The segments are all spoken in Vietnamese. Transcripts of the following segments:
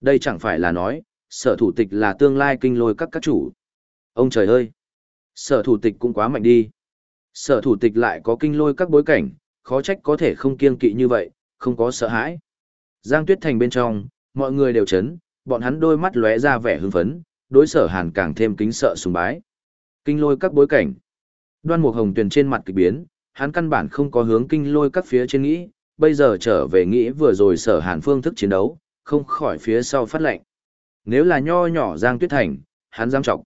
Đây chẳng phải là nói, sở thủ tịch là tương lai kinh lôi các các chủ. Ông trời ơi! Sở thủ tịch cũng quá mạnh đi. Sở thủ tịch lại có kinh lôi các bối cảnh, khó trách có thể không kiêng kỵ như vậy, không có sợ hãi. Giang Tuyết Thành bên trong, mọi người đều chấn, bọn hắn đôi mắt lóe ra vẻ hưng phấn, đối sở hàn càng thêm kính sợ sùng bái. Kinh lôi các bối cảnh. Đoan Mục Hồng Tuyền trên mặt kỳ biến, hắn căn bản không có hướng kinh lôi các phía trên nghĩ, bây giờ trở về nghĩ vừa rồi sở hàn phương thức chiến đấu, không khỏi phía sau phát lệnh. Nếu là nho nhỏ Giang Tuyết Thành, hắn dám chọc.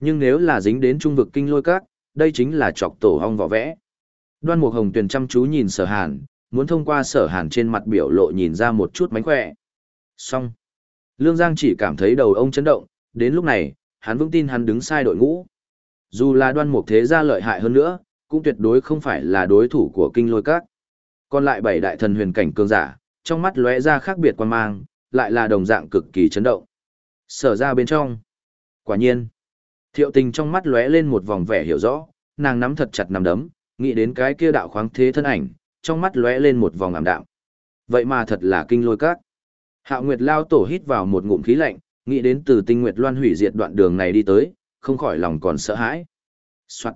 Nhưng nếu là dính đến trung vực kinh lôi các, đây chính là chọc tổ hong vỏ vẽ. Đoan Mục Hồng Tuyền chăm chú nhìn sở hàn, muốn thông qua sở hàn trên mặt biểu lộ nhìn ra một chút mánh khỏe. Xong. Lương Giang chỉ cảm thấy đầu ông chấn động, đến lúc này, hắn vững tin hắn đứng sai đội ngũ. Dù là đoan mục thế gia lợi hại hơn nữa, cũng tuyệt đối không phải là đối thủ của kinh lôi các. Còn lại bảy đại thần huyền cảnh cường giả, trong mắt lóe ra khác biệt quan mang, lại là đồng dạng cực kỳ chấn động. Sở ra bên trong. Quả nhiên. Thiệu tình trong mắt lóe lên một vòng vẻ hiểu rõ, nàng nắm thật chặt nắm đấm, nghĩ đến cái kia đạo khoáng thế thân ảnh, trong mắt lóe lên một vòng ảm đạm. Vậy mà thật là kinh lôi các. Hạo Nguyệt lao tổ hít vào một ngụm khí lạnh, nghĩ đến từ tinh nguyệt loan hủy diệt đoạn đường này đi tới, không khỏi lòng còn sợ hãi. Soạn.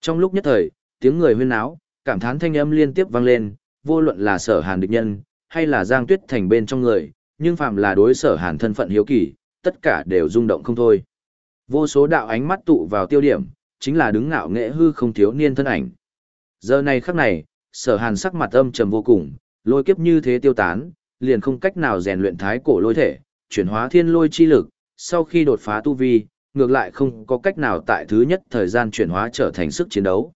Trong lúc nhất thời, tiếng người huyên náo, cảm thán thanh âm liên tiếp vang lên, vô luận là sở hàn địch nhân, hay là giang tuyết thành bên trong người, nhưng phạm là đối sở hàn thân phận hiếu kỳ, tất cả đều rung động không thôi. Vô số đạo ánh mắt tụ vào tiêu điểm, chính là đứng ngạo nghệ hư không thiếu niên thân ảnh. Giờ này khắc này, sở hàn sắc mặt âm trầm vô cùng, lôi kiếp như thế tiêu tán, liền không cách nào rèn luyện thái cổ lôi thể, chuyển hóa thiên lôi chi lực, sau khi đột phá tu vi, ngược lại không có cách nào tại thứ nhất thời gian chuyển hóa trở thành sức chiến đấu.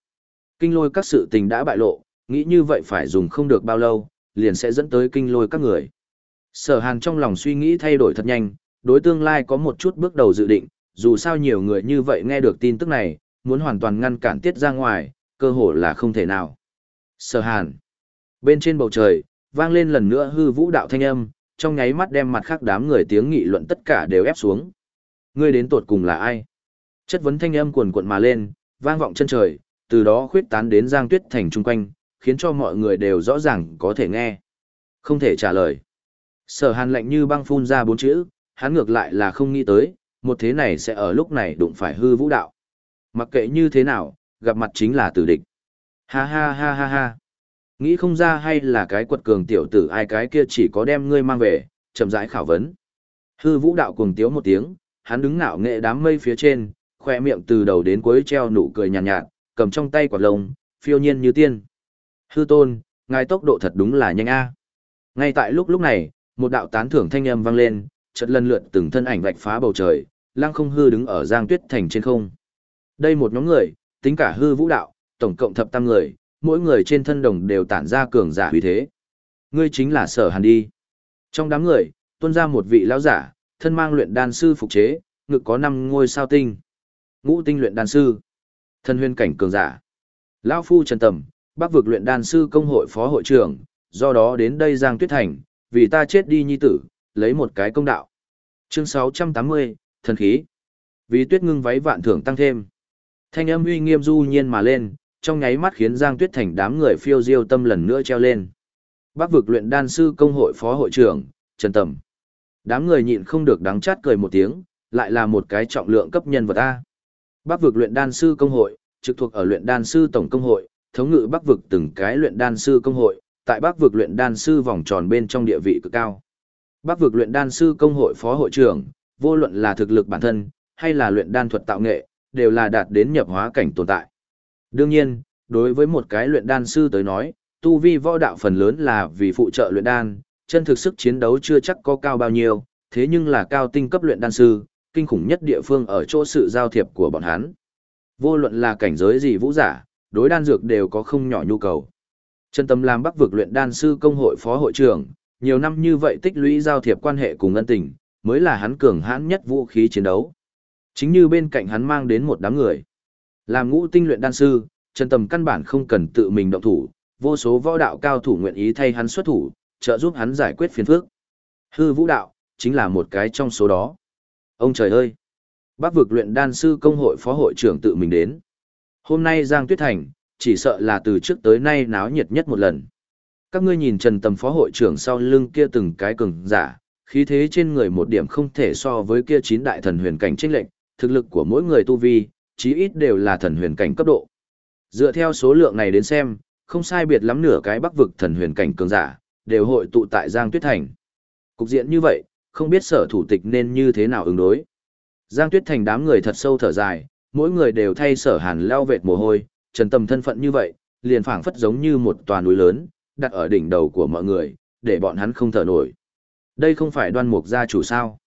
Kinh lôi các sự tình đã bại lộ, nghĩ như vậy phải dùng không được bao lâu, liền sẽ dẫn tới kinh lôi các người. Sở hàn trong lòng suy nghĩ thay đổi thật nhanh, đối tương lai có một chút bước đầu dự định, dù sao nhiều người như vậy nghe được tin tức này, muốn hoàn toàn ngăn cản tiết ra ngoài, cơ hội là không thể nào. Sở hàn. Bên trên bầu trời, vang lên lần nữa hư vũ đạo thanh âm, trong nháy mắt đem mặt khác đám người tiếng nghị luận tất cả đều ép xuống. Ngươi đến tột cùng là ai? Chất vấn thanh âm cuồn cuộn mà lên, vang vọng chân trời, từ đó khuyết tán đến Giang Tuyết thành chung quanh, khiến cho mọi người đều rõ ràng có thể nghe. Không thể trả lời. Sở Hàn lạnh như băng phun ra bốn chữ, hắn ngược lại là không nghĩ tới, một thế này sẽ ở lúc này đụng phải hư vũ đạo. Mặc kệ như thế nào, gặp mặt chính là tử địch. Ha ha ha ha ha. Nghĩ không ra hay là cái quật cường tiểu tử ai cái kia chỉ có đem ngươi mang về, chậm rãi khảo vấn. Hư vũ đạo cuồng tiếu một tiếng, hắn đứng ngạo nghệ đám mây phía trên, khoe miệng từ đầu đến cuối treo nụ cười nhàn nhạt, nhạt, cầm trong tay quạt lông, phiêu nhiên như tiên. Hư tôn, ngài tốc độ thật đúng là nhanh a. Ngay tại lúc lúc này, một đạo tán thưởng thanh âm vang lên, chợt lần lượt từng thân ảnh vạch phá bầu trời, lăng không hư đứng ở giang tuyết thành trên không. Đây một nhóm người, tính cả hư vũ đạo, tổng cộng thập tam người, mỗi người trên thân đồng đều tản ra cường giả uy thế. Ngươi chính là sở hàn đi. Trong đám người, tuôn ra một vị lão giả, thân mang luyện đan sư phục chế, ngực có năm ngôi sao tinh. Ngũ tinh luyện đan sư. Thân huyên cảnh cường giả. Lão phu Trần Tầm, Bắc vực luyện đan sư công hội phó hội trưởng, do đó đến đây Giang Tuyết Thành, vì ta chết đi nhi tử, lấy một cái công đạo. Chương 680, thần khí. Vì Tuyết ngưng váy vạn thưởng tăng thêm. Thanh âm uy nghiêm du nhiên mà lên, trong nháy mắt khiến Giang Tuyết Thành đám người phiêu diêu tâm lần nữa treo lên. Bắc vực luyện đan sư công hội phó hội trưởng, Trần Tầm. Đám người nhịn không được đắng chát cười một tiếng, lại là một cái trọng lượng cấp nhân vật A. Bắc vực luyện đan sư công hội, trực thuộc ở luyện đan sư tổng công hội, thống ngự Bắc vực từng cái luyện đan sư công hội, tại Bắc vực luyện đan sư vòng tròn bên trong địa vị cực cao. Bắc vực luyện đan sư công hội phó hội trưởng, vô luận là thực lực bản thân, hay là luyện đan thuật tạo nghệ, đều là đạt đến nhập hóa cảnh tồn tại. Đương nhiên, đối với một cái luyện đan sư tới nói, tu vi võ đạo phần lớn là vì phụ trợ luyện đan, chân thực sức chiến đấu chưa chắc có cao bao nhiêu, thế nhưng là cao tinh cấp luyện đan sư, kinh khủng nhất địa phương ở chỗ sự giao thiệp của bọn hắn. Vô luận là cảnh giới gì vũ giả, đối đan dược đều có không nhỏ nhu cầu. Trần Tâm làm Bắc vực luyện đan sư công hội phó hội trưởng, nhiều năm như vậy tích lũy giao thiệp quan hệ cùng ân tình, mới là hắn cường hãn nhất vũ khí chiến đấu. Chính như bên cạnh hắn mang đến một đám người. Làm ngũ tinh luyện đan sư, Trần Tâm căn bản không cần tự mình động thủ, vô số võ đạo cao thủ nguyện ý thay hắn xuất thủ, trợ giúp hắn giải quyết phiền phức. Hư vũ đạo, chính là một cái trong số đó. Ông trời ơi! Bác vực luyện đan sư công hội phó hội trưởng tự mình đến. Hôm nay Giang Tuyết Thành, chỉ sợ là từ trước tới nay náo nhiệt nhất một lần. Các ngươi nhìn Trần Tầm phó hội trưởng sau lưng kia từng cái cường giả, khí thế trên người một điểm không thể so với kia chín đại thần huyền cảnh chênh lệnh, thực lực của mỗi người tu vi, chí ít đều là thần huyền cảnh cấp độ. Dựa theo số lượng này đến xem, không sai biệt lắm nửa cái bắc vực thần huyền cảnh cường giả, đều hội tụ tại Giang Tuyết Thành. Cục diện như vậy, không biết sở thủ tịch nên như thế nào ứng đối. Giang Tuyết Thành đám người thật sâu thở dài, mỗi người đều thay sở hàn leo vệt mồ hôi, trần tầm thân phận như vậy, liền phảng phất giống như một tòa núi lớn, đặt ở đỉnh đầu của mọi người, để bọn hắn không thở nổi. Đây không phải đoan mục gia chủ sao.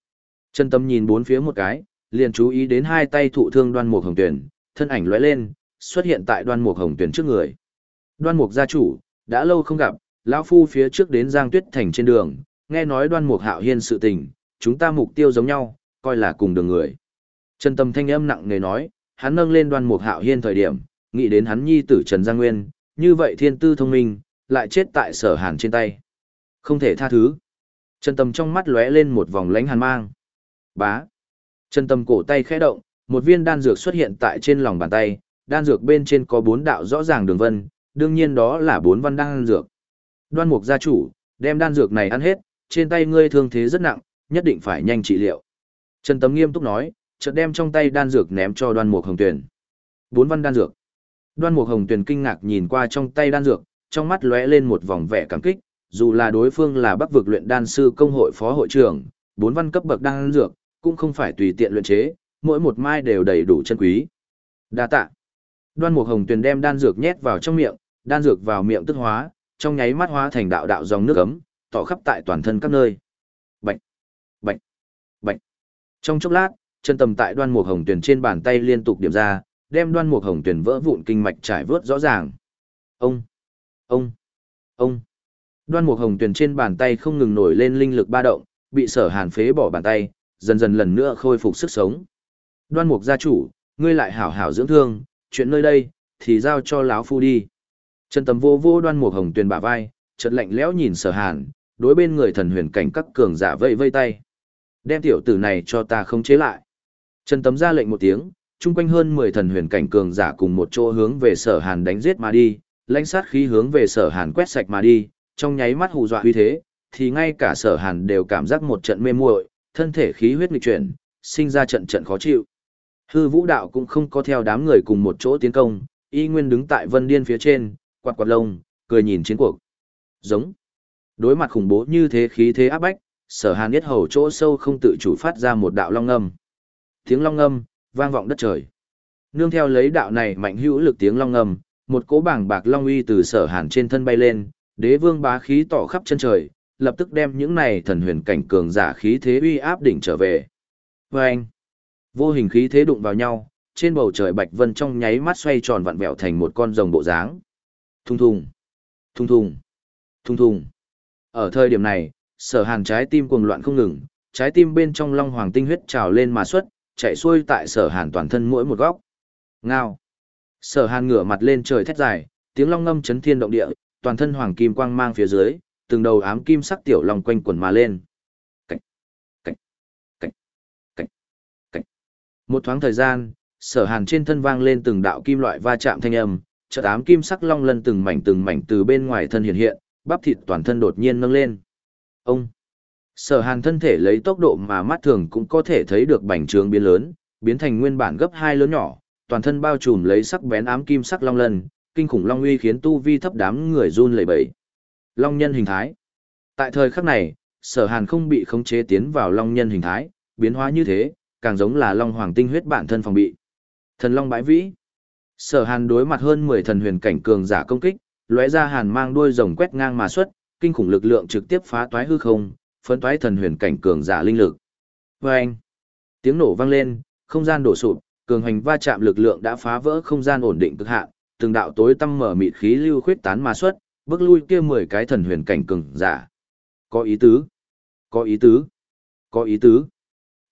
Trần tâm nhìn bốn phía một cái, liền chú ý đến hai tay thụ thương đoan mục hồng tuyển, thân ảnh lóe lên, xuất hiện tại đoan mục hồng tuyển trước người. Đoan mục gia chủ, đã lâu không gặp, lão phu phía trước đến Giang Tuyết Thành trên đường, nghe nói đoan mục hạo hiên sự tình, chúng ta mục tiêu giống nhau, coi là cùng đường người. Trần tâm thanh âm nặng nề nói, hắn nâng lên đoan mục hạo hiên thời điểm, nghĩ đến hắn nhi tử Trần Giang Nguyên, như vậy thiên tư thông minh, lại chết tại sở hàn trên tay. Không thể tha thứ. Trần Tâm trong mắt lóe lên một vòng lánh hàn mang. Bá. Trần Tâm cổ tay khẽ động, một viên đan dược xuất hiện tại trên lòng bàn tay, đan dược bên trên có bốn đạo rõ ràng đường vân, đương nhiên đó là bốn văn đan dược. Đoan Mục gia chủ, đem đan dược này ăn hết, trên tay ngươi thương thế rất nặng, nhất định phải nhanh trị liệu. Trần Tâm nghiêm túc nói, chợt đem trong tay đan dược ném cho Đoan Mục Hồng tuyển. Bốn văn đan dược. Đoan Mục Hồng Tuyền kinh ngạc nhìn qua trong tay đan dược, trong mắt lóe lên một vòng vẻ cảm kích, dù là đối phương là Bắc vực luyện đan sư công hội phó hội trưởng, bốn văn cấp bậc đan dược, cũng không phải tùy tiện luyện chế, mỗi một mai đều đầy đủ chân quý. Đa tạ. Đoan Mục Hồng Tuyền đem đan dược nhét vào trong miệng, đan dược vào miệng tức hóa, trong nháy mắt hóa thành đạo đạo dòng nước ấm, tỏ khắp tại toàn thân các nơi. Bệnh, bệnh, bệnh. Trong chốc lát, chân tầm tại Đoan Mục Hồng Tuyền trên bàn tay liên tục điểm ra, đem Đoan Mục Hồng Tuyền vỡ vụn kinh mạch trải vớt rõ ràng. Ông, ông, ông. Đoan Mục Hồng Tuyền trên bàn tay không ngừng nổi lên linh lực ba động, bị Sở Hàn phế bỏ bàn tay, dần dần lần nữa khôi phục sức sống. Đoan Mục gia chủ, ngươi lại hảo hảo dưỡng thương, chuyện nơi đây thì giao cho lão phu đi. Trần Tầm vô vô Đoan Mục Hồng Tuyền bả vai, chợt lạnh lẽo nhìn Sở Hàn, đối bên người thần huyền cảnh các cường giả vây vây tay. Đem tiểu tử này cho ta không chế lại. Trần Tấm ra lệnh một tiếng, chung quanh hơn 10 thần huyền cảnh cường giả cùng một chỗ hướng về Sở Hàn đánh giết mà đi, lãnh sát khí hướng về Sở Hàn quét sạch mà đi, trong nháy mắt hù dọa uy thế, thì ngay cả sở hàn đều cảm giác một trận mê muội, thân thể khí huyết nghịch chuyển, sinh ra trận trận khó chịu. Hư vũ đạo cũng không có theo đám người cùng một chỗ tiến công, y nguyên đứng tại vân điên phía trên, quạt quạt lông, cười nhìn chiến cuộc. Giống. Đối mặt khủng bố như thế khí thế áp bách, sở hàn biết hầu chỗ sâu không tự chủ phát ra một đạo long âm. Tiếng long âm, vang vọng đất trời. Nương theo lấy đạo này mạnh hữu lực tiếng long ngầm, một cỗ bảng bạc long uy từ sở hàn trên thân bay lên, đế vương bá khí tỏ khắp chân trời, lập tức đem những này thần huyền cảnh cường giả khí thế uy áp đỉnh trở về. Và anh, vô hình khí thế đụng vào nhau, trên bầu trời bạch vân trong nháy mắt xoay tròn vặn vẹo thành một con rồng bộ dáng. Thung thùng, thung thùng, thung thùng. Ở thời điểm này, sở hàn trái tim cuồng loạn không ngừng, trái tim bên trong long hoàng tinh huyết trào lên mà xuất, chạy xuôi tại sở hàn toàn thân mỗi một góc. Ngao. Sở hàn ngửa mặt lên trời thét dài, tiếng long ngâm chấn thiên động địa, toàn thân hoàng kim quang mang phía dưới, từng đầu ám kim sắc tiểu long quanh quẩn mà lên. Cảnh, cảnh, cảnh, cảnh, cảnh. Một thoáng thời gian, sở hàn trên thân vang lên từng đạo kim loại va chạm thanh âm, chợt ám kim sắc long lân từng mảnh từng mảnh từ bên ngoài thân hiện hiện, bắp thịt toàn thân đột nhiên nâng lên. Ông! Sở hàn thân thể lấy tốc độ mà mắt thường cũng có thể thấy được bành trướng biến lớn, biến thành nguyên bản gấp hai lớn nhỏ, toàn thân bao trùm lấy sắc bén ám kim sắc long lân, kinh khủng long uy khiến tu vi thấp đám người run lẩy bẩy. Long nhân hình thái. Tại thời khắc này, Sở Hàn không bị khống chế tiến vào long nhân hình thái, biến hóa như thế, càng giống là long hoàng tinh huyết bản thân phòng bị. Thần long bãi vĩ. Sở Hàn đối mặt hơn 10 thần huyền cảnh cường giả công kích, lóe ra hàn mang đuôi rồng quét ngang mà xuất, kinh khủng lực lượng trực tiếp phá toái hư không, phấn toái thần huyền cảnh cường giả linh lực. Vâng! Tiếng nổ vang lên, không gian đổ sụp, cường hành va chạm lực lượng đã phá vỡ không gian ổn định cực hạn, từng đạo tối tăm mở mịt khí lưu khuyết tán mà xuất, bước lui kia mười cái thần huyền cảnh cường giả. Có ý tứ, có ý tứ, có ý tứ.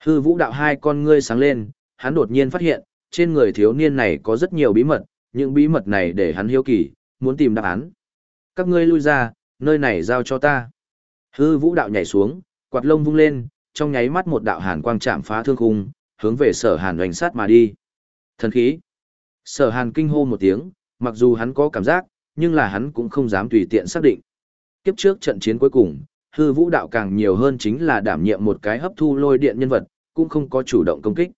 Hư vũ đạo hai con ngươi sáng lên, hắn đột nhiên phát hiện, trên người thiếu niên này có rất nhiều bí mật, những bí mật này để hắn hiếu kỳ, muốn tìm đáp án. Các ngươi lui ra, nơi này giao cho ta. Hư vũ đạo nhảy xuống, quạt lông vung lên, trong nháy mắt một đạo hàn quang chạm phá thương khung, hướng về sở hàn oanh sát mà đi. Thần khí. Sở hàn kinh hô một tiếng, mặc dù hắn có cảm giác, nhưng là hắn cũng không dám tùy tiện xác định. Kiếp trước trận chiến cuối cùng, hư vũ đạo càng nhiều hơn chính là đảm nhiệm một cái hấp thu lôi điện nhân vật, cũng không có chủ động công kích.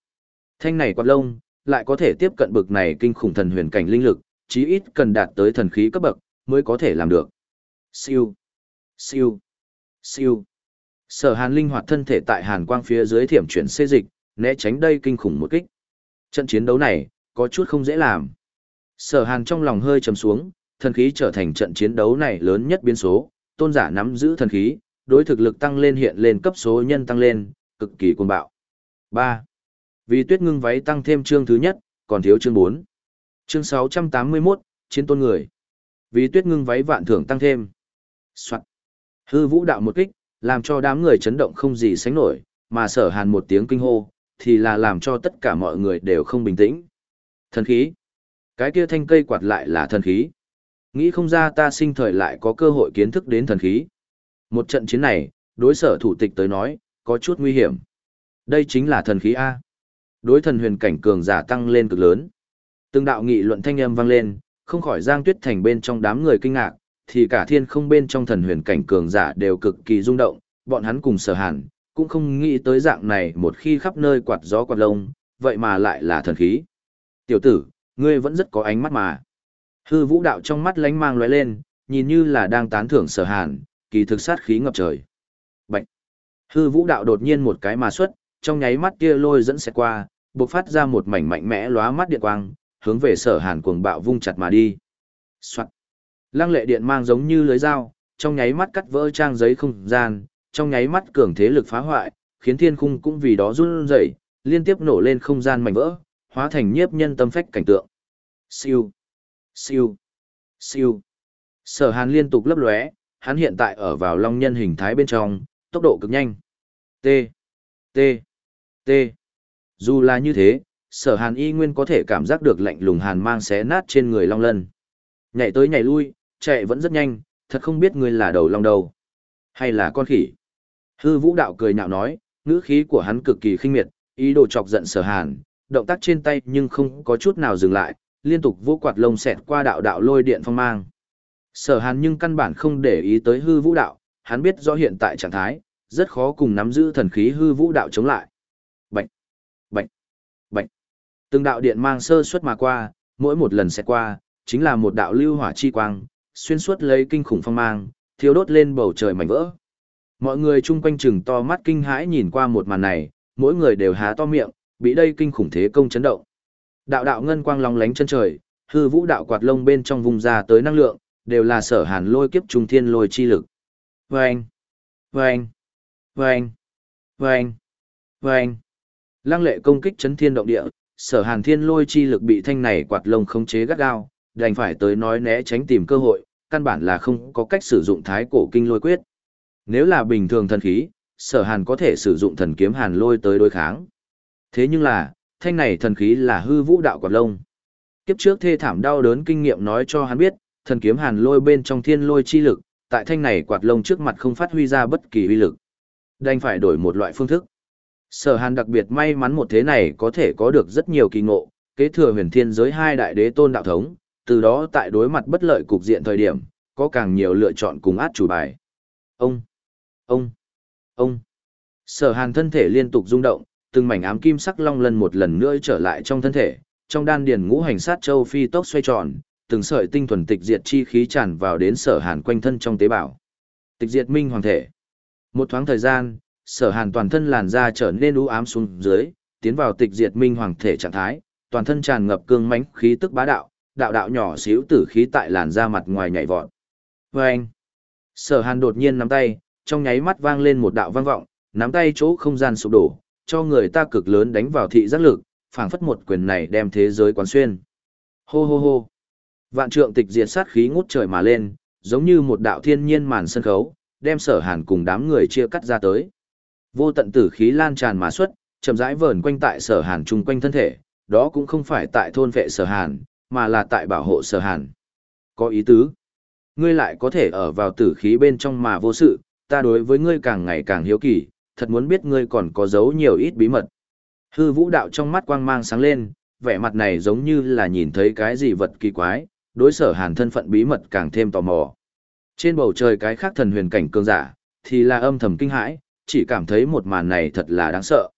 Thanh này quạt lông, lại có thể tiếp cận bực này kinh khủng thần huyền cảnh linh lực, chí ít cần đạt tới thần khí cấp bậc, mới có thể làm được. Siêu, siêu, siêu. Sở hàn linh hoạt thân thể tại hàn quang phía dưới thiểm chuyển xê dịch, né tránh đây kinh khủng một kích. Trận chiến đấu này, có chút không dễ làm. Sở hàn trong lòng hơi trầm xuống, thần khí trở thành trận chiến đấu này lớn nhất biến số, tôn giả nắm giữ thần khí, đối thực lực tăng lên hiện lên cấp số nhân tăng lên, cực kỳ cuồng bạo. 3. Vì tuyết ngưng váy tăng thêm chương thứ nhất, còn thiếu chương 4. Chương 681, chiến tôn người. Vì tuyết ngưng váy vạn thưởng tăng thêm. Soạn. Hư vũ đạo một kích, làm cho đám người chấn động không gì sánh nổi, mà sở hàn một tiếng kinh hô, thì là làm cho tất cả mọi người đều không bình tĩnh. Thần khí. Cái kia thanh cây quạt lại là thần khí. Nghĩ không ra ta sinh thời lại có cơ hội kiến thức đến thần khí. Một trận chiến này, đối sở thủ tịch tới nói, có chút nguy hiểm. Đây chính là thần khí A. Đối thần huyền cảnh cường giả tăng lên cực lớn. Từng đạo nghị luận thanh âm vang lên, không khỏi giang tuyết thành bên trong đám người kinh ngạc, thì cả thiên không bên trong thần huyền cảnh cường giả đều cực kỳ rung động, bọn hắn cùng sở hàn, cũng không nghĩ tới dạng này một khi khắp nơi quạt gió quạt lông, vậy mà lại là thần khí. Tiểu tử, ngươi vẫn rất có ánh mắt mà. Hư vũ đạo trong mắt lánh mang lóe lên, nhìn như là đang tán thưởng sở hàn, kỳ thực sát khí ngập trời. Bạch! Hư vũ đạo đột nhiên một cái mà xuất, trong nháy mắt kia lôi dẫn sẽ qua, bộc phát ra một mảnh mạnh mẽ lóa mắt điện quang, hướng về sở hàn cuồng bạo vung chặt mà đi. Soạn! Lăng lệ điện mang giống như lưới dao, trong nháy mắt cắt vỡ trang giấy không gian, trong nháy mắt cường thế lực phá hoại, khiến thiên khung cũng vì đó run rẩy, liên tiếp nổ lên không gian mảnh vỡ, hóa thành nhiếp nhân tâm phách cảnh tượng. Siêu, siêu, siêu. Sở Hàn liên tục lấp lóe, hắn hiện tại ở vào long nhân hình thái bên trong, tốc độ cực nhanh. T, T, T. Dù là như thế, sở hàn y nguyên có thể cảm giác được lạnh lùng hàn mang xé nát trên người long lân. Nhảy tới nhảy lui, chạy vẫn rất nhanh, thật không biết ngươi là đầu long đầu. Hay là con khỉ. Hư vũ đạo cười nhạo nói, ngữ khí của hắn cực kỳ khinh miệt, ý đồ chọc giận sở hàn, động tác trên tay nhưng không có chút nào dừng lại, liên tục vô quạt lông xẹt qua đạo đạo lôi điện phong mang. Sở hàn nhưng căn bản không để ý tới hư vũ đạo, hắn biết rõ hiện tại trạng thái, rất khó cùng nắm giữ thần khí hư vũ đạo chống lại. bệnh, bệnh, bệnh, Từng đạo điện mang sơ suất mà qua, mỗi một lần xẹt qua, chính là một đạo lưu hỏa chi quang, xuyên suốt lấy kinh khủng phong mang, thiêu đốt lên bầu trời mảnh vỡ. Mọi người chung quanh chừng to mắt kinh hãi nhìn qua một màn này, mỗi người đều há to miệng, bị đây kinh khủng thế công chấn động. Đạo đạo ngân quang long lánh chân trời, hư vũ đạo quạt lông bên trong vùng ra tới năng lượng, đều là sở hàn lôi kiếp trung thiên lôi chi lực. Vâng! Vâng! Vâng! Vâng! Vâng! Lăng lệ công kích chấn thiên động địa, sở hàn thiên lôi chi lực bị thanh này quạt lông khống chế gắt gao, đành phải tới nói né tránh tìm cơ hội, căn bản là không có cách sử dụng thái cổ kinh lôi quyết. Nếu là bình thường thần khí, sở hàn có thể sử dụng thần kiếm hàn lôi tới đối kháng. Thế nhưng là, thanh này thần khí là hư vũ đạo quạt lông. Kiếp trước thê thảm đau đớn kinh nghiệm nói cho hắn biết, thần kiếm hàn lôi bên trong thiên lôi chi lực, tại thanh này quạt lông trước mặt không phát huy ra bất kỳ uy lực. Đành phải đổi một loại phương thức. Sở hàn đặc biệt may mắn một thế này có thể có được rất nhiều kỳ ngộ, kế thừa huyền thiên giới hai đại đế tôn đạo thống, từ đó tại đối mặt bất lợi cục diện thời điểm, có càng nhiều lựa chọn cùng át chủ bài. Ông, ông, ông. Sở hàn thân thể liên tục rung động, từng mảnh ám kim sắc long lân một lần nữa trở lại trong thân thể, trong đan điền ngũ hành sát châu phi tốc xoay tròn, từng sợi tinh thuần tịch diệt chi khí tràn vào đến sở hàn quanh thân trong tế bào. Tịch diệt minh hoàng thể. Một thoáng thời gian, sở hàn toàn thân làn da trở nên u ám xuống dưới, tiến vào tịch diệt minh hoàng thể trạng thái, toàn thân tràn ngập cương mãnh khí tức bá đạo, đạo đạo nhỏ xíu tử khí tại làn da mặt ngoài nhảy vọt. Vâng! Sở hàn đột nhiên nắm tay, trong nháy mắt vang lên một đạo vang vọng, nắm tay chỗ không gian sụp đổ, cho người ta cực lớn đánh vào thị giác lực, phảng phất một quyền này đem thế giới quán xuyên. Hô hô hô! Vạn trượng tịch diệt sát khí ngút trời mà lên, giống như một đạo thiên nhiên màn sân khấu, đem sở hàn cùng đám người chia cắt ra tới. Vô tận tử khí lan tràn mà xuất, chậm rãi vờn quanh tại sở hàn chung quanh thân thể, đó cũng không phải tại thôn vệ sở hàn, mà là tại bảo hộ sở hàn. Có ý tứ. Ngươi lại có thể ở vào tử khí bên trong mà vô sự, ta đối với ngươi càng ngày càng hiếu kỳ, thật muốn biết ngươi còn có giấu nhiều ít bí mật. Hư vũ đạo trong mắt quang mang sáng lên, vẻ mặt này giống như là nhìn thấy cái gì vật kỳ quái, đối sở hàn thân phận bí mật càng thêm tò mò. Trên bầu trời cái khác thần huyền cảnh cường giả, thì là âm thầm kinh hãi, chỉ cảm thấy một màn này thật là đáng sợ.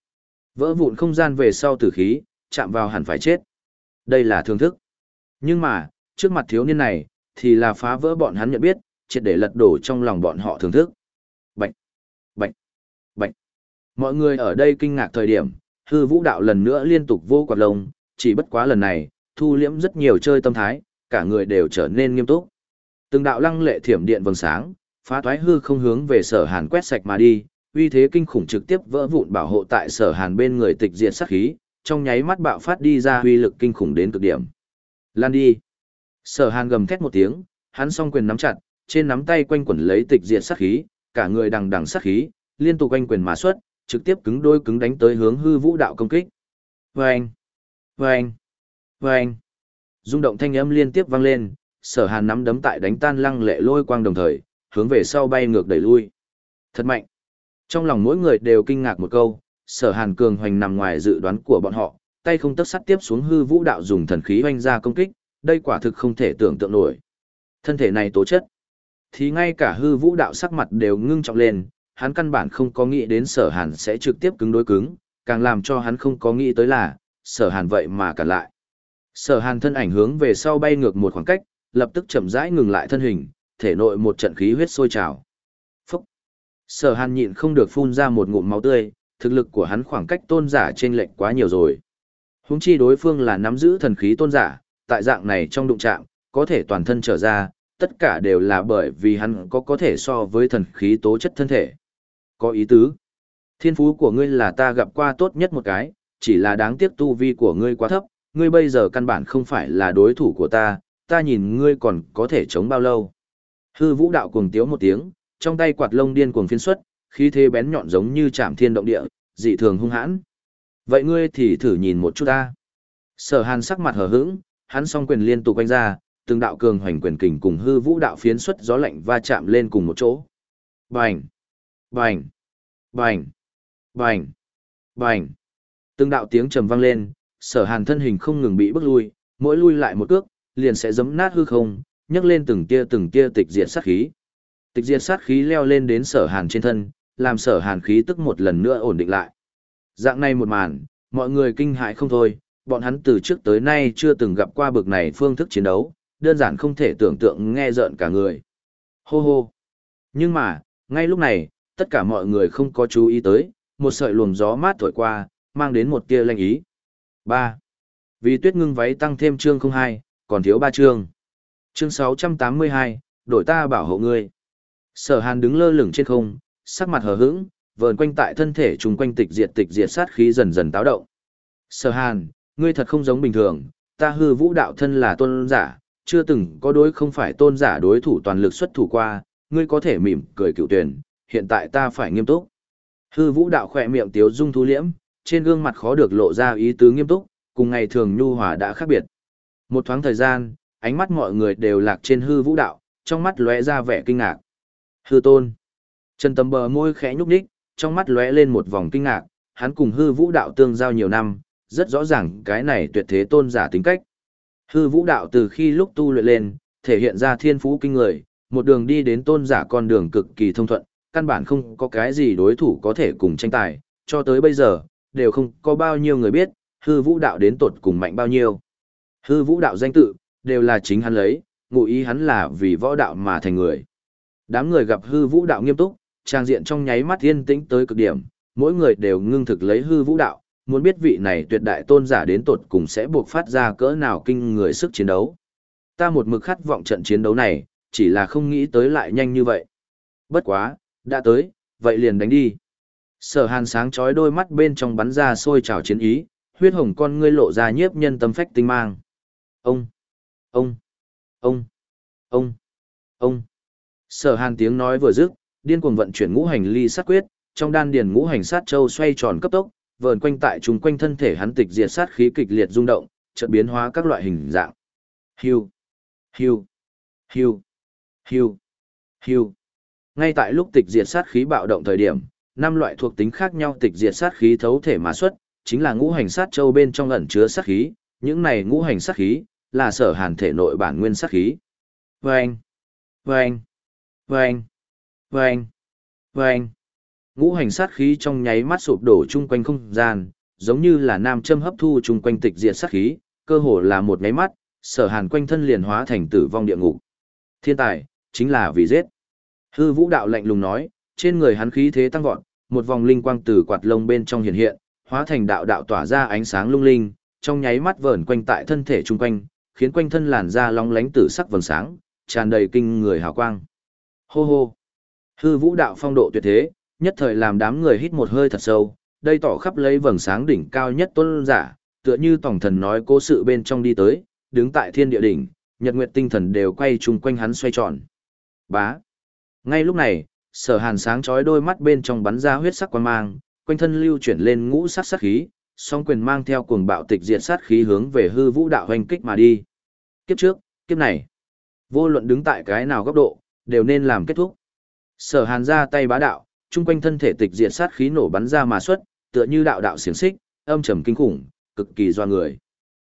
Vỡ vụn không gian về sau tử khí, chạm vào hẳn phải chết. Đây là thương thức. Nhưng mà, trước mặt thiếu niên này, thì là phá vỡ bọn hắn nhận biết, triệt để lật đổ trong lòng bọn họ thưởng thức. Bạch, bạch, bạch. Mọi người ở đây kinh ngạc thời điểm, hư vũ đạo lần nữa liên tục vô quạt lông, chỉ bất quá lần này, thu liễm rất nhiều chơi tâm thái, cả người đều trở nên nghiêm túc. Từng đạo lăng lệ thiểm điện vầng sáng, phá thoái hư không hướng về sở hàn quét sạch mà đi, uy thế kinh khủng trực tiếp vỡ vụn bảo hộ tại sở hàn bên người tịch diệt sát khí, trong nháy mắt bạo phát đi ra uy lực kinh khủng đến cực điểm. Lan đi. Sở hàn gầm thét một tiếng, hắn song quyền nắm chặt, trên nắm tay quanh quẩn lấy tịch diệt sát khí, cả người đằng đằng sát khí, liên tục quanh quyền mà xuất, trực tiếp cứng đôi cứng đánh tới hướng hư vũ đạo công kích. Vâng! Vâng! Vâng! rung động thanh âm liên tiếp vang lên, sở hàn nắm đấm tại đánh tan lăng lệ lôi quang đồng thời, hướng về sau bay ngược đẩy lui. Thật mạnh! Trong lòng mỗi người đều kinh ngạc một câu, sở hàn cường hoành nằm ngoài dự đoán của bọn họ, tay không tấc sắt tiếp xuống hư vũ đạo dùng thần khí oanh ra công kích, đây quả thực không thể tưởng tượng nổi. Thân thể này tố chất, thì ngay cả hư vũ đạo sắc mặt đều ngưng trọng lên, hắn căn bản không có nghĩ đến sở hàn sẽ trực tiếp cứng đối cứng, càng làm cho hắn không có nghĩ tới là, sở hàn vậy mà cả lại. Sở hàn thân ảnh hướng về sau bay ngược một khoảng cách, lập tức chậm rãi ngừng lại thân hình, thể nội một trận khí huyết sôi trào. Phúc! Sở hàn nhịn không được phun ra một ngụm máu tươi, thực lực của hắn khoảng cách tôn giả trên lệnh quá nhiều rồi. Húng chi đối phương là nắm giữ thần khí tôn giả, tại dạng này trong đụng trạng, có thể toàn thân trở ra, tất cả đều là bởi vì hắn có có thể so với thần khí tố chất thân thể. Có ý tứ. Thiên phú của ngươi là ta gặp qua tốt nhất một cái, chỉ là đáng tiếc tu vi của ngươi quá thấp, ngươi bây giờ căn bản không phải là đối thủ của ta, ta nhìn ngươi còn có thể chống bao lâu. Hư vũ đạo cuồng tiếu một tiếng, trong tay quạt lông điên cuồng phiên xuất, khí thế bén nhọn giống như chạm thiên động địa, dị thường hung hãn. Vậy ngươi thì thử nhìn một chút ta. Sở hàn sắc mặt hờ hững, hắn song quyền liên tục quanh ra, từng đạo cường hoành quyền kình cùng hư vũ đạo phiến xuất gió lạnh va chạm lên cùng một chỗ. Bành! Bành! Bành! Bành! Bành! Từng đạo tiếng trầm vang lên, sở hàn thân hình không ngừng bị bước lui, mỗi lui lại một cước, liền sẽ giấm nát hư không, nhấc lên từng tia từng tia tịch diệt sát khí. Tịch diệt sát khí leo lên đến sở hàn trên thân, làm sở hàn khí tức một lần nữa ổn định lại. Dạng này một màn, mọi người kinh hãi không thôi, bọn hắn từ trước tới nay chưa từng gặp qua bực này phương thức chiến đấu, đơn giản không thể tưởng tượng nghe rợn cả người. Hô hô. Nhưng mà, ngay lúc này, tất cả mọi người không có chú ý tới, một sợi luồng gió mát thổi qua, mang đến một tia lanh ý. 3. Vì tuyết ngưng váy tăng thêm chương 02, còn thiếu 3 chương. Chương 682, đổi ta bảo hộ ngươi. Sở hàn đứng lơ lửng trên không, sắc mặt hờ hững, vờn quanh tại thân thể trùng quanh tịch diệt tịch diệt sát khí dần dần táo động. Sở hàn, ngươi thật không giống bình thường, ta hư vũ đạo thân là tôn giả, chưa từng có đối không phải tôn giả đối thủ toàn lực xuất thủ qua, ngươi có thể mỉm cười cựu tuyển, hiện tại ta phải nghiêm túc. Hư vũ đạo khỏe miệng tiếu dung thu liễm, trên gương mặt khó được lộ ra ý tứ nghiêm túc, cùng ngày thường nhu hòa đã khác biệt. Một thoáng thời gian, ánh mắt mọi người đều lạc trên hư vũ đạo, trong mắt lóe ra vẻ kinh ngạc. Hư tôn. Trần tầm bờ môi khẽ nhúc nhích, trong mắt lóe lên một vòng kinh ngạc, hắn cùng hư vũ đạo tương giao nhiều năm, rất rõ ràng cái này tuyệt thế tôn giả tính cách. Hư vũ đạo từ khi lúc tu luyện lên, thể hiện ra thiên phú kinh người, một đường đi đến tôn giả con đường cực kỳ thông thuận, căn bản không có cái gì đối thủ có thể cùng tranh tài, cho tới bây giờ, đều không có bao nhiêu người biết, hư vũ đạo đến tột cùng mạnh bao nhiêu. Hư vũ đạo danh tự, đều là chính hắn lấy, ngụ ý hắn là vì võ đạo mà thành người. Đám người gặp hư vũ đạo nghiêm túc, trang diện trong nháy mắt yên tĩnh tới cực điểm, mỗi người đều ngưng thực lấy hư vũ đạo, muốn biết vị này tuyệt đại tôn giả đến tột cùng sẽ buộc phát ra cỡ nào kinh người sức chiến đấu. Ta một mực khát vọng trận chiến đấu này, chỉ là không nghĩ tới lại nhanh như vậy. Bất quá, đã tới, vậy liền đánh đi. Sở hàn sáng chói đôi mắt bên trong bắn ra sôi trào chiến ý, huyết hồng con ngươi lộ ra nhiếp nhân tâm phách tinh mang. Ông, ông, ông, ông, ông. Sở hàn tiếng nói vừa dứt, điên cuồng vận chuyển ngũ hành ly sát quyết, trong đan điền ngũ hành sát châu xoay tròn cấp tốc, vờn quanh tại chúng quanh thân thể hắn tịch diệt sát khí kịch liệt rung động, chợt biến hóa các loại hình dạng. Hưu, hưu, hưu, hưu, hưu. Ngay tại lúc tịch diệt sát khí bạo động thời điểm, năm loại thuộc tính khác nhau tịch diệt sát khí thấu thể mà xuất, chính là ngũ hành sát châu bên trong ẩn chứa sát khí, những này ngũ hành sát khí là sở hàn thể nội bản nguyên sát khí. Vâng, vâng, vâng, vâng. Vâng! ngũ hành sát khí trong nháy mắt sụp đổ chung quanh không gian, giống như là nam châm hấp thu chung quanh tịch diệt sát khí, cơ hồ là một nháy mắt, sở hàn quanh thân liền hóa thành tử vong địa ngục. Thiên tài, chính là vì giết. Hư vũ đạo lạnh lùng nói, trên người hắn khí thế tăng vọt, một vòng linh quang từ quạt lông bên trong hiện hiện, hóa thành đạo đạo tỏa ra ánh sáng lung linh, trong nháy mắt vờn quanh tại thân thể chung quanh, khiến quanh thân làn da long lánh tử sắc vầng sáng, tràn đầy kinh người hào quang. Hô hô. Hư vũ đạo phong độ tuyệt thế, nhất thời làm đám người hít một hơi thật sâu, đây tỏ khắp lấy vầng sáng đỉnh cao nhất tôn giả, tựa như tổng thần nói cố sự bên trong đi tới, đứng tại thiên địa đỉnh, nhật nguyệt tinh thần đều quay chung quanh hắn xoay tròn. Bá. Ngay lúc này, sở hàn sáng chói đôi mắt bên trong bắn ra huyết sắc quan mang, quanh thân lưu chuyển lên ngũ sắc sắc khí, song quyền mang theo cuồng bạo tịch diệt sát khí hướng về hư vũ đạo hoành kích mà đi. Kiếp trước, kiếp này, vô luận đứng tại cái nào góc độ, đều nên làm kết thúc. Sở hàn ra tay bá đạo, chung quanh thân thể tịch diệt sát khí nổ bắn ra mà xuất, tựa như đạo đạo xiềng xích, âm trầm kinh khủng, cực kỳ doa người.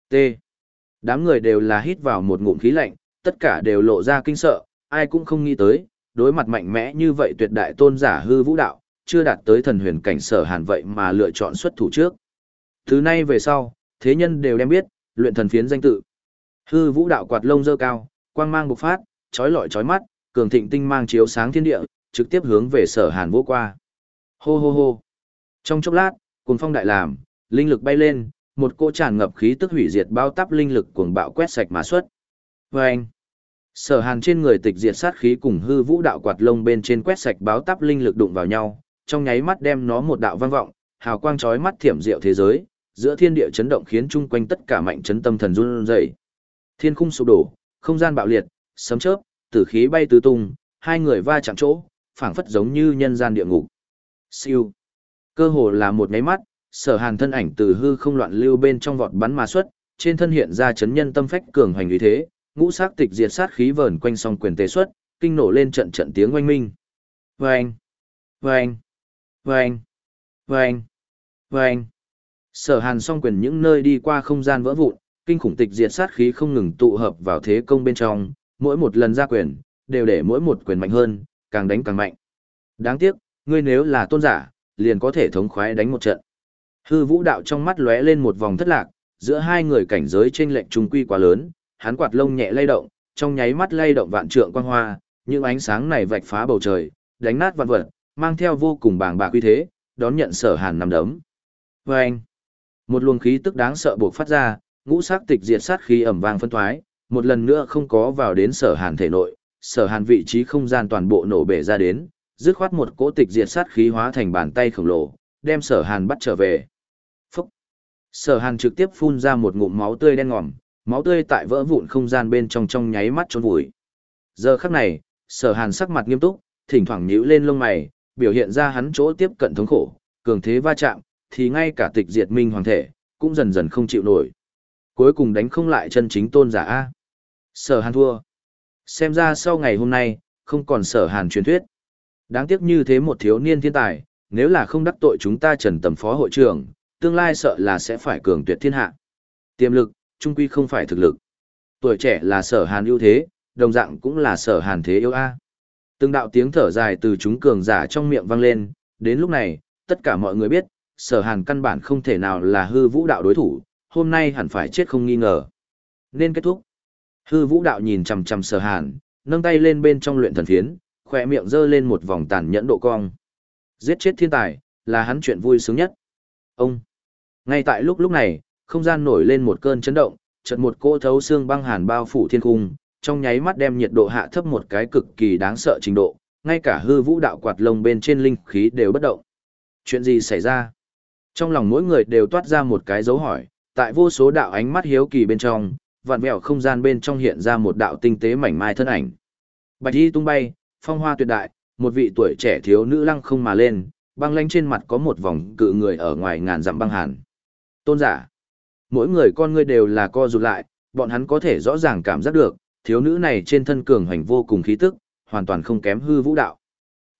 T. Đám người đều là hít vào một ngụm khí lạnh, tất cả đều lộ ra kinh sợ, ai cũng không nghĩ tới, đối mặt mạnh mẽ như vậy tuyệt đại tôn giả hư vũ đạo, chưa đạt tới thần huyền cảnh sở hàn vậy mà lựa chọn xuất thủ trước. Thứ nay về sau, thế nhân đều đem biết, luyện thần phiến danh tự. Hư vũ đạo quạt lông dơ cao, quang mang bộc phát, chói lọi chói mắt, cường thịnh tinh mang chiếu sáng thiên địa, trực tiếp hướng về sở hàn vô qua. Hô hô hô. Trong chốc lát, cuồng phong đại làm, linh lực bay lên, một cỗ tràn ngập khí tức hủy diệt bao tắp linh lực cuồng bạo quét sạch mà xuất. Vâng! Sở hàn trên người tịch diệt sát khí cùng hư vũ đạo quạt lông bên trên quét sạch báo tắp linh lực đụng vào nhau, trong nháy mắt đem nó một đạo vang vọng, hào quang chói mắt thiểm diệu thế giới, giữa thiên địa chấn động khiến chung quanh tất cả mạnh chấn tâm thần run rẩy. Thiên khung sụp đổ, không gian bạo liệt, sấm chớp, tử khí bay tứ tung, hai người va chạm chỗ, phảng phất giống như nhân gian địa ngục. Siêu. Cơ hồ là một nháy mắt, sở hàn thân ảnh từ hư không loạn lưu bên trong vọt bắn mà xuất, trên thân hiện ra chấn nhân tâm phách cường hoành uy thế, ngũ sắc tịch diệt sát khí vờn quanh song quyền tế xuất, kinh nổ lên trận trận tiếng oanh minh. Vâng! Vâng! Vâng! Vâng! Vâng! Sở hàn song quyền những nơi đi qua không gian vỡ vụn, kinh khủng tịch diệt sát khí không ngừng tụ hợp vào thế công bên trong, mỗi một lần ra quyền, đều để mỗi một quyền mạnh hơn, càng đánh càng mạnh. Đáng tiếc, ngươi nếu là tôn giả, liền có thể thống khoái đánh một trận. Hư vũ đạo trong mắt lóe lên một vòng thất lạc, giữa hai người cảnh giới trên lệnh trung quy quá lớn, hắn quạt lông nhẹ lay động, trong nháy mắt lay động vạn trượng quang hoa, những ánh sáng này vạch phá bầu trời, đánh nát vạn vật, mang theo vô cùng bàng bạc uy thế, đón nhận sở hàn nằm đấm. Và anh, một luồng khí tức đáng sợ buộc phát ra, ngũ sắc tịch diệt sát khí ẩm vang phân thoái, một lần nữa không có vào đến sở hàn thể nội, sở hàn vị trí không gian toàn bộ nổ bể ra đến, dứt khoát một cỗ tịch diệt sát khí hóa thành bàn tay khổng lồ, đem sở hàn bắt trở về. Phúc! Sở hàn trực tiếp phun ra một ngụm máu tươi đen ngòm, máu tươi tại vỡ vụn không gian bên trong trong nháy mắt trốn vùi. Giờ khắc này, sở hàn sắc mặt nghiêm túc, thỉnh thoảng nhíu lên lông mày, biểu hiện ra hắn chỗ tiếp cận thống khổ, cường thế va chạm, thì ngay cả tịch diệt minh hoàng thể, cũng dần dần không chịu nổi. Cuối cùng đánh không lại chân chính tôn giả A. Sở hàn thua. Xem ra sau ngày hôm nay, không còn sở hàn truyền thuyết. Đáng tiếc như thế một thiếu niên thiên tài, nếu là không đắc tội chúng ta trần tầm phó hội trưởng, tương lai sợ là sẽ phải cường tuyệt thiên hạ. Tiềm lực, trung quy không phải thực lực. Tuổi trẻ là sở hàn ưu thế, đồng dạng cũng là sở hàn thế yêu a. Từng đạo tiếng thở dài từ chúng cường giả trong miệng vang lên, đến lúc này, tất cả mọi người biết, sở hàn căn bản không thể nào là hư vũ đạo đối thủ, hôm nay hẳn phải chết không nghi ngờ. Nên kết thúc. Hư vũ đạo nhìn chằm chằm sở hàn, nâng tay lên bên trong luyện thần phiến, khỏe miệng giơ lên một vòng tàn nhẫn độ cong. Giết chết thiên tài, là hắn chuyện vui sướng nhất. Ông. Ngay tại lúc lúc này, không gian nổi lên một cơn chấn động, chợt một cỗ thấu xương băng hàn bao phủ thiên cung, trong nháy mắt đem nhiệt độ hạ thấp một cái cực kỳ đáng sợ trình độ, ngay cả hư vũ đạo quạt lông bên trên linh khí đều bất động. Chuyện gì xảy ra? Trong lòng mỗi người đều toát ra một cái dấu hỏi, tại vô số đạo ánh mắt hiếu kỳ bên trong, vạn vẹo không gian bên trong hiện ra một đạo tinh tế mảnh mai thân ảnh. Bạch y tung bay, phong hoa tuyệt đại, một vị tuổi trẻ thiếu nữ lăng không mà lên, băng lanh trên mặt có một vòng cự người ở ngoài ngàn dặm băng hàn. Tôn giả mỗi người con ngươi đều là co rụt lại, bọn hắn có thể rõ ràng cảm giác được, thiếu nữ này trên thân cường hành vô cùng khí tức, hoàn toàn không kém hư vũ đạo.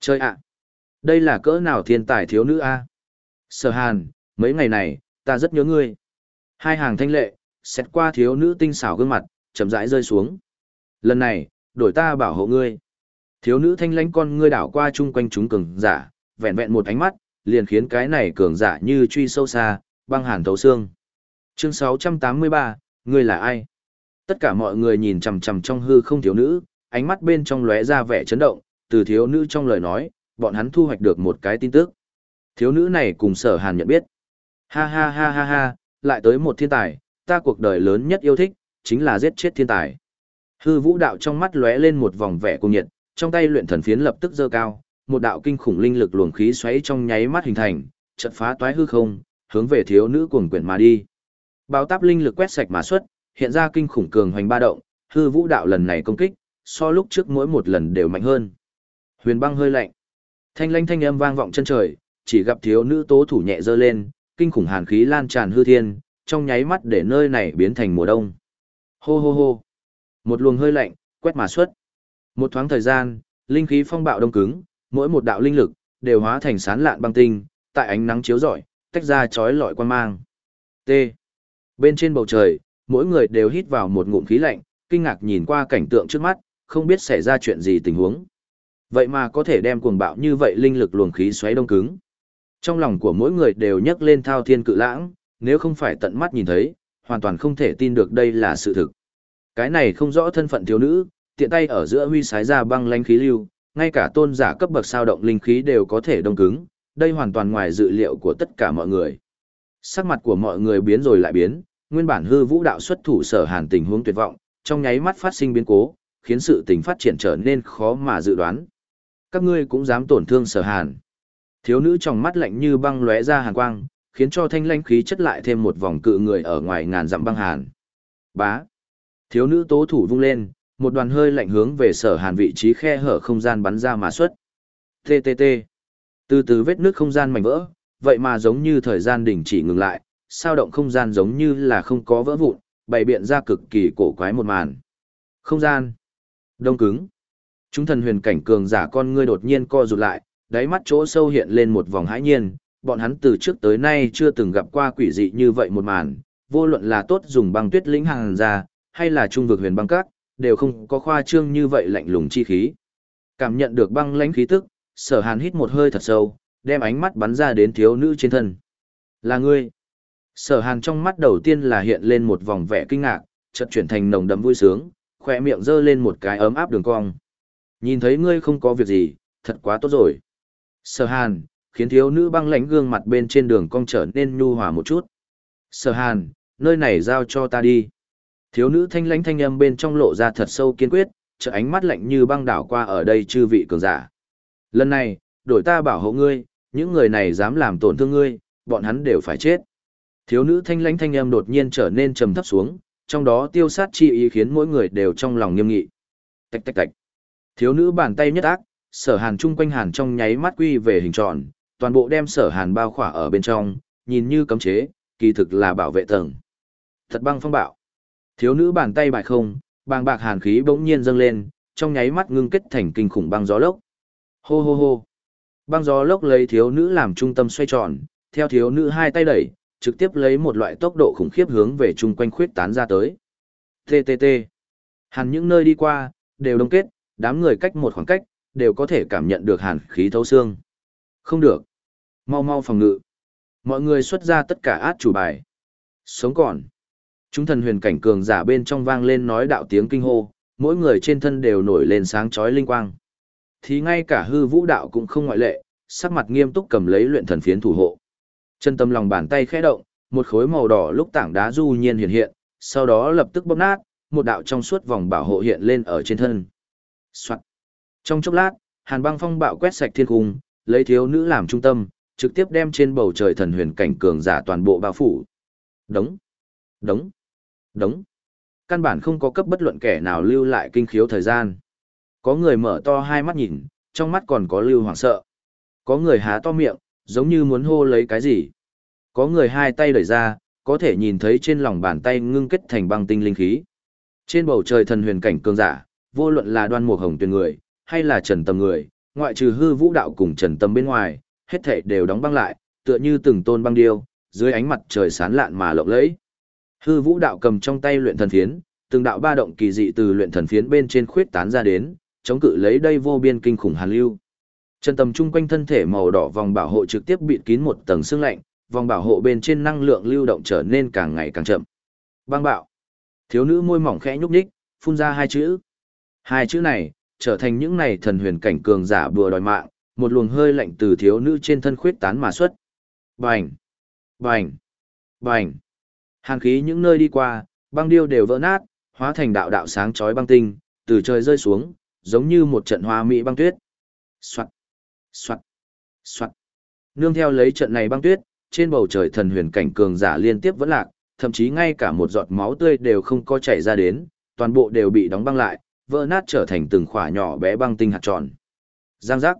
Chơi ạ! đây là cỡ nào thiên tài thiếu nữ a? Sở Hàn, mấy ngày này, ta rất nhớ ngươi. Hai hàng thanh lệ, xét qua thiếu nữ tinh xảo gương mặt, chậm rãi rơi xuống. Lần này, đổi ta bảo hộ ngươi. Thiếu nữ thanh lãnh con ngươi đảo qua chung quanh chúng cường giả, vẹn vẹn một ánh mắt, liền khiến cái này cường giả như truy sâu xa, băng hàn thấu xương. Chương 683, ngươi là ai? Tất cả mọi người nhìn chằm chằm trong hư không thiếu nữ, ánh mắt bên trong lóe ra vẻ chấn động, từ thiếu nữ trong lời nói, bọn hắn thu hoạch được một cái tin tức. Thiếu nữ này cùng sở hàn nhận biết. Ha ha ha ha ha, lại tới một thiên tài, ta cuộc đời lớn nhất yêu thích, chính là giết chết thiên tài. Hư vũ đạo trong mắt lóe lên một vòng vẻ cung nhiệt, trong tay luyện thần phiến lập tức giơ cao, một đạo kinh khủng linh lực luồng khí xoáy trong nháy mắt hình thành, chợt phá toái hư không, hướng về thiếu nữ cuồng quyển mà đi. Bao táp linh lực quét sạch mà xuất, hiện ra kinh khủng cường hoành ba động, hư vũ đạo lần này công kích, so lúc trước mỗi một lần đều mạnh hơn. Huyền băng hơi lạnh. Thanh lanh thanh âm vang vọng chân trời, chỉ gặp thiếu nữ tố thủ nhẹ dơ lên, kinh khủng hàn khí lan tràn hư thiên, trong nháy mắt để nơi này biến thành mùa đông. Hô hô hô. Một luồng hơi lạnh, quét mà xuất. Một thoáng thời gian, linh khí phong bạo đông cứng, mỗi một đạo linh lực đều hóa thành sán lạn băng tinh, tại ánh nắng chiếu rọi, tách ra chói lọi quan mang. T. Bên trên bầu trời, mỗi người đều hít vào một ngụm khí lạnh, kinh ngạc nhìn qua cảnh tượng trước mắt, không biết xảy ra chuyện gì tình huống. Vậy mà có thể đem cuồng bạo như vậy linh lực luồng khí xoáy đông cứng. Trong lòng của mỗi người đều nhấc lên thao thiên cự lãng, nếu không phải tận mắt nhìn thấy, hoàn toàn không thể tin được đây là sự thực. Cái này không rõ thân phận thiếu nữ, tiện tay ở giữa huy sái ra băng lánh khí lưu, ngay cả tôn giả cấp bậc sao động linh khí đều có thể đông cứng, đây hoàn toàn ngoài dự liệu của tất cả mọi người. Sắc mặt của mọi người biến rồi lại biến, nguyên bản hư vũ đạo xuất thủ sở hàn tình huống tuyệt vọng, trong nháy mắt phát sinh biến cố, khiến sự tình phát triển trở nên khó mà dự đoán. Các ngươi cũng dám tổn thương sở hàn. Thiếu nữ trong mắt lạnh như băng lóe ra hàn quang, khiến cho thanh lãnh khí chất lại thêm một vòng cự người ở ngoài ngàn dặm băng hàn. Bá. Thiếu nữ tố thủ vung lên, một đoàn hơi lạnh hướng về sở hàn vị trí khe hở không gian bắn ra mà xuất. TTT. Từ từ vết nước không gian mảnh vỡ, vậy mà giống như thời gian đình chỉ ngừng lại, sao động không gian giống như là không có vỡ vụn, bày biện ra cực kỳ cổ quái một màn. Không gian. Đông cứng. Chúng thần huyền cảnh cường giả con ngươi đột nhiên co rụt lại, đáy mắt chỗ sâu hiện lên một vòng hãi nhiên, bọn hắn từ trước tới nay chưa từng gặp qua quỷ dị như vậy một màn, vô luận là tốt dùng băng tuyết lĩnh hàng ra, hay là trung vực huyền băng các, đều không có khoa trương như vậy lạnh lùng chi khí. Cảm nhận được băng lãnh khí tức, sở hàn hít một hơi thật sâu, đem ánh mắt bắn ra đến thiếu nữ trên thân. Là ngươi. Sở hàn trong mắt đầu tiên là hiện lên một vòng vẻ kinh ngạc, chợt chuyển thành nồng đậm vui sướng, khỏe miệng giơ lên một cái ấm áp đường cong. Nhìn thấy ngươi không có việc gì, thật quá tốt rồi. Sở hàn, khiến thiếu nữ băng lãnh gương mặt bên trên đường cong trở nên nhu hòa một chút. Sở hàn, nơi này giao cho ta đi. Thiếu nữ thanh lãnh thanh âm bên trong lộ ra thật sâu kiên quyết, trợ ánh mắt lạnh như băng đảo qua ở đây chư vị cường giả. Lần này, đổi ta bảo hộ ngươi, những người này dám làm tổn thương ngươi, bọn hắn đều phải chết. Thiếu nữ thanh lãnh thanh âm đột nhiên trở nên trầm thấp xuống, trong đó tiêu sát chi ý khiến mỗi người đều trong lòng nghiêm nghị. Tạch tạch tạch. Thiếu nữ bàn tay nhất ác, sở hàn chung quanh hàn trong nháy mắt quy về hình tròn, toàn bộ đem sở hàn bao khỏa ở bên trong, nhìn như cấm chế, kỳ thực là bảo vệ tầng. Thật băng phong bạo. Thiếu nữ bàn tay bại không, bàng bạc hàn khí bỗng nhiên dâng lên, trong nháy mắt ngưng kết thành kinh khủng băng gió lốc. Hô hô hô. Băng gió lốc lấy thiếu nữ làm trung tâm xoay tròn, theo thiếu nữ hai tay đẩy, trực tiếp lấy một loại tốc độ khủng khiếp hướng về chung quanh khuyết tán ra tới. TTT. Hàn những nơi đi qua, đều đông kết, đám người cách một khoảng cách, đều có thể cảm nhận được hàn khí thấu xương. Không được. Mau mau phòng ngự. Mọi người xuất ra tất cả át chủ bài. Sống còn. Chúng thần huyền cảnh cường giả bên trong vang lên nói đạo tiếng kinh hô, mỗi người trên thân đều nổi lên sáng chói linh quang. Thì ngay cả hư vũ đạo cũng không ngoại lệ, sắc mặt nghiêm túc cầm lấy luyện thần phiến thủ hộ. Chân tâm lòng bàn tay khẽ động, một khối màu đỏ lúc tảng đá du nhiên hiện hiện, sau đó lập tức bóp nát, một đạo trong suốt vòng bảo hộ hiện lên ở trên thân. Soạn. Trong chốc lát, hàn băng phong bạo quét sạch thiên cung, lấy thiếu nữ làm trung tâm, trực tiếp đem trên bầu trời thần huyền cảnh cường giả toàn bộ bao phủ. Đống, đống, đống. Căn bản không có cấp bất luận kẻ nào lưu lại kinh khiếu thời gian. Có người mở to hai mắt nhìn, trong mắt còn có lưu hoảng sợ. Có người há to miệng, giống như muốn hô lấy cái gì. Có người hai tay đẩy ra, có thể nhìn thấy trên lòng bàn tay ngưng kết thành băng tinh linh khí. Trên bầu trời thần huyền cảnh cường giả, vô luận là đoan mục hồng tuyên người, hay là trần tâm người, ngoại trừ hư vũ đạo cùng trần tâm bên ngoài, hết thảy đều đóng băng lại, tựa như từng tôn băng điêu, dưới ánh mặt trời sáng lạn mà lộng lẫy. Hư vũ đạo cầm trong tay luyện thần phiến, từng đạo ba động kỳ dị từ luyện thần phiến bên trên khuyết tán ra đến, chống cự lấy đây vô biên kinh khủng hàn lưu. chân Tầm trung quanh thân thể màu đỏ vòng bảo hộ trực tiếp bịt kín một tầng xương lạnh, vòng bảo hộ bên trên năng lượng lưu động trở nên càng ngày càng chậm. Băng bạo. Thiếu nữ môi mỏng khẽ nhúc nhích, phun ra hai chữ. Hai chữ này, trở thành những này thần huyền cảnh cường giả vừa đòi mạng, một luồng hơi lạnh từ thiếu nữ trên thân khuyết tán mà xuất. Bành! Bành! Bành! Hàn khí những nơi đi qua, băng điêu đều vỡ nát, hóa thành đạo đạo sáng chói băng tinh, từ trời rơi xuống, giống như một trận hoa mỹ băng tuyết. Soạt! Soạt! Soạt! Nương theo lấy trận này băng tuyết, trên bầu trời thần huyền cảnh cường giả liên tiếp vẫn lạc, thậm chí ngay cả một giọt máu tươi đều không có chảy ra đến, toàn bộ đều bị đóng băng lại, vỡ nát trở thành từng khỏa nhỏ bé băng tinh hạt tròn. Giang giác.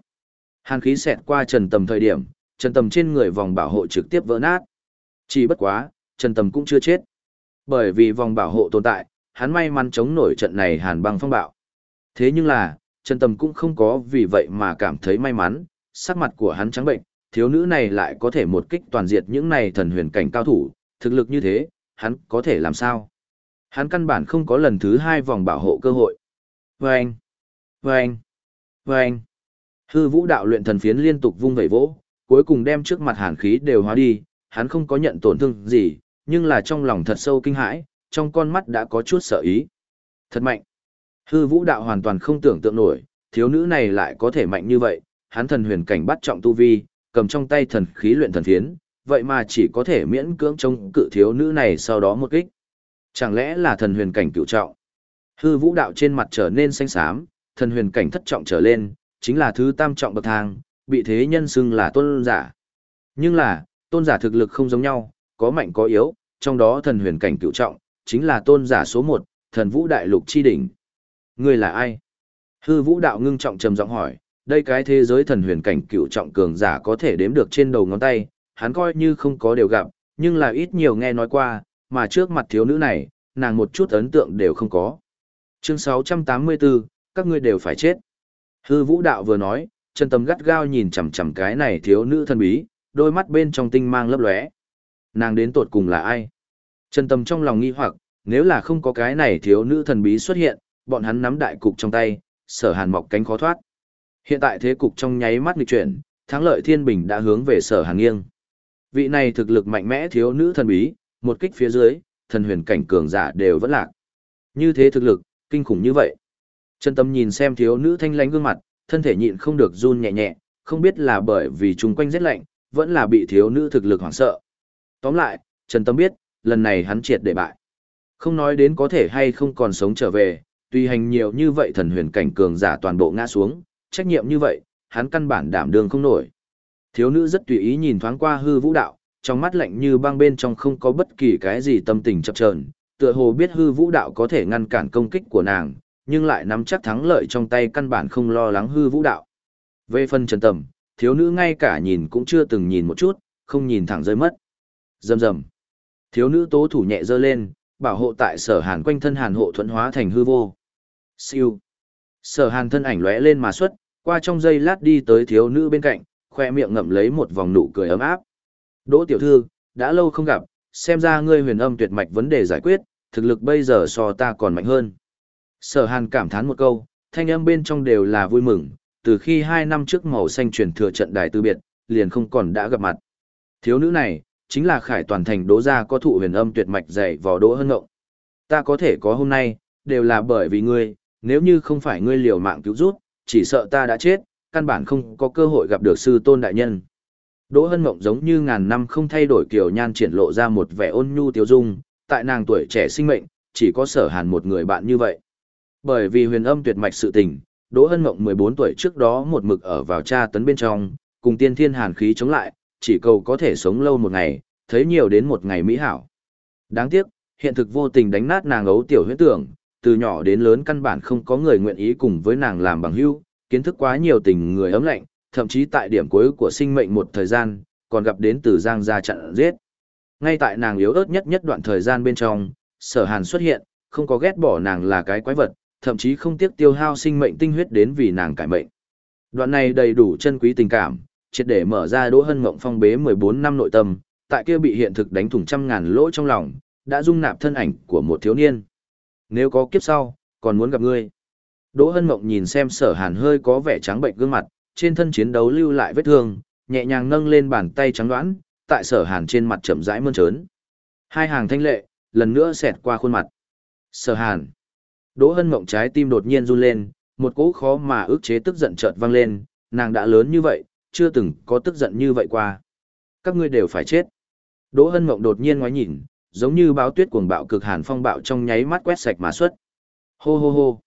Hàn khí xẹt qua Trần Tầm thời điểm, Trần Tầm trên người vòng bảo hộ trực tiếp vỡ nát. Chỉ bất quá, Trần Tầm cũng chưa chết. Bởi vì vòng bảo hộ tồn tại, hắn may mắn chống nổi trận này hàn băng phong bạo. Thế nhưng là, Trần Tầm cũng không có vì vậy mà cảm thấy may mắn, sắc mặt của hắn trắng bệnh, thiếu nữ này lại có thể một kích toàn diệt những này thần huyền cảnh cao thủ, thực lực như thế, hắn có thể làm sao? Hắn căn bản không có lần thứ hai vòng bảo hộ cơ hội. Vâng! Vâng! Vâng! Hư vũ đạo luyện thần phiến liên tục vung vẩy vỗ, cuối cùng đem trước mặt hàn khí đều hóa đi, hắn không có nhận tổn thương gì, nhưng là trong lòng thật sâu kinh hãi, trong con mắt đã có chút sợ ý. Thật mạnh! Hư vũ đạo hoàn toàn không tưởng tượng nổi, thiếu nữ này lại có thể mạnh như vậy, hắn thần huyền cảnh bắt trọng tu vi, cầm trong tay thần khí luyện thần phiến, vậy mà chỉ có thể miễn cưỡng chống cự thiếu nữ này sau đó một kích. Chẳng lẽ là thần huyền cảnh cựu trọng? Hư vũ đạo trên mặt trở nên xanh xám, thần huyền cảnh thất trọng trở lên, chính là thứ tam trọng bậc thang, bị thế nhân xưng là tôn giả. Nhưng là, tôn giả thực lực không giống nhau, có mạnh có yếu, trong đó thần huyền cảnh cựu trọng, chính là tôn giả số một, thần vũ đại lục chi đỉnh. Ngươi là ai? Hư vũ đạo ngưng trọng trầm giọng hỏi, đây cái thế giới thần huyền cảnh cựu trọng cường giả có thể đếm được trên đầu ngón tay, hắn coi như không có điều gặp, nhưng là ít nhiều nghe nói qua, mà trước mặt thiếu nữ này, nàng một chút ấn tượng đều không có. Chương 684, các ngươi đều phải chết. Hư vũ đạo vừa nói, chân tâm gắt gao nhìn chằm chằm cái này thiếu nữ thân bí, đôi mắt bên trong tinh mang lấp lóe. Nàng đến tột cùng là ai? Chân tâm trong lòng nghi hoặc, nếu là không có cái này thiếu nữ thần bí xuất hiện, bọn hắn nắm đại cục trong tay, sở hàn mọc cánh khó thoát. Hiện tại thế cục trong nháy mắt nghịch chuyển, thắng lợi thiên bình đã hướng về sở hàn nghiêng. Vị này thực lực mạnh mẽ thiếu nữ thần bí, một kích phía dưới, thần huyền cảnh cường giả đều vẫn lạc. Như thế thực lực, kinh khủng như vậy. Trần Tâm nhìn xem thiếu nữ thanh lãnh gương mặt, thân thể nhịn không được run nhẹ nhẹ, không biết là bởi vì chung quanh rất lạnh, vẫn là bị thiếu nữ thực lực hoảng sợ. Tóm lại, Trần Tâm biết, lần này hắn triệt để bại. Không nói đến có thể hay không còn sống trở về, tùy hành nhiều như vậy thần huyền cảnh cường giả toàn bộ ngã xuống, trách nhiệm như vậy, hắn căn bản đảm đương không nổi. Thiếu nữ rất tùy ý nhìn thoáng qua hư vũ đạo, trong mắt lạnh như băng bên trong không có bất kỳ cái gì tâm tình chập chờn, tựa hồ biết hư vũ đạo có thể ngăn cản công kích của nàng, nhưng lại nắm chắc thắng lợi trong tay căn bản không lo lắng hư vũ đạo. Về phần trần tầm, thiếu nữ ngay cả nhìn cũng chưa từng nhìn một chút, không nhìn thẳng rơi mất. Rầm rầm. Thiếu nữ tố thủ nhẹ dơ lên, bảo hộ tại sở hàn quanh thân hàn hộ thuận hóa thành hư vô. Siêu. Sở hàn thân ảnh lóe lên mà xuất, qua trong giây lát đi tới thiếu nữ bên cạnh, khoe miệng ngậm lấy một vòng nụ cười ấm áp. Đỗ tiểu thư, đã lâu không gặp, xem ra ngươi huyền âm tuyệt mạch vấn đề giải quyết, thực lực bây giờ so ta còn mạnh hơn. Sở hàn cảm thán một câu, thanh âm bên trong đều là vui mừng, từ khi hai năm trước màu xanh truyền thừa trận đài từ biệt, liền không còn đã gặp mặt. Thiếu nữ này, chính là khải toàn thành đỗ gia có thụ huyền âm tuyệt mạch dạy vò đỗ hân ngộng. Ta có thể có hôm nay, đều là bởi vì ngươi, nếu như không phải ngươi liều mạng cứu rút, chỉ sợ ta đã chết, căn bản không có cơ hội gặp được sư tôn đại nhân. Đỗ Hân ngộng giống như ngàn năm không thay đổi kiểu nhan triển lộ ra một vẻ ôn nhu tiêu dung, tại nàng tuổi trẻ sinh mệnh, chỉ có sở hàn một người bạn như vậy. Bởi vì huyền âm tuyệt mạch sự tình, Đỗ Hân Mộng 14 tuổi trước đó một mực ở vào tra tấn bên trong, cùng tiên thiên hàn khí chống lại, chỉ cầu có thể sống lâu một ngày, thấy nhiều đến một ngày mỹ hảo. Đáng tiếc, hiện thực vô tình đánh nát nàng ấu tiểu huyết tưởng, từ nhỏ đến lớn căn bản không có người nguyện ý cùng với nàng làm bằng hữu, kiến thức quá nhiều tình người ấm lạnh, thậm chí tại điểm cuối của sinh mệnh một thời gian, còn gặp đến từ Giang gia trận giết. Ngay tại nàng yếu ớt nhất nhất đoạn thời gian bên trong, sở hàn xuất hiện, không có ghét bỏ nàng là cái quái vật, thậm chí không tiếc tiêu hao sinh mệnh tinh huyết đến vì nàng cải mệnh. Đoạn này đầy đủ chân quý tình cảm, triệt để mở ra Đỗ Hân Mộng phong bế 14 năm nội tâm, tại kia bị hiện thực đánh thủng trăm ngàn lỗ trong lòng, đã dung nạp thân ảnh của một thiếu niên. Nếu có kiếp sau, còn muốn gặp ngươi. Đỗ Hân Mộng nhìn xem sở hàn hơi có vẻ trắng bệnh gương mặt, trên thân chiến đấu lưu lại vết thương, nhẹ nhàng nâng lên bàn tay trắng đoán, tại sở hàn trên mặt chậm rãi mơn trớn. Hai hàng thanh lệ, lần nữa xẹt qua khuôn mặt. Sở hàn. Đỗ Hân Mộng trái tim đột nhiên run lên, một cỗ khó mà ức chế tức giận chợt vang lên, nàng đã lớn như vậy, chưa từng có tức giận như vậy qua. Các ngươi đều phải chết. Đỗ Hân Mộng đột nhiên ngoái nhìn, giống như báo tuyết cuồng bạo cực hàn phong bạo trong nháy mắt quét sạch mà xuất. Hô hô hô.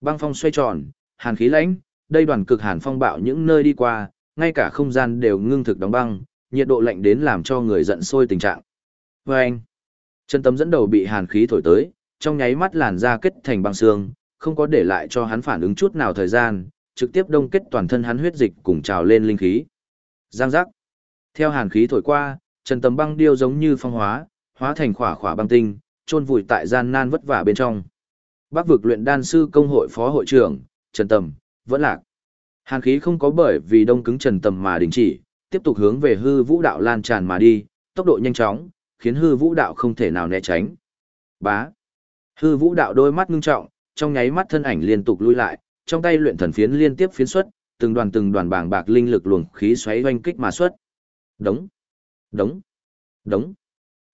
Băng phong xoay tròn, hàn khí lãnh, đây đoàn cực hàn phong bạo những nơi đi qua, ngay cả không gian đều ngưng thực đóng băng, nhiệt độ lạnh đến làm cho người giận sôi tình trạng. Và anh, chân tấm dẫn đầu bị hàn khí thổi tới, trong nháy mắt làn da kết thành băng xương, không có để lại cho hắn phản ứng chút nào thời gian, trực tiếp đông kết toàn thân hắn huyết dịch cùng trào lên linh khí. Giang giác. Theo hàn khí thổi qua, chân tầm băng điêu giống như phong hóa, hóa thành khỏa khỏa băng tinh, chôn vùi tại gian nan vất vả bên trong. bác vực luyện đan sư công hội phó hội trưởng, Trần Tầm, vẫn lạc. Hàn khí không có bởi vì đông cứng Trần Tầm mà đình chỉ, tiếp tục hướng về hư vũ đạo lan tràn mà đi, tốc độ nhanh chóng, khiến hư vũ đạo không thể nào né tránh. Bá. Hư vũ đạo đôi mắt ngưng trọng, trong nháy mắt thân ảnh liên tục lui lại, trong tay luyện thần phiến liên tiếp phiến xuất, từng đoàn từng đoàn bảng bạc linh lực luồng khí xoáy oanh kích mà xuất. Đống, đống, đống.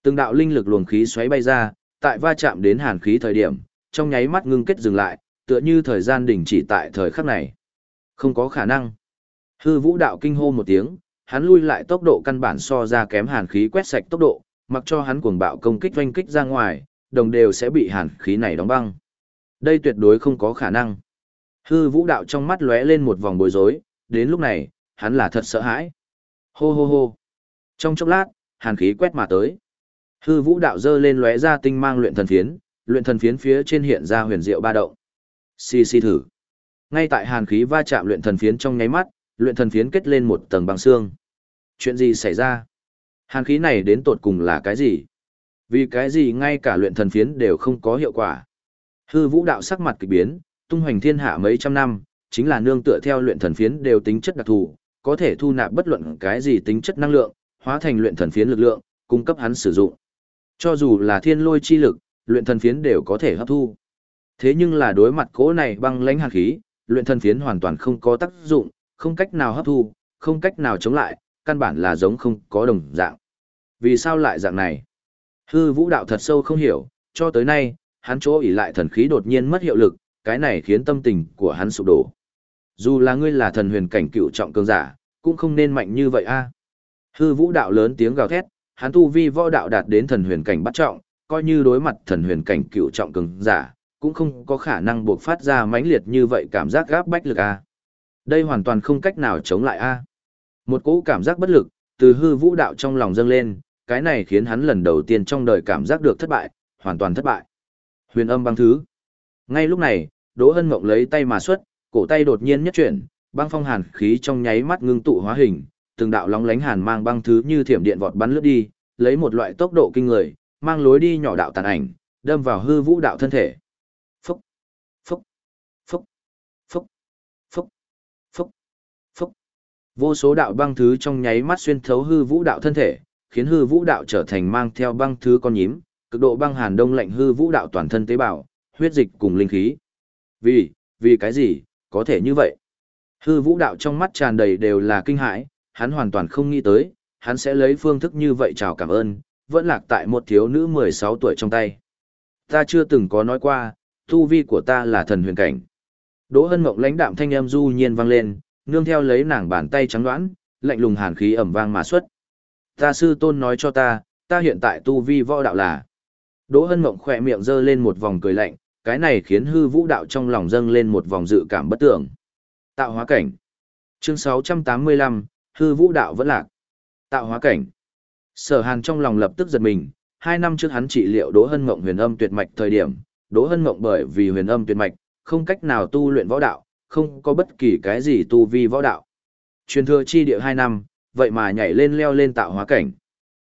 Từng đạo linh lực luồng khí xoáy bay ra, tại va chạm đến hàn khí thời điểm, trong nháy mắt ngưng kết dừng lại, tựa như thời gian đình chỉ tại thời khắc này. Không có khả năng. Hư vũ đạo kinh hô một tiếng, hắn lui lại tốc độ căn bản so ra kém hàn khí quét sạch tốc độ, mặc cho hắn cuồng bạo công kích oanh kích ra ngoài, đồng đều sẽ bị hàn khí này đóng băng. Đây tuyệt đối không có khả năng. Hư vũ đạo trong mắt lóe lên một vòng bối rối, đến lúc này, hắn là thật sợ hãi. Hô hô hô. Trong chốc lát, hàn khí quét mà tới. Hư vũ đạo dơ lên lóe ra tinh mang luyện thần phiến, luyện thần phiến phía trên hiện ra huyền diệu ba động. Xì xì thử. Ngay tại hàn khí va chạm luyện thần phiến trong nháy mắt, luyện thần phiến kết lên một tầng băng xương. Chuyện gì xảy ra? Hàn khí này đến tột cùng là cái gì? Vì cái gì ngay cả luyện thần phiến đều không có hiệu quả? Hư vũ đạo sắc mặt kỳ biến, tung hoành thiên hạ mấy trăm năm, chính là nương tựa theo luyện thần phiến đều tính chất đặc thù, có thể thu nạp bất luận cái gì tính chất năng lượng, hóa thành luyện thần phiến lực lượng, cung cấp hắn sử dụng. Cho dù là thiên lôi chi lực, luyện thần phiến đều có thể hấp thu. Thế nhưng là đối mặt cỗ này băng lãnh hàn khí, luyện thần phiến hoàn toàn không có tác dụng, không cách nào hấp thu, không cách nào chống lại, căn bản là giống không có đồng dạng. Vì sao lại dạng này? Hư vũ đạo thật sâu không hiểu, cho tới nay, hắn chỗ ỉ lại thần khí đột nhiên mất hiệu lực, cái này khiến tâm tình của hắn sụp đổ. Dù là ngươi là thần huyền cảnh cựu trọng cường giả, cũng không nên mạnh như vậy a. Hư vũ đạo lớn tiếng gào thét, hắn tu vi võ đạo đạt đến thần huyền cảnh bắt trọng, coi như đối mặt thần huyền cảnh cựu trọng cường giả, cũng không có khả năng buộc phát ra mãnh liệt như vậy cảm giác gáp bách lực a. Đây hoàn toàn không cách nào chống lại a. Một cỗ cảm giác bất lực từ hư vũ đạo trong lòng dâng lên, cái này khiến hắn lần đầu tiên trong đời cảm giác được thất bại, hoàn toàn thất bại. Huyền âm băng thứ. Ngay lúc này, Đỗ Hân Mộng lấy tay mà xuất, cổ tay đột nhiên nhất chuyển, băng phong hàn khí trong nháy mắt ngưng tụ hóa hình, từng đạo lóng lánh hàn mang băng thứ như thiểm điện vọt bắn lướt đi, lấy một loại tốc độ kinh người, mang lối đi nhỏ đạo tàn ảnh, đâm vào hư vũ đạo thân thể. Phúc, phúc, phúc, phúc, phúc, phúc, phúc. Vô số đạo băng thứ trong nháy mắt xuyên thấu hư vũ đạo thân thể, khiến hư vũ đạo trở thành mang theo băng thứ con nhím, cực độ băng hàn đông lạnh hư vũ đạo toàn thân tế bào, huyết dịch cùng linh khí. Vì, vì cái gì, có thể như vậy? Hư vũ đạo trong mắt tràn đầy đều là kinh hãi, hắn hoàn toàn không nghĩ tới, hắn sẽ lấy phương thức như vậy chào cảm ơn, vẫn lạc tại một thiếu nữ 16 tuổi trong tay. Ta chưa từng có nói qua, tu vi của ta là thần huyền cảnh. Đỗ Hân Mộng lãnh đạm thanh âm du nhiên vang lên, nương theo lấy nàng bàn tay trắng đoán, lạnh lùng hàn khí ẩm vang mà xuất. Ta sư tôn nói cho ta, ta hiện tại tu vi võ đạo là. Đỗ Hân Mộng khỏe miệng giơ lên một vòng cười lạnh, cái này khiến hư vũ đạo trong lòng dâng lên một vòng dự cảm bất tưởng. Tạo hóa cảnh. Chương 685, hư vũ đạo vẫn lạc. Tạo hóa cảnh. Sở Hàn trong lòng lập tức giật mình, hai năm trước hắn trị liệu Đỗ Hân Mộng huyền âm tuyệt mạch thời điểm, Đỗ Hân Mộng bởi vì huyền âm tuyệt mạch, không cách nào tu luyện võ đạo, không có bất kỳ cái gì tu vi võ đạo. Truyền thừa chi địa hai năm, vậy mà nhảy lên leo lên tạo hóa cảnh.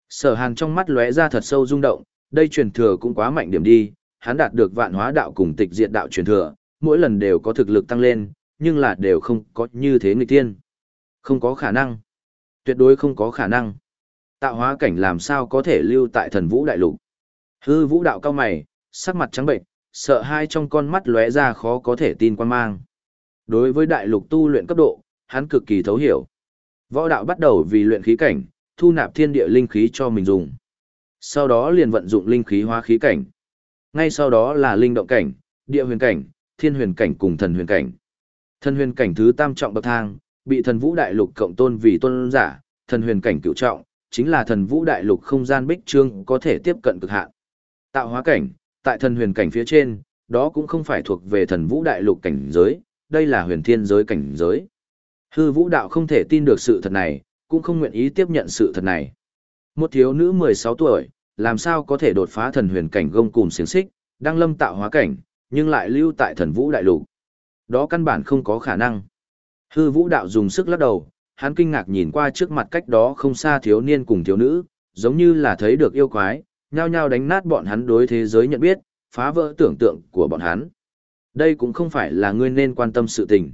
Sở Hàn trong mắt lóe ra thật sâu rung động, đây truyền thừa cũng quá mạnh điểm đi, hắn đạt được vạn hóa đạo cùng tịch diệt đạo truyền thừa, mỗi lần đều có thực lực tăng lên, nhưng là đều không có như thế người tiên. Không có khả năng. Tuyệt đối không có khả năng. Tạo hóa cảnh làm sao có thể lưu tại thần vũ đại lục. Hư vũ đạo cao mày, sắc mặt trắng bệnh, sợ hai trong con mắt lóe ra khó có thể tin quan mang. Đối với đại lục tu luyện cấp độ, hắn cực kỳ thấu hiểu. Võ đạo bắt đầu vì luyện khí cảnh, thu nạp thiên địa linh khí cho mình dùng. Sau đó liền vận dụng linh khí hóa khí cảnh. Ngay sau đó là linh động cảnh, địa huyền cảnh, thiên huyền cảnh cùng thần huyền cảnh. Thần huyền cảnh thứ tam trọng bậc thang, bị thần vũ đại lục cộng tôn vì tôn giả, thần huyền cảnh cửu trọng, chính là thần vũ đại lục không gian bích trương có thể tiếp cận cực hạn. Tạo hóa cảnh, tại thần huyền cảnh phía trên, đó cũng không phải thuộc về thần vũ đại lục cảnh giới, đây là huyền thiên giới cảnh giới. Hư vũ đạo không thể tin được sự thật này, cũng không nguyện ý tiếp nhận sự thật này. Một thiếu nữ 16 tuổi, làm sao có thể đột phá thần huyền cảnh gông cùng xiềng xích, đang lâm tạo hóa cảnh, nhưng lại lưu tại thần vũ đại lục. Đó căn bản không có khả năng. Hư vũ đạo dùng sức lắc đầu, hắn kinh ngạc nhìn qua trước mặt cách đó không xa thiếu niên cùng thiếu nữ, giống như là thấy được yêu quái, nhao nhao đánh nát bọn hắn đối thế giới nhận biết, phá vỡ tưởng tượng của bọn hắn. Đây cũng không phải là ngươi nên quan tâm sự tình.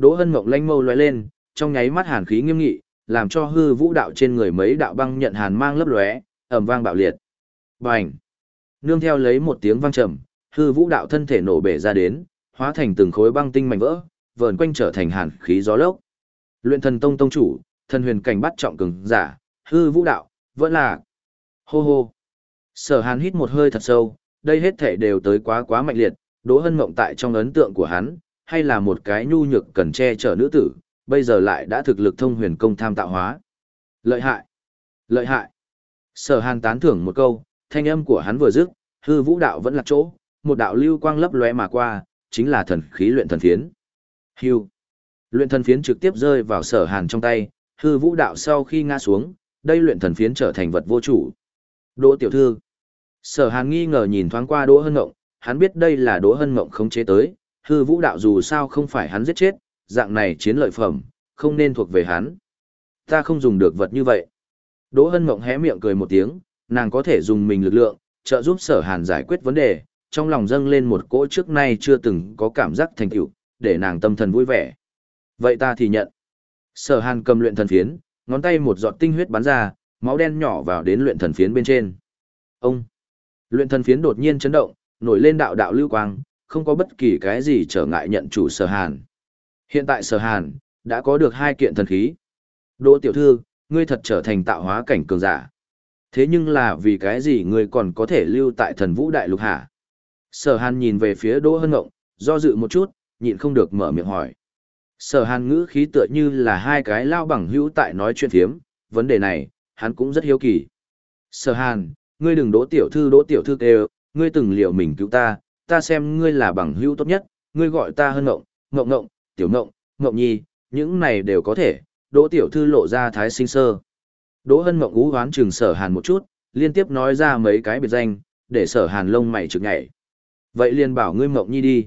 Đỗ Hân Mộng lanh mâu lóe lên, trong nháy mắt hàn khí nghiêm nghị, làm cho hư vũ đạo trên người mấy đạo băng nhận hàn mang lấp lóe, ầm vang bạo liệt. Bành! Nương theo lấy một tiếng vang trầm, hư vũ đạo thân thể nổ bể ra đến, hóa thành từng khối băng tinh mảnh vỡ, vờn quanh trở thành hàn khí gió lốc. Luyện thần tông tông chủ, thần huyền cảnh bắt trọng cường giả, hư vũ đạo, vẫn là hô hô. Sở Hàn hít một hơi thật sâu, đây hết thể đều tới quá quá mạnh liệt, Đỗ Hân Mộng tại trong ấn tượng của hắn, hay là một cái nhu nhược cần che chở nữ tử, bây giờ lại đã thực lực thông huyền công tham tạo hóa. Lợi hại! Lợi hại! Sở Hàn tán thưởng một câu, thanh âm của hắn vừa dứt, hư vũ đạo vẫn là chỗ, một đạo lưu quang lấp lóe mà qua, chính là thần khí luyện thần phiến. Hưu! Luyện thần phiến trực tiếp rơi vào sở hàn trong tay, hư vũ đạo sau khi ngã xuống, đây luyện thần phiến trở thành vật vô chủ. Đỗ tiểu thư. Sở hàn nghi ngờ nhìn thoáng qua Đỗ Hân Ngộng, hắn biết đây là Đỗ Hân Ngộng không chế tới, hư vũ đạo dù sao không phải hắn giết chết, dạng này chiến lợi phẩm, không nên thuộc về hắn. Ta không dùng được vật như vậy. Đỗ Hân mộng hé miệng cười một tiếng, nàng có thể dùng mình lực lượng, trợ giúp sở hàn giải quyết vấn đề, trong lòng dâng lên một cỗ trước nay chưa từng có cảm giác thành tựu, để nàng tâm thần vui vẻ. Vậy ta thì nhận. Sở hàn cầm luyện thần phiến, ngón tay một giọt tinh huyết bắn ra, máu đen nhỏ vào đến luyện thần phiến bên trên. Ông! Luyện thần phiến đột nhiên chấn động, nổi lên đạo đạo lưu quang, không có bất kỳ cái gì trở ngại nhận chủ sở hàn. Hiện tại sở hàn, đã có được hai kiện thần khí. Đỗ tiểu thư, ngươi thật trở thành tạo hóa cảnh cường giả. Thế nhưng là vì cái gì ngươi còn có thể lưu tại thần vũ đại lục hả? Sở hàn nhìn về phía Đỗ Hân Ngộng, do dự một chút, nhịn không được mở miệng hỏi. Sở hàn ngữ khí tựa như là hai cái lao bằng hữu tại nói chuyện thiếm, vấn đề này, hắn cũng rất hiếu kỳ. Sở hàn, ngươi đừng đỗ tiểu thư đỗ tiểu thư kêu, ngươi từng liệu mình cứu ta, ta xem ngươi là bằng hữu tốt nhất, ngươi gọi ta hơn ngộng, ngộng ngộng, tiểu ngộng, ngộng nhi, những này đều có thể, đỗ tiểu thư lộ ra thái sinh sơ. Đỗ hân ngộng ú hoán trừng sở hàn một chút, liên tiếp nói ra mấy cái biệt danh, để sở hàn lông mày trực nhảy. Vậy liền bảo ngươi ngộng nhi đi.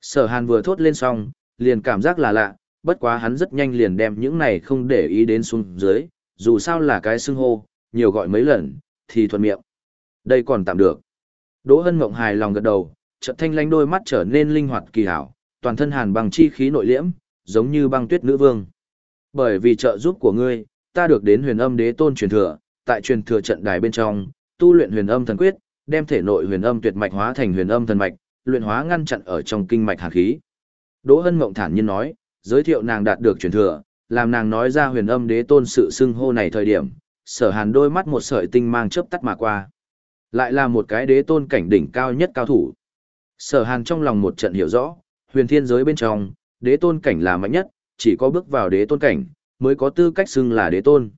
Sở hàn vừa thốt lên xong, liền cảm giác là lạ, bất quá hắn rất nhanh liền đem những này không để ý đến xuống dưới, dù sao là cái xưng hô, nhiều gọi mấy lần, thì thuận miệng. Đây còn tạm được. Đỗ Hân ngộng hài lòng gật đầu, chợt thanh lánh đôi mắt trở nên linh hoạt kỳ hảo, toàn thân hàn bằng chi khí nội liễm, giống như băng tuyết nữ vương. Bởi vì trợ giúp của ngươi, ta được đến huyền âm đế tôn truyền thừa, tại truyền thừa trận đài bên trong, tu luyện huyền âm thần quyết, đem thể nội huyền âm tuyệt mạch hóa thành huyền âm thần mạch, luyện hóa ngăn chặn ở trong kinh mạch hàn khí. Đỗ Hân Mộng thản nhiên nói, giới thiệu nàng đạt được truyền thừa, làm nàng nói ra huyền âm đế tôn sự xưng hô này thời điểm, sở hàn đôi mắt một sợi tinh mang chớp tắt mà qua. Lại là một cái đế tôn cảnh đỉnh cao nhất cao thủ. Sở hàn trong lòng một trận hiểu rõ, huyền thiên giới bên trong, đế tôn cảnh là mạnh nhất, chỉ có bước vào đế tôn cảnh, mới có tư cách xưng là đế tôn.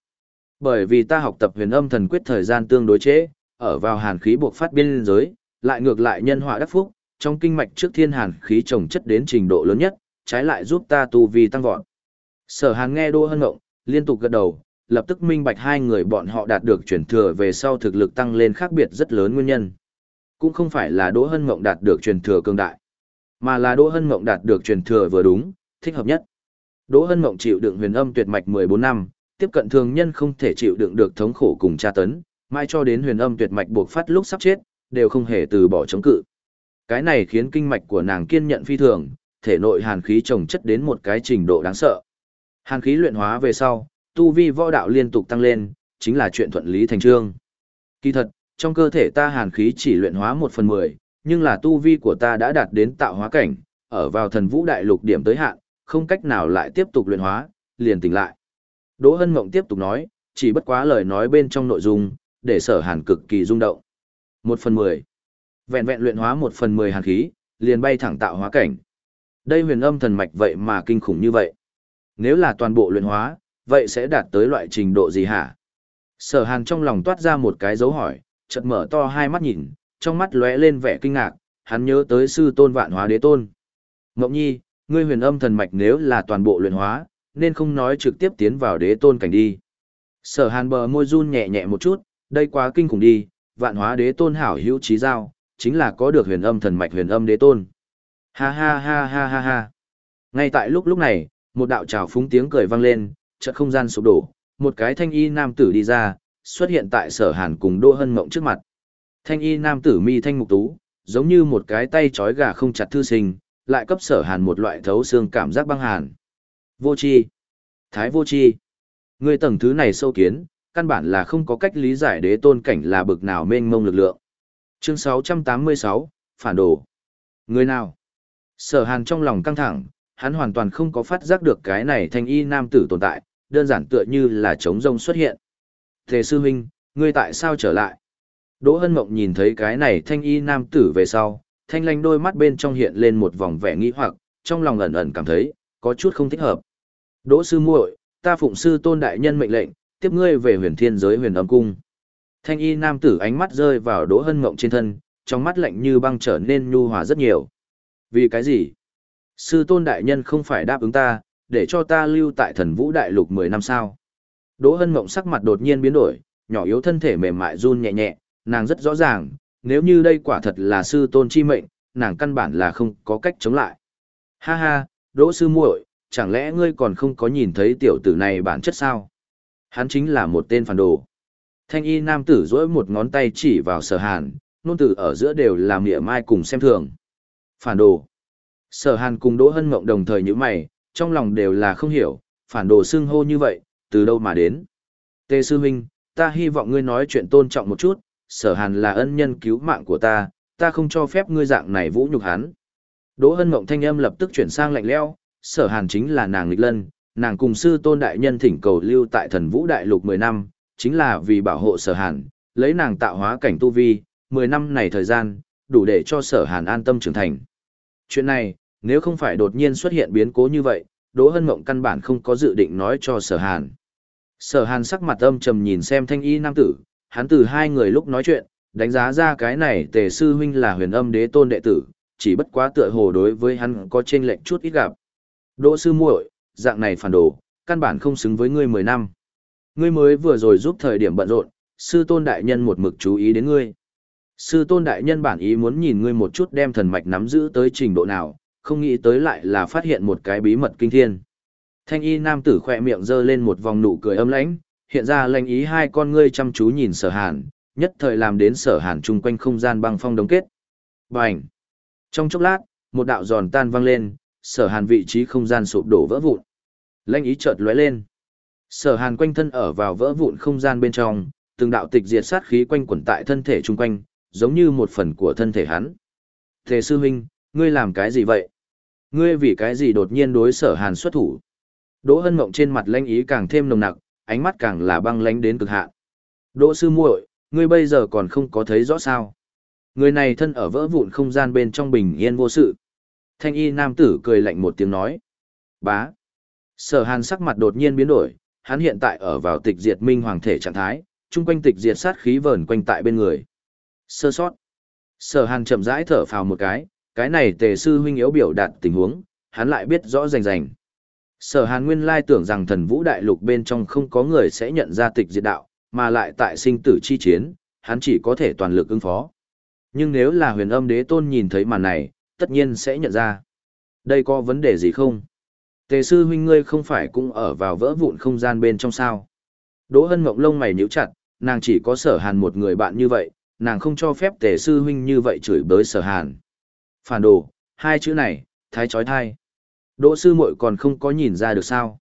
Bởi vì ta học tập huyền âm thần quyết thời gian tương đối chế, ở vào hàn khí buộc phát biên giới, lại ngược lại nhân họa đắc phúc, trong kinh mạch trước thiên hàn khí trồng chất đến trình độ lớn nhất, trái lại giúp ta tu vi tăng vọt. Sở Hàn nghe Đỗ Hân Ngộng, liên tục gật đầu, lập tức minh bạch hai người bọn họ đạt được chuyển thừa về sau thực lực tăng lên khác biệt rất lớn nguyên nhân. Cũng không phải là Đỗ Hân Ngộng đạt được truyền thừa cường đại, mà là Đỗ Hân Ngộng đạt được truyền thừa vừa đúng, thích hợp nhất. Đỗ Hân Ngộng chịu đựng huyền âm tuyệt mạch 14 năm, tiếp cận thường nhân không thể chịu đựng được thống khổ cùng tra tấn, mai cho đến huyền âm tuyệt mạch buộc phát lúc sắp chết, đều không hề từ bỏ chống cự. Cái này khiến kinh mạch của nàng kiên nhận phi thường, thể nội hàn khí trồng chất đến một cái trình độ đáng sợ. Hàn khí luyện hóa về sau, tu vi võ đạo liên tục tăng lên, chính là chuyện thuận lý thành trương. Kỳ thật, trong cơ thể ta hàn khí chỉ luyện hóa một phần mười, nhưng là tu vi của ta đã đạt đến tạo hóa cảnh, ở vào thần vũ đại lục điểm tới hạn, không cách nào lại tiếp tục luyện hóa, liền tỉnh lại. Đỗ Hân Mộng tiếp tục nói, chỉ bất quá lời nói bên trong nội dung, để sở hàn cực kỳ rung động. Một phần mười. Vẹn vẹn luyện hóa một phần mười hàn khí, liền bay thẳng tạo hóa cảnh. Đây huyền âm thần mạch vậy mà kinh khủng như vậy. Nếu là toàn bộ luyện hóa, vậy sẽ đạt tới loại trình độ gì hả? Sở hàn trong lòng toát ra một cái dấu hỏi, chợt mở to hai mắt nhìn, trong mắt lóe lên vẻ kinh ngạc, hắn nhớ tới sư tôn vạn hóa đế tôn. Ngọc Nhi, ngươi huyền âm thần mạch nếu là toàn bộ luyện hóa, nên không nói trực tiếp tiến vào đế tôn cảnh đi. Sở hàn bờ môi run nhẹ nhẹ một chút, đây quá kinh khủng đi, vạn hóa đế tôn hảo hữu trí giao, chính là có được huyền âm thần mạch huyền âm đế tôn. Ha ha ha ha ha ha. Ngay tại lúc lúc này, một đạo trào phúng tiếng cười vang lên, chợt không gian sụp đổ, một cái thanh y nam tử đi ra, xuất hiện tại sở hàn cùng Đỗ Hân Mộng trước mặt. Thanh y nam tử mi thanh mục tú, giống như một cái tay trói gà không chặt thư sinh, lại cấp sở hàn một loại thấu xương cảm giác băng hàn. Vô chi. Thái vô chi. Người tầng thứ này sâu kiến, căn bản là không có cách lý giải đế tôn cảnh là bực nào mênh mông lực lượng. Chương 686, Phản đồ. Người nào? Sở hàn trong lòng căng thẳng, hắn hoàn toàn không có phát giác được cái này thanh y nam tử tồn tại, đơn giản tựa như là trống rông xuất hiện. Thề sư huynh, ngươi tại sao trở lại? Đỗ Hân Mộng nhìn thấy cái này thanh y nam tử về sau, thanh lanh đôi mắt bên trong hiện lên một vòng vẻ nghi hoặc, trong lòng ẩn ẩn cảm thấy, có chút không thích hợp. Đỗ sư muội, ta phụng sư tôn đại nhân mệnh lệnh, tiếp ngươi về huyền thiên giới huyền âm cung. Thanh y nam tử ánh mắt rơi vào Đỗ Hân Mộng trên thân, trong mắt lạnh như băng trở nên nhu hòa rất nhiều. Vì cái gì? Sư tôn đại nhân không phải đáp ứng ta, để cho ta lưu tại thần vũ đại lục 10 năm sao. Đỗ Hân Mộng sắc mặt đột nhiên biến đổi, nhỏ yếu thân thể mềm mại run nhẹ nhẹ, nàng rất rõ ràng, nếu như đây quả thật là sư tôn chi mệnh, nàng căn bản là không có cách chống lại. Ha ha, Đỗ sư muội, chẳng lẽ ngươi còn không có nhìn thấy tiểu tử này bản chất sao? Hắn chính là một tên phản đồ. Thanh y nam tử duỗi một ngón tay chỉ vào sở hàn, nôn tử ở giữa đều là mỉa mai cùng xem thường. Phản đồ. Sở hàn cùng Đỗ Hân Mộng đồng thời như mày, trong lòng đều là không hiểu, phản đồ xưng hô như vậy, từ đâu mà đến. Tề sư huynh, ta hy vọng ngươi nói chuyện tôn trọng một chút, sở hàn là ân nhân cứu mạng của ta, ta không cho phép ngươi dạng này vũ nhục hắn. Đỗ hân mộng thanh âm lập tức chuyển sang lạnh lẽo, sở hàn chính là nàng nghịch lân, nàng cùng sư tôn đại nhân thỉnh cầu lưu tại thần vũ đại lục 10 năm, chính là vì bảo hộ sở hàn, lấy nàng tạo hóa cảnh tu vi, 10 năm này thời gian, đủ để cho sở hàn an tâm trưởng thành. Chuyện này, nếu không phải đột nhiên xuất hiện biến cố như vậy, Đỗ Hân Mộng căn bản không có dự định nói cho sở hàn. Sở hàn sắc mặt âm trầm nhìn xem thanh y nam tử, hắn từ hai người lúc nói chuyện, đánh giá ra cái này tề sư huynh là huyền âm đế tôn đệ tử, chỉ bất quá tựa hồ đối với hắn có chênh lệch chút ít gặp. Đỗ sư muội, dạng này phản đồ, căn bản không xứng với ngươi mười năm. Ngươi mới vừa rồi giúp thời điểm bận rộn, sư tôn đại nhân một mực chú ý đến ngươi. Sư tôn đại nhân bản ý muốn nhìn ngươi một chút đem thần mạch nắm giữ tới trình độ nào, không nghĩ tới lại là phát hiện một cái bí mật kinh thiên. Thanh y nam tử khỏe miệng giơ lên một vòng nụ cười âm lãnh, hiện ra lệnh ý hai con ngươi chăm chú nhìn sở hàn, nhất thời làm đến sở hàn chung quanh không gian băng phong đống kết. Bành! Trong chốc lát, một đạo giòn tan vang lên, sở hàn vị trí không gian sụp đổ vỡ vụn. Lệnh ý chợt lóe lên. Sở hàn quanh thân ở vào vỡ vụn không gian bên trong, từng đạo tịch diệt sát khí quanh quẩn tại thân thể chung quanh, giống như một phần của thân thể hắn. Thề sư huynh, ngươi làm cái gì vậy? Ngươi vì cái gì đột nhiên đối sở hàn xuất thủ? Đỗ hân mộng trên mặt lãnh ý càng thêm nồng nặc, ánh mắt càng là băng lãnh đến cực hạn. Đỗ sư muội, ngươi bây giờ còn không có thấy rõ sao? Người này thân ở vỡ vụn không gian bên trong bình yên vô sự. Thanh y nam tử cười lạnh một tiếng nói. Bá. Sở hàn sắc mặt đột nhiên biến đổi, hắn hiện tại ở vào tịch diệt minh hoàng thể trạng thái, chung quanh tịch diệt sát khí vờn quanh tại bên người. Sơ sót. Sở hàn chậm rãi thở phào một cái, cái này tề sư huynh yếu biểu đạt tình huống, hắn lại biết rõ rành rành. Sở hàn nguyên lai tưởng rằng thần vũ đại lục bên trong không có người sẽ nhận ra tịch diệt đạo, mà lại tại sinh tử chi chiến, hắn chỉ có thể toàn lực ứng phó. Nhưng nếu là huyền âm đế tôn nhìn thấy màn này, tất nhiên sẽ nhận ra. Đây có vấn đề gì không? Tề sư huynh ngươi không phải cũng ở vào vỡ vụn không gian bên trong sao? Đỗ hân mộng lông mày nhíu chặt, nàng chỉ có sở hàn một người bạn như vậy, nàng không cho phép tề sư huynh như vậy chửi bới sở hàn. Phản đồ, hai chữ này, thái chói thai. Đỗ sư muội còn không có nhìn ra được sao.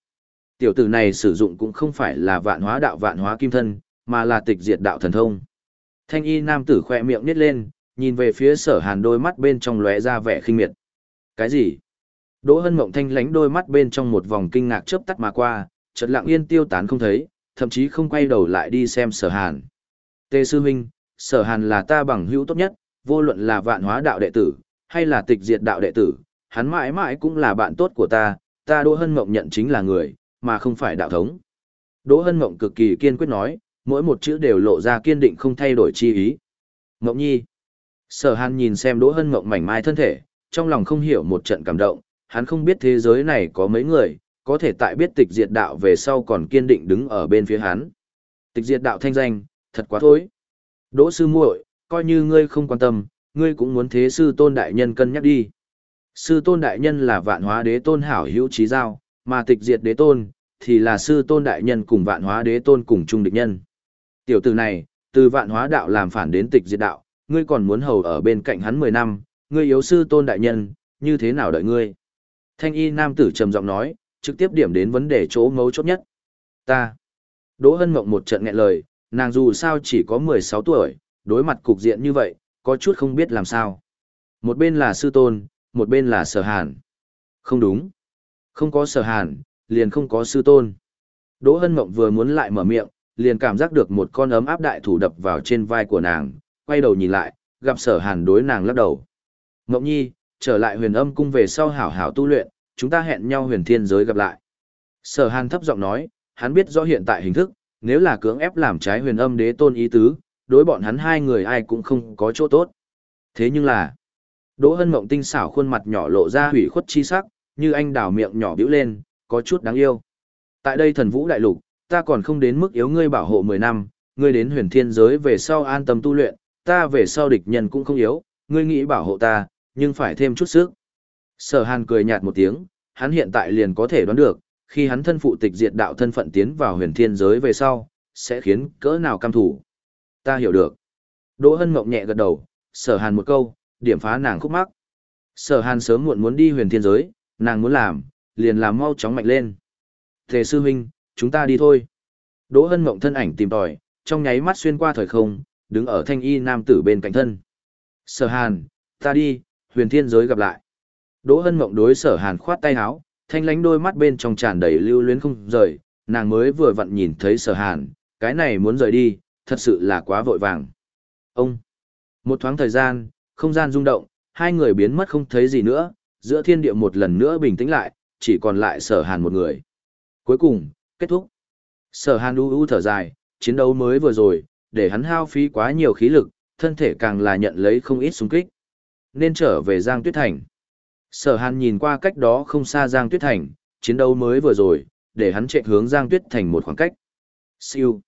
Tiểu tử này sử dụng cũng không phải là vạn hóa đạo vạn hóa kim thân, mà là tịch diệt đạo thần thông. Thanh y nam tử khỏe miệng nít lên, nhìn về phía sở hàn đôi mắt bên trong lóe ra vẻ khinh miệt. Cái gì? Đỗ hân mộng thanh lánh đôi mắt bên trong một vòng kinh ngạc chớp tắt mà qua, chợt lặng yên tiêu tán không thấy, thậm chí không quay đầu lại đi xem sở hàn. Tề sư huynh, sở hàn là ta bằng hữu tốt nhất, vô luận là vạn hóa đạo đệ tử, hay là tịch diệt đạo đệ tử, hắn mãi mãi cũng là bạn tốt của ta, ta Đỗ Hân Mộng nhận chính là người, mà không phải đạo thống. Đỗ Hân Mộng cực kỳ kiên quyết nói, mỗi một chữ đều lộ ra kiên định không thay đổi chi ý. Mộng nhi. Sở hàn nhìn xem Đỗ Hân Mộng mảnh mai thân thể, trong lòng không hiểu một trận cảm động, hắn không biết thế giới này có mấy người, có thể tại biết tịch diệt đạo về sau còn kiên định đứng ở bên phía hắn. Tịch diệt đạo thanh danh, thật quá thối. Đỗ sư muội, coi như ngươi không quan tâm, ngươi cũng muốn thế sư tôn đại nhân cân nhắc đi. Sư tôn đại nhân là vạn hóa đế tôn hảo hữu trí giao, mà tịch diệt đế tôn, thì là sư tôn đại nhân cùng vạn hóa đế tôn cùng chung địch nhân. Tiểu tử này, từ vạn hóa đạo làm phản đến tịch diệt đạo, ngươi còn muốn hầu ở bên cạnh hắn 10 năm, ngươi yếu sư tôn đại nhân, như thế nào đợi ngươi? Thanh y nam tử trầm giọng nói, trực tiếp điểm đến vấn đề chỗ ngấu chốt nhất. Ta. Đỗ hân mộng một trận nghẹn lời, nàng dù sao chỉ có 16 tuổi, đối mặt cục diện như vậy, có chút không biết làm sao. Một bên là sư tôn, một bên là sở hàn. Không đúng. Không có sở hàn, liền không có sư tôn. Đỗ hân mộng vừa muốn lại mở miệng, liền cảm giác được một con ấm áp đại thủ đập vào trên vai của nàng, quay đầu nhìn lại, gặp sở hàn đối nàng lắc đầu. Mộng nhi, trở lại huyền âm cung về sau hảo hảo tu luyện, chúng ta hẹn nhau huyền thiên giới gặp lại. Sở hàn thấp giọng nói, hắn biết rõ hiện tại hình thức, nếu là cưỡng ép làm trái huyền âm đế tôn ý tứ, đối bọn hắn hai người ai cũng không có chỗ tốt. Thế nhưng là, Đỗ Hân Mộng tinh xảo khuôn mặt nhỏ lộ ra hủy khuất chi sắc, như anh đào miệng nhỏ bĩu lên, có chút đáng yêu. Tại đây thần vũ đại lục, ta còn không đến mức yếu ngươi bảo hộ 10 năm, ngươi đến huyền thiên giới về sau an tâm tu luyện, ta về sau địch nhân cũng không yếu, ngươi nghĩ bảo hộ ta, nhưng phải thêm chút sức. Sở Hàn cười nhạt một tiếng, hắn hiện tại liền có thể đoán được, khi hắn thân phụ tịch diệt đạo thân phận tiến vào huyền thiên giới về sau, sẽ khiến cỡ nào cam thủ. Ta hiểu được. Đỗ Hân Mộng nhẹ gật đầu, sở Hàn một câu, điểm phá nàng khúc mắc. Sở Hàn sớm muộn muốn đi huyền thiên giới, nàng muốn làm, liền làm mau chóng mạnh lên. Thề sư huynh, chúng ta đi thôi. Đỗ Hân Mộng thân ảnh tìm tòi, trong nháy mắt xuyên qua thời không, đứng ở thanh y nam tử bên cạnh thân. Sở Hàn, ta đi, huyền thiên giới gặp lại. Đỗ Hân Mộng đối sở Hàn khoát tay áo, thanh lánh đôi mắt bên trong tràn đầy lưu luyến không rời, nàng mới vừa vặn nhìn thấy sở Hàn, cái này muốn rời đi, thật sự là quá vội vàng. Ông, một thoáng thời gian, không gian rung động, hai người biến mất không thấy gì nữa, giữa thiên địa một lần nữa bình tĩnh lại, chỉ còn lại sở hàn một người. Cuối cùng, kết thúc. Sở hàn u u thở dài, chiến đấu mới vừa rồi, để hắn hao phí quá nhiều khí lực, thân thể càng là nhận lấy không ít xung kích. Nên trở về Giang Tuyết Thành. Sở hàn nhìn qua cách đó không xa Giang Tuyết Thành, chiến đấu mới vừa rồi, để hắn chạy hướng Giang Tuyết Thành một khoảng cách. Siêu.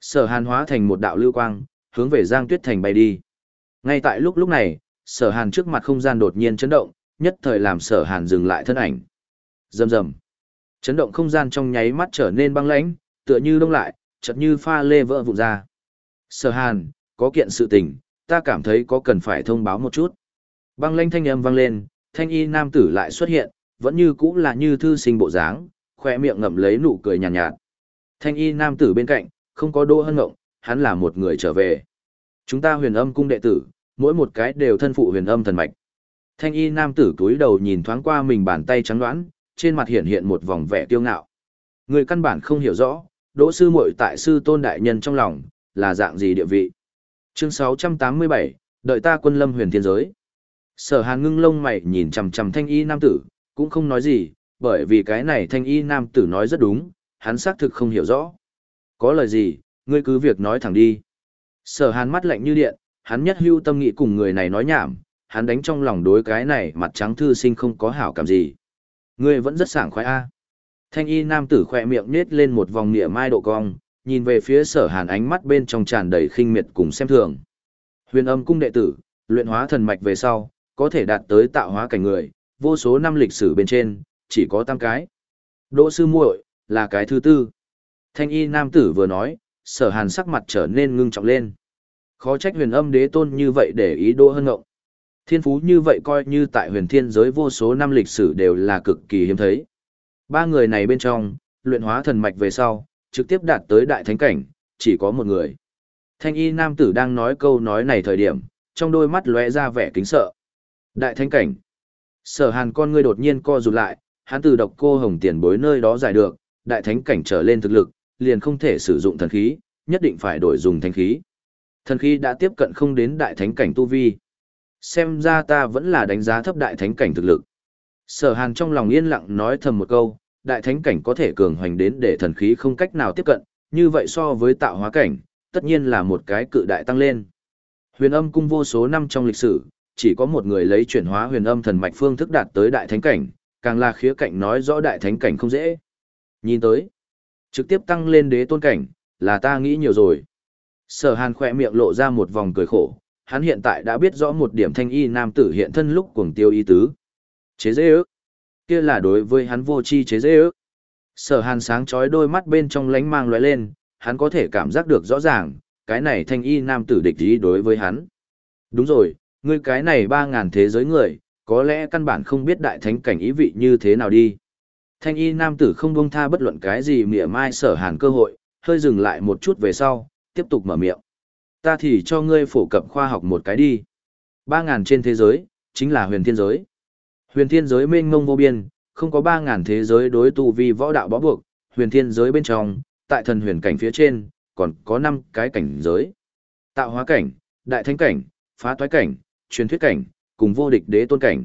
Sở hàn hóa thành một đạo lưu quang, hướng về Giang Tuyết Thành bay đi. Ngay tại lúc lúc này, sở hàn trước mặt không gian đột nhiên chấn động, nhất thời làm sở hàn dừng lại thân ảnh. Rầm rầm. Chấn động không gian trong nháy mắt trở nên băng lãnh, tựa như đông lại, chợt như pha lê vỡ vụn ra. Sở hàn, có kiện sự tình, ta cảm thấy có cần phải thông báo một chút. Băng lãnh thanh âm vang lên, thanh y nam tử lại xuất hiện, vẫn như cũ là như thư sinh bộ dáng, khoe miệng ngậm lấy nụ cười nhàn nhạt, nhạt. Thanh y nam tử bên cạnh, không có đỗ hân ngộng, hắn là một người trở về. Chúng ta huyền âm cung đệ tử, mỗi một cái đều thân phụ huyền âm thần mạch. Thanh y nam tử túi đầu nhìn thoáng qua mình bàn tay trắng đoán, trên mặt hiện hiện một vòng vẻ tiêu ngạo. Người căn bản không hiểu rõ, đỗ sư muội tại sư tôn đại nhân trong lòng, là dạng gì địa vị. Chương 687, đợi ta quân lâm huyền thiên giới. Sở hàn ngưng lông mày nhìn chằm chằm thanh y nam tử, cũng không nói gì, bởi vì cái này thanh y nam tử nói rất đúng, hắn xác thực không hiểu rõ. Có lời gì, ngươi cứ việc nói thẳng đi. Sở hàn mắt lạnh như điện, hắn nhất hưu tâm nghị cùng người này nói nhảm, hắn đánh trong lòng đối cái này mặt trắng thư sinh không có hảo cảm gì. Ngươi vẫn rất sảng khoái a. Thanh y nam tử khỏe miệng nết lên một vòng nịa mai độ cong, nhìn về phía sở hàn ánh mắt bên trong tràn đầy khinh miệt cùng xem thường. Huyền âm cung đệ tử, luyện hóa thần mạch về sau, có thể đạt tới tạo hóa cảnh người, vô số năm lịch sử bên trên, chỉ có tam cái. Đỗ sư muội là cái thứ tư. Thanh y nam tử vừa nói, sở hàn sắc mặt trở nên ngưng trọng lên. Khó trách huyền âm đế tôn như vậy để ý đỗ hân ngộng. Thiên phú như vậy coi như tại huyền thiên giới vô số năm lịch sử đều là cực kỳ hiếm thấy. Ba người này bên trong, luyện hóa thần mạch về sau, trực tiếp đạt tới đại thánh cảnh, chỉ có một người. Thanh y nam tử đang nói câu nói này thời điểm, trong đôi mắt lóe ra vẻ kính sợ. Đại thánh cảnh. Sở hàn con ngươi đột nhiên co rụt lại, hắn từ độc cô hồng tiền bối nơi đó giải được, đại thánh cảnh trở lên thực lực, liền không thể sử dụng thần khí, nhất định phải đổi dùng thanh khí. Thần khí đã tiếp cận không đến đại thánh cảnh tu vi. Xem ra ta vẫn là đánh giá thấp đại thánh cảnh thực lực. Sở hàn trong lòng yên lặng nói thầm một câu, đại thánh cảnh có thể cường hoành đến để thần khí không cách nào tiếp cận, như vậy so với tạo hóa cảnh, tất nhiên là một cái cự đại tăng lên. Huyền âm cung vô số năm trong lịch sử, chỉ có một người lấy chuyển hóa huyền âm thần mạch phương thức đạt tới đại thánh cảnh, càng là khía cạnh nói rõ đại thánh cảnh không dễ. Nhìn tới, trực tiếp tăng lên đế tôn cảnh, là ta nghĩ nhiều rồi. Sở hàn khỏe miệng lộ ra một vòng cười khổ, hắn hiện tại đã biết rõ một điểm thanh y nam tử hiện thân lúc cuồng tiêu ý tứ. Chế dễ ước. Kia là đối với hắn vô chi chế dễ ước. Sở hàn sáng chói đôi mắt bên trong lánh mang lóe lên, hắn có thể cảm giác được rõ ràng, cái này thanh y nam tử địch ý đối với hắn. Đúng rồi, ngươi cái này ba ngàn thế giới người, có lẽ căn bản không biết đại thánh cảnh ý vị như thế nào đi. Thanh y nam tử không buông tha bất luận cái gì mỉa mai sở hàn cơ hội, hơi dừng lại một chút về sau, tiếp tục mở miệng. Ta thì cho ngươi phổ cập khoa học một cái đi. Ba ngàn trên thế giới, chính là huyền thiên giới. Huyền thiên giới mênh mông vô biên, không có ba ngàn thế giới đối tu vi võ đạo bó buộc, huyền thiên giới bên trong, tại thần huyền cảnh phía trên, còn có năm cái cảnh giới. Tạo hóa cảnh, đại thánh cảnh, phá toái cảnh, truyền thuyết cảnh, cùng vô địch đế tôn cảnh.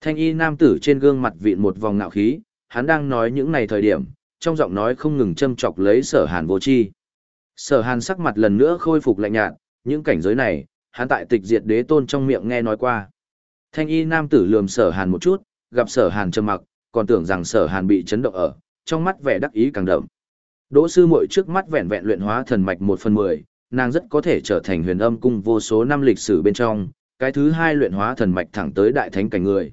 Thanh y nam tử trên gương mặt vịn một vòng ngạo khí, hắn đang nói những này thời điểm, trong giọng nói không ngừng châm chọc lấy sở hàn vô chi. Sở hàn sắc mặt lần nữa khôi phục lạnh nhạt, những cảnh giới này, hắn tại tịch diệt đế tôn trong miệng nghe nói qua. Thanh y nam tử lườm sở hàn một chút, gặp sở hàn trầm mặc, còn tưởng rằng sở hàn bị chấn động ở, trong mắt vẻ đắc ý càng đậm. Đỗ sư muội trước mắt vẹn vẹn luyện hóa thần mạch một phần mười, nàng rất có thể trở thành huyền âm cung vô số năm lịch sử bên trong, cái thứ hai luyện hóa thần mạch thẳng tới đại thánh cảnh người.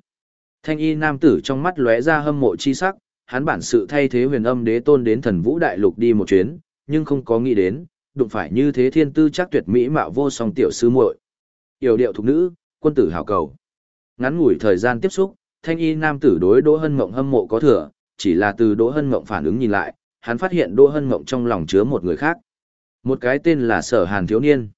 Thanh y nam tử trong mắt lóe ra hâm mộ chi sắc, hắn bản sự thay thế huyền âm đế tôn đến thần vũ đại lục đi một chuyến, nhưng không có nghĩ đến, đụng phải như thế thiên tư chắc tuyệt mỹ mạo vô song tiểu sư muội. Yểu điệu thục nữ, quân tử hảo cầu. Ngắn ngủi thời gian tiếp xúc, thanh y nam tử đối Đỗ Hân Mộng hâm mộ có thừa, chỉ là từ Đỗ Hân Mộng phản ứng nhìn lại, hắn phát hiện Đỗ Hân Mộng trong lòng chứa một người khác. Một cái tên là Sở Hàn thiếu niên.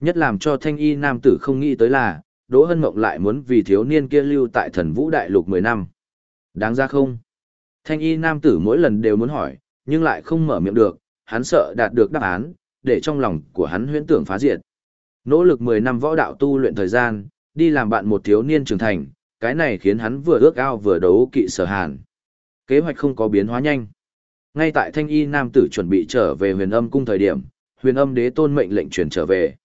Nhất làm cho thanh y nam tử không nghĩ tới là, Đỗ Hân Mộng lại muốn vì thiếu niên kia lưu tại thần vũ đại lục 10 năm. Đáng ra không? Thanh y nam tử mỗi lần đều muốn hỏi, nhưng lại không mở miệng được, hắn sợ đạt được đáp án, để trong lòng của hắn huyễn tưởng phá diệt. Nỗ lực 10 năm võ đạo tu luyện thời gian, đi làm bạn một thiếu niên trưởng thành, cái này khiến hắn vừa ước ao vừa đấu kỵ sở hàn. Kế hoạch không có biến hóa nhanh. Ngay tại thanh y nam tử chuẩn bị trở về huyền âm cung thời điểm, huyền âm đế tôn mệnh lệnh chuyển trở về.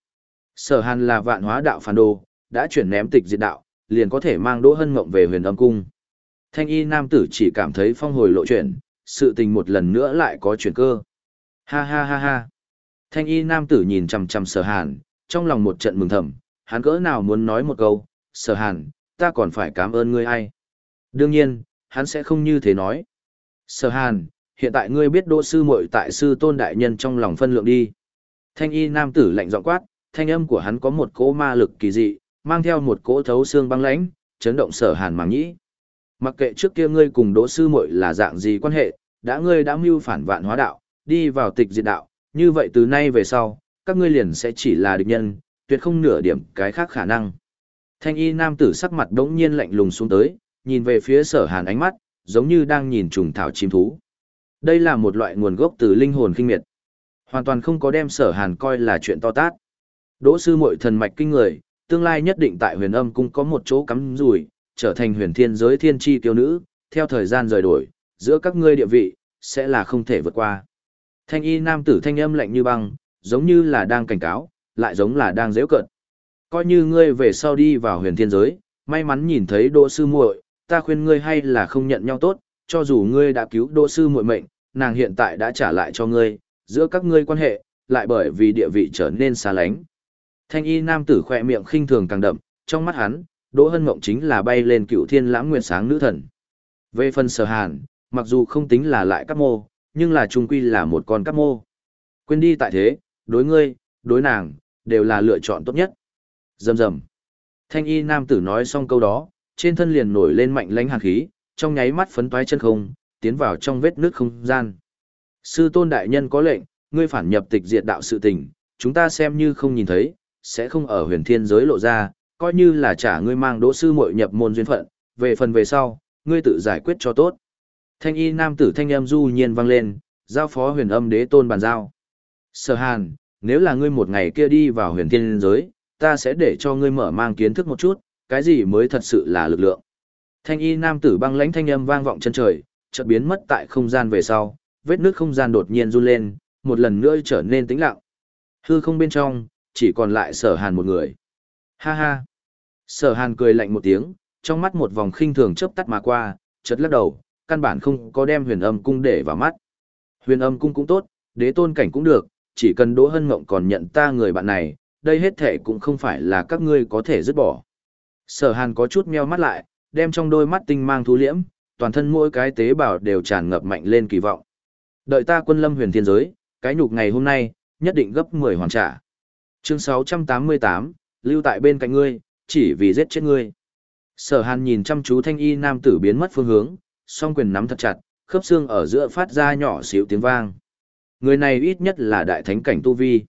Sở hàn là vạn hóa đạo phản đồ, đã chuyển ném tịch diệt đạo, liền có thể mang đỗ hân mộng về huyền âm cung. Thanh y nam tử chỉ cảm thấy phong hồi lộ chuyển, sự tình một lần nữa lại có chuyển cơ. Ha ha ha ha. Thanh y nam tử nhìn chằm chằm sở hàn, trong lòng một trận mừng thầm, hắn cỡ nào muốn nói một câu, sở hàn, ta còn phải cảm ơn ngươi ai. Đương nhiên, hắn sẽ không như thế nói. Sở hàn, hiện tại ngươi biết đỗ sư muội tại sư tôn đại nhân trong lòng phân lượng đi. Thanh y nam tử lạnh giọng quát, thanh âm của hắn có một cỗ ma lực kỳ dị, mang theo một cỗ thấu xương băng lãnh, chấn động sở hàn màng nhĩ. Mặc kệ trước kia ngươi cùng đỗ sư muội là dạng gì quan hệ, đã ngươi đã mưu phản vạn hóa đạo, đi vào tịch diệt đạo, như vậy từ nay về sau, các ngươi liền sẽ chỉ là địch nhân, tuyệt không nửa điểm cái khác khả năng. Thanh y nam tử sắc mặt đống nhiên lạnh lùng xuống tới, nhìn về phía sở hàn ánh mắt, giống như đang nhìn trùng thảo chim thú. Đây là một loại nguồn gốc từ linh hồn kinh miệt. Hoàn toàn không có đem sở hàn coi là chuyện to tát. Đỗ sư muội thần mạch kinh người, tương lai nhất định tại huyền âm cung có một chỗ cắm rủi, trở thành huyền thiên giới thiên tri tiêu nữ, theo thời gian rời đổi, giữa các ngươi địa vị, sẽ là không thể vượt qua. Thanh y nam tử thanh âm lạnh như băng, giống như là đang cảnh cáo, lại giống là đang dễ cận. Coi như ngươi về sau đi vào huyền thiên giới, may mắn nhìn thấy đỗ sư muội, ta khuyên ngươi hay là không nhận nhau tốt, cho dù ngươi đã cứu đỗ sư muội mệnh, nàng hiện tại đã trả lại cho ngươi, giữa các ngươi quan hệ, lại bởi vì địa vị trở nên xa lánh. Thanh y nam tử khỏe miệng khinh thường càng đậm, trong mắt hắn, Đỗ Hân Mộng chính là bay lên cựu thiên lãng nguyệt sáng nữ thần. Về phần sở hàn, mặc dù không tính là lại các mô, nhưng là trung quy là một con cắp mô. Quên đi tại thế, đối ngươi, đối nàng, đều là lựa chọn tốt nhất. Dầm dầm. Thanh y nam tử nói xong câu đó, trên thân liền nổi lên mạnh lãnh hàn khí, trong nháy mắt phấn toái chân không, tiến vào trong vết nước không gian. Sư tôn đại nhân có lệnh, ngươi phản nhập tịch diệt đạo sự tình, chúng ta xem như không nhìn thấy, sẽ không ở huyền thiên giới lộ ra, coi như là trả ngươi mang đỗ sư muội nhập môn duyên phận, về phần về sau, ngươi tự giải quyết cho tốt. Thanh y nam tử thanh âm du nhiên vang lên, giao phó huyền âm đế tôn bàn giao. Sở hàn, nếu là ngươi một ngày kia đi vào huyền thiên giới, ta sẽ để cho ngươi mở mang kiến thức một chút, cái gì mới thật sự là lực lượng. Thanh y nam tử băng lãnh thanh âm vang vọng chân trời, chợt biến mất tại không gian về sau, vết nước không gian đột nhiên run lên, một lần nữa trở nên tĩnh lặng. Hư không bên trong, chỉ còn lại sở hàn một người. Ha ha. Sở hàn cười lạnh một tiếng, trong mắt một vòng khinh thường chớp tắt mà qua, chợt lắc đầu, căn bản không có đem huyền âm cung để vào mắt. Huyền âm cung cũng tốt, đế tôn cảnh cũng được, chỉ cần Đỗ Hân Ngộng còn nhận ta người bạn này, đây hết thể cũng không phải là các ngươi có thể dứt bỏ. Sở hàn có chút meo mắt lại, đem trong đôi mắt tinh mang thú liễm, toàn thân mỗi cái tế bào đều tràn ngập mạnh lên kỳ vọng. Đợi ta quân lâm huyền thiên giới, cái nhục ngày hôm nay, nhất định gấp 10 hoàn trả. Chương 688, lưu tại bên cạnh ngươi, chỉ vì giết chết ngươi. Sở hàn nhìn chăm chú thanh y nam tử biến mất phương hướng, song quyền nắm thật chặt, khớp xương ở giữa phát ra nhỏ xíu tiếng vang. Người này ít nhất là đại thánh cảnh tu vi.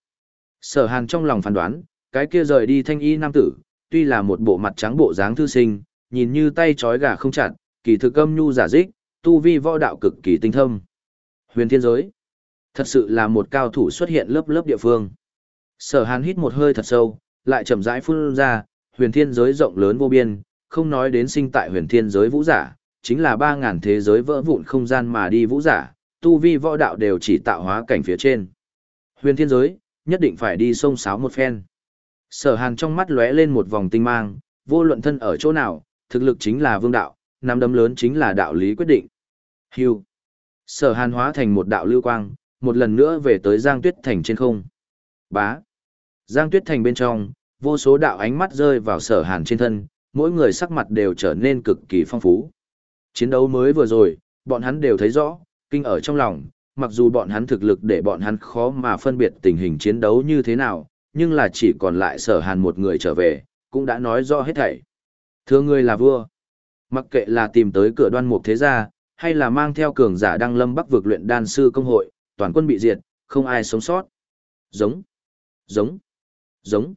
Sở hàn trong lòng phán đoán, cái kia rời đi thanh y nam tử, tuy là một bộ mặt trắng bộ dáng thư sinh, nhìn như tay trói gà không chặt, kỳ thực âm nhu giả dích, tu vi võ đạo cực kỳ tinh thâm. Huyền thiên giới. Thật sự là một cao thủ xuất hiện lớp lớp địa phương. Sở hàn hít một hơi thật sâu, lại chậm rãi phun ra, huyền thiên giới rộng lớn vô biên, không nói đến sinh tại huyền thiên giới vũ giả, chính là ba ngàn thế giới vỡ vụn không gian mà đi vũ giả, tu vi võ đạo đều chỉ tạo hóa cảnh phía trên. Huyền thiên giới, nhất định phải đi sông sáo một phen. Sở hàn trong mắt lóe lên một vòng tinh mang, vô luận thân ở chỗ nào, thực lực chính là vương đạo, nắm đấm lớn chính là đạo lý quyết định. Hưu. Sở hàn hóa thành một đạo lưu quang, một lần nữa về tới Giang Tuyết Thành trên không. Bá. Giang Tuyết Thành bên trong, vô số đạo ánh mắt rơi vào sở hàn trên thân, mỗi người sắc mặt đều trở nên cực kỳ phong phú. Chiến đấu mới vừa rồi, bọn hắn đều thấy rõ, kinh ở trong lòng, mặc dù bọn hắn thực lực để bọn hắn khó mà phân biệt tình hình chiến đấu như thế nào, nhưng là chỉ còn lại sở hàn một người trở về, cũng đã nói rõ hết thảy. Thưa ngươi là vua. Mặc kệ là tìm tới cửa đoan mục thế gia, hay là mang theo cường giả đăng lâm bắc vực luyện đan sư công hội, toàn quân bị diệt, không ai sống sót. Giống, giống, giống.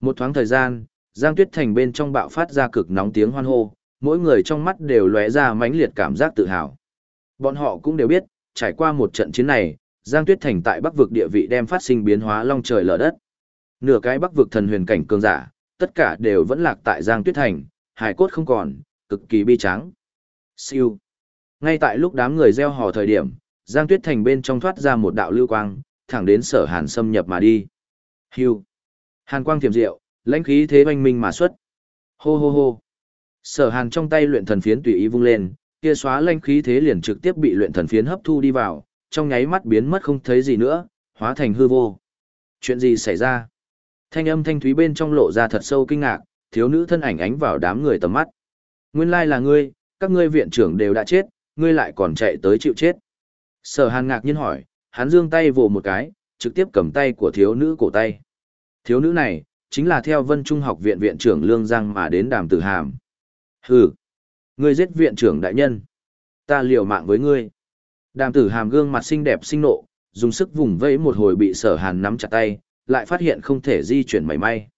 Một thoáng thời gian, Giang Tuyết Thành bên trong bạo phát ra cực nóng tiếng hoan hô, mỗi người trong mắt đều lóe ra mãnh liệt cảm giác tự hào. Bọn họ cũng đều biết, trải qua một trận chiến này, Giang Tuyết Thành tại Bắc vực địa vị đem phát sinh biến hóa long trời lở đất. Nửa cái Bắc vực thần huyền cảnh cường giả, tất cả đều vẫn lạc tại Giang Tuyết Thành, hải cốt không còn, cực kỳ bi tráng. Siêu. Ngay tại lúc đám người gieo hò thời điểm, Giang Tuyết Thành bên trong thoát ra một đạo lưu quang, thẳng đến sở hàn xâm nhập mà đi. Hưu. Hàn quang tiềm diệu, lãnh khí thế oanh minh mà xuất. Hô hô hô. Sở hàn trong tay luyện thần phiến tùy ý vung lên, kia xóa lanh khí thế liền trực tiếp bị luyện thần phiến hấp thu đi vào, trong nháy mắt biến mất không thấy gì nữa, hóa thành hư vô. Chuyện gì xảy ra? Thanh âm thanh thúy bên trong lộ ra thật sâu kinh ngạc, thiếu nữ thân ảnh ánh vào đám người tầm mắt. Nguyên lai là ngươi, các ngươi viện trưởng đều đã chết, ngươi lại còn chạy tới chịu chết. Sở hàn ngạc nhiên hỏi, hắn giương tay vồ một cái, trực tiếp cầm tay của thiếu nữ cổ tay. Thiếu nữ này, chính là theo vân trung học viện viện trưởng Lương Giang mà đến đàm tử hàm. Hừ, ngươi giết viện trưởng đại nhân. Ta liều mạng với ngươi. Đàm tử hàm gương mặt xinh đẹp sinh nộ, dùng sức vùng vẫy một hồi bị sở hàn nắm chặt tay, lại phát hiện không thể di chuyển mảy may.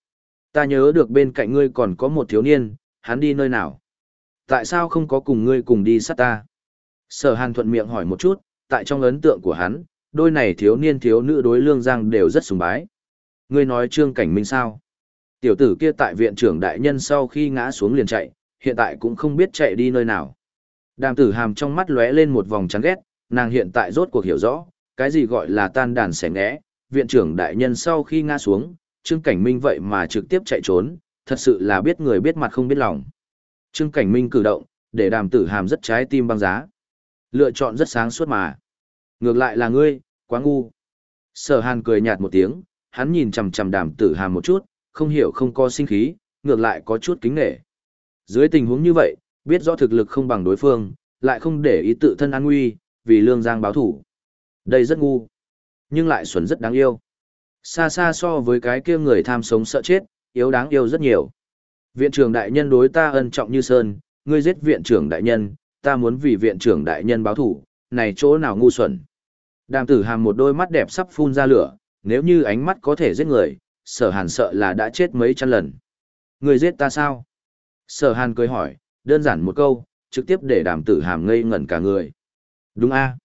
Ta nhớ được bên cạnh ngươi còn có một thiếu niên, hắn đi nơi nào? Tại sao không có cùng ngươi cùng đi sát ta? Sở hàn thuận miệng hỏi một chút, tại trong ấn tượng của hắn, đôi này thiếu niên thiếu nữ đối lương giang đều rất sùng bái. Ngươi nói trương cảnh minh sao? Tiểu tử kia tại viện trưởng đại nhân sau khi ngã xuống liền chạy, hiện tại cũng không biết chạy đi nơi nào. Đàm tử hàm trong mắt lóe lên một vòng chán ghét, nàng hiện tại rốt cuộc hiểu rõ, cái gì gọi là tan đàn xẻ ngẽ, viện trưởng đại nhân sau khi ngã xuống, trương cảnh minh vậy mà trực tiếp chạy trốn, thật sự là biết người biết mặt không biết lòng. Trương cảnh minh cử động, để đàm tử hàm rất trái tim băng giá. Lựa chọn rất sáng suốt mà. Ngược lại là ngươi, quá ngu. Sở hàn cười nhạt một tiếng, hắn nhìn chằm chằm đàm tử hàm một chút, không hiểu không có sinh khí, ngược lại có chút kính nể. Dưới tình huống như vậy, biết rõ thực lực không bằng đối phương, lại không để ý tự thân an nguy, vì lương giang báo thủ. Đây rất ngu, nhưng lại xuẩn rất đáng yêu. Xa xa so với cái kia người tham sống sợ chết, yếu đáng yêu rất nhiều. Viện trưởng đại nhân đối ta ân trọng như sơn, ngươi giết viện trưởng đại nhân, ta muốn vì viện trưởng đại nhân báo thủ, này chỗ nào ngu xuẩn. Đàm tử hàm một đôi mắt đẹp sắp phun ra lửa, nếu như ánh mắt có thể giết người, sở hàn sợ là đã chết mấy trăm lần. Người giết ta sao? Sở hàn cười hỏi, đơn giản một câu, trực tiếp để đàm tử hàm ngây ngẩn cả người. Đúng a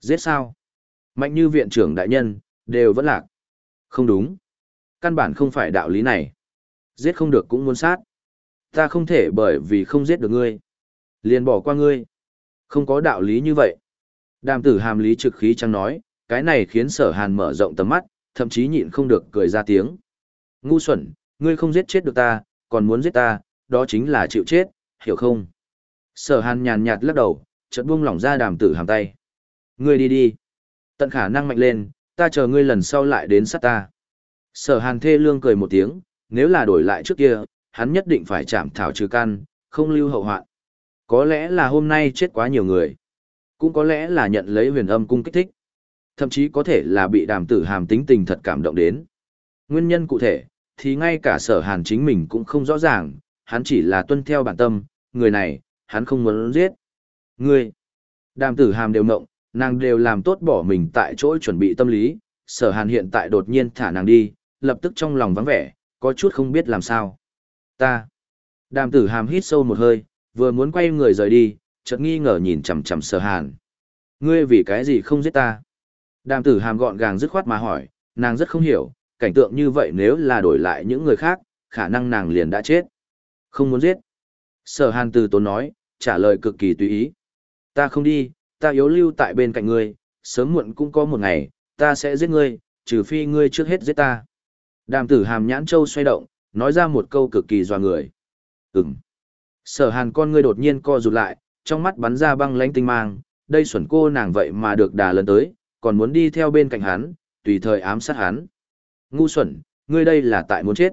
Giết sao? Mạnh như viện trưởng đại nhân, đều vẫn lạc. Không đúng. Căn bản không phải đạo lý này. Giết không được cũng muốn sát. Ta không thể bởi vì không giết được ngươi. Liền bỏ qua ngươi. Không có đạo lý như vậy. Đàm tử hàm lý trực khí chẳng nói, cái này khiến sở hàn mở rộng tầm mắt, thậm chí nhịn không được cười ra tiếng. Ngu xuẩn, ngươi không giết chết được ta, còn muốn giết ta, đó chính là chịu chết, hiểu không? Sở hàn nhàn nhạt lắc đầu, chợt buông lỏng ra đàm tử hàm tay. Ngươi đi đi. Tận khả năng mạnh lên, ta chờ ngươi lần sau lại đến sát ta. Sở hàn thê lương cười một tiếng, nếu là đổi lại trước kia, hắn nhất định phải chạm thảo trừ căn, không lưu hậu hoạn. Có lẽ là hôm nay chết quá nhiều người. Cũng có lẽ là nhận lấy huyền âm cung kích thích. Thậm chí có thể là bị đàm tử hàm tính tình thật cảm động đến. Nguyên nhân cụ thể, thì ngay cả sở hàn chính mình cũng không rõ ràng, hắn chỉ là tuân theo bản tâm, người này, hắn không muốn giết. Ngươi, đàm tử hàm đều mộng, nàng đều làm tốt bỏ mình tại chỗ chuẩn bị tâm lý, sở hàn hiện tại đột nhiên thả nàng đi, lập tức trong lòng vắng vẻ, có chút không biết làm sao. Ta, đàm tử hàm hít sâu một hơi, vừa muốn quay người rời đi, chợt nghi ngờ nhìn chằm chằm sở hàn. Ngươi vì cái gì không giết ta? Đàm tử hàm gọn gàng dứt khoát mà hỏi, nàng rất không hiểu, cảnh tượng như vậy nếu là đổi lại những người khác, khả năng nàng liền đã chết. Không muốn giết. Sở hàn từ tốn nói, trả lời cực kỳ tùy ý. Ta không đi, ta yếu lưu tại bên cạnh ngươi, sớm muộn cũng có một ngày, ta sẽ giết ngươi, trừ phi ngươi trước hết giết ta. Đàm tử hàm nhãn châu xoay động, nói ra một câu cực kỳ doa người. Ừm. Sở hàn con ngươi đột nhiên co rụt lại, trong mắt bắn ra băng lánh tinh mang, đây xuẩn cô nàng vậy mà được đà lần tới, còn muốn đi theo bên cạnh hắn, tùy thời ám sát hắn. Ngu xuẩn, ngươi đây là tại muốn chết.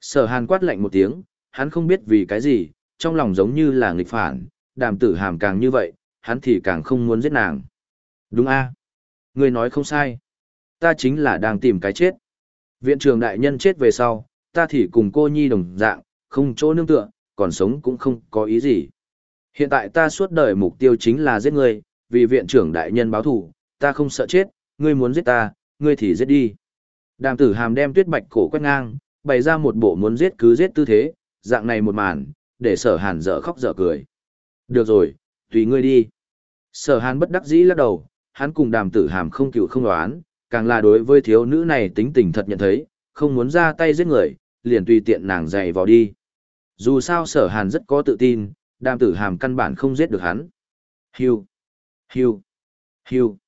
Sở hàn quát lạnh một tiếng, hắn không biết vì cái gì, trong lòng giống như là nghịch phản, đàm tử hàm càng như vậy, hắn thì càng không muốn giết nàng. Đúng a Ngươi nói không sai. Ta chính là đang tìm cái chết. Viện trường đại nhân chết về sau, ta thì cùng cô nhi đồng dạng, không chỗ nương tựa, còn sống cũng không có ý gì. Hiện tại ta suốt đời mục tiêu chính là giết ngươi, vì viện trưởng đại nhân báo thù, ta không sợ chết, ngươi muốn giết ta, ngươi thì giết đi. Đàm tử hàm đem tuyết bạch cổ quét ngang, bày ra một bộ muốn giết cứ giết tư thế, dạng này một màn, để sở hàn dở khóc dở cười. Được rồi, tùy ngươi đi. Sở hàn bất đắc dĩ lắc đầu, hắn cùng đàm tử hàm không cựu không đoán, càng là đối với thiếu nữ này tính tình thật nhận thấy, không muốn ra tay giết người, liền tùy tiện nàng dạy vào đi. Dù sao sở hàn rất có tự tin, đàm tử hàm căn bản không giết được hắn. Hiu, hiu, hiu.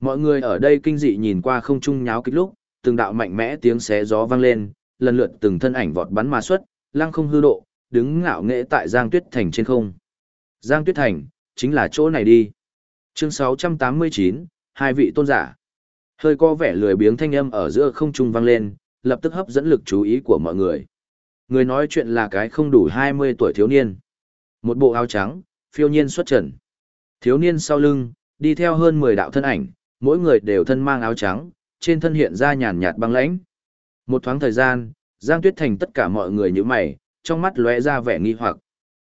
Mọi người ở đây kinh dị nhìn qua không trung nháo kích lúc, từng đạo mạnh mẽ tiếng xé gió vang lên, lần lượt từng thân ảnh vọt bắn mà xuất, lăng không hư độ, đứng ngạo nghệ tại Giang Tuyết Thành trên không. Giang Tuyết Thành, chính là chỗ này đi. Chương 689, hai vị tôn giả. Hơi có vẻ lười biếng thanh âm ở giữa không trung vang lên, lập tức hấp dẫn lực chú ý của mọi người. Người nói chuyện là cái không đủ 20 tuổi thiếu niên. Một bộ áo trắng, phiêu nhiên xuất trần. Thiếu niên sau lưng, đi theo hơn 10 đạo thân ảnh, mỗi người đều thân mang áo trắng, trên thân hiện ra nhàn nhạt băng lãnh. Một thoáng thời gian, Giang Tuyết Thành tất cả mọi người như mày, trong mắt lóe ra vẻ nghi hoặc.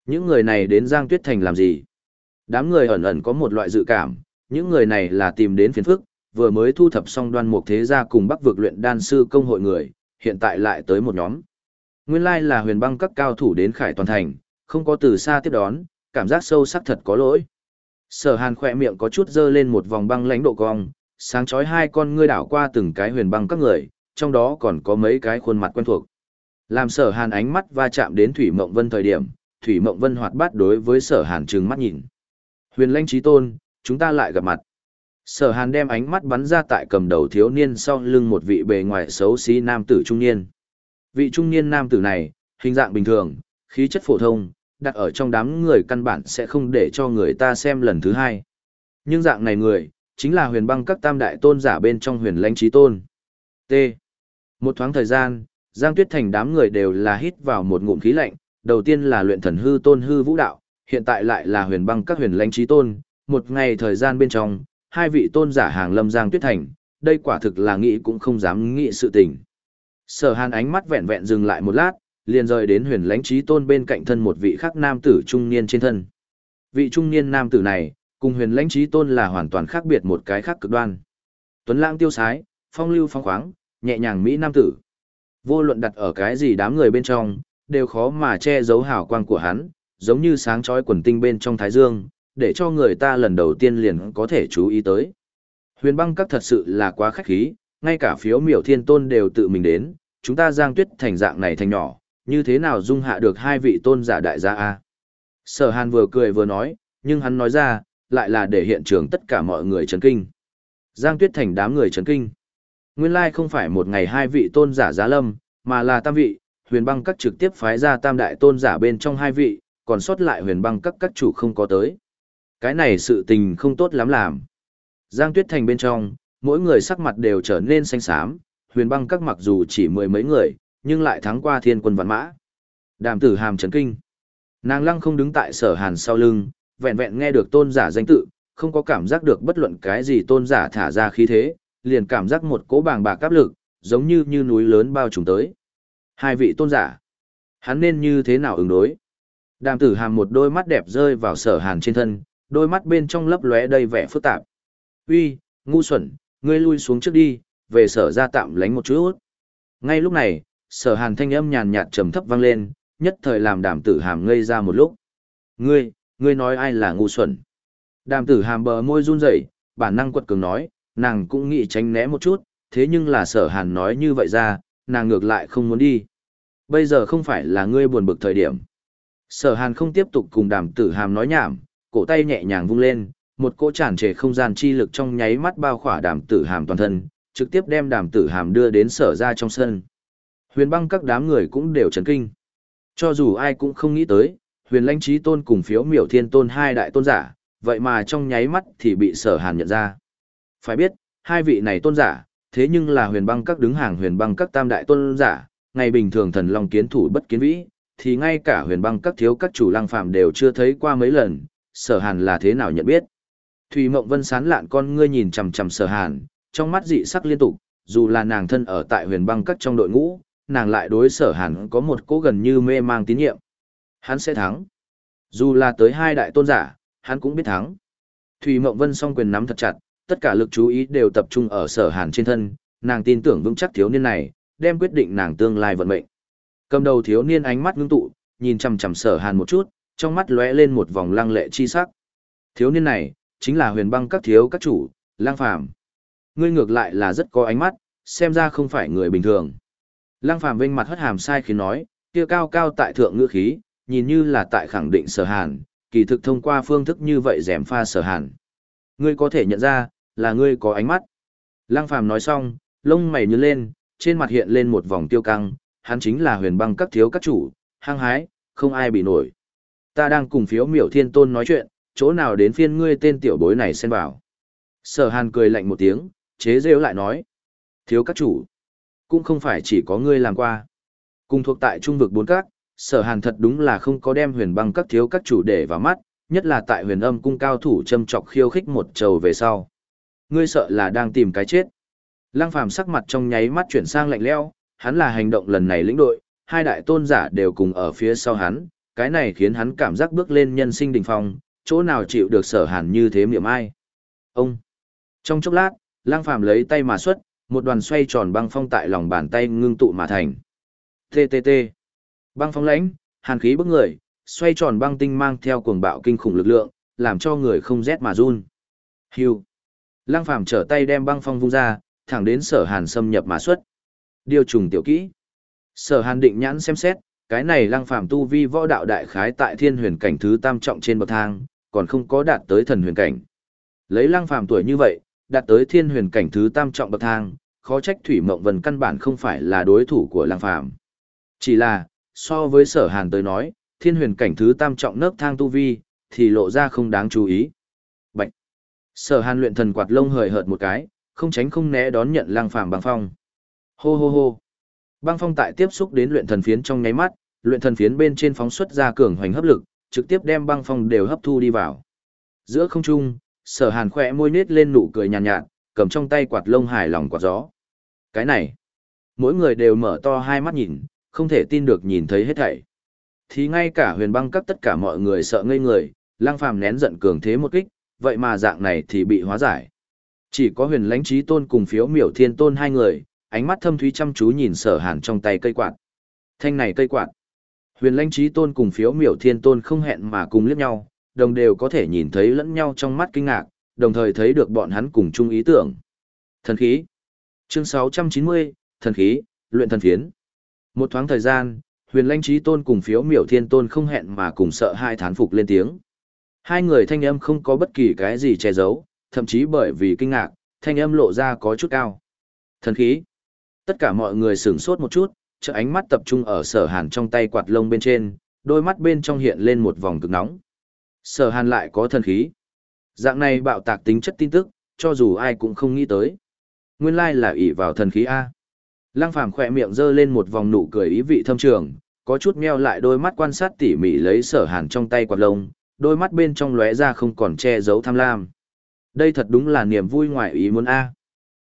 Những người này đến Giang Tuyết Thành làm gì? Đám người ẩn ẩn có một loại dự cảm, những người này là tìm đến phiền phức, vừa mới thu thập xong đoan mục thế gia cùng bắc vực luyện đan sư công hội người, hiện tại lại tới một nhóm. Nguyên lai là huyền băng các cao thủ đến khải toàn thành, không có từ xa tiếp đón, cảm giác sâu sắc thật có lỗi. Sở hàn khỏe miệng có chút dơ lên một vòng băng lãnh độ cong, sáng chói hai con ngươi đảo qua từng cái huyền băng các người, trong đó còn có mấy cái khuôn mặt quen thuộc. Làm sở hàn ánh mắt va chạm đến Thủy Mộng Vân thời điểm, Thủy Mộng Vân hoạt bát đối với sở hàn trừng mắt nhìn. Huyền lãnh trí tôn, chúng ta lại gặp mặt. Sở hàn đem ánh mắt bắn ra tại cầm đầu thiếu niên sau lưng một vị bề ngoài xấu xí nam tử trung niên. Vị trung niên nam tử này, hình dạng bình thường, khí chất phổ thông, đặt ở trong đám người căn bản sẽ không để cho người ta xem lần thứ hai. Nhưng dạng này người, chính là huyền băng các tam đại tôn giả bên trong huyền lãnh trí tôn. T. Một thoáng thời gian, Giang Tuyết Thành đám người đều là hít vào một ngụm khí lạnh, đầu tiên là luyện thần hư tôn hư vũ đạo, hiện tại lại là huyền băng các huyền lãnh trí tôn, một ngày thời gian bên trong, hai vị tôn giả hàng lâm Giang Tuyết Thành, đây quả thực là nghĩ cũng không dám nghĩ sự tình. Sở Hàn ánh mắt vẹn vẹn dừng lại một lát, liền rời đến huyền lãnh trí tôn bên cạnh thân một vị khác nam tử trung niên trên thân. Vị trung niên nam tử này, cùng huyền lãnh trí tôn là hoàn toàn khác biệt một cái khác cực đoan. Tuấn lãng tiêu sái, phong lưu phong khoáng, nhẹ nhàng mỹ nam tử. Vô luận đặt ở cái gì đám người bên trong, đều khó mà che giấu hào quang của hắn, giống như sáng chói quần tinh bên trong thái dương, để cho người ta lần đầu tiên liền có thể chú ý tới. Huyền băng các thật sự là quá khách khí, ngay cả phiếu miểu thiên tôn đều tự mình đến, chúng ta giang tuyết thành dạng này thành nhỏ, như thế nào dung hạ được hai vị tôn giả đại gia a Sở hàn vừa cười vừa nói, nhưng hắn nói ra, lại là để hiện trường tất cả mọi người chấn kinh. Giang tuyết thành đám người chấn kinh. Nguyên lai không phải một ngày hai vị tôn giả giá lâm, mà là tam vị, huyền băng các trực tiếp phái ra tam đại tôn giả bên trong hai vị, còn sót lại huyền băng các các chủ không có tới. Cái này sự tình không tốt lắm làm. Giang tuyết thành bên trong, mỗi người sắc mặt đều trở nên xanh xám, huyền băng các mặc dù chỉ mười mấy người, nhưng lại thắng qua thiên quân văn mã. Đàm tử hàm chấn kinh. Nàng lăng không đứng tại sở hàn sau lưng, vẹn vẹn nghe được tôn giả danh tự, không có cảm giác được bất luận cái gì tôn giả thả ra khí thế, liền cảm giác một cỗ bàng bạc áp lực, giống như như núi lớn bao trùm tới. Hai vị tôn giả, hắn nên như thế nào ứng đối? Đàm tử hàm một đôi mắt đẹp rơi vào sở hàn trên thân, đôi mắt bên trong lấp lóe đầy vẻ phức tạp. Uy, ngu xuẩn, ngươi lui xuống trước đi, về sở ra tạm lánh một chút. Ngay lúc này, sở hàn thanh âm nhàn nhạt trầm thấp vang lên, nhất thời làm đàm tử hàm ngây ra một lúc. Ngươi, ngươi nói ai là ngu xuẩn? Đàm tử hàm bờ môi run rẩy, bản năng quật cường nói, nàng cũng nghĩ tránh né một chút, thế nhưng là sở hàn nói như vậy ra, nàng ngược lại không muốn đi. Bây giờ không phải là ngươi buồn bực thời điểm. Sở hàn không tiếp tục cùng đàm tử hàm nói nhảm, cổ tay nhẹ nhàng vung lên, một cỗ tràn trề không gian chi lực trong nháy mắt bao khỏa đàm tử hàm toàn thân, trực tiếp đem đàm tử hàm đưa đến sở ra trong sân. Huyền băng các đám người cũng đều chấn kinh. Cho dù ai cũng không nghĩ tới, huyền lãnh trí tôn cùng phiếu miểu thiên tôn hai đại tôn giả, vậy mà trong nháy mắt thì bị sở hàn nhận ra. Phải biết, hai vị này tôn giả, thế nhưng là huyền băng các đứng hàng huyền băng các tam đại tôn giả, ngày bình thường thần long kiến thủ bất kiến vĩ, thì ngay cả huyền băng các thiếu các chủ lăng phàm đều chưa thấy qua mấy lần, sở hàn là thế nào nhận biết. Thùy Mộng Vân sán lạn con ngươi nhìn chằm chằm sở hàn, trong mắt dị sắc liên tục, dù là nàng thân ở tại huyền băng các trong đội ngũ, nàng lại đối sở hàn có một cố gần như mê mang tín nhiệm. Hắn sẽ thắng. Dù là tới hai đại tôn giả, hắn cũng biết thắng. Thùy Mộng Vân song quyền nắm thật chặt, tất cả lực chú ý đều tập trung ở sở hàn trên thân, nàng tin tưởng vững chắc thiếu niên này, đem quyết định nàng tương lai vận mệnh. Cầm đầu thiếu niên ánh mắt ngưng tụ, nhìn chằm chằm sở hàn một chút, trong mắt lóe lên một vòng lăng lệ chi sắc. Thiếu niên này, chính là huyền băng các thiếu các chủ, lang phàm. Ngươi ngược lại là rất có ánh mắt, xem ra không phải người bình thường. Lang phàm vinh mặt hất hàm sai khiến nói, kia cao cao tại thượng ngữ khí, nhìn như là tại khẳng định sở hàn, kỳ thực thông qua phương thức như vậy dèm pha sở hàn. Ngươi có thể nhận ra, là ngươi có ánh mắt. Lăng phàm nói xong, lông mày nhướng lên, trên mặt hiện lên một vòng tiêu căng, hắn chính là huyền băng các thiếu các chủ, hăng hái, không ai bị nổi. Ta đang cùng phiếu miểu thiên tôn nói chuyện, chỗ nào đến phiên ngươi tên tiểu bối này xen vào. Sở hàn cười lạnh một tiếng, chế rêu lại nói. Thiếu các chủ, cũng không phải chỉ có ngươi làm qua. Cùng thuộc tại trung vực bốn các, sở hàn thật đúng là không có đem huyền băng các thiếu các chủ để vào mắt, nhất là tại huyền âm cung cao thủ châm chọc khiêu khích một trầu về sau. Ngươi sợ là đang tìm cái chết. Lăng phàm sắc mặt trong nháy mắt chuyển sang lạnh lẽo, hắn là hành động lần này lĩnh đội, hai đại tôn giả đều cùng ở phía sau hắn, cái này khiến hắn cảm giác bước lên nhân sinh đỉnh phong, chỗ nào chịu được sở hàn như thế miệng ai. Ông! Trong chốc lát, Lăng phàm lấy tay mà xuất, một đoàn xoay tròn băng phong tại lòng bàn tay ngưng tụ mà thành. TTT! Băng phong lãnh, hàn khí bức người, xoay tròn băng tinh mang theo cuồng bạo kinh khủng lực lượng, làm cho người không rét mà run. Hưu. Lăng Phàm trở tay đem băng phong vung ra, thẳng đến Sở Hàn xâm nhập mà xuất. Điều trùng tiểu kỹ. Sở Hàn định nhãn xem xét, cái này Lăng Phàm tu vi võ đạo đại khái tại Thiên Huyền cảnh thứ tam trọng trên bậc thang, còn không có đạt tới thần huyền cảnh. Lấy Lăng Phàm tuổi như vậy, đạt tới Thiên Huyền cảnh thứ tam trọng bậc thang, khó trách Thủy Mộng Vân căn bản không phải là đối thủ của Lăng Phàm. Chỉ là, so với Sở Hàn tới nói, Thiên Huyền cảnh thứ tam trọng nấc thang tu vi, thì lộ ra không đáng chú ý. Sở Hàn luyện thần quạt lông hời hợt một cái, không tránh không né đón nhận lang phàm băng phong. Hô hô hô. Băng phong tại tiếp xúc đến luyện thần phiến trong nháy mắt, luyện thần phiến bên trên phóng xuất ra cường hoành hấp lực, trực tiếp đem băng phong đều hấp thu đi vào. Giữa không trung, Sở Hàn khẽ môi nết lên nụ cười nhàn nhạt, nhạt, cầm trong tay quạt lông hài lòng quạt gió. Cái này, mỗi người đều mở to hai mắt nhìn, không thể tin được nhìn thấy hết thảy. Thì ngay cả huyền băng các tất cả mọi người sợ ngây người, lang phàm nén giận cường thế một kích, vậy mà dạng này thì bị hóa giải. Chỉ có huyền lãnh trí tôn cùng phiếu miểu thiên tôn hai người, ánh mắt thâm thúy chăm chú nhìn sở hàn trong tay cây quạt. Thanh này cây quạt. Huyền lãnh trí tôn cùng phiếu miểu thiên tôn không hẹn mà cùng liếc nhau, đồng đều có thể nhìn thấy lẫn nhau trong mắt kinh ngạc, đồng thời thấy được bọn hắn cùng chung ý tưởng. Thần khí. Chương 690, thần khí, luyện thần phiến. Một thoáng thời gian, huyền lãnh trí tôn cùng phiếu miểu thiên tôn không hẹn mà cùng sợ hai thán phục lên tiếng. Hai người thanh âm không có bất kỳ cái gì che giấu, thậm chí bởi vì kinh ngạc, thanh âm lộ ra có chút cao. Thần khí. Tất cả mọi người sửng sốt một chút, chợ ánh mắt tập trung ở sở hàn trong tay quạt lông bên trên, đôi mắt bên trong hiện lên một vòng cực nóng. Sở hàn lại có thần khí. Dạng này bạo tạc tính chất tin tức, cho dù ai cũng không nghĩ tới. Nguyên lai là ỷ vào thần khí A. Lăng phàm khỏe miệng giơ lên một vòng nụ cười ý vị thâm trường, có chút meo lại đôi mắt quan sát tỉ mỉ lấy sở hàn trong tay quạt lông, đôi mắt bên trong lóe ra không còn che giấu tham lam. Đây thật đúng là niềm vui ngoài ý muốn A.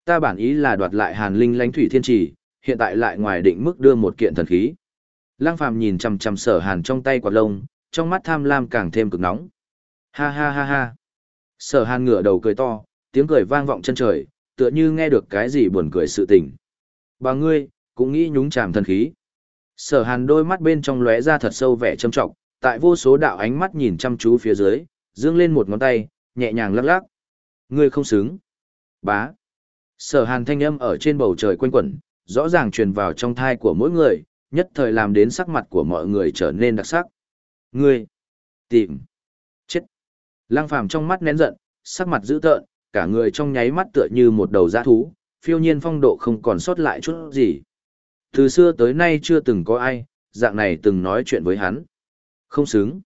Ta bản ý là đoạt lại hàn linh lãnh thủy thiên trì, hiện tại lại ngoài định mức đưa một kiện thần khí. Lăng phàm nhìn chằm chằm sở hàn trong tay quạt lông, trong mắt tham lam càng thêm cực nóng. Ha ha ha ha. Sở hàn ngửa đầu cười to, tiếng cười vang vọng chân trời, tựa như nghe được cái gì buồn cười sự tình. Bà ngươi, cũng nghĩ nhúng chàm thần khí. Sở hàn đôi mắt bên trong lóe ra thật sâu vẻ trâm trọng, tại vô số đạo ánh mắt nhìn chăm chú phía dưới, dương lên một ngón tay, nhẹ nhàng lắc lắc. Ngươi không xứng. Bá. Sở hàn thanh âm ở trên bầu trời quanh quẩn, rõ ràng truyền vào trong thai của mỗi người, nhất thời làm đến sắc mặt của mọi người trở nên đặc sắc. Ngươi. Tìm. Chết. Lăng phàm trong mắt nén giận, sắc mặt dữ tợn, cả người trong nháy mắt tựa như một đầu dã thú, phiêu nhiên phong độ không còn sót lại chút gì. Từ xưa tới nay chưa từng có ai, dạng này từng nói chuyện với hắn. Không xứng.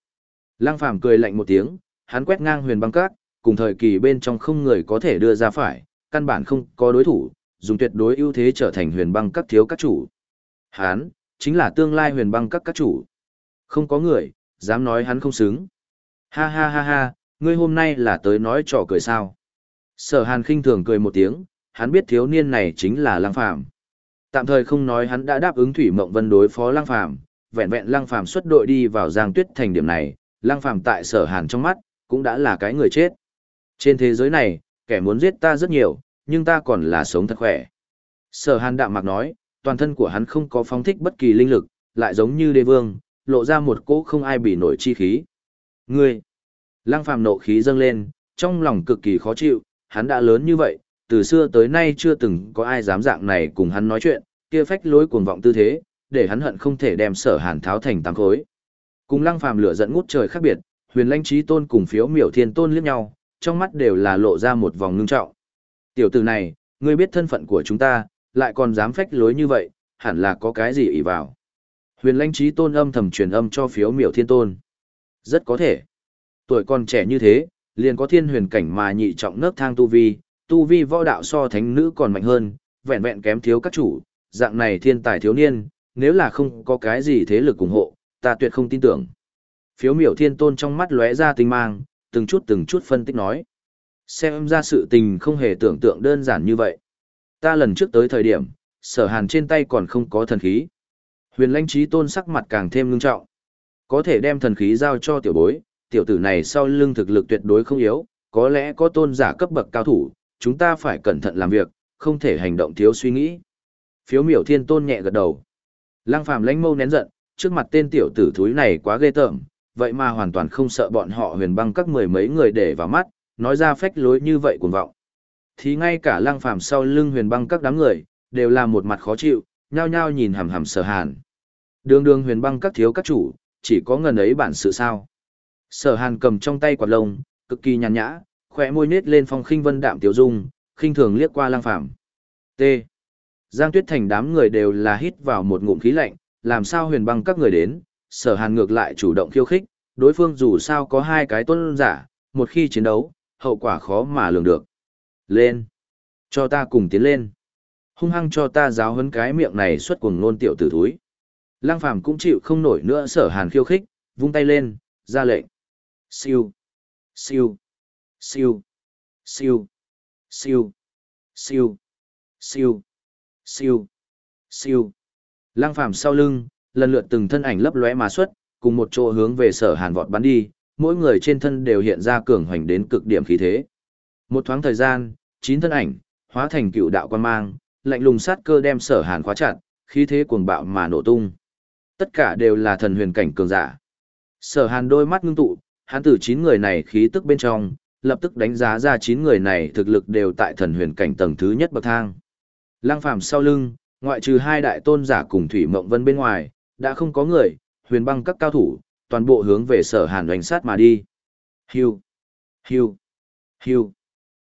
Lăng phàm cười lạnh một tiếng, hắn quét ngang huyền băng cát, cùng thời kỳ bên trong không người có thể đưa ra phải, căn bản không có đối thủ, dùng tuyệt đối ưu thế trở thành huyền băng các thiếu các chủ. Hắn, chính là tương lai huyền băng các các chủ. Không có người, dám nói hắn không xứng. Ha ha ha ha, ngươi hôm nay là tới nói trò cười sao. Sở hàn khinh thường cười một tiếng, hắn biết thiếu niên này chính là Lăng Phàm. Tạm thời không nói hắn đã đáp ứng Thủy Mộng Vân đối phó Lăng Phàm, vẹn vẹn Lăng Phàm xuất đội đi vào Giang Tuyết thành điểm này, Lăng Phàm tại Sở Hàn trong mắt, cũng đã là cái người chết. Trên thế giới này, kẻ muốn giết ta rất nhiều, nhưng ta còn là sống thật khỏe. Sở Hàn đạm mạc nói, toàn thân của hắn không có phóng thích bất kỳ linh lực, lại giống như đế vương, lộ ra một cỗ không ai bị nổi chi khí. Ngươi! Lăng Phàm nộ khí dâng lên, trong lòng cực kỳ khó chịu, hắn đã lớn như vậy, từ xưa tới nay chưa từng có ai dám dạng này cùng hắn nói chuyện, kia phách lối cuồng vọng tư thế, để hắn hận không thể đem sở hàn tháo thành tám khối. Cùng lăng phàm lửa giận ngút trời khác biệt, huyền lãnh trí tôn cùng phiếu miểu thiên tôn liếc nhau, trong mắt đều là lộ ra một vòng ngưng trọng. Tiểu tử này, ngươi biết thân phận của chúng ta, lại còn dám phách lối như vậy, hẳn là có cái gì ỷ vào. Huyền lãnh trí tôn âm thầm truyền âm cho phiếu miểu thiên tôn. Rất có thể. Tuổi còn trẻ như thế, liền có thiên huyền cảnh mà nhị trọng nấc thang tu vi, tu vi võ đạo so thánh nữ còn mạnh hơn, vẹn vẹn kém thiếu các chủ, dạng này thiên tài thiếu niên, nếu là không có cái gì thế lực ủng hộ, ta tuyệt không tin tưởng. Phiếu miểu thiên tôn trong mắt lóe ra tinh mang, từng chút từng chút phân tích nói. Xem ra sự tình không hề tưởng tượng đơn giản như vậy. Ta lần trước tới thời điểm, sở hàn trên tay còn không có thần khí. Huyền lãnh trí tôn sắc mặt càng thêm ngưng trọng. Có thể đem thần khí giao cho tiểu bối, tiểu tử này sau lưng thực lực tuyệt đối không yếu, có lẽ có tôn giả cấp bậc cao thủ, chúng ta phải cẩn thận làm việc, không thể hành động thiếu suy nghĩ. Phiếu miểu thiên tôn nhẹ gật đầu. Lăng phàm lãnh mâu nén giận, trước mặt tên tiểu tử thúi này quá ghê tởm, vậy mà hoàn toàn không sợ bọn họ huyền băng các mười mấy người để vào mắt, nói ra phách lối như vậy cuồng vọng. Thì ngay cả lăng phàm sau lưng huyền băng các đám người, đều là một mặt khó chịu, nhao nhao nhìn hầm hầm sở hàn. Đường đường huyền băng các thiếu các chủ, chỉ có ngần ấy bản sự sao. Sở hàn cầm trong tay quạt lông, cực kỳ nhàn nhã, khỏe môi nết lên phong khinh vân đạm tiểu dung, khinh thường liếc qua lang phàm. T. Giang Tuyết Thành đám người đều là hít vào một ngụm khí lạnh, làm sao huyền băng các người đến, sở hàn ngược lại chủ động khiêu khích, đối phương dù sao có hai cái tôn giả, một khi chiến đấu, hậu quả khó mà lường được. Lên! Cho ta cùng tiến lên! Hung hăng cho ta giáo hấn cái miệng này xuất cuồng nôn tiểu tử thúi. Lăng phàm cũng chịu không nổi nữa sở hàn khiêu khích, vung tay lên, ra lệnh. Siêu! Siêu! Siêu! Siêu! Siêu! Siêu! Siêu! Siêu! Siêu! Lăng phàm sau lưng, lần lượt từng thân ảnh lấp lóe mà xuất, cùng một chỗ hướng về sở hàn vọt bắn đi, mỗi người trên thân đều hiện ra cường hoành đến cực điểm khí thế. Một thoáng thời gian, chín thân ảnh, hóa thành cựu đạo quan mang, lạnh lùng sát cơ đem sở hàn khóa chặt, khí thế cuồng bạo mà nổ tung. Tất cả đều là thần huyền cảnh cường giả. Sở hàn đôi mắt ngưng tụ, hắn từ chín người này khí tức bên trong, lập tức đánh giá ra chín người này thực lực đều tại thần huyền cảnh tầng thứ nhất bậc thang. Lăng phàm sau lưng, ngoại trừ hai đại tôn giả cùng Thủy Mộng Vân bên ngoài, đã không có người, huyền băng các cao thủ, toàn bộ hướng về sở hàn đánh sát mà đi. Hiu, hiu, hiu.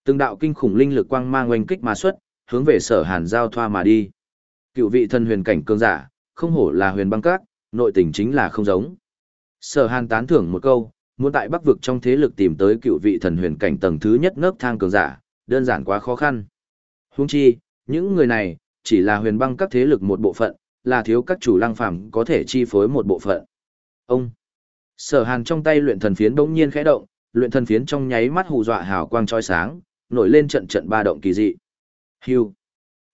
Từng đạo kinh khủng linh lực quang mang oanh kích mà xuất, hướng về sở hàn giao thoa mà đi. Cựu vị thần huyền cảnh cường giả, không hổ là huyền băng các, nội tình chính là không giống. Sở hàn tán thưởng một câu, muốn tại bắc vực trong thế lực tìm tới cựu vị thần huyền cảnh tầng thứ nhất nấc thang cường giả, đơn giản quá khó khăn. Huống chi, những người này, chỉ là huyền băng các thế lực một bộ phận, là thiếu các chủ lăng phàm có thể chi phối một bộ phận. Ông, sở hàn trong tay luyện thần phiến bỗng nhiên khẽ động, luyện thần phiến trong nháy mắt hù dọa hào quang chói sáng, nổi lên trận trận ba động kỳ dị. Hiu,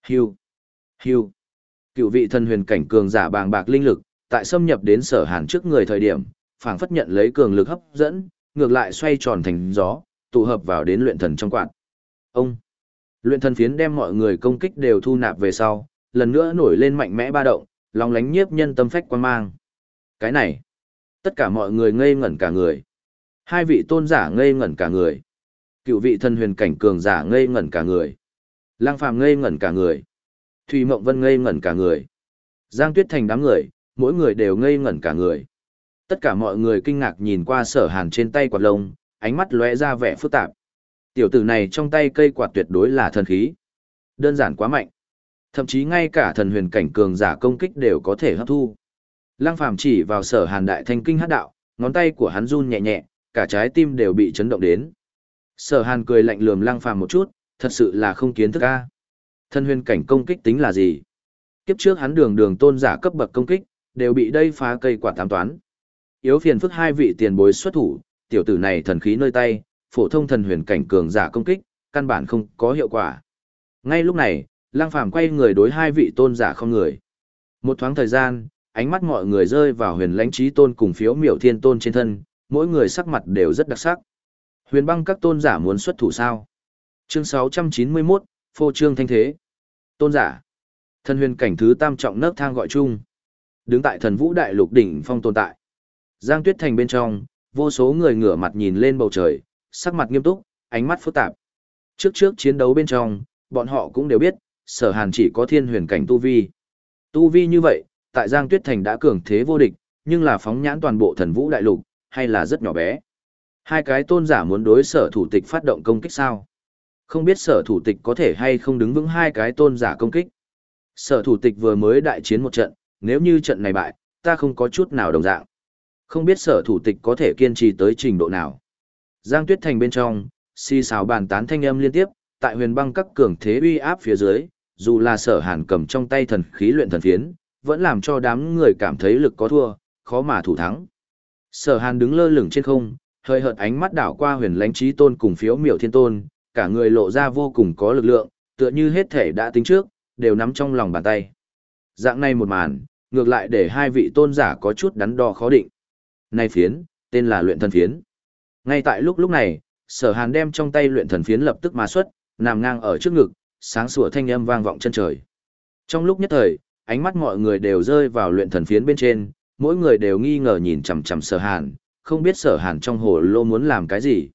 hiu, hiu. Cựu vị thần huyền cảnh cường giả bàng bạc linh lực, tại xâm nhập đến sở hàn trước người thời điểm, phảng phất nhận lấy cường lực hấp dẫn, ngược lại xoay tròn thành gió, tụ hợp vào đến luyện thần trong quạt. Ông, luyện thần phiến đem mọi người công kích đều thu nạp về sau, lần nữa nổi lên mạnh mẽ ba động, lòng lánh nhiếp nhân tâm phách quan mang. Cái này, tất cả mọi người ngây ngẩn cả người. Hai vị tôn giả ngây ngẩn cả người. Cựu vị thần huyền cảnh cường giả ngây ngẩn cả người. Lang phàm ngây ngẩn cả người. Thùy Mộng Vân ngây ngẩn cả người. Giang Tuyết Thành đám người, mỗi người đều ngây ngẩn cả người. Tất cả mọi người kinh ngạc nhìn qua sở hàn trên tay quạt lông, ánh mắt lóe ra vẻ phức tạp. Tiểu tử này trong tay cây quạt tuyệt đối là thần khí. Đơn giản quá mạnh. Thậm chí ngay cả thần huyền cảnh cường giả công kích đều có thể hấp thu. Lăng phàm chỉ vào sở hàn đại thanh kinh hát đạo, ngón tay của hắn run nhẹ nhẹ, cả trái tim đều bị chấn động đến. Sở hàn cười lạnh lườm lăng phàm một chút, thật sự là không kiến thức a. Thần huyền cảnh công kích tính là gì? Kiếp trước hắn đường đường tôn giả cấp bậc công kích, đều bị đây phá cây quả tám toán. Yếu phiền phức hai vị tiền bối xuất thủ, tiểu tử này thần khí nơi tay, phổ thông thần huyền cảnh cường giả công kích, căn bản không có hiệu quả. Ngay lúc này, Lăng Phàm quay người đối hai vị tôn giả không người. Một thoáng thời gian, ánh mắt mọi người rơi vào huyền lãnh trí tôn cùng phiếu miểu thiên tôn trên thân, mỗi người sắc mặt đều rất đặc sắc. Huyền băng các tôn giả muốn xuất thủ sao? Chương 691, phô trương thanh thế. Tôn giả. Thần huyền cảnh thứ tam trọng nấc thang gọi chung. Đứng tại thần vũ đại lục đỉnh phong tồn tại. Giang tuyết thành bên trong, vô số người ngửa mặt nhìn lên bầu trời, sắc mặt nghiêm túc, ánh mắt phức tạp. Trước trước chiến đấu bên trong, bọn họ cũng đều biết, sở hàn chỉ có thiên huyền cảnh tu vi. Tu vi như vậy, tại Giang Tuyết Thành đã cường thế vô địch, nhưng là phóng nhãn toàn bộ thần vũ đại lục, hay là rất nhỏ bé. Hai cái tôn giả muốn đối sở thủ tịch phát động công kích sao? Không biết sở thủ tịch có thể hay không đứng vững hai cái tôn giả công kích. Sở thủ tịch vừa mới đại chiến một trận, nếu như trận này bại, ta không có chút nào đồng dạng. Không biết sở thủ tịch có thể kiên trì tới trình độ nào. Giang Tuyết Thành bên trong, si xào bàn tán thanh âm liên tiếp, tại huyền băng các cường thế uy áp phía dưới, dù là sở hàn cầm trong tay thần khí luyện thần phiến, vẫn làm cho đám người cảm thấy lực có thua, khó mà thủ thắng. Sở hàn đứng lơ lửng trên không, hơi hợt ánh mắt đảo qua huyền lãnh trí tôn cùng phiếu miểu thiên tôn, cả người lộ ra vô cùng có lực lượng, tựa như hết thể đã tính trước, đều nắm trong lòng bàn tay. Dạng này một màn, ngược lại để hai vị tôn giả có chút đắn đo khó định. Này phiến, tên là luyện thần phiến. Ngay tại lúc lúc này, sở hàn đem trong tay luyện thần phiến lập tức mà xuất, nằm ngang ở trước ngực, sáng sủa thanh âm vang vọng chân trời. Trong lúc nhất thời, ánh mắt mọi người đều rơi vào luyện thần phiến bên trên, mỗi người đều nghi ngờ nhìn chằm chằm sở hàn, không biết sở hàn trong hồ lô muốn làm cái gì.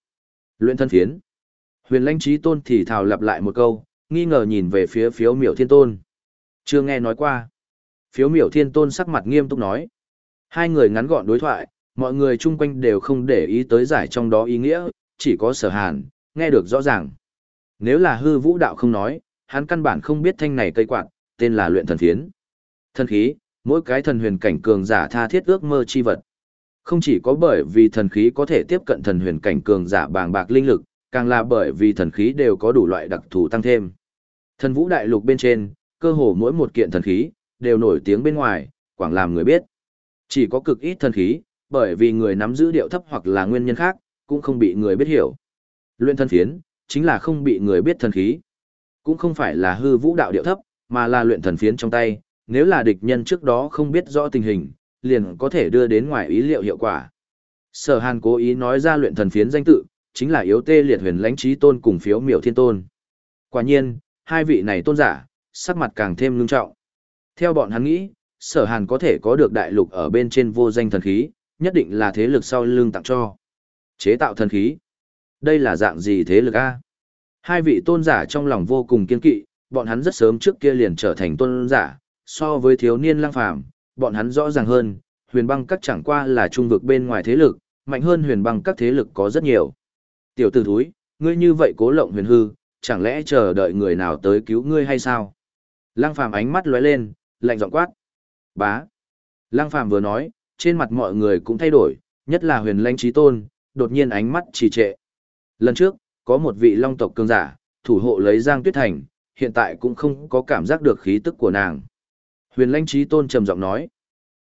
Luyện thần phiến. Huyền lãnh trí tôn thì thào lặp lại một câu, nghi ngờ nhìn về phía phiếu miểu thiên tôn. Chưa nghe nói qua. Phiếu miểu thiên tôn sắc mặt nghiêm túc nói. Hai người ngắn gọn đối thoại, mọi người chung quanh đều không để ý tới giải trong đó ý nghĩa, chỉ có sở hàn, nghe được rõ ràng. Nếu là hư vũ đạo không nói, hắn căn bản không biết thanh này cây quạt, tên là luyện thần thiến. Thần khí, mỗi cái thần huyền cảnh cường giả tha thiết ước mơ chi vật. Không chỉ có bởi vì thần khí có thể tiếp cận thần huyền cảnh cường giả bàng bạc linh lực, càng là bởi vì thần khí đều có đủ loại đặc thù tăng thêm. Thần vũ đại lục bên trên, cơ hồ mỗi một kiện thần khí, đều nổi tiếng bên ngoài, quảng làm người biết. Chỉ có cực ít thần khí, bởi vì người nắm giữ điệu thấp hoặc là nguyên nhân khác, cũng không bị người biết hiểu. Luyện thần phiến, chính là không bị người biết thần khí. Cũng không phải là hư vũ đạo điệu thấp, mà là luyện thần phiến trong tay, nếu là địch nhân trước đó không biết rõ tình hình, liền có thể đưa đến ngoài ý liệu hiệu quả. Sở Hàn cố ý nói ra luyện thần phiến danh tự, chính là yếu tê liệt huyền lãnh trí tôn cùng phiếu miểu thiên tôn. Quả nhiên, hai vị này tôn giả, sắc mặt càng thêm ngưng trọng. Theo bọn hắn nghĩ, sở hàn có thể có được đại lục ở bên trên vô danh thần khí, nhất định là thế lực sau lưng tặng cho. Chế tạo thần khí. Đây là dạng gì thế lực A? Hai vị tôn giả trong lòng vô cùng kiên kỵ, bọn hắn rất sớm trước kia liền trở thành tôn giả, so với thiếu niên lang phàm, bọn hắn rõ ràng hơn, huyền băng các chẳng qua là trung vực bên ngoài thế lực, mạnh hơn huyền băng các thế lực có rất nhiều. Tiểu tử thúi, ngươi như vậy cố lộng huyền hư, chẳng lẽ chờ đợi người nào tới cứu ngươi hay sao? Lăng phàm ánh mắt lóe lên, lạnh giọng quát. Bá. Lăng phàm vừa nói, trên mặt mọi người cũng thay đổi, nhất là huyền lãnh trí tôn, đột nhiên ánh mắt trì trệ. Lần trước, có một vị long tộc cường giả, thủ hộ lấy Giang Tuyết Thành, hiện tại cũng không có cảm giác được khí tức của nàng. Huyền lãnh trí tôn trầm giọng nói.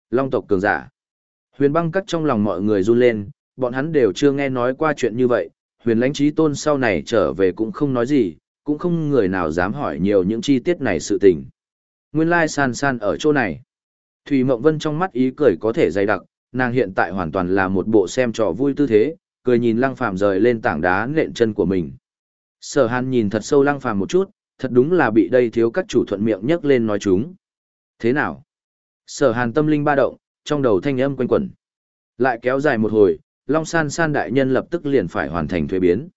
Long tộc cường giả. Huyền băng cắt trong lòng mọi người run lên, bọn hắn đều chưa nghe nói qua chuyện như vậy, huyền lãnh trí tôn sau này trở về cũng không nói gì, cũng không người nào dám hỏi nhiều những chi tiết này sự tình. Nguyên lai san san ở chỗ này. Thủy Mộng Vân trong mắt ý cười có thể dày đặc, nàng hiện tại hoàn toàn là một bộ xem trò vui tư thế, cười nhìn Lăng Phàm rời lên tảng đá nện chân của mình. Sở Hàn nhìn thật sâu Lăng Phàm một chút, thật đúng là bị đây thiếu các chủ thuận miệng nhắc lên nói chúng. Thế nào? Sở Hàn tâm linh ba động, trong đầu thanh âm quanh quẩn. Lại kéo dài một hồi, Long San San đại nhân lập tức liền phải hoàn thành thuế biến.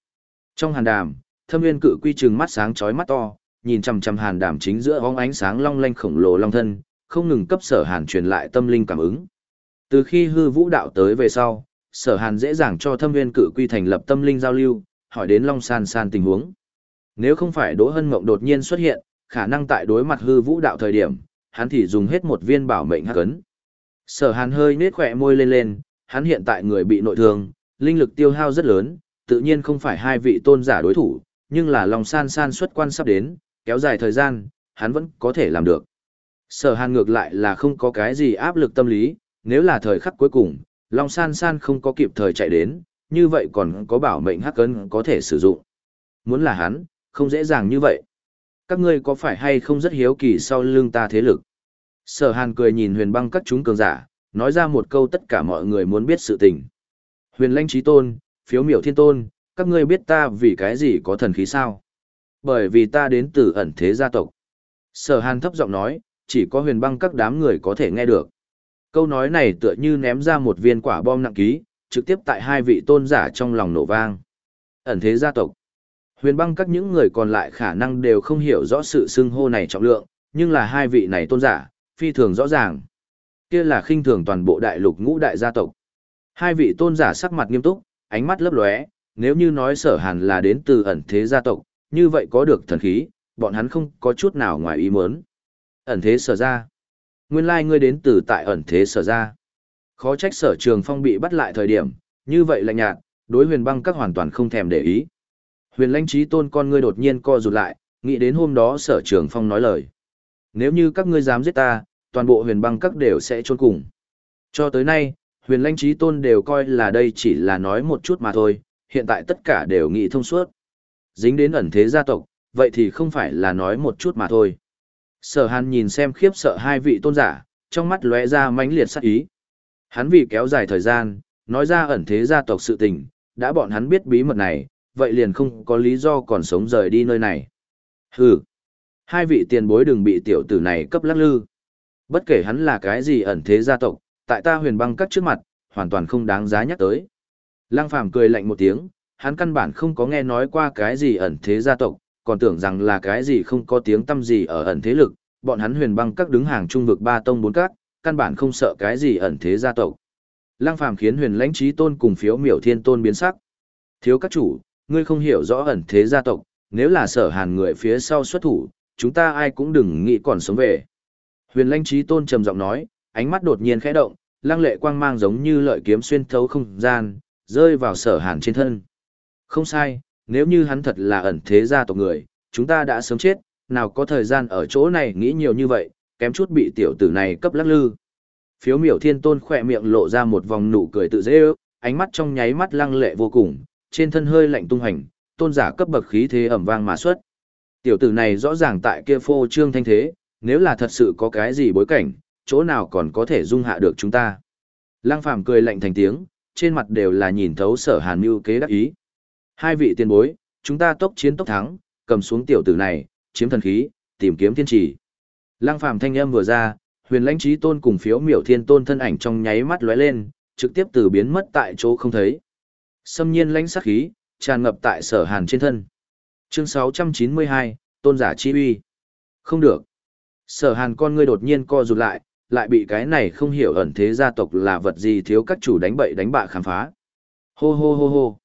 Trong hàn đàm, Thâm Nguyên cự quy trừng mắt sáng chói mắt to, nhìn chằm chằm hàn đàm chính giữa bóng ánh sáng long lanh khổng lồ long thân, không ngừng cấp Sở Hàn truyền lại tâm linh cảm ứng. Từ khi hư vũ đạo tới về sau, Sở Hàn dễ dàng cho Thâm viên cự quy thành lập tâm linh giao lưu, hỏi đến Long San San tình huống. Nếu không phải Đỗ Hân Mộng đột nhiên xuất hiện, khả năng tại đối mặt hư vũ đạo thời điểm, hắn thì dùng hết một viên bảo mệnh hắc ấn. Sở Hàn hơi nết khỏe môi lên lên, hắn hiện tại người bị nội thương, linh lực tiêu hao rất lớn, tự nhiên không phải hai vị tôn giả đối thủ, nhưng là lòng san san xuất quan sắp đến, kéo dài thời gian, hắn vẫn có thể làm được. Sở Hàn ngược lại là không có cái gì áp lực tâm lý, nếu là thời khắc cuối cùng, Long San San không có kịp thời chạy đến, như vậy còn có bảo mệnh hắc Cấn có thể sử dụng. Muốn là hắn, không dễ dàng như vậy. Các ngươi có phải hay không rất hiếu kỳ sau lưng ta thế lực? Sở hàn cười nhìn huyền băng các chúng cường giả, nói ra một câu tất cả mọi người muốn biết sự tình. Huyền lanh trí tôn, phiếu miểu thiên tôn, các ngươi biết ta vì cái gì có thần khí sao? Bởi vì ta đến từ ẩn thế gia tộc. Sở hàn thấp giọng nói, chỉ có huyền băng các đám người có thể nghe được. Câu nói này tựa như ném ra một viên quả bom nặng ký, trực tiếp tại hai vị tôn giả trong lòng nổ vang. Ẩn thế gia tộc. Huyền băng các những người còn lại khả năng đều không hiểu rõ sự xưng hô này trọng lượng, nhưng là hai vị này tôn giả, phi thường rõ ràng. Kia là khinh thường toàn bộ đại lục ngũ đại gia tộc. Hai vị tôn giả sắc mặt nghiêm túc, ánh mắt lấp lóe, nếu như nói sở hàn là đến từ ẩn thế gia tộc, như vậy có được thần khí, bọn hắn không có chút nào ngoài ý muốn. Ẩn thế sở ra. Nguyên lai like ngươi đến từ tại ẩn thế sở ra. Khó trách sở trường phong bị bắt lại thời điểm, như vậy lạnh nhạt, đối huyền băng các hoàn toàn không thèm để ý. Huyền lãnh trí tôn con ngươi đột nhiên co rụt lại, nghĩ đến hôm đó sở trường phong nói lời. Nếu như các ngươi dám giết ta, toàn bộ huyền băng các đều sẽ trôn cùng. Cho tới nay, huyền lãnh trí tôn đều coi là đây chỉ là nói một chút mà thôi, hiện tại tất cả đều nghĩ thông suốt. Dính đến ẩn thế gia tộc, vậy thì không phải là nói một chút mà thôi. Sở hàn nhìn xem khiếp sợ hai vị tôn giả, trong mắt lóe ra mãnh liệt sắc ý. Hắn vì kéo dài thời gian, nói ra ẩn thế gia tộc sự tình, đã bọn hắn biết bí mật này, vậy liền không có lý do còn sống rời đi nơi này. Hừ, hai vị tiền bối đừng bị tiểu tử này cấp lắc lư. Bất kể hắn là cái gì ẩn thế gia tộc, tại ta huyền băng cắt trước mặt, hoàn toàn không đáng giá nhắc tới. Lăng phàm cười lạnh một tiếng, hắn căn bản không có nghe nói qua cái gì ẩn thế gia tộc, còn tưởng rằng là cái gì không có tiếng tâm gì ở ẩn thế lực, bọn hắn huyền băng các đứng hàng trung vực ba tông bốn các, căn bản không sợ cái gì ẩn thế gia tộc. Lăng phàm khiến huyền lãnh trí tôn cùng phiếu miểu thiên tôn biến sắc. Thiếu các chủ, ngươi không hiểu rõ ẩn thế gia tộc, nếu là sở hàn người phía sau xuất thủ, chúng ta ai cũng đừng nghĩ còn sống về. Huyền lãnh trí tôn trầm giọng nói, ánh mắt đột nhiên khẽ động, lăng lệ quang mang giống như lợi kiếm xuyên thấu không gian, rơi vào sở hàn trên thân. Không sai, nếu như hắn thật là ẩn thế gia tộc người, chúng ta đã sớm chết, nào có thời gian ở chỗ này nghĩ nhiều như vậy, kém chút bị tiểu tử này cấp lắc lư. Phiếu miểu thiên tôn khỏe miệng lộ ra một vòng nụ cười tự dễ ước, ánh mắt trong nháy mắt lăng lệ vô cùng, trên thân hơi lạnh tung hành, tôn giả cấp bậc khí thế ẩm vang mà xuất. Tiểu tử này rõ ràng tại kia phô trương thanh thế, nếu là thật sự có cái gì bối cảnh, chỗ nào còn có thể dung hạ được chúng ta. Lăng phàm cười lạnh thành tiếng, trên mặt đều là nhìn thấu sở hàn mưu kế đắc ý. Hai vị tiền bối, chúng ta tốc chiến tốc thắng, cầm xuống tiểu tử này, chiếm thần khí, tìm kiếm thiên trì. Lăng phàm thanh âm vừa ra, huyền lãnh trí tôn cùng phiếu miểu thiên tôn thân ảnh trong nháy mắt lóe lên, trực tiếp từ biến mất tại chỗ không thấy. Xâm nhiên lãnh sát khí, tràn ngập tại sở hàn trên thân. Chương 692, tôn giả chi uy. Không được. Sở hàn con ngươi đột nhiên co rụt lại, lại bị cái này không hiểu ẩn thế gia tộc là vật gì thiếu các chủ đánh bậy đánh bạ khám phá. Hô hô hô hô.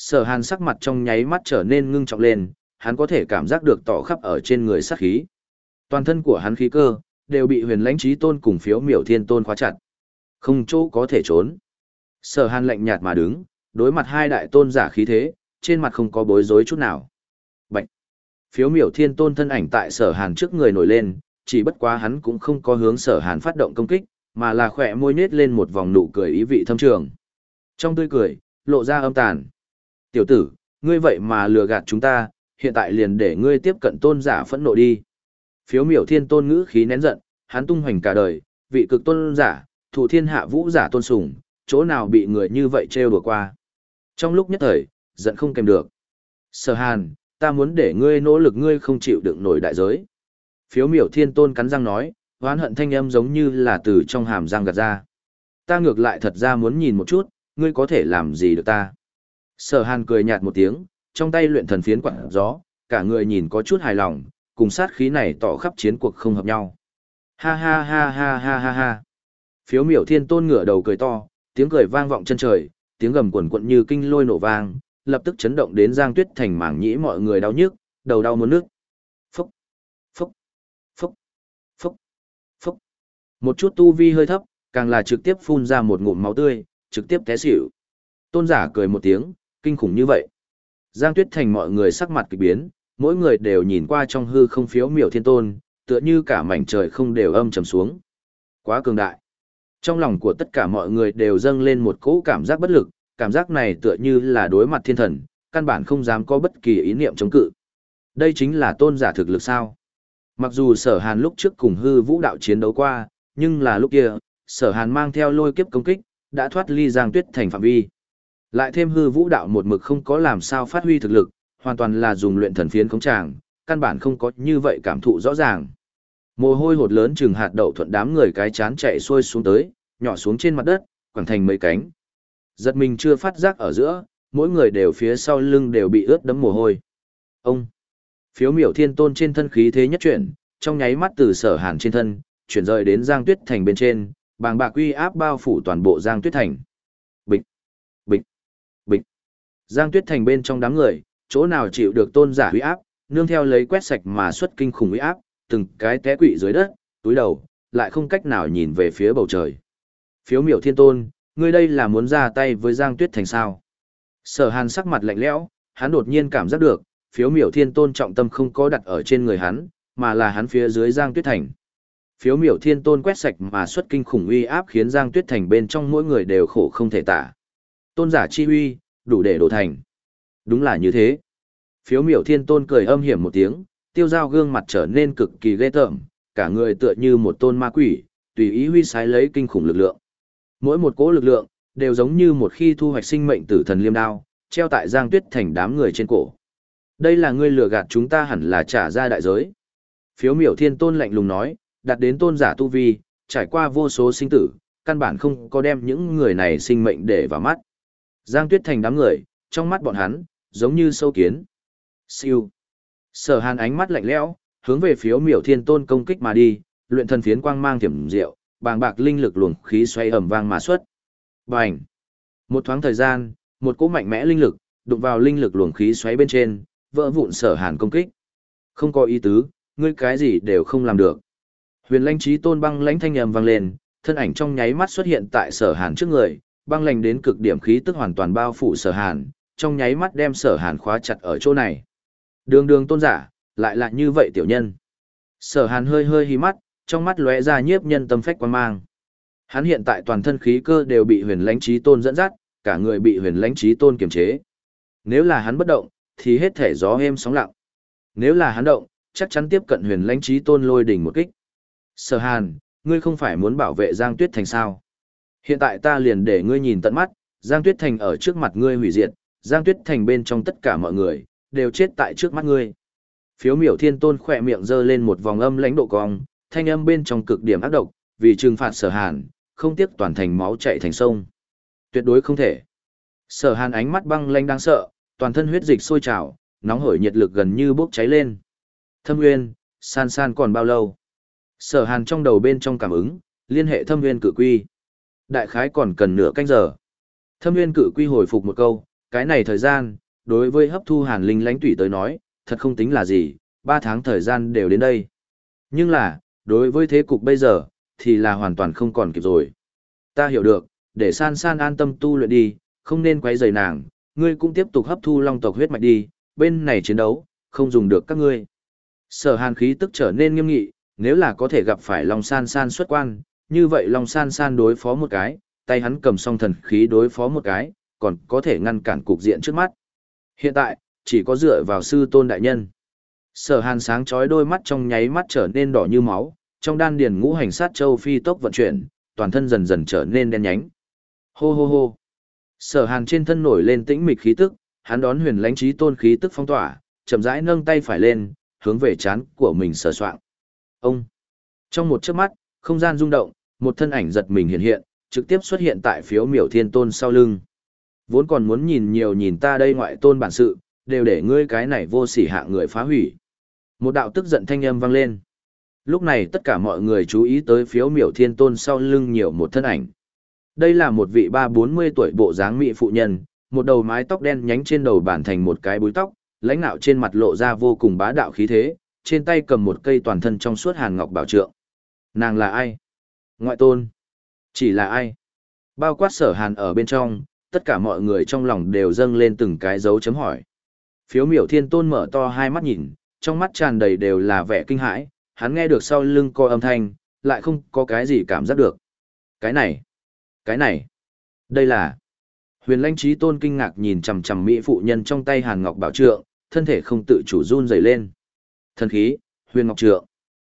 Sở hàn sắc mặt trong nháy mắt trở nên ngưng trọng lên, hắn có thể cảm giác được tỏ khắp ở trên người sát khí. Toàn thân của hắn khí cơ, đều bị huyền lãnh trí tôn cùng phiếu miểu thiên tôn khóa chặt. Không chỗ có thể trốn. Sở hàn lạnh nhạt mà đứng, đối mặt hai đại tôn giả khí thế, trên mặt không có bối rối chút nào. Bạch! Phiếu miểu thiên tôn thân ảnh tại sở hàn trước người nổi lên, chỉ bất quá hắn cũng không có hướng sở hàn phát động công kích, mà là khỏe môi nết lên một vòng nụ cười ý vị thâm trường. Trong tươi cười, lộ ra âm tàn. Tiểu tử, ngươi vậy mà lừa gạt chúng ta, hiện tại liền để ngươi tiếp cận tôn giả phẫn nộ đi. Phiếu miểu thiên tôn ngữ khí nén giận, hắn tung hoành cả đời, vị cực tôn giả, thủ thiên hạ vũ giả tôn sùng, chỗ nào bị người như vậy trêu đùa qua. Trong lúc nhất thời, giận không kèm được. Sở hàn, ta muốn để ngươi nỗ lực ngươi không chịu đựng nổi đại giới. Phiếu miểu thiên tôn cắn răng nói, oán hận thanh âm giống như là từ trong hàm răng gạt ra. Ta ngược lại thật ra muốn nhìn một chút, ngươi có thể làm gì được ta. Sở hàn cười nhạt một tiếng, trong tay luyện thần phiến quạt gió, cả người nhìn có chút hài lòng, cùng sát khí này tỏ khắp chiến cuộc không hợp nhau. Ha ha ha ha ha ha ha. Phiếu miểu thiên tôn ngửa đầu cười to, tiếng cười vang vọng chân trời, tiếng gầm quần quận như kinh lôi nổ vang, lập tức chấn động đến Giang Tuyết Thành mảng nhĩ mọi người đau nhức, đầu đau muốn nước. Phúc, phúc, phúc, phúc, phúc. Một chút tu vi hơi thấp, càng là trực tiếp phun ra một ngụm máu tươi, trực tiếp té xỉu. Tôn giả cười một tiếng, kinh khủng như vậy. Giang Tuyết Thành mọi người sắc mặt kỳ biến, mỗi người đều nhìn qua trong hư không phiếu miểu thiên tôn, tựa như cả mảnh trời không đều âm trầm xuống. Quá cường đại. Trong lòng của tất cả mọi người đều dâng lên một cỗ cảm giác bất lực, cảm giác này tựa như là đối mặt thiên thần, căn bản không dám có bất kỳ ý niệm chống cự. Đây chính là tôn giả thực lực sao. Mặc dù sở hàn lúc trước cùng hư vũ đạo chiến đấu qua, nhưng là lúc kia, sở hàn mang theo lôi kiếp công kích, đã thoát ly giang tuyết thành phạm vi. Lại thêm hư vũ đạo một mực không có làm sao phát huy thực lực, hoàn toàn là dùng luyện thần phiến khống tràng, căn bản không có như vậy cảm thụ rõ ràng. Mồ hôi hột lớn chừng hạt đậu thuận đám người cái chán chạy xuôi xuống tới, nhỏ xuống trên mặt đất, quẳng thành mấy cánh. Giật mình chưa phát giác ở giữa, mỗi người đều phía sau lưng đều bị ướt đẫm mồ hôi. Ông! Phiếu miểu thiên tôn trên thân khí thế nhất chuyển, trong nháy mắt từ sở hàn trên thân, chuyển rời đến Giang Tuyết Thành bên trên, bàng bạc uy áp bao phủ toàn bộ Giang Tuyết Thành. Bịch! Bịch! Bịch! Giang Tuyết Thành bên trong đám người, chỗ nào chịu được tôn giả uy áp, nương theo lấy quét sạch mà xuất kinh khủng uy áp, từng cái té quỵ dưới đất, túi đầu, lại không cách nào nhìn về phía bầu trời. Phiếu miểu thiên tôn, ngươi đây là muốn ra tay với Giang Tuyết Thành sao? Sở hàn sắc mặt lạnh lẽo, hắn đột nhiên cảm giác được, phiếu miểu thiên tôn trọng tâm không có đặt ở trên người hắn, mà là hắn phía dưới Giang Tuyết Thành. Phiếu miểu thiên tôn quét sạch mà xuất kinh khủng uy áp khiến Giang Tuyết Thành bên trong mỗi người đều khổ không thể tả. Tôn giả chi uy, đủ để đổ thành. Đúng là như thế. Phiếu miểu thiên tôn cười âm hiểm một tiếng, tiêu Giao gương mặt trở nên cực kỳ ghê tởm, cả người tựa như một tôn ma quỷ, tùy ý huy sái lấy kinh khủng lực lượng. Mỗi một cỗ lực lượng, đều giống như một khi thu hoạch sinh mệnh tử thần liêm đao, treo tại Giang Tuyết Thành đám người trên cổ. Đây là ngươi lừa gạt chúng ta hẳn là trả ra đại giới. Phiếu miểu thiên tôn lạnh lùng nói, đặt đến tôn giả tu vi, trải qua vô số sinh tử, căn bản không có đem những người này sinh mệnh để vào mắt. Giang Tuyết Thành đám người, trong mắt bọn hắn, giống như sâu kiến. Siêu. Sở hàn ánh mắt lạnh lẽo, hướng về phiếu miểu thiên tôn công kích mà đi, luyện thần phiến quang mang thiểm diệu, bàng bạc linh lực luồng khí xoay ầm vang mà xuất. Bành! Một thoáng thời gian, một cỗ mạnh mẽ linh lực, đụng vào linh lực luồng khí xoáy bên trên, vỡ vụn sở hàn công kích. Không có ý tứ, ngươi cái gì đều không làm được. Huyền lãnh trí tôn băng lãnh thanh ầm vang lên, thân ảnh trong nháy mắt xuất hiện tại sở hàn trước người, băng lành đến cực điểm khí tức hoàn toàn bao phủ sở hàn, trong nháy mắt đem sở hàn khóa chặt ở chỗ này. Đường đường tôn giả, lại là như vậy tiểu nhân. Sở hàn hơi hơi hí mắt, trong mắt lóe ra nhiếp nhân tâm phách quan mang. Hắn hiện tại toàn thân khí cơ đều bị huyền lãnh trí tôn dẫn dắt, cả người bị huyền lãnh trí tôn kiềm chế. Nếu là hắn bất động, thì hết thể gió êm sóng lặng. Nếu là hắn động, chắc chắn tiếp cận huyền lãnh trí tôn lôi đỉnh một kích. Sở Hàn, ngươi không phải muốn bảo vệ Giang Tuyết Thành sao? Hiện tại ta liền để ngươi nhìn tận mắt, Giang Tuyết Thành ở trước mặt ngươi hủy diệt, Giang Tuyết Thành bên trong tất cả mọi người, đều chết tại trước mắt ngươi. Phiếu miểu thiên tôn khỏe miệng giơ lên một vòng âm lãnh độ cong, thanh âm bên trong cực điểm ác độc, vì trừng phạt sở hàn, không tiếc toàn thành máu chạy thành sông. Tuyệt đối không thể. Sở hàn ánh mắt băng lãnh đáng sợ, toàn thân huyết dịch sôi trào, nóng hổi nhiệt lực gần như bốc cháy lên. Thâm nguyên, san san còn bao lâu? Sở hàn trong đầu bên trong cảm ứng, liên hệ thâm nguyên cử quy. Đại khái còn cần nửa canh giờ. Thâm nguyên Cự quy hồi phục một câu, cái này thời gian, đối với hấp thu hàn linh lãnh tủy tới nói, thật không tính là gì, ba tháng thời gian đều đến đây. Nhưng là, đối với thế cục bây giờ, thì là hoàn toàn không còn kịp rồi. Ta hiểu được, để san san an tâm tu luyện đi, không nên quấy rầy nàng, ngươi cũng tiếp tục hấp thu long tộc huyết mạch đi, bên này chiến đấu, không dùng được các ngươi. Sở hàn khí tức trở nên nghiêm nghị, nếu là có thể gặp phải long san san xuất quan, như vậy long san san đối phó một cái, tay hắn cầm song thần khí đối phó một cái, còn có thể ngăn cản cục diện trước mắt. Hiện tại, chỉ có dựa vào sư tôn đại nhân. Sở hàn sáng chói đôi mắt trong nháy mắt trở nên đỏ như máu, trong đan điền ngũ hành sát châu phi tốc vận chuyển, toàn thân dần dần trở nên đen nhánh. Hô hô hô. Sở hàn trên thân nổi lên tĩnh mịch khí tức, hắn đón huyền lãnh trí tôn khí tức phong tỏa, chậm rãi nâng tay phải lên, hướng về chán của mình sờ soạng. Ông. Trong một chớp mắt, không gian rung động, một thân ảnh giật mình hiện hiện, trực tiếp xuất hiện tại phiếu miểu thiên tôn sau lưng. Vốn còn muốn nhìn nhiều nhìn ta đây ngoại tôn bản sự, đều để ngươi cái này vô sỉ hạ người phá hủy. Một đạo tức giận thanh âm vang lên. Lúc này tất cả mọi người chú ý tới phiếu miểu thiên tôn sau lưng nhiều một thân ảnh. Đây là một vị ba bốn mươi tuổi bộ dáng mỹ phụ nhân, một đầu mái tóc đen nhánh trên đầu bản thành một cái búi tóc, lãnh nạo trên mặt lộ ra vô cùng bá đạo khí thế, trên tay cầm một cây toàn thân trong suốt hàn ngọc bảo trượng. Nàng là ai? Ngoại tôn. Chỉ là ai? Bao quát sở hàn ở bên trong, tất cả mọi người trong lòng đều dâng lên từng cái dấu chấm hỏi. Phiếu miểu thiên tôn mở to hai mắt nhìn, trong mắt tràn đầy đều là vẻ kinh hãi, hắn nghe được sau lưng co âm thanh, lại không có cái gì cảm giác được. Cái này, cái này, đây là... Huyền lãnh trí tôn kinh ngạc nhìn chằm chằm mỹ phụ nhân trong tay hàn ngọc bảo trượng, thân thể không tự chủ run rẩy lên. Thần khí, huyền ngọc trượng.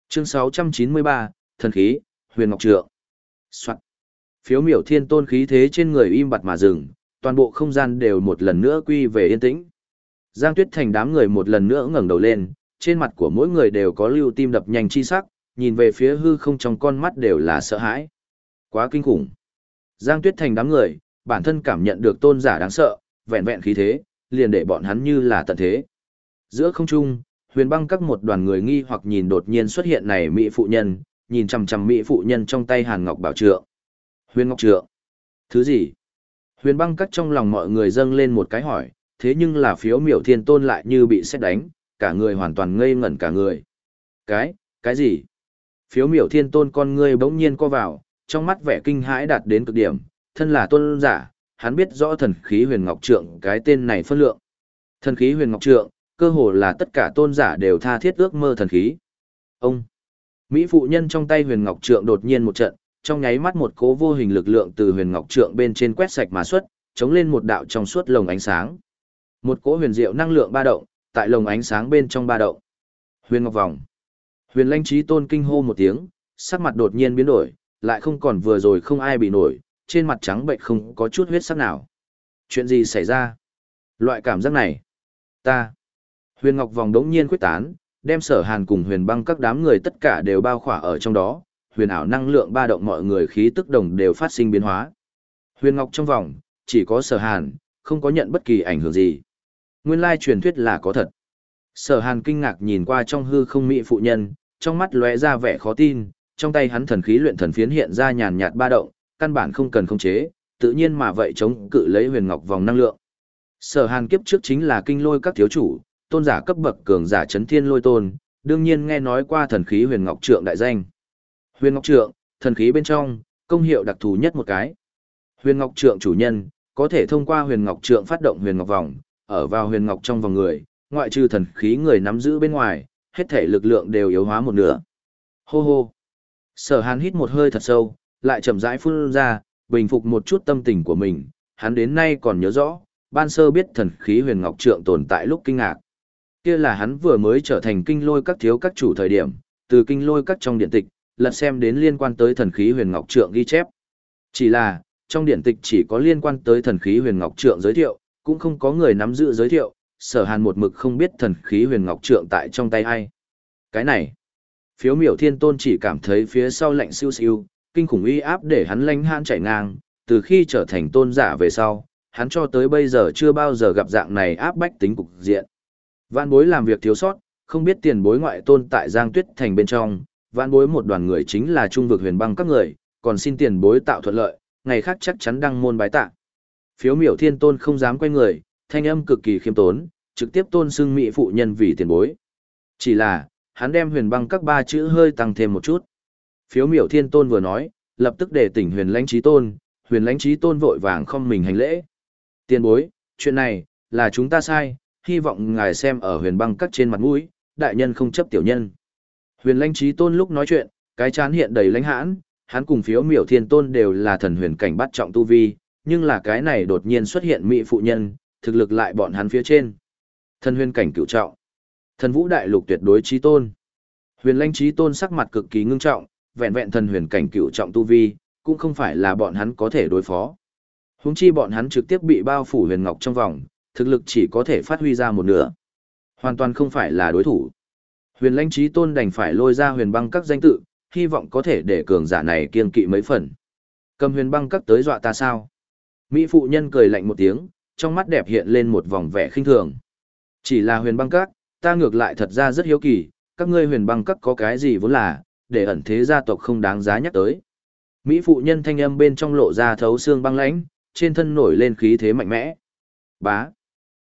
Chương 693, thần khí, huyền ngọc trượng. Soạn. Phiếu miểu thiên tôn khí thế trên người im bặt mà dừng, toàn bộ không gian đều một lần nữa quy về yên tĩnh. Giang Tuyết Thành đám người một lần nữa ngẩng đầu lên, trên mặt của mỗi người đều có lưu tim đập nhanh chi sắc, nhìn về phía hư không trong con mắt đều là sợ hãi. Quá kinh khủng. Giang Tuyết Thành đám người, bản thân cảm nhận được tôn giả đáng sợ, vẹn vẹn khí thế, liền để bọn hắn như là tận thế. Giữa không trung, huyền băng các một đoàn người nghi hoặc nhìn đột nhiên xuất hiện này mỹ phụ nhân, nhìn chằm chằm mỹ phụ nhân trong tay hàn ngọc bảo trượng. Huyền ngọc trượng? Thứ gì? Huyền băng cắt trong lòng mọi người dâng lên một cái hỏi, thế nhưng là phiếu miểu thiên tôn lại như bị xét đánh, cả người hoàn toàn ngây ngẩn cả người. Cái, cái gì? Phiếu miểu thiên tôn con ngươi bỗng nhiên co vào, trong mắt vẻ kinh hãi đạt đến cực điểm, thân là tôn giả, hắn biết rõ thần khí huyền ngọc trượng cái tên này phân lượng. Thần khí huyền ngọc trượng, cơ hồ là tất cả tôn giả đều tha thiết ước mơ thần khí. Ông, Mỹ phụ nhân trong tay huyền ngọc trượng đột nhiên một trận, trong nháy mắt một cố vô hình lực lượng từ huyền ngọc trượng bên trên quét sạch mà xuất, chống lên một đạo trong suốt lồng ánh sáng. Một cỗ huyền diệu năng lượng ba động, tại lồng ánh sáng bên trong ba động. Huyền ngọc vòng. Huyền lãnh Chí Tôn kinh hô một tiếng, sắc mặt đột nhiên biến đổi, lại không còn vừa rồi không ai bị nổi, trên mặt trắng bệnh không có chút huyết sắc nào. Chuyện gì xảy ra? Loại cảm giác này. Ta. Huyền Ngọc vòng đống nhiên quyết tán, đem sở hàn cùng huyền băng các đám người tất cả đều bao khỏa ở trong đó, huyền ảo năng lượng ba động mọi người khí tức đồng đều phát sinh biến hóa. Huyền Ngọc trong vòng, chỉ có sở hàn, không có nhận bất kỳ ảnh hưởng gì. Nguyên lai truyền thuyết là có thật. Sở hàn kinh ngạc nhìn qua trong hư không mỹ phụ nhân, trong mắt lóe ra vẻ khó tin, trong tay hắn thần khí luyện thần phiến hiện ra nhàn nhạt ba động, căn bản không cần khống chế, tự nhiên mà vậy chống cự lấy huyền ngọc vòng năng lượng. Sở hàn kiếp trước chính là kinh lôi các thiếu chủ, tôn giả cấp bậc cường giả chấn thiên lôi tôn, đương nhiên nghe nói qua thần khí huyền ngọc trượng đại danh. Huyền ngọc trượng, thần khí bên trong, công hiệu đặc thù nhất một cái. Huyền ngọc trượng chủ nhân, có thể thông qua huyền ngọc trượng phát động huyền ngọc vòng, ở vào huyền ngọc trong vòng người, ngoại trừ thần khí người nắm giữ bên ngoài, hết thể lực lượng đều yếu hóa một nửa. Hô hô. Sở Hàn hít một hơi thật sâu, lại chậm rãi phun ra, bình phục một chút tâm tình của mình, hắn đến nay còn nhớ rõ, ban sơ biết thần khí huyền ngọc trượng tồn tại lúc kinh ngạc. Kia là hắn vừa mới trở thành kinh lôi các thiếu các chủ thời điểm, từ kinh lôi các trong điện tịch, lật xem đến liên quan tới thần khí huyền ngọc trượng ghi chép. Chỉ là, trong điện tịch chỉ có liên quan tới thần khí huyền ngọc trượng giới thiệu, cũng không có người nắm giữ giới thiệu, sở hàn một mực không biết thần khí huyền ngọc trượng tại trong tay ai. Cái này, phiếu miểu thiên tôn chỉ cảm thấy phía sau lạnh siêu siêu, kinh khủng uy áp để hắn lanh hãn chảy ngang, từ khi trở thành tôn giả về sau, hắn cho tới bây giờ chưa bao giờ gặp dạng này áp bách tính cục diện. Vạn bối làm việc thiếu sót, không biết tiền bối ngoại tôn tại Giang Tuyết Thành bên trong, vạn bối một đoàn người chính là trung vực huyền băng các người, còn xin tiền bối tạo thuận lợi, ngày khác chắc chắn đăng môn bái tạ. Phiếu miểu thiên tôn không dám quay người, thanh âm cực kỳ khiêm tốn, trực tiếp tôn xưng mỹ phụ nhân vì tiền bối. Chỉ là, hắn đem huyền băng các ba chữ hơi tăng thêm một chút. Phiếu miểu thiên tôn vừa nói, lập tức để tỉnh huyền lãnh trí tôn, huyền lãnh trí tôn vội vàng không mình hành lễ. Tiền bối, chuyện này, là chúng ta sai, hy vọng ngài xem ở huyền băng cắt trên mặt mũi, đại nhân không chấp tiểu nhân. Huyền lãnh trí tôn lúc nói chuyện, cái chán hiện đầy lãnh hãn, hắn cùng phiếu miểu thiên tôn đều là thần huyền cảnh bắt trọng tu vi, nhưng là cái này đột nhiên xuất hiện mỹ phụ nhân, thực lực lại bọn hắn phía trên. Thần huyền cảnh cựu trọng. Thần vũ đại lục tuyệt đối trí tôn. Huyền lãnh trí tôn sắc mặt cực kỳ ngưng trọng, vẹn vẹn thần huyền cảnh cựu trọng tu vi, cũng không phải là bọn hắn có thể đối phó. Huống chi bọn hắn trực tiếp bị bao phủ huyền ngọc trong vòng, thực lực chỉ có thể phát huy ra một nửa. Hoàn toàn không phải là đối thủ. Huyền lãnh trí tôn đành phải lôi ra huyền băng các danh tự, hy vọng có thể để cường giả này kiên kỵ mấy phần. Cầm huyền băng các tới dọa ta sao? Mỹ phụ nhân cười lạnh một tiếng, trong mắt đẹp hiện lên một vòng vẻ khinh thường. Chỉ là huyền băng các, ta ngược lại thật ra rất hiếu kỳ, các ngươi huyền băng các có cái gì vốn là, để ẩn thế gia tộc không đáng giá nhắc tới. Mỹ phụ nhân thanh âm bên trong lộ ra thấu xương băng lãnh, trên thân nổi lên khí thế mạnh mẽ. Bá.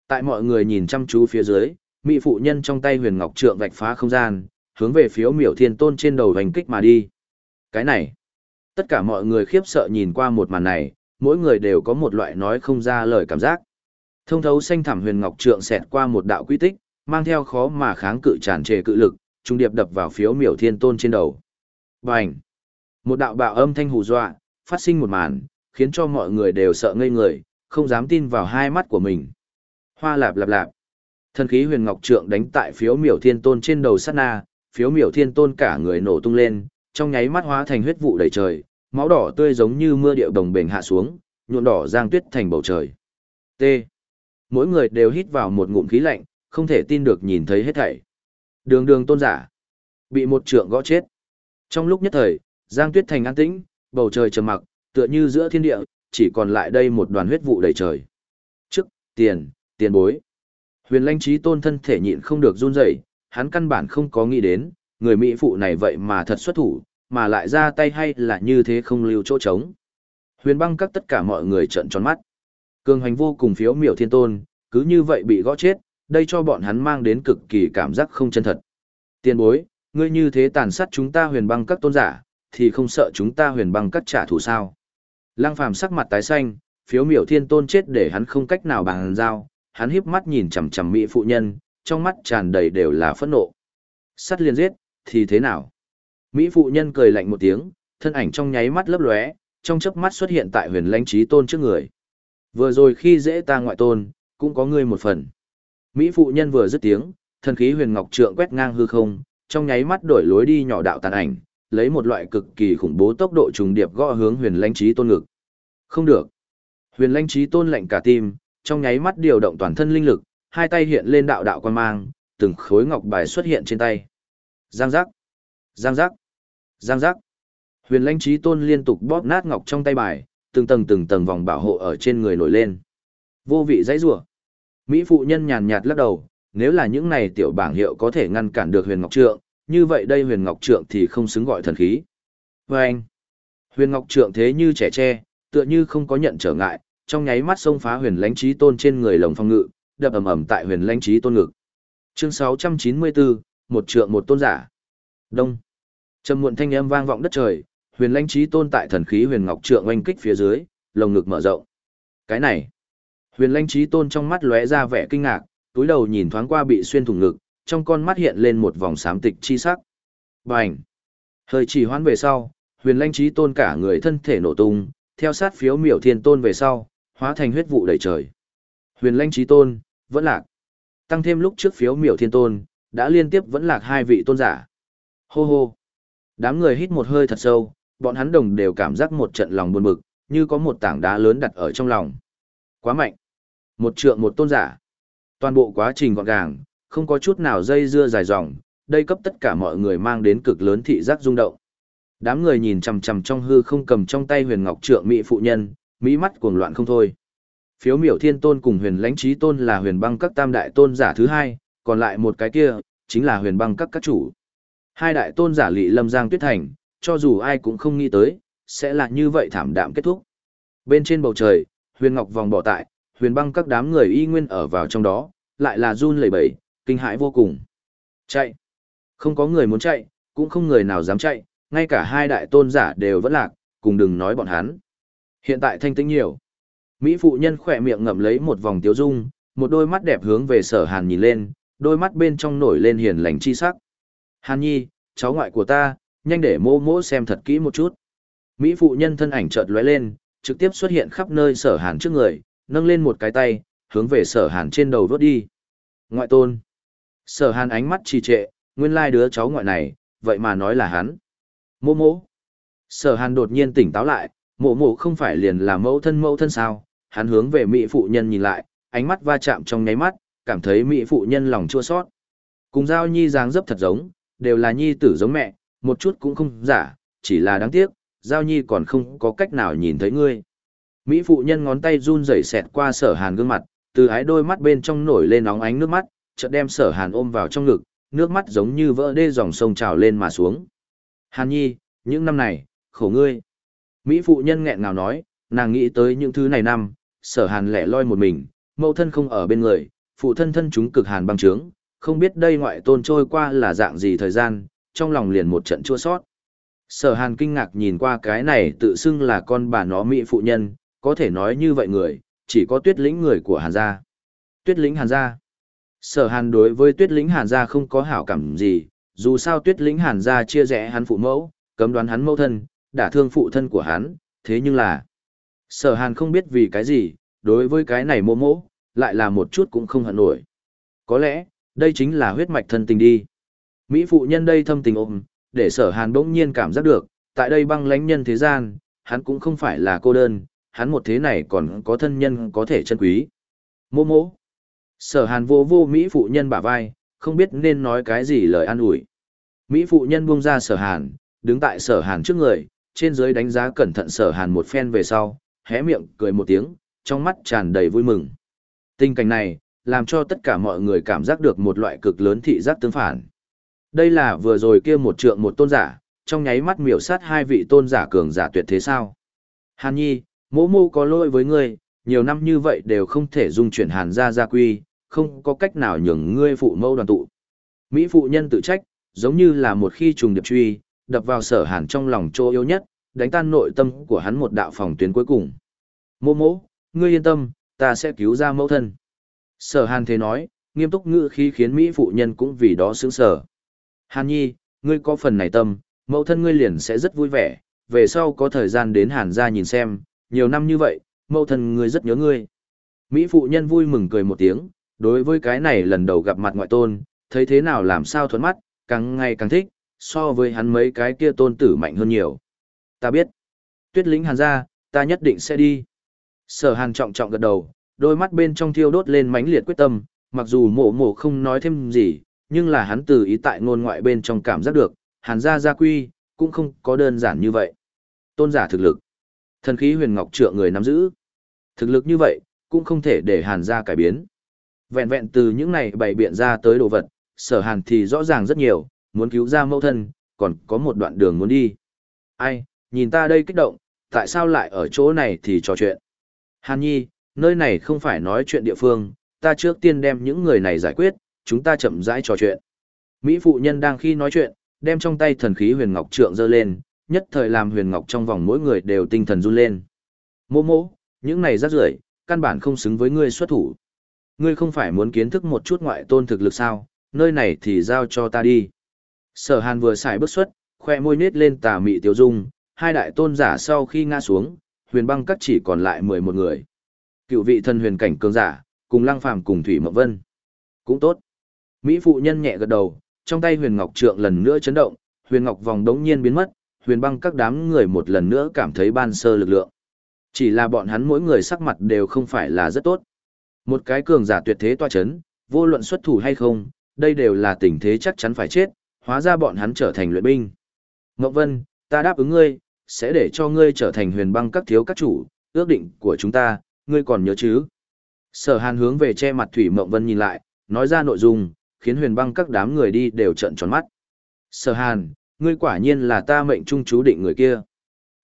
Tại mọi người nhìn chăm chú phía dưới, Mỹ phụ nhân trong tay huyền ngọc trượng vạch phá không gian, hướng về phiếu miểu thiên tôn trên đầu hành kích mà đi. Cái này. Tất cả mọi người khiếp sợ nhìn qua một màn này, mỗi người đều có một loại nói không ra lời cảm giác. Thông thấu xanh thẳm huyền ngọc trượng xẹt qua một đạo quy tích, mang theo khó mà kháng cự tràn trề cự lực, trung điệp đập vào phiếu miểu thiên tôn trên đầu. Bành! Một đạo bạo âm thanh hù dọa, phát sinh một màn, khiến cho mọi người đều sợ ngây người, không dám tin vào hai mắt của mình. Hoa lạp lạp lạp. Thần khí huyền ngọc trượng đánh tại phiếu miểu thiên tôn trên đầu sát na, phiếu miểu thiên tôn cả người nổ tung lên, trong nháy mắt hóa thành huyết vụ đầy trời, máu đỏ tươi giống như mưa điệu đồng bền hạ xuống, nhuộm đỏ giang tuyết thành bầu trời. T. Mỗi người đều hít vào một ngụm khí lạnh, không thể tin được nhìn thấy hết thảy. Đường đường tôn giả. Bị một trượng gõ chết. Trong lúc nhất thời, Giang Tuyết Thành an tĩnh, bầu trời trầm mặc, tựa như giữa thiên địa, chỉ còn lại đây một đoàn huyết vụ đầy trời. Trước, tiền, tiền bối. Huyền Lanh Chí Tôn thân thể nhịn không được run rẩy, hắn căn bản không có nghĩ đến, người mỹ phụ này vậy mà thật xuất thủ, mà lại ra tay hay là như thế không lưu chỗ trống. Huyền băng các tất cả mọi người trợn tròn mắt. Cường hành vô cùng phiếu miểu thiên tôn, cứ như vậy bị gõ chết, đây cho bọn hắn mang đến cực kỳ cảm giác không chân thật. Tiên bối, ngươi như thế tàn sát chúng ta huyền băng các tôn giả, thì không sợ chúng ta huyền băng các trả thù sao. Lăng phàm sắc mặt tái xanh, phiếu miểu thiên tôn chết để hắn không cách nào bằng giao, hắn híp mắt nhìn chằm chằm mỹ phụ nhân, trong mắt tràn đầy đều là phẫn nộ. Sắt liên giết, thì thế nào? Mỹ phụ nhân cười lạnh một tiếng, thân ảnh trong nháy mắt lấp lóe, trong chớp mắt xuất hiện tại huyền lãnh trí tôn trước người. Vừa rồi khi dễ ta ngoại tôn, cũng có ngươi một phần. Mỹ phụ nhân vừa dứt tiếng, thần khí huyền ngọc trượng quét ngang hư không, trong nháy mắt đổi lối đi nhỏ đạo tàn ảnh, lấy một loại cực kỳ khủng bố tốc độ trùng điệp gõ hướng huyền lãnh trí tôn ngực. Không được. Huyền lãnh trí tôn lạnh cả tim, trong nháy mắt điều động toàn thân linh lực, hai tay hiện lên đạo đạo quan mang, từng khối ngọc bài xuất hiện trên tay. Giang giác. Giang giác. Giang giác. Huyền lãnh trí tôn liên tục bóp nát ngọc trong tay bài, từng tầng từng tầng vòng bảo hộ ở trên người nổi lên. Vô vị dãy rủa. Mỹ phụ nhân nhàn nhạt lắc đầu, nếu là những này tiểu bảng hiệu có thể ngăn cản được huyền ngọc trượng, như vậy đây huyền ngọc trượng thì không xứng gọi thần khí. Và anh, huyền ngọc trượng thế như trẻ tre, tựa như không có nhận trở ngại, trong nháy mắt xông phá huyền lãnh trí tôn trên người lồng phong ngự, đập ầm ầm tại huyền lãnh trí tôn ngực. Chương 694, một trượng một tôn giả. Đông. Trầm muộn thanh âm vang vọng đất trời, huyền lãnh trí tôn tại thần khí huyền ngọc trượng oanh kích phía dưới, lồng ngực mở rộng. Cái này, huyền lãnh trí tôn trong mắt lóe ra vẻ kinh ngạc, túi đầu nhìn thoáng qua bị xuyên thủng ngực, trong con mắt hiện lên một vòng xám tịch chi sắc. Bành! Hơi chỉ hoán về sau, huyền lãnh trí tôn cả người thân thể nổ tung, theo sát phiếu miểu thiên tôn về sau, hóa thành huyết vụ đầy trời. Huyền Lanh Chí tôn, vẫn lạc. Tăng thêm lúc trước phiếu miểu thiên tôn, đã liên tiếp vẫn lạc hai vị tôn giả. Hô hô! Đám người hít một hơi thật sâu, bọn hắn đồng đều cảm giác một trận lòng buồn bực, như có một tảng đá lớn đặt ở trong lòng. Quá mạnh. Một trượng một tôn giả. Toàn bộ quá trình gọn gàng, không có chút nào dây dưa dài dòng, đây cấp tất cả mọi người mang đến cực lớn thị giác rung động. Đám người nhìn chằm chằm trong hư không cầm trong tay huyền ngọc trượng mỹ phụ nhân, mỹ mắt cuồng loạn không thôi. Phiếu miểu thiên tôn cùng huyền lãnh trí tôn là huyền băng các tam đại tôn giả thứ hai, còn lại một cái kia, chính là huyền băng các các chủ. Hai đại tôn giả lị lâm giang tuyết thành, cho dù ai cũng không nghĩ tới, sẽ là như vậy thảm đạm kết thúc. Bên trên bầu trời, huyền ngọc vòng bỏ tại, huyền băng các đám người y nguyên ở vào trong đó, lại là run lẩy bẩy, kinh hãi vô cùng. Chạy! Không có người muốn chạy, cũng không người nào dám chạy, ngay cả hai đại tôn giả đều vẫn lạc, cùng đừng nói bọn hắn. Hiện tại thanh tĩnh nhiều. Mỹ phụ nhân khỏe miệng ngậm lấy một vòng tiếu dung, một đôi mắt đẹp hướng về sở hàn nhìn lên, đôi mắt bên trong nổi lên hiền lành chi sắc. Hàn nhi, cháu ngoại của ta, nhanh để mô mô xem thật kỹ một chút. Mỹ phụ nhân thân ảnh chợt lóe lên, trực tiếp xuất hiện khắp nơi sở hàn trước người, nâng lên một cái tay, hướng về sở hàn trên đầu vớt đi. Ngoại tôn. Sở hàn ánh mắt trì trệ, nguyên lai đứa cháu ngoại này, vậy mà nói là hắn. Mô mô. Sở hàn đột nhiên tỉnh táo lại, mộ mộ không phải liền là mẫu thân mẫu thân sao, hắn hướng về mỹ phụ nhân nhìn lại, ánh mắt va chạm trong nháy mắt, cảm thấy mỹ phụ nhân lòng chua sót. Cùng giao nhi dáng dấp thật giống, đều là nhi tử giống mẹ, một chút cũng không giả, chỉ là đáng tiếc, giao nhi còn không có cách nào nhìn thấy ngươi. Mỹ phụ nhân ngón tay run rẩy xẹt qua sở hàn gương mặt, từ ái đôi mắt bên trong nổi lên nóng ánh nước mắt, chợt đem sở hàn ôm vào trong ngực, nước mắt giống như vỡ đê dòng sông trào lên mà xuống. Hàn nhi, những năm này, khổ ngươi. Mỹ phụ nhân nghẹn ngào nói, nàng nghĩ tới những thứ này năm, sở hàn lẻ loi một mình, mẫu thân không ở bên người, phụ thân thân chúng cực hàn băng trướng, không biết đây ngoại tôn trôi qua là dạng gì thời gian, trong lòng liền một trận chua sót. Sở hàn kinh ngạc nhìn qua cái này tự xưng là con bà nó Mỹ phụ nhân, có thể nói như vậy người, chỉ có tuyết lĩnh người của hàn gia. Tuyết lĩnh hàn gia. Sở hàn đối với tuyết lĩnh hàn gia không có hảo cảm gì, dù sao tuyết lĩnh hàn gia chia rẽ hắn phụ mẫu, cấm đoán hắn mẫu thân, đả thương phụ thân của hắn, thế nhưng là... Sở hàn không biết vì cái gì, đối với cái này mô mỗ, lại là một chút cũng không hận nổi. Có lẽ, đây chính là huyết mạch thân tình đi. Mỹ phụ nhân đây thâm tình ôm, để sở hàn bỗng nhiên cảm giác được, tại đây băng lánh nhân thế gian, hắn cũng không phải là cô đơn, hắn một thế này còn có thân nhân có thể chân quý. Mô mô. Sở hàn vô vô Mỹ phụ nhân bả vai, không biết nên nói cái gì lời an ủi. Mỹ phụ nhân buông ra sở hàn, đứng tại sở hàn trước người, trên dưới đánh giá cẩn thận sở hàn một phen về sau, hé miệng cười một tiếng, trong mắt tràn đầy vui mừng. Tình cảnh này, làm cho tất cả mọi người cảm giác được một loại cực lớn thị giác tương phản. Đây là vừa rồi kia một trượng một tôn giả, trong nháy mắt miểu sát hai vị tôn giả cường giả tuyệt thế sao. Hàn nhi, mỗ mô có lỗi với ngươi, nhiều năm như vậy đều không thể dung chuyển hàn gia gia quy, không có cách nào nhường ngươi phụ mâu đoàn tụ. Mỹ phụ nhân tự trách, giống như là một khi trùng điệp truy, đập vào sở hàn trong lòng chỗ yếu nhất, đánh tan nội tâm của hắn một đạo phòng tuyến cuối cùng. Mô mỗ, ngươi yên tâm, ta sẽ cứu ra mẫu thân. Sở hàn thế nói, nghiêm túc ngữ khí khiến Mỹ phụ nhân cũng vì đó sướng sở. Hàn nhi, ngươi có phần này tâm, mẫu thân ngươi liền sẽ rất vui vẻ, về sau có thời gian đến hàn ra nhìn xem, nhiều năm như vậy, mẫu thân ngươi rất nhớ ngươi. Mỹ phụ nhân vui mừng cười một tiếng, đối với cái này lần đầu gặp mặt ngoại tôn, thấy thế nào làm sao thuẫn mắt, càng ngày càng thích, so với hắn mấy cái kia tôn tử mạnh hơn nhiều. Ta biết, tuyết lĩnh hàn ra, ta nhất định sẽ đi. Sở hàn trọng trọng gật đầu, đôi mắt bên trong thiêu đốt lên mãnh liệt quyết tâm, mặc dù mộ mộ không nói thêm gì, nhưng là hắn từ ý tại ngôn ngoại bên trong cảm giác được, hàn gia gia quy, cũng không có đơn giản như vậy. Tôn giả thực lực, thần khí huyền ngọc trượng người nắm giữ. Thực lực như vậy, cũng không thể để hàn gia cải biến. Vẹn vẹn từ những này bày biện ra tới đồ vật, sở hàn thì rõ ràng rất nhiều, muốn cứu ra mẫu thân, còn có một đoạn đường muốn đi. Ai, nhìn ta đây kích động, tại sao lại ở chỗ này thì trò chuyện. Hàn nhi, nơi này không phải nói chuyện địa phương, ta trước tiên đem những người này giải quyết, chúng ta chậm rãi trò chuyện. Mỹ phụ nhân đang khi nói chuyện, đem trong tay thần khí huyền ngọc trượng giơ lên, nhất thời làm huyền ngọc trong vòng mỗi người đều tinh thần run lên. Mô mô, những này rác rưởi, căn bản không xứng với ngươi xuất thủ. Ngươi không phải muốn kiến thức một chút ngoại tôn thực lực sao, nơi này thì giao cho ta đi. Sở hàn vừa xài bước xuất, khoe môi nết lên tà mị tiêu dung, hai đại tôn giả sau khi ngã xuống, huyền băng các chỉ còn lại 11 người. Cựu vị thân huyền cảnh cường giả, cùng lăng phàm cùng Thủy Mộng Vân. Cũng tốt. Mỹ phụ nhân nhẹ gật đầu, trong tay huyền ngọc trượng lần nữa chấn động, huyền ngọc vòng đống nhiên biến mất, huyền băng các đám người một lần nữa cảm thấy ban sơ lực lượng. Chỉ là bọn hắn mỗi người sắc mặt đều không phải là rất tốt. Một cái cường giả tuyệt thế toa chấn, vô luận xuất thủ hay không, đây đều là tình thế chắc chắn phải chết, hóa ra bọn hắn trở thành luyện binh. Ngọc Vân, ta đáp ứng ngươi, sẽ để cho ngươi trở thành huyền băng các thiếu các chủ, ước định của chúng ta, ngươi còn nhớ chứ? Sở Hàn hướng về che mặt Thủy Mộng Vân nhìn lại, nói ra nội dung, khiến huyền băng các đám người đi đều trợn tròn mắt. Sở Hàn, ngươi quả nhiên là ta mệnh trung chú định người kia.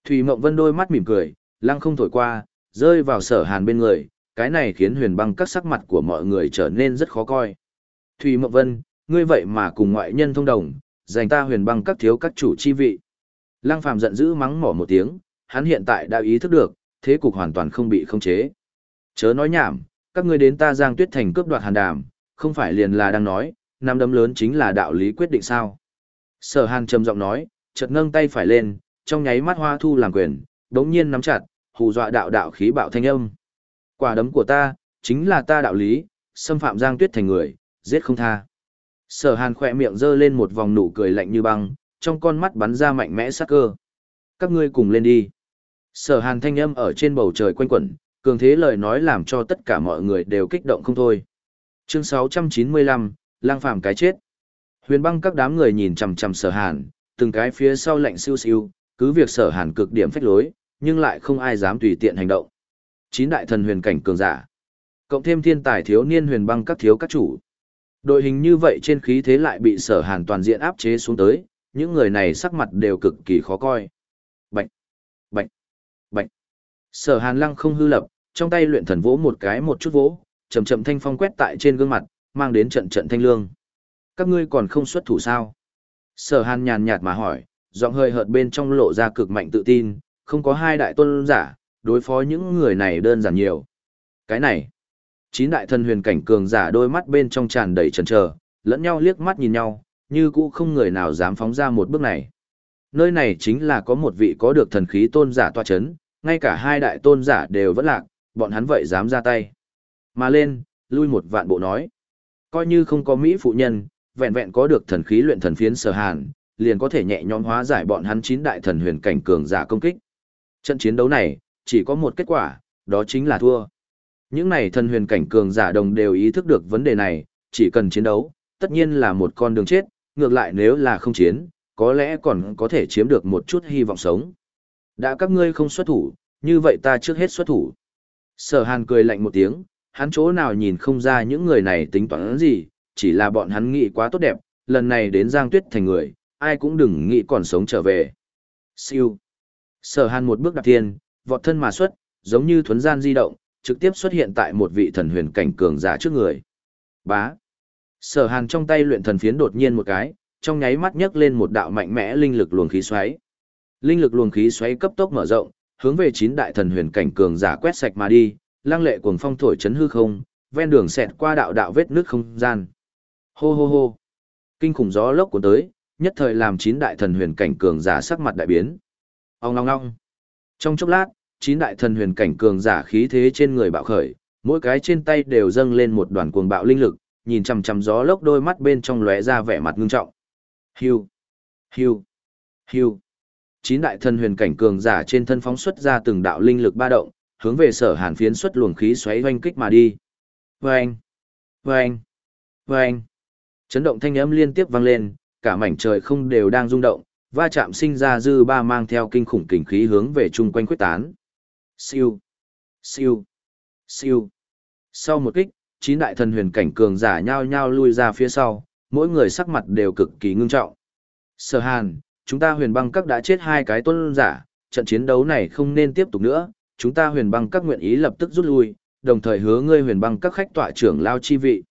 Thủy Mộng Vân đôi mắt mỉm cười, lăng không thổi qua, rơi vào sở Hàn bên người, cái này khiến huyền băng các sắc mặt của mọi người trở nên rất khó coi. Thủy Mộng Vân, ngươi vậy mà cùng ngoại nhân thông đồng, dành ta huyền băng các thiếu các chủ chi vị. Lăng Phàm giận dữ mắng mỏ một tiếng, hắn hiện tại đã ý thức được, thế cục hoàn toàn không bị khống chế. Chớ nói nhảm, các ngươi đến ta Giang Tuyết Thành cướp đoạt hàn đàm, không phải liền là đang nói, năm đấm lớn chính là đạo lý quyết định sao. Sở Hàn trầm giọng nói, chợt nâng tay phải lên, trong nháy mắt hoa thu làm quyền, đống nhiên nắm chặt, hù dọa đạo đạo khí bạo thanh âm. Quả đấm của ta, chính là ta đạo lý, xâm phạm Giang Tuyết Thành người, giết không tha. Sở Hàn khỏe miệng giơ lên một vòng nụ cười lạnh như băng, trong con mắt bắn ra mạnh mẽ sắc cơ. Các ngươi cùng lên đi. Sở Hàn thanh âm ở trên bầu trời quanh quẩn, cường thế lời nói làm cho tất cả mọi người đều kích động không thôi. Chương 695, lang phàm cái chết. Huyền băng các đám người nhìn chằm chằm sở hàn, từng cái phía sau lạnh siêu siêu, cứ việc sở hàn cực điểm phách lối, nhưng lại không ai dám tùy tiện hành động. Chín đại thần huyền cảnh cường giả. Cộng thêm thiên tài thiếu niên huyền băng các thiếu các chủ. Đội hình như vậy trên khí thế lại bị sở hàn toàn diện áp chế xuống tới, những người này sắc mặt đều cực kỳ khó coi. Bạch! Bạch! Bạch! Sở hàn lăng không hư lập, trong tay luyện thần vỗ một cái một chút vỗ, chậm chậm thanh phong quét tại trên gương mặt, mang đến trận trận thanh lương. Các ngươi còn không xuất thủ sao? Sở hàn nhàn nhạt mà hỏi, giọng hơi hợt bên trong lộ ra cực mạnh tự tin, không có hai đại tôn giả, đối phó những người này đơn giản nhiều. Cái này, chín đại thần huyền cảnh cường giả đôi mắt bên trong tràn đầy chần chờ, lẫn nhau liếc mắt nhìn nhau, như cũ không người nào dám phóng ra một bước này. Nơi này chính là có một vị có được thần khí tôn giả tọa chấn, ngay cả hai đại tôn giả đều vẫn lạc, bọn hắn vậy dám ra tay. Mà lên, lui một vạn bộ nói. Coi như không có Mỹ phụ nhân, vẹn vẹn có được thần khí luyện thần phiến sở hàn, liền có thể nhẹ nhõm hóa giải bọn hắn chín đại thần huyền cảnh cường giả công kích. Trận chiến đấu này, chỉ có một kết quả, đó chính là thua. Những này thần huyền cảnh cường giả đồng đều ý thức được vấn đề này, chỉ cần chiến đấu, tất nhiên là một con đường chết, ngược lại nếu là không chiến, có lẽ còn có thể chiếm được một chút hy vọng sống. Đã các ngươi không xuất thủ, như vậy ta trước hết xuất thủ. Sở hàn cười lạnh một tiếng, hắn chỗ nào nhìn không ra những người này tính toán gì, chỉ là bọn hắn nghĩ quá tốt đẹp, lần này đến Giang Tuyết thành người, ai cũng đừng nghĩ còn sống trở về. Siêu. Sở hàn một bước đạp thiên, vọt thân mà xuất, giống như thuấn gian di động, trực tiếp xuất hiện tại một vị thần huyền cảnh cường giả trước người. Bá. Sở hàn trong tay luyện thần phiến đột nhiên một cái, trong nháy mắt nhấc lên một đạo mạnh mẽ linh lực luồng khí xoáy. Linh lực luồng khí xoáy cấp tốc mở rộng, hướng về chín đại thần huyền cảnh cường giả quét sạch mà đi, lang lệ cuồng phong thổi chấn hư không, ven đường xẹt qua đạo đạo vết nước không gian. Hô hô hô. Kinh khủng gió lốc cuốn tới, nhất thời làm chín đại thần huyền cảnh cường giả sắc mặt đại biến. Ong ong ong. Trong chốc lát, chín đại thần huyền cảnh cường giả khí thế trên người bạo khởi, mỗi cái trên tay đều dâng lên một đoàn cuồng bạo linh lực, nhìn chằm chằm gió lốc đôi mắt bên trong lóe ra vẻ mặt ngưng trọng. Hiu, hiu, hiu. Chín đại thần huyền cảnh cường giả trên thân phóng xuất ra từng đạo linh lực ba động, hướng về sở hàn phiến xuất luồng khí xoáy hoành kích mà đi. Vâng! Vâng! Vâng! Chấn động thanh âm liên tiếp vang lên, cả mảnh trời không đều đang rung động, va chạm sinh ra dư ba mang theo kinh khủng kình khí hướng về chung quanh quyết tán. Siêu! Siêu! Siêu! Sau một kích, chín đại thần huyền cảnh cường giả nhao nhao lui ra phía sau, mỗi người sắc mặt đều cực kỳ ngưng trọng. Sở Hàn, chúng ta huyền băng các đã chết hai cái tôn giả, trận chiến đấu này không nên tiếp tục nữa, chúng ta huyền băng các nguyện ý lập tức rút lui, đồng thời hứa ngươi huyền băng các khách tọa trưởng lao chi vị.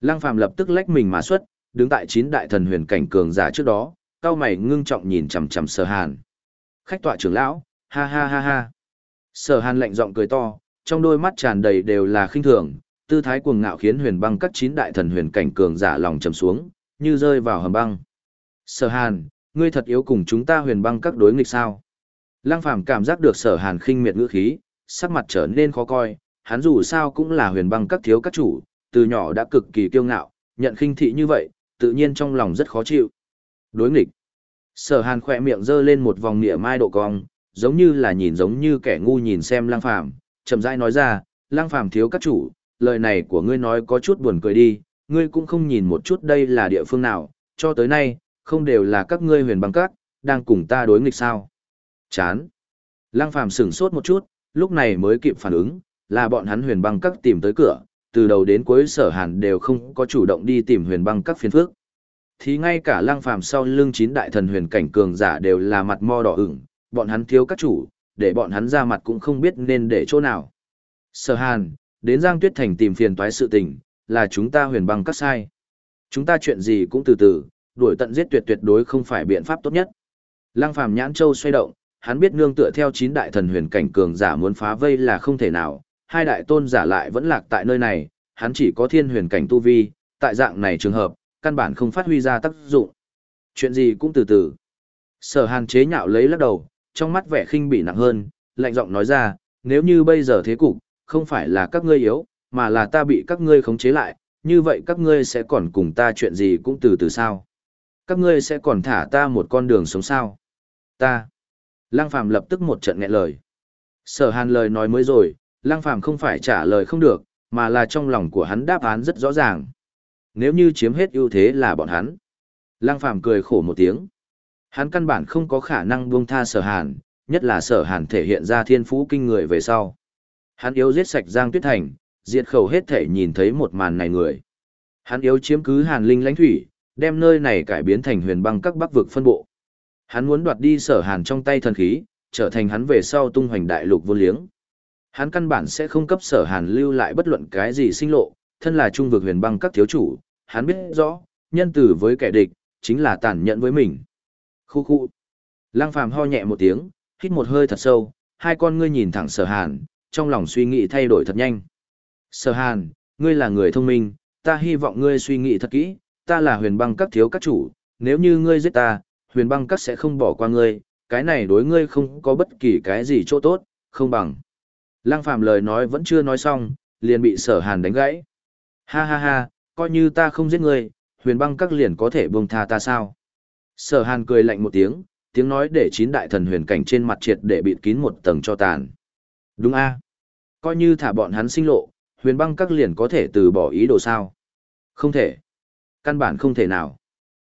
Lăng Phàm lập tức lách mình mà xuất, đứng tại chín đại thần huyền cảnh cường giả trước đó, cao mày ngưng trọng nhìn chằm chằm Sở Hàn. Khách tọa trưởng lão, ha ha ha ha. Sở Hàn lạnh giọng cười to, trong đôi mắt tràn đầy đều là khinh thường, tư thái cuồng ngạo khiến huyền băng các chín đại thần huyền cảnh cường giả lòng trầm xuống, như rơi vào hầm băng. Sở Hàn, ngươi thật yếu cùng chúng ta huyền băng các đối nghịch sao? Lăng Phàm cảm giác được Sở Hàn khinh miệt ngữ khí, sắc mặt trở nên khó coi, hắn dù sao cũng là huyền băng các thiếu các chủ, từ nhỏ đã cực kỳ kiêu ngạo, nhận khinh thị như vậy, tự nhiên trong lòng rất khó chịu. Đối nghịch. Sở Hàn khỏe miệng giơ lên một vòng nịa mai độ cong, giống như là nhìn giống như kẻ ngu nhìn xem lang Phàm, chậm rãi nói ra, lang Phàm thiếu các chủ, lời này của ngươi nói có chút buồn cười đi, ngươi cũng không nhìn một chút đây là địa phương nào, cho tới nay, không đều là các ngươi huyền băng các, đang cùng ta đối nghịch sao. Chán. Lăng phàm sửng sốt một chút, lúc này mới kịp phản ứng, là bọn hắn huyền băng các tìm tới cửa, từ đầu đến cuối sở hàn đều không có chủ động đi tìm huyền băng các phiên phước. Thì ngay cả lăng phàm sau lưng chín đại thần huyền cảnh cường giả đều là mặt mo đỏ ửng, bọn hắn thiếu các chủ, để bọn hắn ra mặt cũng không biết nên để chỗ nào. Sở hàn, đến Giang Tuyết Thành tìm phiền toái sự tình, là chúng ta huyền băng các sai. Chúng ta chuyện gì cũng từ từ, đuổi tận giết tuyệt tuyệt đối không phải biện pháp tốt nhất. Lăng phàm nhãn châu xoay động, hắn biết nương tựa theo chín đại thần huyền cảnh cường giả muốn phá vây là không thể nào, hai đại tôn giả lại vẫn lạc tại nơi này, hắn chỉ có thiên huyền cảnh tu vi, tại dạng này trường hợp, căn bản không phát huy ra tác dụng. Chuyện gì cũng từ từ. Sở hàn chế nhạo lấy lắc đầu, trong mắt vẻ khinh bỉ nặng hơn, lạnh giọng nói ra, nếu như bây giờ thế cục, không phải là các ngươi yếu, mà là ta bị các ngươi khống chế lại, như vậy các ngươi sẽ còn cùng ta chuyện gì cũng từ từ sao. Các ngươi sẽ còn thả ta một con đường sống sao. Ta. Lăng Phàm lập tức một trận nghẹn lời. Sở hàn lời nói mới rồi, Lăng Phàm không phải trả lời không được, mà là trong lòng của hắn đáp án rất rõ ràng. Nếu như chiếm hết ưu thế là bọn hắn. Lăng Phàm cười khổ một tiếng. Hắn căn bản không có khả năng buông tha sở hàn, nhất là sở hàn thể hiện ra thiên phú kinh người về sau. Hắn yếu giết sạch Giang Tuyết Thành, diệt khẩu hết thể nhìn thấy một màn này người. Hắn yếu chiếm cứ hàn linh lãnh thủy, đem nơi này cải biến thành huyền băng các bắc vực phân bộ. Hắn muốn đoạt đi sở hàn trong tay thần khí, trở thành hắn về sau tung hoành đại lục vô liếng. Hắn căn bản sẽ không cấp sở hàn lưu lại bất luận cái gì sinh lộ, thân là trung vực huyền băng các thiếu chủ, hắn biết rõ, nhân tử với kẻ địch, chính là tàn nhẫn với mình. Khu khu. Lăng phàm ho nhẹ một tiếng, hít một hơi thật sâu, hai con ngươi nhìn thẳng sở hàn, trong lòng suy nghĩ thay đổi thật nhanh. Sở hàn, ngươi là người thông minh, ta hy vọng ngươi suy nghĩ thật kỹ, ta là huyền băng các thiếu các chủ, nếu như ngươi giết ta, huyền băng các sẽ không bỏ qua ngươi, cái này đối ngươi không có bất kỳ cái gì chỗ tốt, không bằng. Lăng Phàm lời nói vẫn chưa nói xong, liền bị sở hàn đánh gãy. Ha ha ha, coi như ta không giết ngươi, huyền băng các liền có thể buông tha ta sao? Sở hàn cười lạnh một tiếng, tiếng nói để chín đại thần huyền cảnh trên mặt triệt để bịt kín một tầng cho tàn. Đúng a Coi như thả bọn hắn sinh lộ, huyền băng các liền có thể từ bỏ ý đồ sao? Không thể. Căn bản không thể nào.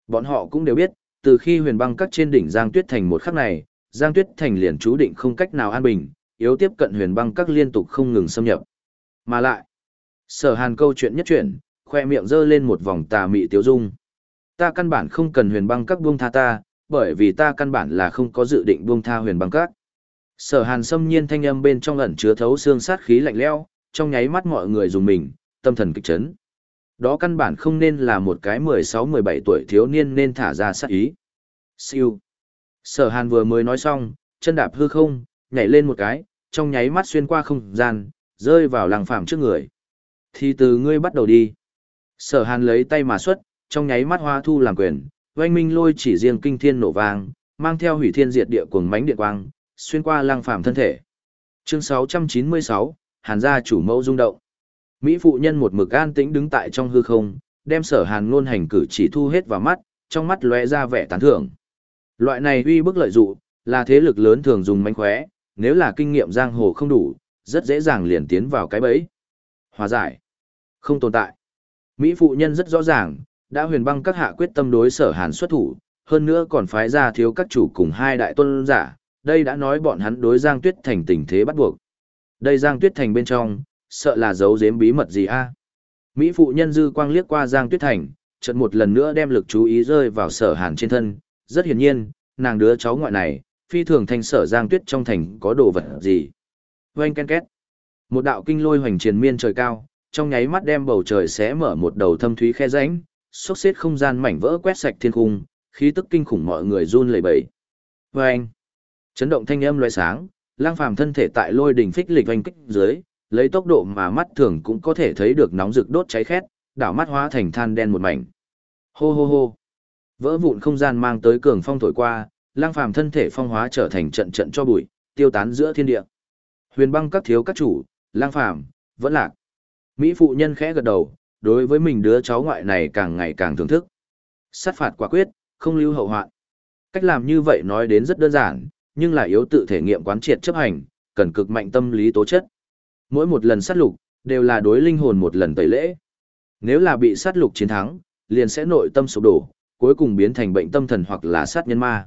Bọn họ cũng đều biết, từ khi huyền băng các trên đỉnh Giang Tuyết Thành một khắc này, Giang Tuyết Thành liền chú định không cách nào an bình, yếu tiếp cận huyền băng các liên tục không ngừng xâm nhập. Mà lại, sở hàn câu chuyện nhất chuyển, khoe miệng giơ lên một vòng tà mị tiếu dung. Ta căn bản không cần huyền băng các buông tha ta, bởi vì ta căn bản là không có dự định buông tha huyền băng các. Sở hàn xâm nhiên thanh âm bên trong ẩn chứa thấu xương sát khí lạnh lẽo, trong nháy mắt mọi người dùng mình, tâm thần kịch chấn. Đó căn bản không nên là một cái 16-17 tuổi thiếu niên nên thả ra sát ý. Siêu. Sở hàn vừa mới nói xong, chân đạp hư không, nhảy lên một cái, trong nháy mắt xuyên qua không gian, rơi vào làng phàm trước người. Thì từ ngươi bắt đầu đi. Sở hàn lấy tay mà xuất, trong nháy mắt hoa thu làm quyền, oanh minh lôi chỉ riêng kinh thiên nổ vang, mang theo hủy thiên diệt địa cuồng mánh điện quang, xuyên qua lăng phàm thân thể. Chương 696, Hàn gia chủ mẫu rung động. Mỹ phụ nhân một mực an tĩnh đứng tại trong hư không, đem sở hàn ngôn hành cử chỉ thu hết vào mắt, trong mắt lóe ra vẻ tán thưởng. Loại này uy bức lợi dụ, là thế lực lớn thường dùng mánh khóe, nếu là kinh nghiệm giang hồ không đủ, rất dễ dàng liền tiến vào cái bẫy. Hòa giải. Không tồn tại. Mỹ phụ nhân rất rõ ràng, đã huyền băng các hạ quyết tâm đối sở hàn xuất thủ, hơn nữa còn phái ra thiếu các chủ cùng hai đại tôn giả, đây đã nói bọn hắn đối Giang Tuyết Thành tình thế bắt buộc. Đây Giang Tuyết Thành bên trong, sợ là giấu giếm bí mật gì a? Mỹ phụ nhân dư quang liếc qua Giang Tuyết Thành, chợt một lần nữa đem lực chú ý rơi vào sở hàn trên thân, rất hiển nhiên, nàng đứa cháu ngoại này, phi thường thanh sở Giang Tuyết trong thành có đồ vật gì. Oanh ken két. Một đạo kinh lôi hoành triền miên trời cao, trong nháy mắt đem bầu trời xé mở một đầu thâm thúy khe rãnh, xốc xếp không gian mảnh vỡ quét sạch thiên cung, khí tức kinh khủng mọi người run lẩy bẩy. Oeng! Chấn động thanh âm lóe sáng, lang phàm thân thể tại lôi đỉnh phích lịch oanh kích dưới, lấy tốc độ mà mắt thường cũng có thể thấy được nóng rực đốt cháy khét, đảo mắt hóa thành than đen một mảnh. Hô hô hô. Vỡ vụn không gian mang tới cường phong thổi qua, lang phàm thân thể phong hóa trở thành trận trận cho bụi, tiêu tán giữa thiên địa. Huyền băng các thiếu các chủ, lang phàm, vẫn lạc. Mỹ phụ nhân khẽ gật đầu, đối với mình đứa cháu ngoại này càng ngày càng thưởng thức. Sát phạt quả quyết, không lưu hậu hoạn. Cách làm như vậy nói đến rất đơn giản, nhưng là yếu tự thể nghiệm quán triệt chấp hành, cần cực mạnh tâm lý tố chất. Mỗi một lần sát lục, đều là đối linh hồn một lần tẩy lễ. Nếu là bị sát lục chiến thắng, liền sẽ nội tâm sụp đổ, cuối cùng biến thành bệnh tâm thần hoặc là sát nhân ma.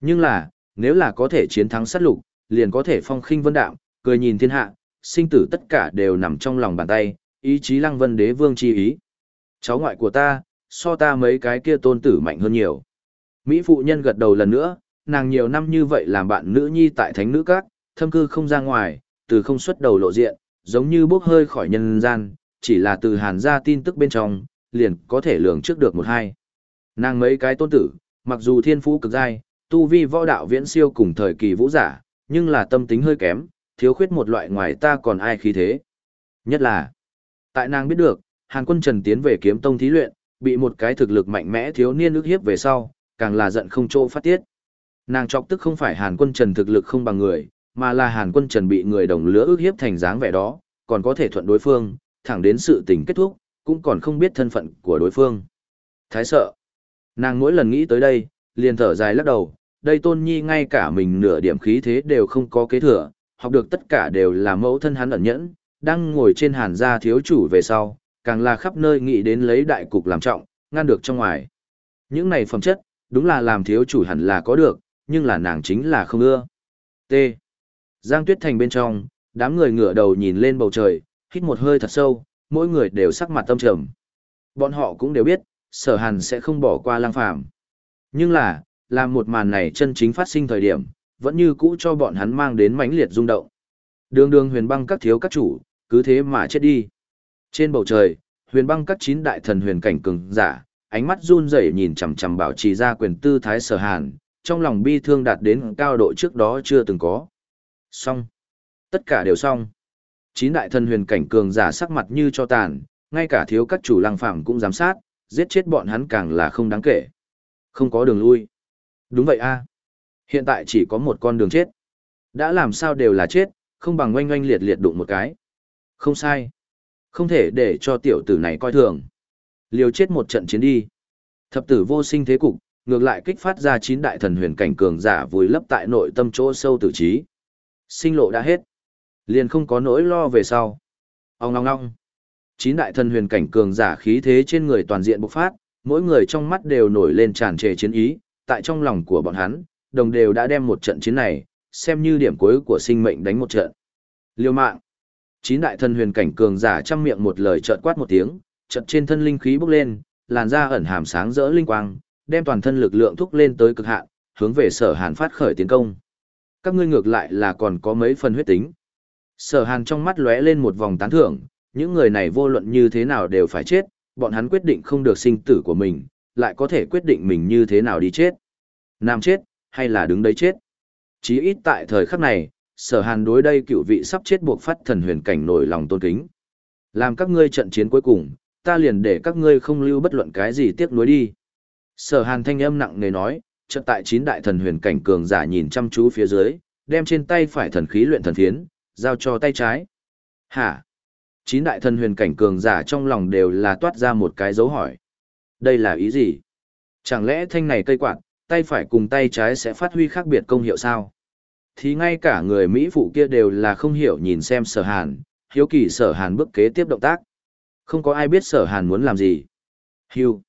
Nhưng là, nếu là có thể chiến thắng sát lục, liền có thể phong khinh vân đạm, cười nhìn thiên hạ, sinh tử tất cả đều nằm trong lòng bàn tay, ý chí lăng vân đế vương chi ý. Cháu ngoại của ta, so ta mấy cái kia tôn tử mạnh hơn nhiều. Mỹ phụ nhân gật đầu lần nữa, nàng nhiều năm như vậy làm bạn nữ nhi tại thánh nữ các, thâm cư không ra ngoài, từ không xuất đầu lộ diện, giống như bốc hơi khỏi nhân gian, chỉ là từ hàn ra tin tức bên trong, liền có thể lường trước được một hai. Nàng mấy cái tôn tử, mặc dù thiên phú cực dai, tu vi võ đạo viễn siêu cùng thời kỳ vũ giả, nhưng là tâm tính hơi kém, thiếu khuyết một loại ngoài ta còn ai khí thế. Nhất là, tại nàng biết được, Hàn quân Trần tiến về kiếm tông thí luyện, bị một cái thực lực mạnh mẽ thiếu niên ức hiếp về sau, càng là giận không chỗ phát tiết. Nàng chọc tức không phải Hàn quân Trần thực lực không bằng người, mà là Hàn quân Trần bị người đồng lứa ức hiếp thành dáng vẻ đó, còn có thể thuận đối phương, thẳng đến sự tình kết thúc, cũng còn không biết thân phận của đối phương. Thái sợ. Nàng mỗi lần nghĩ tới đây, liền thở dài lắc đầu, đây tôn nhi ngay cả mình nửa điểm khí thế đều không có kế thừa, học được tất cả đều là mẫu thân hắn ẩn nhẫn, đang ngồi trên hàn gia thiếu chủ về sau, càng là khắp nơi nghĩ đến lấy đại cục làm trọng, ngăn được trong ngoài. Những này phẩm chất, đúng là làm thiếu chủ hẳn là có được, nhưng là nàng chính là không ưa. T. Giang Tuyết Thành bên trong, đám người ngửa đầu nhìn lên bầu trời, hít một hơi thật sâu, mỗi người đều sắc mặt tâm trầm. Bọn họ cũng đều biết, sở hàn sẽ không bỏ qua lang phàm. Nhưng là, làm một màn này chân chính phát sinh thời điểm, vẫn như cũ cho bọn hắn mang đến mãnh liệt rung động. Đường đường huyền băng các thiếu các chủ, cứ thế mà chết đi. Trên bầu trời, huyền băng các chín đại thần huyền cảnh cường giả, ánh mắt run rẩy nhìn chằm chằm bảo trì ra quyền tư thái sở hàn, trong lòng bi thương đạt đến cao độ trước đó chưa từng có. Xong. Tất cả đều xong. Chín đại thần huyền cảnh cường giả sắc mặt như cho tàn, ngay cả thiếu các chủ lăng phạm cũng giám sát, giết chết bọn hắn càng là không đáng kể. Không có đường lui. Đúng vậy a Hiện tại chỉ có một con đường chết. Đã làm sao đều là chết, không bằng oanh oanh liệt liệt đụng một cái. Không sai. Không thể để cho tiểu tử này coi thường. Liều chết một trận chiến đi. Thập tử vô sinh thế cục, ngược lại kích phát ra chín đại thần huyền cảnh cường giả vùi lấp tại nội tâm chỗ sâu tử trí. Sinh lộ đã hết. Liền không có nỗi lo về sau. Ông ngong ngong. Chín đại thần huyền cảnh cường giả khí thế trên người toàn diện bộc phát, mỗi người trong mắt đều nổi lên tràn trề chiến ý, tại trong lòng của bọn hắn, đồng đều đã đem một trận chiến này, xem như điểm cuối của sinh mệnh đánh một trận. Liêu mạng. Chín đại thần huyền cảnh cường giả trăm miệng một lời chợt quát một tiếng, chợt trên thân linh khí bốc lên, làn da ẩn hàm sáng rỡ linh quang, đem toàn thân lực lượng thúc lên tới cực hạn, hướng về Sở Hàn phát khởi tiến công. Các ngươi ngược lại là còn có mấy phần huyết tính. Sở Hàn trong mắt lóe lên một vòng tán thưởng, những người này vô luận như thế nào đều phải chết, bọn hắn quyết định không được sinh tử của mình, lại có thể quyết định mình như thế nào đi chết. Nam chết, hay là đứng đấy chết. Chí ít tại thời khắc này, sở hàn đối đây cựu vị sắp chết buộc phát thần huyền cảnh nổi lòng tôn kính. Làm các ngươi trận chiến cuối cùng, ta liền để các ngươi không lưu bất luận cái gì tiếc nuối đi. Sở hàn thanh âm nặng nề nói, trận tại chín đại thần huyền cảnh cường giả nhìn chăm chú phía dưới, đem trên tay phải thần khí luyện thần phiến, giao cho tay trái. Hả? Chín đại thần huyền cảnh cường giả trong lòng đều là toát ra một cái dấu hỏi. Đây là ý gì? Chẳng lẽ thanh này cây quạt, tay phải cùng tay trái sẽ phát huy khác biệt công hiệu sao? Thì ngay cả người Mỹ phụ kia đều là không hiểu nhìn xem sở hàn, hiếu kỳ sở hàn bước kế tiếp động tác. Không có ai biết sở hàn muốn làm gì. Hiu.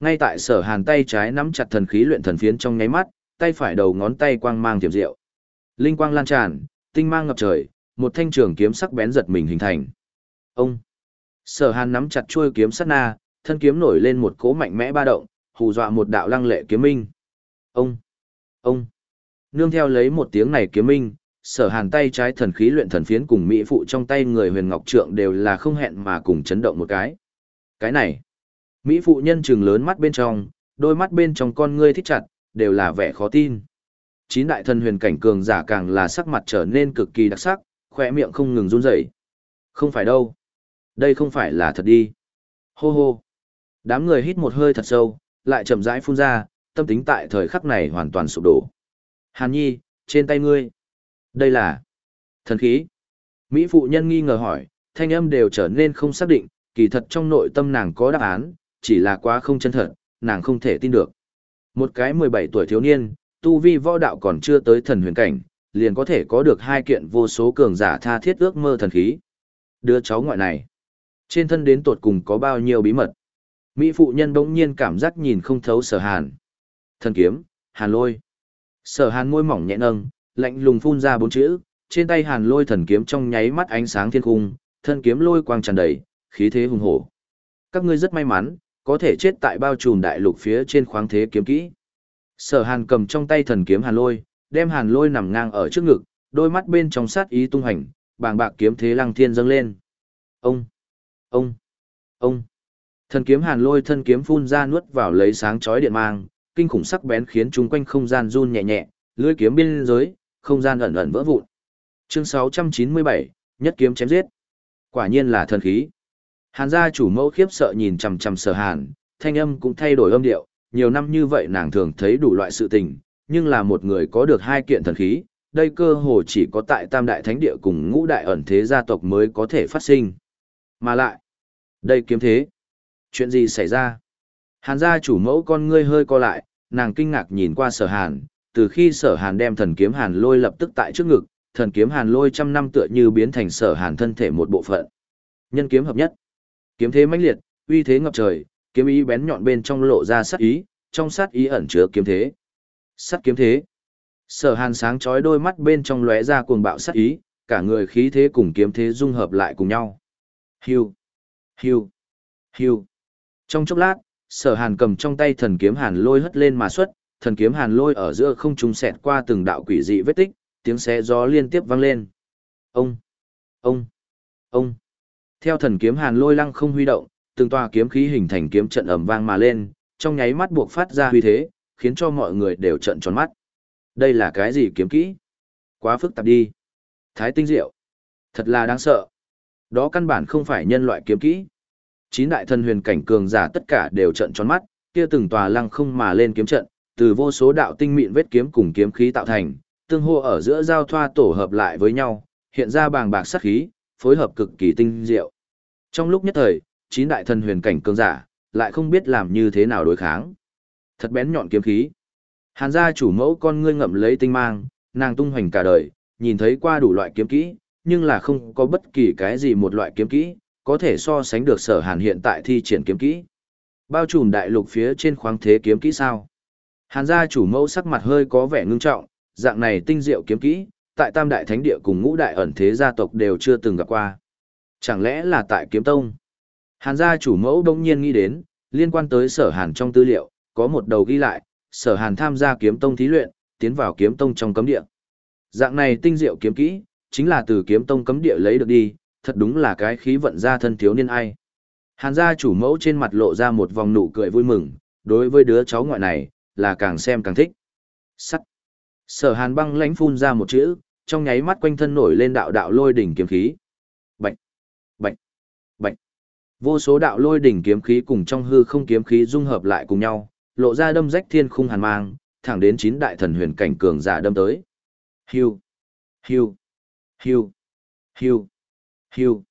Ngay tại sở hàn tay trái nắm chặt thần khí luyện thần phiến trong nháy mắt, tay phải đầu ngón tay quang mang tiềm diệu. Linh quang lan tràn, tinh mang ngập trời, một thanh trường kiếm sắc bén giật mình hình thành. Ông. Sở hàn nắm chặt chuôi kiếm sát na, thân kiếm nổi lên một cỗ mạnh mẽ ba động, hù dọa một đạo lăng lệ kiếm minh. Ông! Ông! Nương theo lấy một tiếng này kiếm minh, sở hàn tay trái thần khí luyện thần phiến cùng mỹ phụ trong tay người huyền ngọc trượng đều là không hẹn mà cùng chấn động một cái. Cái này! Mỹ phụ nhân trừng lớn mắt bên trong, đôi mắt bên trong con ngươi thích chặt, đều là vẻ khó tin. Chín đại thần huyền cảnh cường giả càng là sắc mặt trở nên cực kỳ đặc sắc, khỏe miệng không ngừng run rẩy. Không phải đâu. Đây không phải là thật đi. Hô hô. Đám người hít một hơi thật sâu, lại chậm rãi phun ra, tâm tính tại thời khắc này hoàn toàn sụp đổ. Hàn Nhi, trên tay ngươi. Đây là thần khí. Mỹ phụ nhân nghi ngờ hỏi, thanh âm đều trở nên không xác định, kỳ thật trong nội tâm nàng có đáp án, chỉ là quá không chân thật, nàng không thể tin được. Một cái 17 tuổi thiếu niên, tu vi võ đạo còn chưa tới thần huyền cảnh, liền có thể có được hai kiện vô số cường giả tha thiết ước mơ thần khí. Đứa cháu ngoại này, trên thân đến tột cùng có bao nhiêu bí mật. Mỹ phụ nhân bỗng nhiên cảm giác nhìn không thấu sở hàn. Thần kiếm, hàn lôi. Sở hàn môi mỏng nhẹ nâng, lạnh lùng phun ra bốn chữ, trên tay hàn lôi thần kiếm trong nháy mắt ánh sáng thiên cung, thân kiếm lôi quang tràn đầy, khí thế hùng hổ. Các ngươi rất may mắn, có thể chết tại bao trùm đại lục phía trên khoáng thế kiếm kỹ. Sở hàn cầm trong tay thần kiếm hàn lôi, đem hàn lôi nằm ngang ở trước ngực, đôi mắt bên trong sát ý tung hành, bàng bạc kiếm thế lăng thiên dâng lên. Ông, ông, ông. Thần kiếm hàn lôi thân kiếm phun ra nuốt vào lấy sáng chói điện mang, kinh khủng sắc bén khiến chúng quanh không gian run nhẹ nhẹ, lưỡi kiếm biên giới, không gian ẩn ẩn vỡ vụn. Chương 697, nhất kiếm chém giết. Quả nhiên là thần khí. Hàn gia chủ mẫu khiếp sợ nhìn chằm chằm Sở Hàn, thanh âm cũng thay đổi âm điệu, nhiều năm như vậy nàng thường thấy đủ loại sự tình, nhưng là một người có được hai kiện thần khí, đây cơ hồ chỉ có tại Tam đại thánh địa cùng Ngũ đại ẩn thế gia tộc mới có thể phát sinh. Mà lại, đây kiếm thế. Chuyện gì xảy ra? Hàn gia chủ mẫu con ngươi hơi co lại, nàng kinh ngạc nhìn qua Sở Hàn, từ khi Sở Hàn đem thần kiếm Hàn Lôi lập tức tại trước ngực, thần kiếm Hàn Lôi trăm năm tựa như biến thành Sở Hàn thân thể một bộ phận. Nhân kiếm hợp nhất. Kiếm thế mãnh liệt, uy thế ngập trời, kiếm ý bén nhọn bên trong lộ ra sát ý, trong sát ý ẩn chứa kiếm thế. Sát kiếm thế. Sở Hàn sáng chói đôi mắt bên trong lóe ra cuồng bạo sát ý, cả người khí thế cùng kiếm thế dung hợp lại cùng nhau. Hưu, hưu, hưu. Trong chốc lát, Sở Hàn cầm trong tay thần kiếm Hàn Lôi hất lên mà xuất, thần kiếm Hàn Lôi ở giữa không trung xẹt qua từng đạo quỷ dị vết tích, tiếng xé gió liên tiếp vang lên. Ông, ông, ông. Theo thần kiếm hàn lôi lăng không huy động, từng tòa kiếm khí hình thành kiếm trận ầm vang mà lên, trong nháy mắt buộc phát ra huy thế, khiến cho mọi người đều trận tròn mắt. Đây là cái gì kiếm kỹ? Quá phức tạp đi. Thái tinh diệu. Thật là đáng sợ. Đó căn bản không phải nhân loại kiếm kỹ. Chín đại thần huyền cảnh cường giả tất cả đều trận tròn mắt, kia từng tòa lăng không mà lên kiếm trận, từ vô số đạo tinh mịn vết kiếm cùng kiếm khí tạo thành, tương hô ở giữa giao thoa tổ hợp lại với nhau, hiện ra bàng bạc sát khí, phối hợp cực kỳ tinh diệu. Trong lúc nhất thời, chín đại thần huyền cảnh cường giả, lại không biết làm như thế nào đối kháng. Thật bén nhọn kiếm khí. Hàn gia chủ mẫu con ngươi ngậm lấy tinh mang, nàng tung hoành cả đời, nhìn thấy qua đủ loại kiếm kỹ, nhưng là không có bất kỳ cái gì một loại kiếm kỹ, có thể so sánh được sở hàn hiện tại thi triển kiếm kỹ. Bao trùm đại lục phía trên khoáng thế kiếm kỹ sao? Hàn gia chủ mẫu sắc mặt hơi có vẻ ngưng trọng, dạng này tinh diệu kiếm kỹ, tại tam đại thánh địa cùng ngũ đại ẩn thế gia tộc đều chưa từng gặp qua. Chẳng lẽ là tại kiếm tông? Hàn gia chủ mẫu đông nhiên nghĩ đến, liên quan tới sở hàn trong tư liệu, có một đầu ghi lại, sở hàn tham gia kiếm tông thí luyện, tiến vào kiếm tông trong cấm địa. Dạng này tinh diệu kiếm kỹ, chính là từ kiếm tông cấm địa lấy được đi, thật đúng là cái khí vận gia thân thiếu niên ai. Hàn gia chủ mẫu trên mặt lộ ra một vòng nụ cười vui mừng, đối với đứa cháu ngoại này, là càng xem càng thích. Sắt. Sở hàn băng lãnh phun ra một chữ, trong nháy mắt quanh thân nổi lên đạo đạo lôi đỉnh kiếm khí. Bạch, bạch, bạch. Vô số đạo lôi đỉnh kiếm khí cùng trong hư không kiếm khí dung hợp lại cùng nhau, lộ ra đâm rách thiên khung hàn mang, thẳng đến chín đại thần huyền cảnh cường giả đâm tới. Hiu, hiu, hiu, hiu, Hưu.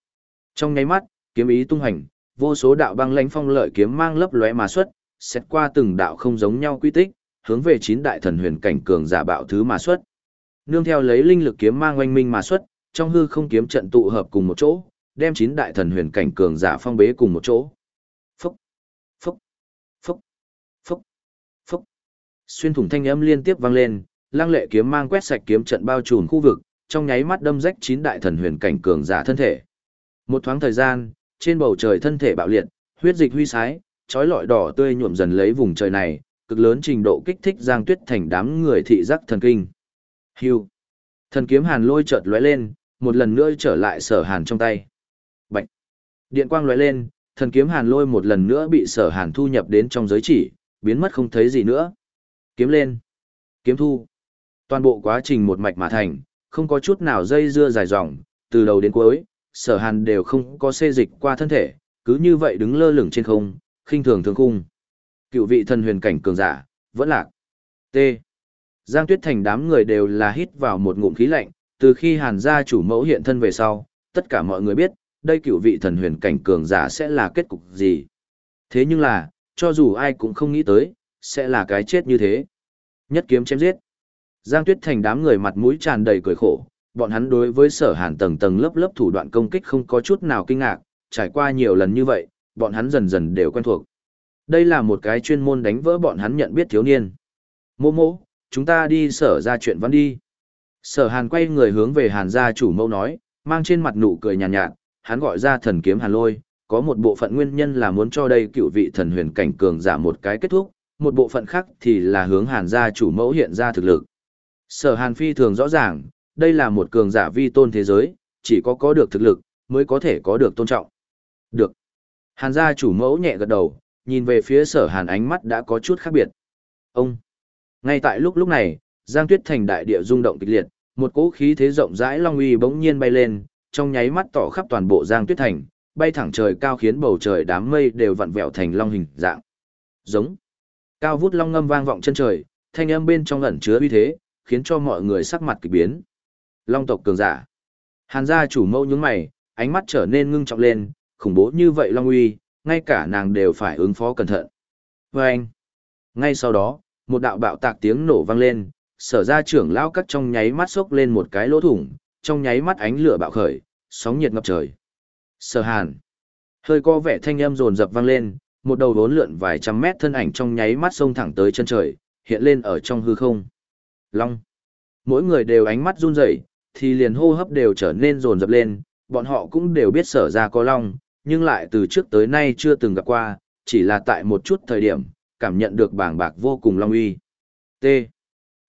Trong nháy mắt, kiếm ý tung hành, vô số đạo băng lãnh phong lợi kiếm mang lấp lóe mà xuất, xét qua từng đạo không giống nhau quy tích, hướng về chín đại thần huyền cảnh cường giả bạo thứ mà xuất. Nương theo lấy linh lực kiếm mang oanh minh mà xuất, trong hư không kiếm trận tụ hợp cùng một chỗ, đem chín đại thần huyền cảnh cường giả phong bế cùng một chỗ. Phúc, phúc, phúc, phúc, phúc. Xuyên thủng thanh âm liên tiếp vang lên, lang lệ kiếm mang quét sạch kiếm trận bao trùm khu vực, trong nháy mắt đâm rách chín đại thần huyền cảnh cường giả thân thể. Một thoáng thời gian, trên bầu trời thân thể bạo liệt, huyết dịch huy sái, chói lọi đỏ tươi nhuộm dần lấy vùng trời này, cực lớn trình độ kích thích Giang Tuyết thành đám người thị giác thần kinh. Hưu. Thần kiếm hàn lôi chợt lóe lên, một lần nữa trở lại sở hàn trong tay. Bạch. Điện quang lóe lên, thần kiếm hàn lôi một lần nữa bị sở hàn thu nhập đến trong giới chỉ, biến mất không thấy gì nữa. Kiếm lên. Kiếm thu. Toàn bộ quá trình một mạch mà thành, không có chút nào dây dưa dài dòng, từ đầu đến cuối, sở hàn đều không có xê dịch qua thân thể, cứ như vậy đứng lơ lửng trên không, khinh thường thường cung. Cựu vị thần huyền cảnh cường giả, vẫn lạc. T. Giang Tuyết Thành đám người đều là hít vào một ngụm khí lạnh, từ khi Hàn gia chủ mẫu hiện thân về sau, tất cả mọi người biết, đây cựu vị thần huyền cảnh cường giả sẽ là kết cục gì. Thế nhưng là, cho dù ai cũng không nghĩ tới, sẽ là cái chết như thế. Nhất kiếm chém giết. Giang Tuyết Thành đám người mặt mũi tràn đầy cười khổ, bọn hắn đối với sở hàn tầng tầng lớp lớp thủ đoạn công kích không có chút nào kinh ngạc, trải qua nhiều lần như vậy, bọn hắn dần dần đều quen thuộc. Đây là một cái chuyên môn đánh vỡ bọn hắn nhận biết thiếu niên. Mô mô, chúng ta đi sở ra chuyện văn đi. Sở hàn quay người hướng về hàn gia chủ mẫu nói, mang trên mặt nụ cười nhàn nhạt, nhạt, hắn gọi ra thần kiếm hàn lôi, có một bộ phận nguyên nhân là muốn cho đây cựu vị thần huyền cảnh cường giả một cái kết thúc, một bộ phận khác thì là hướng hàn gia chủ mẫu hiện ra thực lực. Sở hàn phi thường rõ ràng, đây là một cường giả vi tôn thế giới, chỉ có có được thực lực, mới có thể có được tôn trọng. Được. Hàn gia chủ mẫu nhẹ gật đầu, nhìn về phía sở hàn ánh mắt đã có chút khác biệt. Ông. Ngay tại lúc lúc này, Giang Tuyết Thành đại địa rung động kịch liệt, một cỗ khí thế rộng rãi long uy bỗng nhiên bay lên, trong nháy mắt tỏ khắp toàn bộ Giang Tuyết Thành, bay thẳng trời cao khiến bầu trời đám mây đều vặn vẹo thành long hình dạng. Giống. Cao vút long ngâm vang vọng chân trời, thanh âm bên trong ẩn chứa uy thế, khiến cho mọi người sắc mặt kỳ biến. Long tộc cường giả. Hàn gia chủ mẫu nhướng mày, ánh mắt trở nên ngưng trọng lên, khủng bố như vậy long uy, ngay cả nàng đều phải ứng phó cẩn thận. Và anh. Ngay sau đó, một đạo bạo tạc tiếng nổ vang lên, sở ra trưởng lao cắt trong nháy mắt xốc lên một cái lỗ thủng, trong nháy mắt ánh lửa bạo khởi, sóng nhiệt ngập trời. Sở hàn. Hơi co vẻ thanh âm rồn rập vang lên, một đầu vốn lượn vài trăm mét thân ảnh trong nháy mắt xông thẳng tới chân trời, hiện lên ở trong hư không. Long. Mỗi người đều ánh mắt run rẩy, thì liền hô hấp đều trở nên rồn rập lên, bọn họ cũng đều biết sở ra có long, nhưng lại từ trước tới nay chưa từng gặp qua, chỉ là tại một chút thời điểm, cảm nhận được bảng bạc vô cùng long uy. T.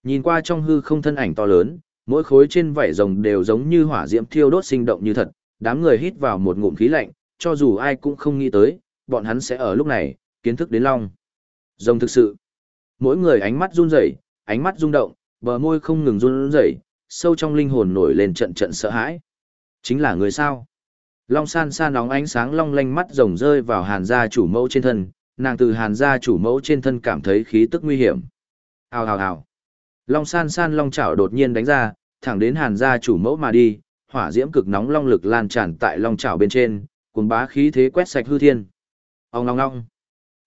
Nhìn qua trong hư không thân ảnh to lớn, mỗi khối trên vảy rồng đều giống như hỏa diễm thiêu đốt sinh động như thật, đám người hít vào một ngụm khí lạnh, cho dù ai cũng không nghĩ tới, bọn hắn sẽ ở lúc này, kiến thức đến long. Rồng thực sự. Mỗi người ánh mắt run rẩy, ánh mắt rung động, bờ môi không ngừng run rẩy, sâu trong linh hồn nổi lên trận trận sợ hãi. Chính là người sao? Long san san nóng ánh sáng long lanh mắt rồng rơi vào hàn gia chủ mẫu trên thân, nàng từ hàn gia chủ mẫu trên thân cảm thấy khí tức nguy hiểm. Hào hào hào. Long san san long chảo đột nhiên đánh ra, thẳng đến hàn gia chủ mẫu mà đi, hỏa diễm cực nóng long lực lan tràn tại long chảo bên trên, cuốn bá khí thế quét sạch hư thiên. Ông long long.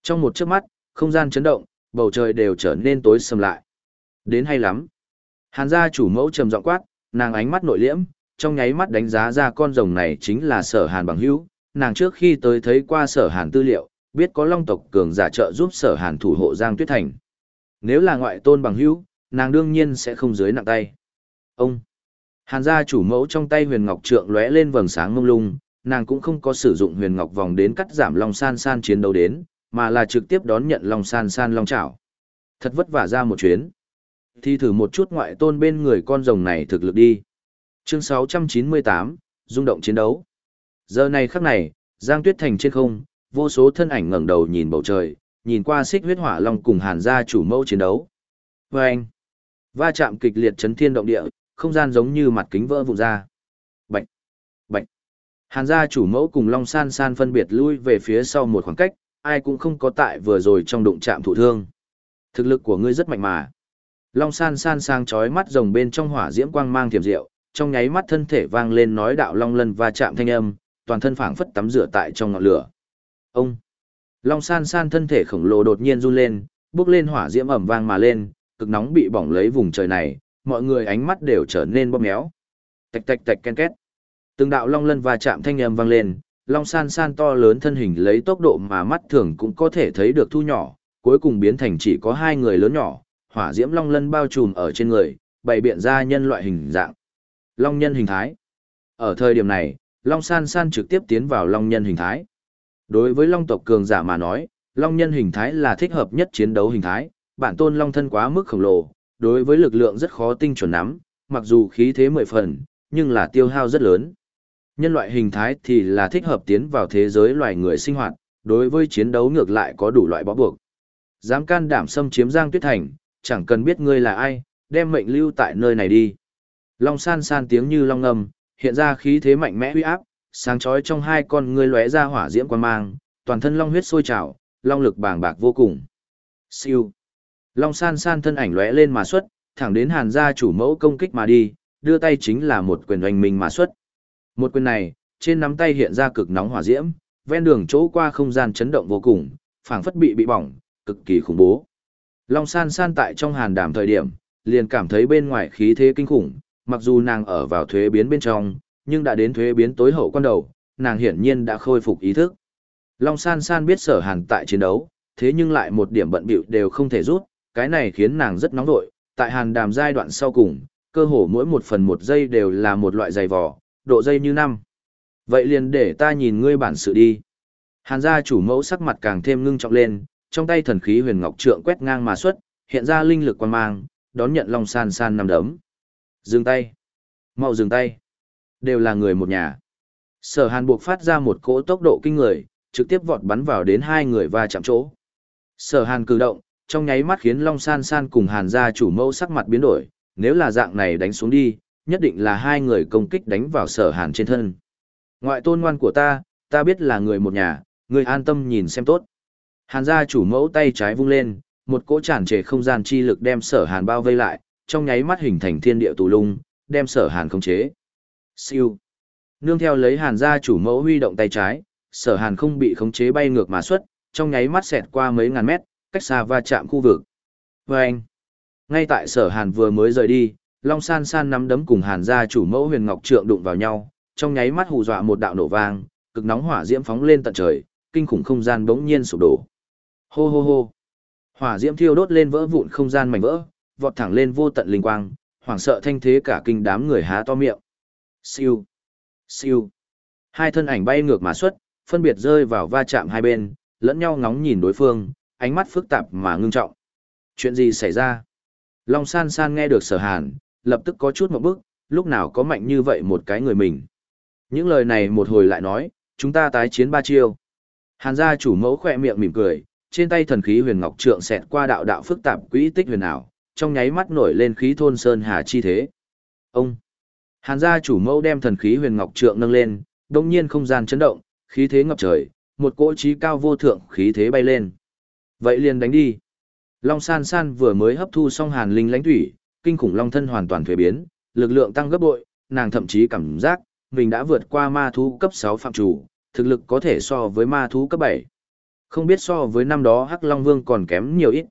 Trong một chớp mắt, không gian chấn động, bầu trời đều trở nên tối sầm lại. Đến hay lắm. Hàn gia chủ mẫu trầm giọng quát, nàng ánh mắt nội liễm, trong nháy mắt đánh giá ra con rồng này chính là sở hàn bằng hữu. Nàng trước khi tới thấy qua sở hàn tư liệu, biết có long tộc cường giả trợ giúp sở hàn thủ hộ Giang Tuyết Thành. Nếu là ngoại tôn bằng hữu, nàng đương nhiên sẽ không dưới nặng tay. Ông! Hàn gia chủ mẫu trong tay huyền ngọc trượng lóe lên vầng sáng mông lung, nàng cũng không có sử dụng huyền ngọc vòng đến cắt giảm long san san chiến đấu đến, mà là trực tiếp đón nhận long san san long chảo. Thật vất vả ra một chuyến. Thì thử một chút ngoại tôn bên người con rồng này thực lực đi. Chương 698, rung động chiến đấu. Giờ này khắc này, Giang Tuyết Thành trên không, vô số thân ảnh ngẩng đầu nhìn bầu trời, nhìn qua xích huyết hỏa long cùng hàn gia chủ mẫu chiến đấu. Vâng! va chạm kịch liệt chấn thiên động địa, không gian giống như mặt kính vỡ vụn ra. Bạch, bạch. Hàn gia chủ mẫu cùng long san san phân biệt lui về phía sau một khoảng cách, ai cũng không có tại vừa rồi trong đụng chạm thụ thương. Thực lực của ngươi rất mạnh mà. Long san san sang chói mắt rồng bên trong hỏa diễm quang mang thiểm diệu, trong nháy mắt thân thể vang lên nói đạo long lân va chạm thanh âm, toàn thân phảng phất tắm rửa tại trong ngọn lửa. Ông! Long san san thân thể khổng lồ đột nhiên run lên, bước lên hỏa diễm ẩm vang mà lên, cực nóng bị bỏng lấy vùng trời này, mọi người ánh mắt đều trở nên bóp méo. Tạch tạch tạch ken két. Từng đạo long lân va chạm thanh âm vang lên, long san san to lớn thân hình lấy tốc độ mà mắt thường cũng có thể thấy được thu nhỏ, cuối cùng biến thành chỉ có hai người lớn nhỏ, hỏa diễm long lân bao trùm ở trên người, bày biện ra nhân loại hình dạng. Long nhân hình thái. Ở thời điểm này, long san san trực tiếp tiến vào long nhân hình thái. Đối với long tộc cường giả mà nói, long nhân hình thái là thích hợp nhất chiến đấu hình thái, bản tôn long thân quá mức khổng lồ, đối với lực lượng rất khó tinh chuẩn nắm, mặc dù khí thế mười phần, nhưng là tiêu hao rất lớn. Nhân loại hình thái thì là thích hợp tiến vào thế giới loài người sinh hoạt, đối với chiến đấu ngược lại có đủ loại bó buộc. Dám can đảm xâm chiếm Giang Tuyết Thành, chẳng cần biết ngươi là ai, đem mệnh lưu tại nơi này đi. Long san san tiếng như long ngầm, hiện ra khí thế mạnh mẽ uy áp, sáng chói trong hai con ngươi lóe ra hỏa diễm quan mang, toàn thân long huyết sôi trào, long lực bàng bạc vô cùng. Siêu. Long san san thân ảnh lóe lên mà xuất, thẳng đến hàn gia chủ mẫu công kích mà đi, đưa tay chính là một quyền oanh minh mà xuất. Một quyền này, trên nắm tay hiện ra cực nóng hỏa diễm, ven đường chỗ qua không gian chấn động vô cùng, phảng phất bị bị bỏng, cực kỳ khủng bố. Long san san tại trong hàn đàm thời điểm, liền cảm thấy bên ngoài khí thế kinh khủng, mặc dù nàng ở vào thuế biến bên trong, nhưng đã đến thuế biến tối hậu quan đầu, nàng hiển nhiên đã khôi phục ý thức. Long San San biết sở hàn tại chiến đấu, thế nhưng lại một điểm bận bịu đều không thể rút, cái này khiến nàng rất nóng nội, tại hàn đàm giai đoạn sau cùng, cơ hồ mỗi một phần một giây đều là một loại dày vỏ, độ dây như năm. Vậy liền để ta nhìn ngươi bản sự đi. Hàn gia chủ mẫu sắc mặt càng thêm ngưng trọng lên, trong tay thần khí huyền ngọc trượng quét ngang mà xuất, hiện ra linh lực quan mang, đón nhận Long San San năm đấm. Dừng tay. mau dừng tay. Đều là người một nhà. Sở hàn buộc phát ra một cỗ tốc độ kinh người, trực tiếp vọt bắn vào đến hai người va chạm chỗ. Sở hàn cử động, trong nháy mắt khiến Long San San cùng hàn gia chủ mẫu sắc mặt biến đổi, nếu là dạng này đánh xuống đi, nhất định là hai người công kích đánh vào sở hàn trên thân. Ngoại tôn ngoan của ta, ta biết là người một nhà, người an tâm nhìn xem tốt. Hàn gia chủ mẫu tay trái vung lên, một cỗ tràn trề không gian chi lực đem sở hàn bao vây lại, trong nháy mắt hình thành thiên địa tù lung, đem sở hàn khống chế. Siêu. Nương theo lấy hàn gia chủ mẫu huy động tay trái, sở hàn không bị khống chế bay ngược mà xuất, trong nháy mắt xẹt qua mấy ngàn mét, cách xa va chạm khu vực. Và anh. Ngay tại sở hàn vừa mới rời đi, Long San San nắm đấm cùng hàn gia chủ mẫu huyền ngọc trượng đụng vào nhau, trong nháy mắt hù dọa một đạo nổ vang, cực nóng hỏa diễm phóng lên tận trời, kinh khủng không gian bỗng nhiên sụp đổ. Hô hô hô. Hỏa diễm thiêu đốt lên vỡ vụn không gian mảnh vỡ, vọt thẳng lên vô tận linh quang, hoảng sợ thanh thế cả kinh đám người há to miệng. Siêu, siêu. Hai thân ảnh bay ngược mà xuất, phân biệt rơi vào va chạm hai bên, lẫn nhau ngóng nhìn đối phương, ánh mắt phức tạp mà ngưng trọng. Chuyện gì xảy ra? Long san san nghe được sở hàn, lập tức có chút một bức, lúc nào có mạnh như vậy một cái người mình. Những lời này một hồi lại nói, chúng ta tái chiến ba chiêu. Hàn gia chủ mẫu khỏe miệng mỉm cười, trên tay thần khí huyền ngọc trượng xẹt qua đạo đạo phức tạp quỹ tích huyền ảo, trong nháy mắt nổi lên khí thôn sơn hà chi thế. Ông Hàn gia chủ mẫu đem thần khí huyền ngọc trượng nâng lên, đột nhiên không gian chấn động, khí thế ngập trời, một cỗ trí cao vô thượng khí thế bay lên. Vậy liền đánh đi. Long San San vừa mới hấp thu xong hàn linh lãnh thủy, kinh khủng long thân hoàn toàn thuế biến, lực lượng tăng gấp bội, nàng thậm chí cảm giác mình đã vượt qua ma thú cấp 6 phạm chủ, thực lực có thể so với ma thú cấp 7. Không biết so với năm đó Hắc Long Vương còn kém nhiều ít.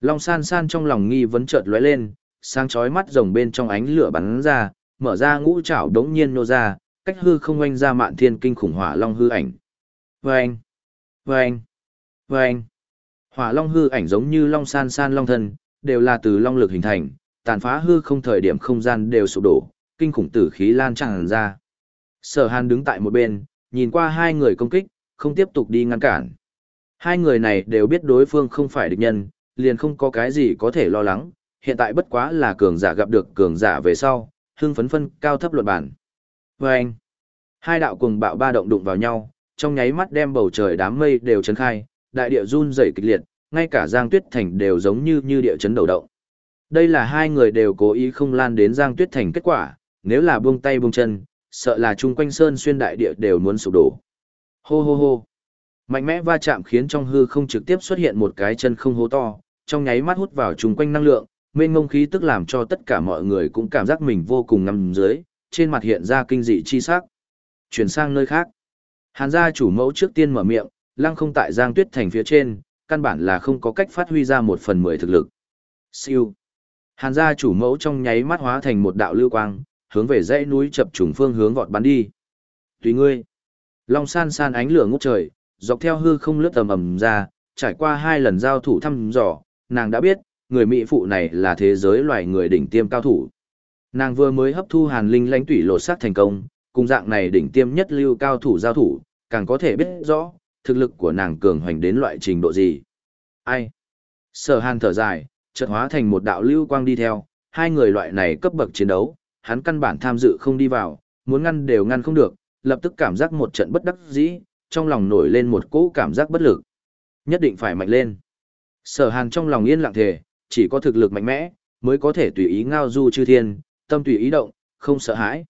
Long San San trong lòng nghi vấn chợt lóe lên, sáng chói mắt rồng bên trong ánh lửa bắn ra, mở ra ngũ trảo đống nhiên nô ra, cách hư không oanh ra mạn thiên kinh khủng hỏa long hư ảnh. Vâng! Vâng! Vâng! Hỏa long hư ảnh giống như long san san long thân, đều là từ long lực hình thành, tàn phá hư không thời điểm không gian đều sụp đổ, kinh khủng tử khí lan tràn ra. Sở Hàn đứng tại một bên, nhìn qua hai người công kích, không tiếp tục đi ngăn cản. Hai người này đều biết đối phương không phải địch nhân, liền không có cái gì có thể lo lắng, hiện tại bất quá là cường giả gặp được cường giả về sau, hưng phấn phân cao thấp luận bản. Vâng! anh, hai đạo cùng bạo ba động đụng vào nhau, trong nháy mắt đem bầu trời đám mây đều chấn khai, đại địa run rẩy kịch liệt, ngay cả Giang Tuyết Thành đều giống như như địa chấn đầu động. Đây là hai người đều cố ý không lan đến Giang Tuyết Thành kết quả, nếu là buông tay buông chân, sợ là chung quanh sơn xuyên đại địa đều muốn sụp đổ. Hô hô hô. Mạnh mẽ va chạm khiến trong hư không trực tiếp xuất hiện một cái chân không hố to, trong nháy mắt hút vào chung quanh năng lượng, mênh ngông khí tức làm cho tất cả mọi người cũng cảm giác mình vô cùng nằm dưới, trên mặt hiện ra kinh dị chi sắc. Chuyển sang nơi khác. Hàn gia chủ mẫu trước tiên mở miệng, lăng không tại Giang Tuyết thành phía trên, căn bản là không có cách phát huy ra một phần mười thực lực. Siêu. Hàn gia chủ mẫu trong nháy mắt hóa thành một đạo lưu quang, hướng về dãy núi chập trùng phương hướng vọt bắn đi. Tùy ngươi. Long san san ánh lửa ngút trời, dọc theo hư không lướt tầm ầm ra, trải qua hai lần giao thủ thăm dò, nàng đã biết, người mỹ phụ này là thế giới loài người đỉnh tiêm cao thủ. Nàng vừa mới hấp thu hàn linh lãnh tủy lột xác thành công, cùng dạng này đỉnh tiêm nhất lưu cao thủ giao thủ, càng có thể biết rõ, thực lực của nàng cường hoành đến loại trình độ gì. Ai? Sở hàn thở dài, chợt hóa thành một đạo lưu quang đi theo, hai người loại này cấp bậc chiến đấu, hắn căn bản tham dự không đi vào, muốn ngăn đều ngăn không được, lập tức cảm giác một trận bất đắc dĩ, trong lòng nổi lên một cỗ cảm giác bất lực. Nhất định phải mạnh lên. Sở hàn trong lòng yên lặng thề, chỉ có thực lực mạnh mẽ, mới có thể tùy ý ngao du chư thiên, tâm tùy ý động, không sợ hãi.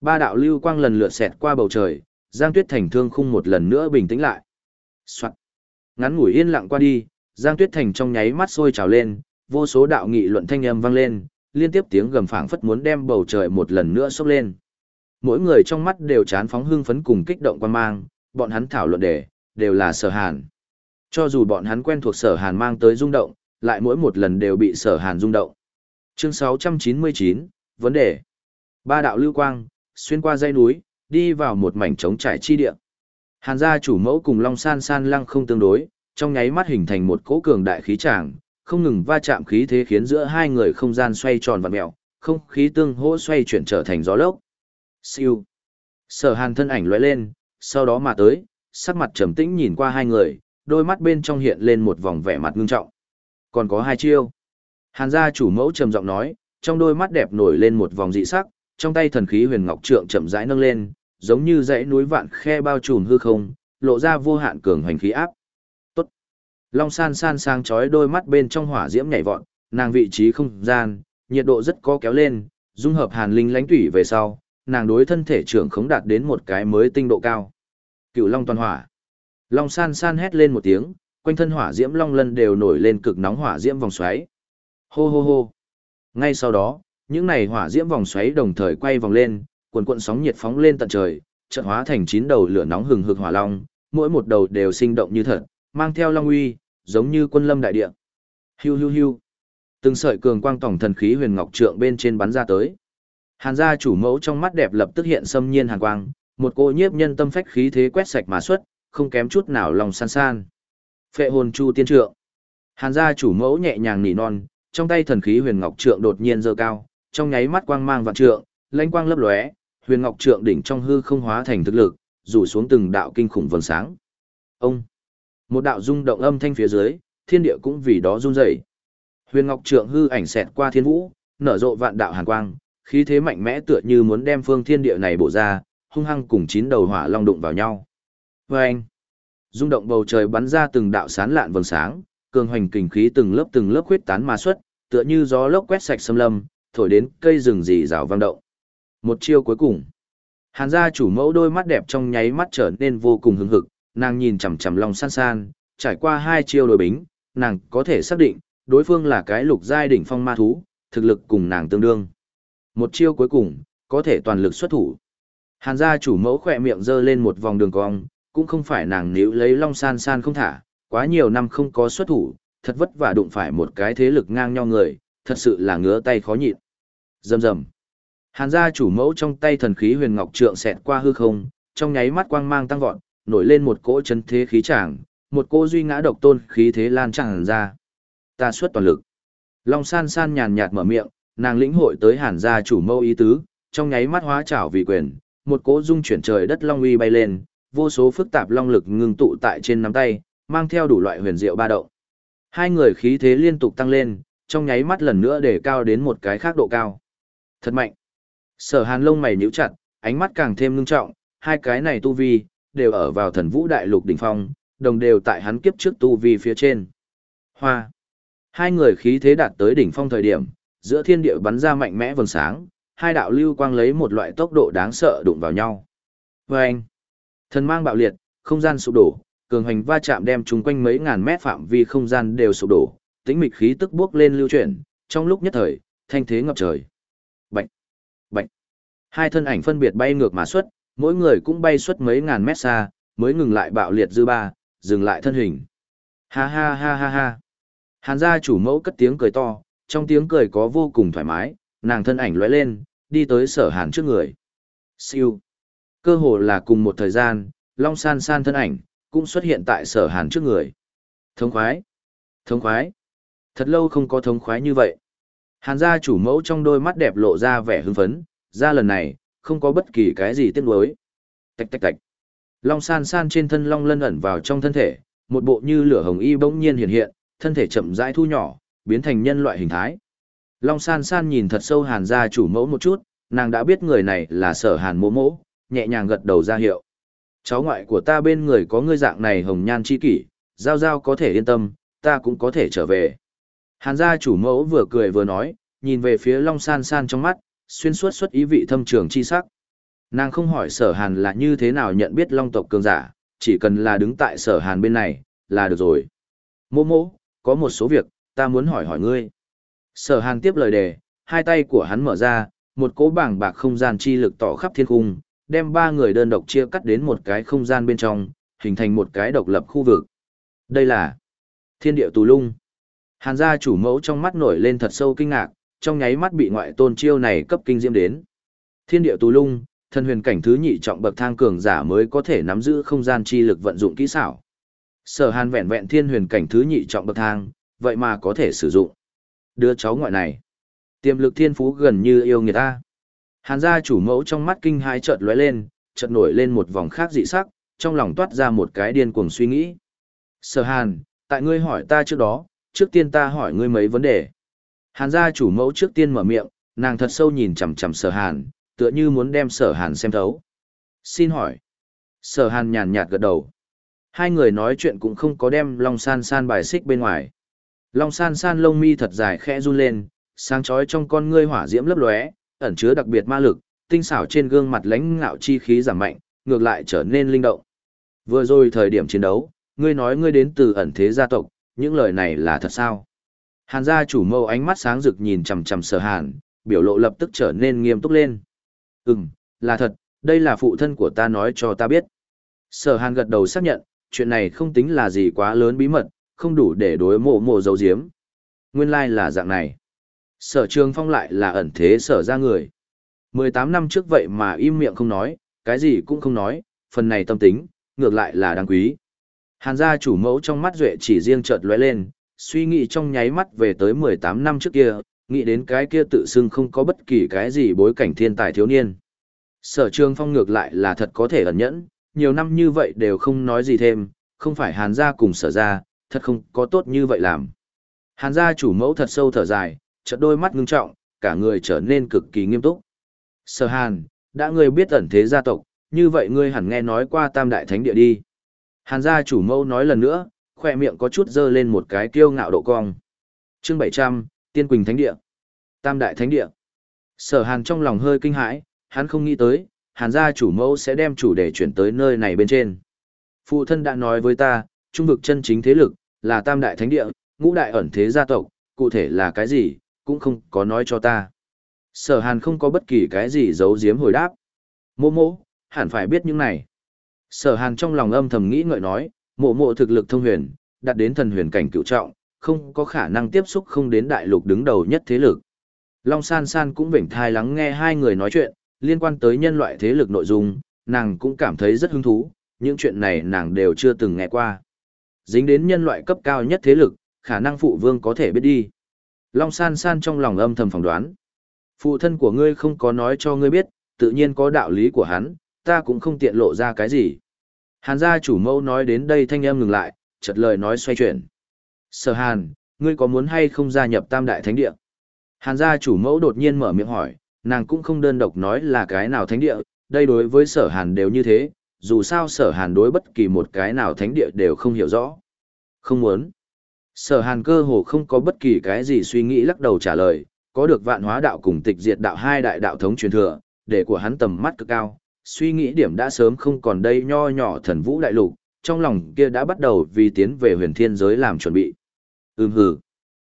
Ba đạo lưu quang lần lượt xẹt qua bầu trời, Giang Tuyết Thành thương khung một lần nữa bình tĩnh lại. Soạn. Ngắn ngủi yên lặng qua đi, Giang Tuyết Thành trong nháy mắt sôi trào lên, vô số đạo nghị luận thanh âm vang lên, liên tiếp tiếng gầm phảng phất muốn đem bầu trời một lần nữa sốc lên. Mỗi người trong mắt đều chán phóng hưng phấn cùng kích động quan mang, bọn hắn thảo luận đề, đều là sở hàn. Cho dù bọn hắn quen thuộc sở hàn mang tới rung động, lại mỗi một lần đều bị sở hàn rung động. Chương 699, vấn đề. Ba đạo lưu quang, xuyên qua dãy núi, đi vào một mảnh trống trải chi địa. Hàn gia chủ mẫu cùng Long San San lăng không tương đối, trong nháy mắt hình thành một cỗ cường đại khí tràng, không ngừng va chạm khí thế khiến giữa hai người không gian xoay tròn vặn mèo, không khí tương hỗ xoay chuyển trở thành gió lốc. Siêu. Sở Hàn thân ảnh lóe lên, sau đó mà tới, sắc mặt trầm tĩnh nhìn qua hai người, đôi mắt bên trong hiện lên một vòng vẻ mặt ngưng trọng. Còn có hai chiêu. Hàn gia chủ mẫu trầm giọng nói, trong đôi mắt đẹp nổi lên một vòng dị sắc, trong tay thần khí huyền ngọc trượng chậm rãi nâng lên, giống như dãy núi vạn khe bao trùm hư không, lộ ra vô hạn cường hành khí áp. Tốt. Long san san sang chói đôi mắt bên trong hỏa diễm nhảy vọt, nàng vị trí không gian, nhiệt độ rất có kéo lên, dung hợp hàn linh lãnh tủy về sau, nàng đối thân thể trưởng khống đạt đến một cái mới tinh độ cao. Cựu Long toàn hỏa. Long san san hét lên một tiếng, quanh thân hỏa diễm long lân đều nổi lên cực nóng hỏa diễm vòng xoáy. Hô hô hô. Ngay sau đó, những này hỏa diễm vòng xoáy đồng thời quay vòng lên, cuồn cuộn sóng nhiệt phóng lên tận trời, chợt hóa thành chín đầu lửa nóng hừng hực hỏa long, mỗi một đầu đều sinh động như thật, mang theo long uy, giống như quân lâm đại địa. Hiu hiu hiu. Từng sợi cường quang tổng thần khí huyền ngọc trượng bên trên bắn ra tới. Hàn gia chủ mẫu trong mắt đẹp lập tức hiện xâm nhiên hàn quang, một cô nhiếp nhân tâm phách khí thế quét sạch mà xuất, không kém chút nào lòng san san. Phệ hồn chu tiên trượng. Hàn gia chủ mẫu nhẹ nhàng nỉ non, trong tay thần khí huyền ngọc trượng đột nhiên giơ cao, trong nháy mắt quang mang vạn trượng, lãnh quang lấp lóe, huyền ngọc trượng đỉnh trong hư không hóa thành thực lực, rủ xuống từng đạo kinh khủng vầng sáng. Ông. Một đạo rung động âm thanh phía dưới, thiên địa cũng vì đó run rẩy. Huyền ngọc trượng hư ảnh xẹt qua thiên vũ, nở rộ vạn đạo hàn quang, khí thế mạnh mẽ tựa như muốn đem phương thiên địa này bổ ra, hung hăng cùng chín đầu hỏa long đụng vào nhau. Và anh, rung động bầu trời bắn ra từng đạo sán lạn vầng sáng, cường hoành kình khí từng lớp từng lớp khuyết tán mà xuất, tựa như gió lốc quét sạch xâm lâm, thổi đến cây rừng rì rào vang động. Một chiêu cuối cùng. Hàn gia chủ mẫu đôi mắt đẹp trong nháy mắt trở nên vô cùng hứng hực, nàng nhìn chằm chằm Long San San, trải qua hai chiêu đối bính, nàng có thể xác định, đối phương là cái lục giai đỉnh phong ma thú, thực lực cùng nàng tương đương. Một chiêu cuối cùng, có thể toàn lực xuất thủ. Hàn gia chủ mẫu khỏe miệng giơ lên một vòng đường cong, cũng không phải nàng níu lấy Long San San không thả, quá nhiều năm không có xuất thủ, thật vất vả đụng phải một cái thế lực ngang nhau người, thật sự là ngứa tay khó nhịn. Dầm dầm, Hàn gia chủ mẫu trong tay thần khí huyền ngọc trượng xẹt qua hư không, trong nháy mắt quang mang tăng vọt, nổi lên một cỗ chân thế khí tràng, một cỗ duy ngã độc tôn khí thế lan tràn ra. Ta xuất toàn lực. Long san san nhàn nhạt mở miệng, nàng lĩnh hội tới hàn gia chủ mẫu ý tứ, trong nháy mắt hóa trảo vì quyền, một cỗ dung chuyển trời đất long uy bay lên, vô số phức tạp long lực ngưng tụ tại trên nắm tay, mang theo đủ loại huyền diệu ba động. Hai người khí thế liên tục tăng lên, trong nháy mắt lần nữa để cao đến một cái khác độ cao. Thật mạnh. Sở hàn lông mày nhíu chặt, ánh mắt càng thêm ngưng trọng, hai cái này tu vi, đều ở vào thần vũ đại lục đỉnh phong, đồng đều tại hắn kiếp trước tu vi phía trên. Hoa. Hai người khí thế đạt tới đỉnh phong thời điểm, giữa thiên địa bắn ra mạnh mẽ vầng sáng, hai đạo lưu quang lấy một loại tốc độ đáng sợ đụng vào nhau. Và anh. Thần mang bạo liệt, không gian sụp đổ, cường hành va chạm đem chúng quanh mấy ngàn mét phạm vi không gian đều sụp đổ, tĩnh mịch khí tức bước lên lưu chuyển, trong lúc nhất thời, thanh thế ngập trời. Bạch, bạch. Hai thân ảnh phân biệt bay ngược mà xuất, mỗi người cũng bay xuất mấy ngàn mét xa, mới ngừng lại bạo liệt dư ba, dừng lại thân hình. Ha ha ha ha ha. Hàn gia chủ mẫu cất tiếng cười to, trong tiếng cười có vô cùng thoải mái, nàng thân ảnh lóe lên, đi tới sở hàn trước người. Siêu. Cơ hồ là cùng một thời gian, Long San San thân ảnh, cũng xuất hiện tại sở hàn trước người. Thống khoái. Thống khoái. Thật lâu không có thống khoái như vậy. Hàn gia chủ mẫu trong đôi mắt đẹp lộ ra vẻ hưng phấn, ra lần này, không có bất kỳ cái gì tiếc nuối. Tạch tạch tạch. Long san san trên thân long lân ẩn vào trong thân thể, một bộ như lửa hồng y bỗng nhiên hiện hiện, thân thể chậm rãi thu nhỏ, biến thành nhân loại hình thái. Long san san nhìn thật sâu hàn gia chủ mẫu một chút, nàng đã biết người này là sở hàn mỗ mỗ, nhẹ nhàng gật đầu ra hiệu. Cháu ngoại của ta bên người có ngươi dạng này hồng nhan chi kỷ, giao giao có thể yên tâm, ta cũng có thể trở về. Hàn gia chủ mẫu vừa cười vừa nói, nhìn về phía Long San San trong mắt, xuyên suốt xuất ý vị thâm trường chi sắc. Nàng không hỏi sở hàn là như thế nào nhận biết Long tộc cường giả, chỉ cần là đứng tại sở hàn bên này, là được rồi. Mô mô, có một số việc, ta muốn hỏi hỏi ngươi. Sở hàn tiếp lời đề, hai tay của hắn mở ra, một cỗ bảng bạc không gian chi lực tỏ khắp thiên cung, đem ba người đơn độc chia cắt đến một cái không gian bên trong, hình thành một cái độc lập khu vực. Đây là thiên địa tù lung. Hàn gia chủ mẫu trong mắt nổi lên thật sâu kinh ngạc, trong nháy mắt bị ngoại tôn chiêu này cấp kinh diễm đến. Thiên địa tù lung, thân huyền cảnh thứ nhị trọng bậc thang cường giả mới có thể nắm giữ không gian chi lực vận dụng kỹ xảo. Sở Hàn vẹn vẹn thiên huyền cảnh thứ nhị trọng bậc thang, vậy mà có thể sử dụng. Đứa cháu ngoại này, tiềm lực thiên phú gần như yêu người ta. Hàn gia chủ mẫu trong mắt kinh hãi chợt lóe lên, chợt nổi lên một vòng khác dị sắc, trong lòng toát ra một cái điên cuồng suy nghĩ. Sở Hàn, tại ngươi hỏi ta trước đó, trước tiên ta hỏi ngươi mấy vấn đề. Hàn gia chủ mẫu trước tiên mở miệng, nàng thật sâu nhìn chằm chằm Sở Hàn, tựa như muốn đem Sở Hàn xem thấu. Xin hỏi. Sở Hàn nhàn nhạt gật đầu. Hai người nói chuyện cũng không có đem Long San San bài xích bên ngoài. Long San San lông mi thật dài khẽ run lên, sáng chói trong con ngươi hỏa diễm lấp lóe, ẩn chứa đặc biệt ma lực, tinh xảo trên gương mặt lãnh ngạo chi khí giảm mạnh, ngược lại trở nên linh động. Vừa rồi thời điểm chiến đấu, ngươi nói ngươi đến từ ẩn thế gia tộc, những lời này là thật sao? Hàn gia chủ mâu ánh mắt sáng rực nhìn chằm chằm sở hàn, biểu lộ lập tức trở nên nghiêm túc lên. Ừm, là thật, đây là phụ thân của ta nói cho ta biết. Sở hàn gật đầu xác nhận, chuyện này không tính là gì quá lớn bí mật, không đủ để đối mộ mộ giấu giếm. Nguyên lai like là dạng này. Sở trường phong lại là ẩn thế sở ra người. 18 năm trước vậy mà im miệng không nói, cái gì cũng không nói, phần này tâm tính, ngược lại là đáng quý. Hàn gia chủ mẫu trong mắt duệ chỉ riêng chợt lóe lên, suy nghĩ trong nháy mắt về tới 18 năm trước kia, nghĩ đến cái kia tự xưng không có bất kỳ cái gì bối cảnh thiên tài thiếu niên. Sở trường phong ngược lại là thật có thể ẩn nhẫn, nhiều năm như vậy đều không nói gì thêm, không phải hàn gia cùng sở gia, thật không có tốt như vậy làm. Hàn gia chủ mẫu thật sâu thở dài, chợt đôi mắt ngưng trọng, cả người trở nên cực kỳ nghiêm túc. Sở hàn, đã ngươi biết ẩn thế gia tộc, như vậy ngươi hẳn nghe nói qua tam đại thánh địa đi. Hàn gia chủ mẫu nói lần nữa, khoe miệng có chút dơ lên một cái kiêu ngạo độ cong. chương 700, Tiên Quỳnh Thánh Địa. Tam Đại Thánh Địa. Sở Hàn trong lòng hơi kinh hãi, hắn không nghĩ tới, Hàn gia chủ mẫu sẽ đem chủ đề chuyển tới nơi này bên trên. Phụ thân đã nói với ta, trung vực chân chính thế lực, là Tam Đại Thánh Địa, ngũ đại ẩn thế gia tộc, cụ thể là cái gì, cũng không có nói cho ta. Sở Hàn không có bất kỳ cái gì giấu giếm hồi đáp. Mộ Mộ, hẳn phải biết những này. Sở Hàn trong lòng âm thầm nghĩ ngợi nói, mộ mộ thực lực thông huyền, đạt đến thần huyền cảnh cựu trọng, không có khả năng tiếp xúc không đến đại lục đứng đầu nhất thế lực. Long San San cũng vểnh thai lắng nghe hai người nói chuyện, liên quan tới nhân loại thế lực nội dung, nàng cũng cảm thấy rất hứng thú, những chuyện này nàng đều chưa từng nghe qua. Dính đến nhân loại cấp cao nhất thế lực, khả năng phụ vương có thể biết đi. Long San San trong lòng âm thầm phỏng đoán. Phụ thân của ngươi không có nói cho ngươi biết, tự nhiên có đạo lý của hắn, ta cũng không tiện lộ ra cái gì. Hàn gia chủ mẫu nói đến đây thanh em ngừng lại, chợt lời nói xoay chuyển. Sở Hàn, ngươi có muốn hay không gia nhập tam đại thánh địa? Hàn gia chủ mẫu đột nhiên mở miệng hỏi, nàng cũng không đơn độc nói là cái nào thánh địa, đây đối với sở Hàn đều như thế, dù sao sở Hàn đối bất kỳ một cái nào thánh địa đều không hiểu rõ. Không muốn. Sở Hàn cơ hồ không có bất kỳ cái gì suy nghĩ lắc đầu trả lời, có được vạn hóa đạo cùng tịch diệt đạo hai đại đạo thống truyền thừa, để của hắn tầm mắt cực cao, suy nghĩ điểm đã sớm không còn đây nho nhỏ thần vũ đại lục, trong lòng kia đã bắt đầu vì tiến về huyền thiên giới làm chuẩn bị. Ừm hừ.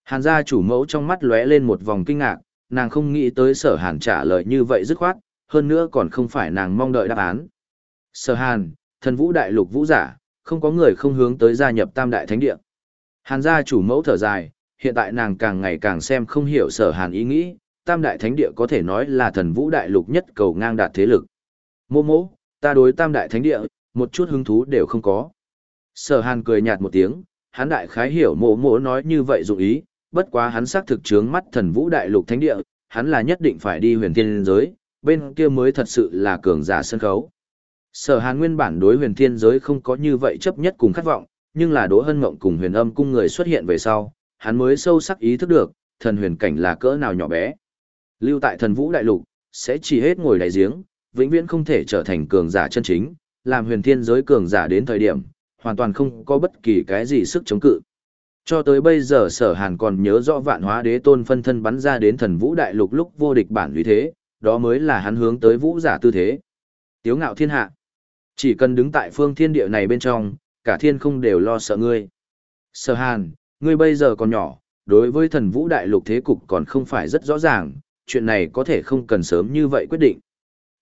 Hàn gia chủ mẫu trong mắt lóe lên một vòng kinh ngạc, nàng không nghĩ tới sở hàn trả lời như vậy dứt khoát, hơn nữa còn không phải nàng mong đợi đáp án. Sở hàn, thần vũ đại lục vũ giả, không có người không hướng tới gia nhập tam đại thánh địa. Hàn gia chủ mẫu thở dài, hiện tại nàng càng ngày càng xem không hiểu sở hàn ý nghĩ, tam đại thánh địa có thể nói là thần vũ đại lục nhất cầu ngang đạt thế lực. Mô mô, ta đối tam đại thánh địa, một chút hứng thú đều không có. Sở hàn cười nhạt một tiếng, hắn đại khái hiểu mộ mộ nói như vậy dụng ý, bất quá hắn xác thực trướng mắt thần vũ đại lục thánh địa, hắn là nhất định phải đi huyền thiên giới, bên kia mới thật sự là cường giả sân khấu. Sở hàn nguyên bản đối huyền thiên giới không có như vậy chấp nhất cùng khát vọng, nhưng là đỗ hân mộng cùng huyền âm cung người xuất hiện về sau, hắn mới sâu sắc ý thức được, thần huyền cảnh là cỡ nào nhỏ bé. Lưu tại thần vũ đại lục, sẽ chỉ hết ngồi đại giếng, vĩnh viễn không thể trở thành cường giả chân chính, làm huyền thiên giới cường giả đến thời điểm, hoàn toàn không có bất kỳ cái gì sức chống cự. Cho tới bây giờ sở hàn còn nhớ rõ vạn hóa đế tôn phân thân bắn ra đến thần vũ đại lục lúc vô địch bản vì thế, đó mới là hắn hướng tới vũ giả tư thế. Tiếu ngạo thiên hạ. Chỉ cần đứng tại phương thiên địa này bên trong, cả thiên không đều lo sợ ngươi. Sở hàn, ngươi bây giờ còn nhỏ, đối với thần vũ đại lục thế cục còn không phải rất rõ ràng, chuyện này có thể không cần sớm như vậy quyết định.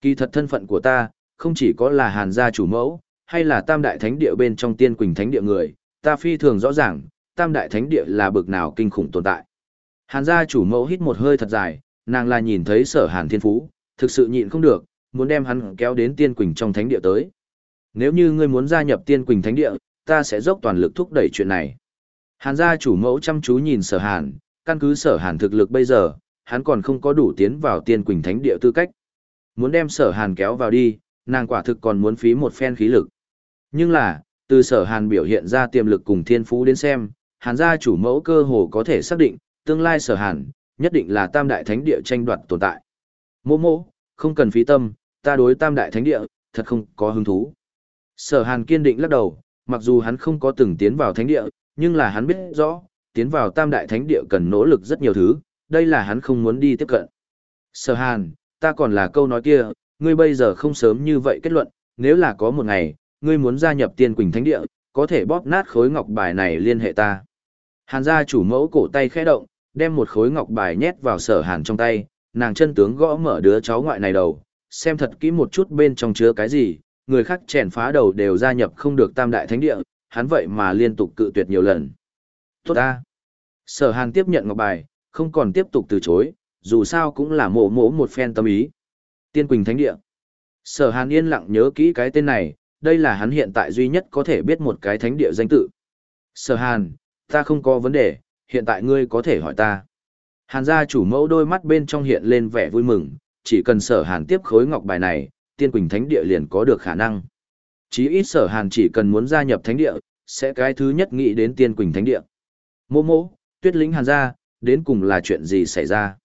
Kỳ thật thân phận của ta, không chỉ có là hàn gia chủ mẫu, hay là tam đại thánh địa bên trong tiên quỳnh thánh địa người, ta phi thường rõ ràng, tam đại thánh địa là bực nào kinh khủng tồn tại. Hàn gia chủ mẫu hít một hơi thật dài, nàng là nhìn thấy sở hàn thiên phú, thực sự nhịn không được, muốn đem hắn kéo đến tiên quỳnh trong thánh địa tới. Nếu như ngươi muốn gia nhập tiên quỳnh thánh địa, ta sẽ dốc toàn lực thúc đẩy chuyện này. Hàn gia chủ mẫu chăm chú nhìn sở hàn, căn cứ sở hàn thực lực bây giờ, hắn còn không có đủ tiến vào tiên quỳnh thánh địa tư cách. Muốn đem sở hàn kéo vào đi, nàng quả thực còn muốn phí một phen khí lực. Nhưng là, từ sở hàn biểu hiện ra tiềm lực cùng thiên phú đến xem, hàn gia chủ mẫu cơ hồ có thể xác định, tương lai sở hàn, nhất định là tam đại thánh địa tranh đoạt tồn tại. Mô mô, không cần phí tâm, ta đối tam đại thánh địa, thật không có hứng thú. Sở hàn kiên định lắc đầu, mặc dù hắn không có từng tiến vào thánh địa, nhưng là hắn biết rõ, tiến vào tam đại thánh địa cần nỗ lực rất nhiều thứ, đây là hắn không muốn đi tiếp cận. Sở hàn, ta còn là câu nói kia, ngươi bây giờ không sớm như vậy kết luận, nếu là có một ngày, ngươi muốn gia nhập tiên quỳnh thánh địa, có thể bóp nát khối ngọc bài này liên hệ ta. Hàn gia chủ mẫu cổ tay khẽ động, đem một khối ngọc bài nhét vào sở hàn trong tay, nàng chân tướng gõ mở đứa cháu ngoại này đầu, xem thật kỹ một chút bên trong chứa cái gì, người khác chèn phá đầu đều gia nhập không được tam đại thánh địa, hắn vậy mà liên tục cự tuyệt nhiều lần. Tốt ta. Sở hàn tiếp nhận ngọc bài, không còn tiếp tục từ chối, dù sao cũng là mộ mộ một phen tâm ý. Tiên Quỳnh Thánh Địa. Sở hàn yên lặng nhớ kỹ cái tên này, đây là hắn hiện tại duy nhất có thể biết một cái thánh địa danh tự. Sở hàn, ta không có vấn đề, hiện tại ngươi có thể hỏi ta. Hàn gia chủ mẫu đôi mắt bên trong hiện lên vẻ vui mừng, chỉ cần sở hàn tiếp khối ngọc bài này, tiên quỳnh thánh địa liền có được khả năng. Chí ít sở hàn chỉ cần muốn gia nhập thánh địa, sẽ cái thứ nhất nghĩ đến tiên quỳnh thánh địa. Mô mô, tuyết lĩnh hàn gia, đến cùng là chuyện gì xảy ra?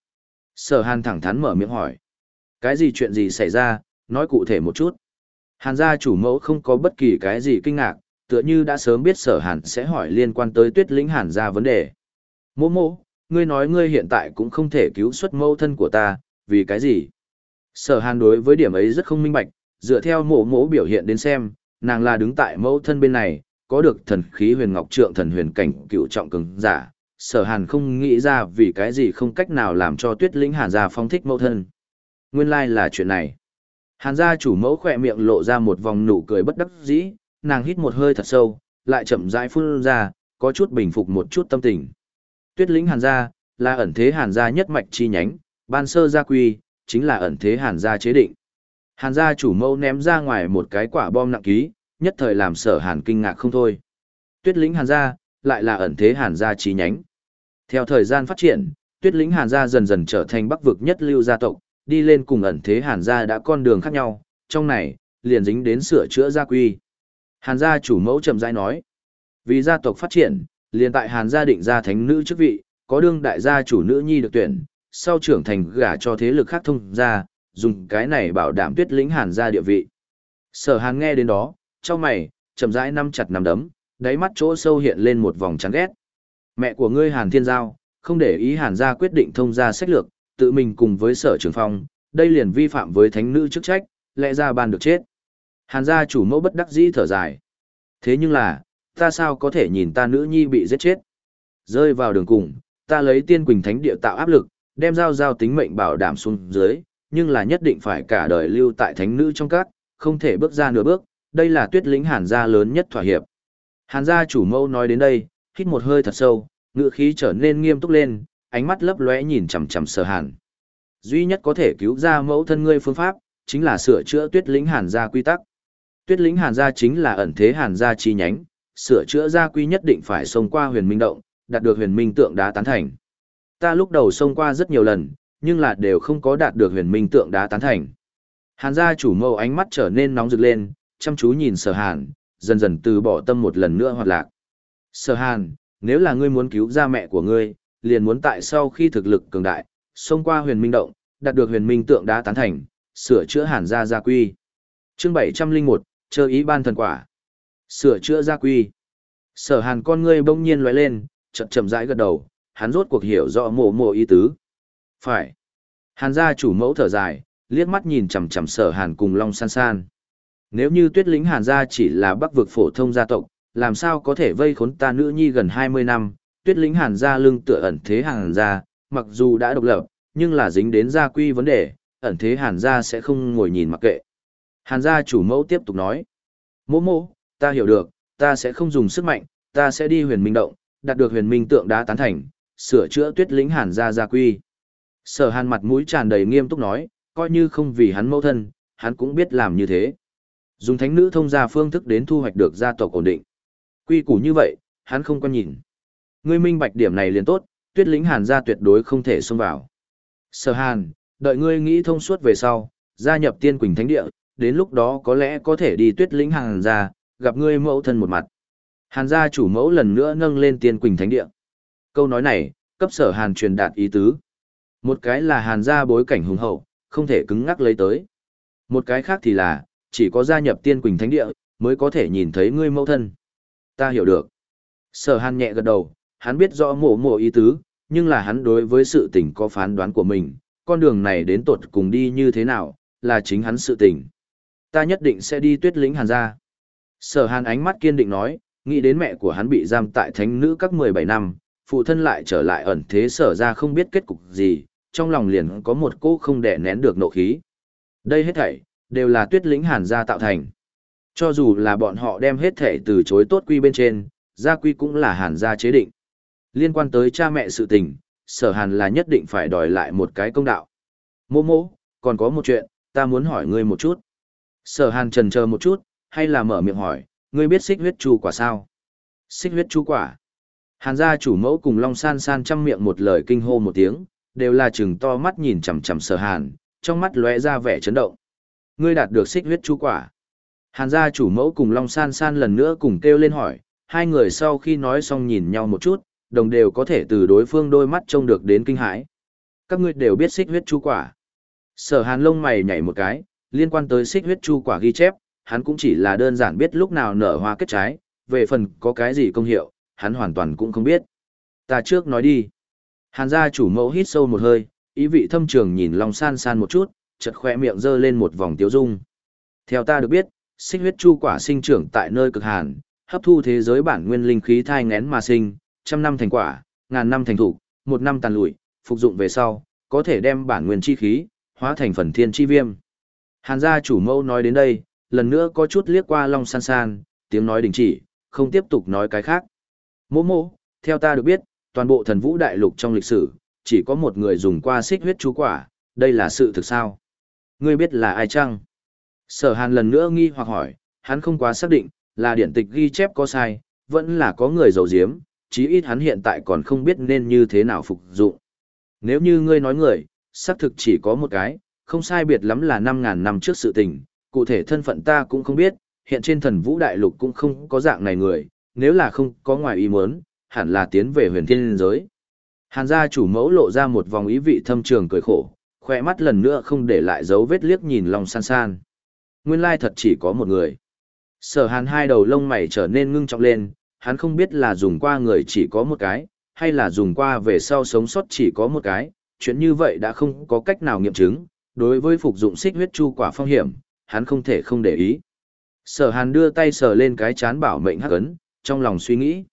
Sở hàn thẳng thắn mở miệng hỏi. Cái gì chuyện gì xảy ra, nói cụ thể một chút. Hàn gia chủ mẫu không có bất kỳ cái gì kinh ngạc, tựa như đã sớm biết sở hàn sẽ hỏi liên quan tới tuyết lĩnh hàn gia vấn đề. Mô mô, ngươi nói ngươi hiện tại cũng không thể cứu xuất mẫu thân của ta, vì cái gì? Sở hàn đối với điểm ấy rất không minh bạch, dựa theo mộ mộ biểu hiện đến xem, nàng là đứng tại mẫu thân bên này, có được thần khí huyền ngọc trượng thần huyền cảnh cựu trọng cường giả. Sở hàn không nghĩ ra vì cái gì không cách nào làm cho tuyết lĩnh hàn gia phong thích mẫu thân. Nguyên lai là chuyện này. Hàn gia chủ mẫu khỏe miệng lộ ra một vòng nụ cười bất đắc dĩ, nàng hít một hơi thật sâu, lại chậm rãi phun ra, có chút bình phục một chút tâm tình. Tuyết lĩnh hàn gia, là ẩn thế hàn gia nhất mạch chi nhánh, ban sơ gia quy, chính là ẩn thế hàn gia chế định. Hàn gia chủ mẫu ném ra ngoài một cái quả bom nặng ký, nhất thời làm sở hàn kinh ngạc không thôi. Tuyết lĩnh hàn gia, lại là ẩn thế hàn gia chi nhánh. Theo thời gian phát triển, tuyết lĩnh hàn gia dần dần trở thành bắc vực nhất lưu gia tộc, đi lên cùng ẩn thế hàn gia đã con đường khác nhau, trong này, liền dính đến sửa chữa gia quy. Hàn gia chủ mẫu trầm rãi nói, vì gia tộc phát triển, liền tại Hàn gia định ra thánh nữ chức vị, có đương đại gia chủ nữ nhi được tuyển, sau trưởng thành gả cho thế lực khác thông gia, dùng cái này bảo đảm tuyết lĩnh Hàn gia địa vị. Sở Hàn nghe đến đó, cho mày, chậm rãi nắm chặt nắm đấm, đáy mắt chỗ sâu hiện lên một vòng chán ghét. Mẹ của ngươi Hàn Thiên Giao, không để ý Hàn gia quyết định thông gia sách lược, tự mình cùng với sở trường phong, đây liền vi phạm với thánh nữ chức trách, lẽ ra ban được chết. Hàn gia chủ mẫu bất đắc dĩ thở dài. Thế nhưng là, ta sao có thể nhìn ta nữ nhi bị giết chết? Rơi vào đường cùng, ta lấy tiên quỳnh thánh địa tạo áp lực, đem giao giao tính mệnh bảo đảm xuống dưới, nhưng là nhất định phải cả đời lưu tại thánh nữ trong các, không thể bước ra nửa bước, đây là tuyết lĩnh hàn gia lớn nhất thỏa hiệp. Hàn gia chủ mẫu nói đến đây, hít một hơi thật sâu, ngựa khí trở nên nghiêm túc lên, ánh mắt lấp lóe nhìn chằm chằm sở hàn. Duy nhất có thể cứu ra mẫu thân ngươi phương pháp, chính là sửa chữa tuyết lĩnh hàn gia quy tắc. Tuyết lĩnh hàn gia chính là ẩn thế hàn gia chi nhánh, sửa chữa gia quy nhất định phải xông qua huyền minh động, đạt được huyền minh tượng đá tán thành. Ta lúc đầu xông qua rất nhiều lần, nhưng là đều không có đạt được huyền minh tượng đá tán thành. Hàn gia chủ mâu ánh mắt trở nên nóng rực lên, chăm chú nhìn sở hàn, dần dần từ bỏ tâm một lần nữa hoạt lạc. Sở hàn, nếu là ngươi muốn cứu ra mẹ của ngươi, liền muốn tại sau khi thực lực cường đại, xông qua huyền minh động, đạt được huyền minh tượng đá tán thành, sửa chữa hàn gia gia quy. Chương 701, chờ ý ban thần quả. Sửa chữa gia quy. Sở hàn con ngươi bỗng nhiên lóe lên, chậm chậm rãi gật đầu, hắn rốt cuộc hiểu rõ mộ mộ ý tứ. Phải. Hàn gia chủ mẫu thở dài, liếc mắt nhìn chằm chằm sở hàn cùng long san san. Nếu như tuyết lính hàn gia chỉ là bắc vực phổ thông gia tộc, làm sao có thể vây khốn ta nữ nhi gần 20 năm, tuyết lính hàn gia lưng tựa ẩn thế hàn gia, mặc dù đã độc lập, nhưng là dính đến gia quy vấn đề, ẩn thế hàn gia sẽ không ngồi nhìn mặc kệ. Hàn gia chủ mẫu tiếp tục nói, mô mô, ta hiểu được, ta sẽ không dùng sức mạnh, ta sẽ đi huyền minh động, đạt được huyền minh tượng đá tán thành, sửa chữa tuyết lĩnh hàn gia gia quy. Sở hàn mặt mũi tràn đầy nghiêm túc nói, coi như không vì hắn mẫu thân, hắn cũng biết làm như thế. Dùng thánh nữ thông gia phương thức đến thu hoạch được gia tộc ổn định. Quy củ như vậy, hắn không quan nhìn. Ngươi minh bạch điểm này liền tốt, tuyết lĩnh hàn gia tuyệt đối không thể xông vào. Sở hàn, đợi ngươi nghĩ thông suốt về sau, gia nhập tiên quỳnh thánh địa, đến lúc đó có lẽ có thể đi tuyết lĩnh hàn gia, gặp ngươi mẫu thân một mặt. Hàn gia chủ mẫu lần nữa nâng lên tiên quỳnh thánh địa. Câu nói này, cấp sở hàn truyền đạt ý tứ. Một cái là hàn gia bối cảnh hùng hậu, không thể cứng ngắc lấy tới. Một cái khác thì là, chỉ có gia nhập tiên quỳnh thánh địa, mới có thể nhìn thấy ngươi mẫu thân. Ta hiểu được. Sở hàn nhẹ gật đầu, hắn biết rõ mộ mộ ý tứ, nhưng là hắn đối với sự tình có phán đoán của mình, con đường này đến tột cùng đi như thế nào, là chính hắn sự tình. Ta nhất định sẽ đi tuyết lĩnh hàn gia. Sở hàn ánh mắt kiên định nói, nghĩ đến mẹ của hắn bị giam tại thánh nữ các 17 năm, phụ thân lại trở lại ẩn thế sở ra không biết kết cục gì, trong lòng liền có một cô không đẻ nén được nộ khí. Đây hết thảy, đều là tuyết lĩnh hàn gia tạo thành. Cho dù là bọn họ đem hết thảy từ chối tốt quy bên trên, gia quy cũng là hàn gia chế định. Liên quan tới cha mẹ sự tình, sở hàn là nhất định phải đòi lại một cái công đạo. Mô mô, còn có một chuyện, ta muốn hỏi ngươi một chút. Sở hàn trần chờ một chút, hay là mở miệng hỏi, ngươi biết xích huyết chu quả sao? Xích huyết chu quả. Hàn gia chủ mẫu cùng Long San San chăm miệng một lời kinh hô một tiếng, đều là chừng to mắt nhìn chằm chằm sở hàn, trong mắt lóe ra vẻ chấn động. Ngươi đạt được xích huyết chú quả. Hàn gia chủ mẫu cùng Long San San lần nữa cùng kêu lên hỏi, hai người sau khi nói xong nhìn nhau một chút, đồng đều có thể từ đối phương đôi mắt trông được đến kinh hãi. Các ngươi đều biết xích huyết chú quả. Sở hàn lông mày nhảy một cái, liên quan tới xích huyết chu quả ghi chép, hắn cũng chỉ là đơn giản biết lúc nào nở hoa kết trái, về phần có cái gì công hiệu, hắn hoàn toàn cũng không biết. Ta trước nói đi. Hàn gia chủ mẫu hít sâu một hơi, ý vị thâm trường nhìn Long San San một chút, chợt khoe miệng dơ lên một vòng tiếu dung. Theo ta được biết, xích huyết chu quả sinh trưởng tại nơi cực hàn, hấp thu thế giới bản nguyên linh khí thai ngén mà sinh, trăm năm thành quả, ngàn năm thành thủ, một năm tàn lụi, phục dụng về sau, có thể đem bản nguyên chi khí, hóa thành phần thiên chi viêm. Hàn gia chủ mẫu nói đến đây, lần nữa có chút liếc qua Long San San, tiếng nói đình chỉ, không tiếp tục nói cái khác. Mô mô, theo ta được biết, toàn bộ thần vũ đại lục trong lịch sử, chỉ có một người dùng qua xích huyết chú quả, đây là sự thực sao? Ngươi biết là ai chăng? Sở hàn lần nữa nghi hoặc hỏi, hắn không quá xác định, là điển tịch ghi chép có sai, vẫn là có người giấu giếm, chí ít hắn hiện tại còn không biết nên như thế nào phục dụng. Nếu như ngươi nói người, xác thực chỉ có một cái, không sai biệt lắm là 5.000 năm trước sự tình, cụ thể thân phận ta cũng không biết, hiện trên thần vũ đại lục cũng không có dạng này người, nếu là không có ngoài ý muốn, hẳn là tiến về huyền thiên giới. Hàn gia chủ mẫu lộ ra một vòng ý vị thâm trường cười khổ, khỏe mắt lần nữa không để lại dấu vết liếc nhìn lòng san san. Nguyên lai thật chỉ có một người. Sở hàn hai đầu lông mày trở nên ngưng trọng lên, hắn không biết là dùng qua người chỉ có một cái, hay là dùng qua về sau sống sót chỉ có một cái, chuyện như vậy đã không có cách nào nghiệm chứng, đối với phục dụng xích huyết chu quả phong hiểm, hắn không thể không để ý. Sở hàn đưa tay sờ lên cái chán bảo mệnh hắc ấn, trong lòng suy nghĩ.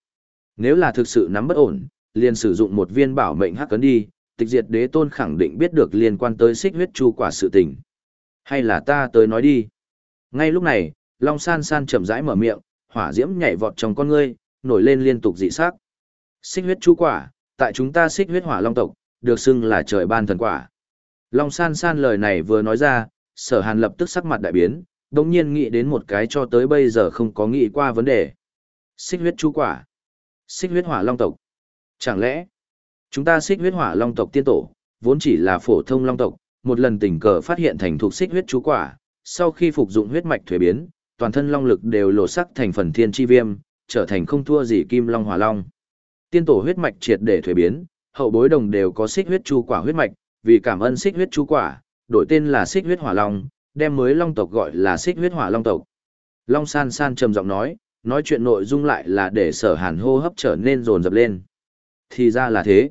Nếu là thực sự nắm bất ổn, liền sử dụng một viên bảo mệnh hắc cấn đi, tịch diệt đế tôn khẳng định biết được liên quan tới xích huyết chu quả sự tình. Hay là ta tới nói đi. Ngay lúc này, Long San San chậm rãi mở miệng, hỏa diễm nhảy vọt trong con ngươi, nổi lên liên tục dị sắc. Xích huyết chu quả, tại chúng ta xích huyết hỏa long tộc, được xưng là trời ban thần quả. Long San San lời này vừa nói ra, sở hàn lập tức sắc mặt đại biến, đồng nhiên nghĩ đến một cái cho tới bây giờ không có nghĩ qua vấn đề. Xích huyết chu quả. Xích huyết hỏa long tộc. Chẳng lẽ, chúng ta xích huyết hỏa long tộc tiên tổ, vốn chỉ là phổ thông long tộc, một lần tình cờ phát hiện thành thuộc xích huyết chu quả, sau khi phục dụng huyết mạch thuế biến, toàn thân long lực đều lộ sắc thành phần thiên chi viêm, trở thành không thua gì kim long hỏa long. Tiên tổ huyết mạch triệt để thuế biến, hậu bối đồng đều có xích huyết chu quả huyết mạch, vì cảm ơn xích huyết chu quả, đổi tên là xích huyết hỏa long, đem mới long tộc gọi là xích huyết hỏa long tộc. Long san san trầm giọng nói, nói chuyện nội dung lại là để sở hàn hô hấp trở nên rồn rập lên. Thì ra là thế.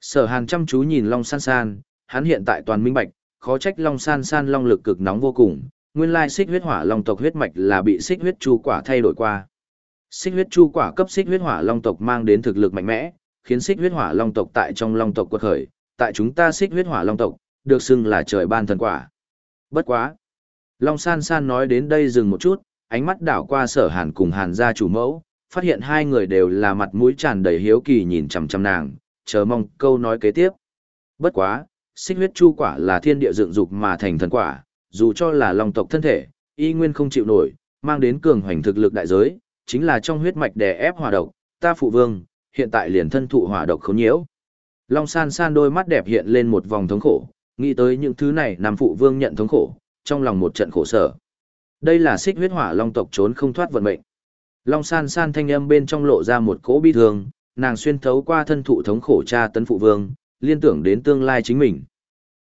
Sở hàn chăm chú nhìn long san san, hắn hiện tại toàn minh bạch, khó trách long san san long lực cực nóng vô cùng, nguyên lai xích huyết hỏa long tộc huyết mạch là bị xích huyết chu quả thay đổi qua. Xích huyết chu quả cấp xích huyết hỏa long tộc mang đến thực lực mạnh mẽ, khiến xích huyết hỏa long tộc tại trong long tộc quật khởi, tại chúng ta xích huyết hỏa long tộc, được xưng là trời ban thần quả. Bất quá. Long san san nói đến đây dừng một chút, ánh mắt đảo qua sở hàn cùng hàn gia chủ mẫu, phát hiện hai người đều là mặt mũi tràn đầy hiếu kỳ nhìn chằm chằm nàng, chờ mong câu nói kế tiếp. Bất quá, xích huyết chu quả là thiên địa dựng dục mà thành thần quả, dù cho là long tộc thân thể, y nguyên không chịu nổi, mang đến cường hoành thực lực đại giới, chính là trong huyết mạch đè ép hỏa độc, ta phụ vương, hiện tại liền thân thụ hỏa độc khốn nhiễu. Long san san đôi mắt đẹp hiện lên một vòng thống khổ, nghĩ tới những thứ này nam phụ vương nhận thống khổ, trong lòng một trận khổ sở. Đây là xích huyết hỏa long tộc trốn không thoát vận mệnh. Long san san thanh âm bên trong lộ ra một cỗ bi thương, nàng xuyên thấu qua thân thụ thống khổ cha tấn phụ vương, liên tưởng đến tương lai chính mình.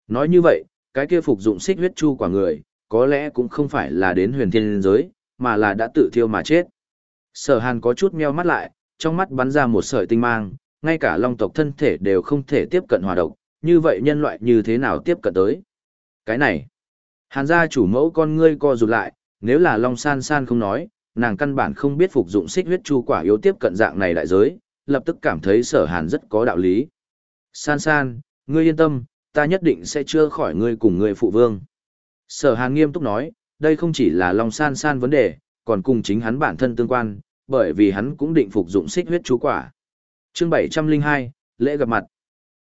Nói như vậy, cái kia phục dụng xích huyết chu quả người, có lẽ cũng không phải là đến huyền thiên giới, mà là đã tự thiêu mà chết. Sở hàn có chút meo mắt lại, trong mắt bắn ra một sợi tinh mang, ngay cả long tộc thân thể đều không thể tiếp cận hòa độc, như vậy nhân loại như thế nào tiếp cận tới? Cái này, hàn gia chủ mẫu con ngươi co rụt lại, nếu là long san san không nói, nàng căn bản không biết phục dụng xích huyết chu quả yếu tiếp cận dạng này đại giới, lập tức cảm thấy sở hàn rất có đạo lý. San san, ngươi yên tâm, ta nhất định sẽ chưa khỏi ngươi cùng ngươi phụ vương. Sở hàn nghiêm túc nói, đây không chỉ là long san san vấn đề, còn cùng chính hắn bản thân tương quan, bởi vì hắn cũng định phục dụng xích huyết chú quả. Chương 702, lễ gặp mặt.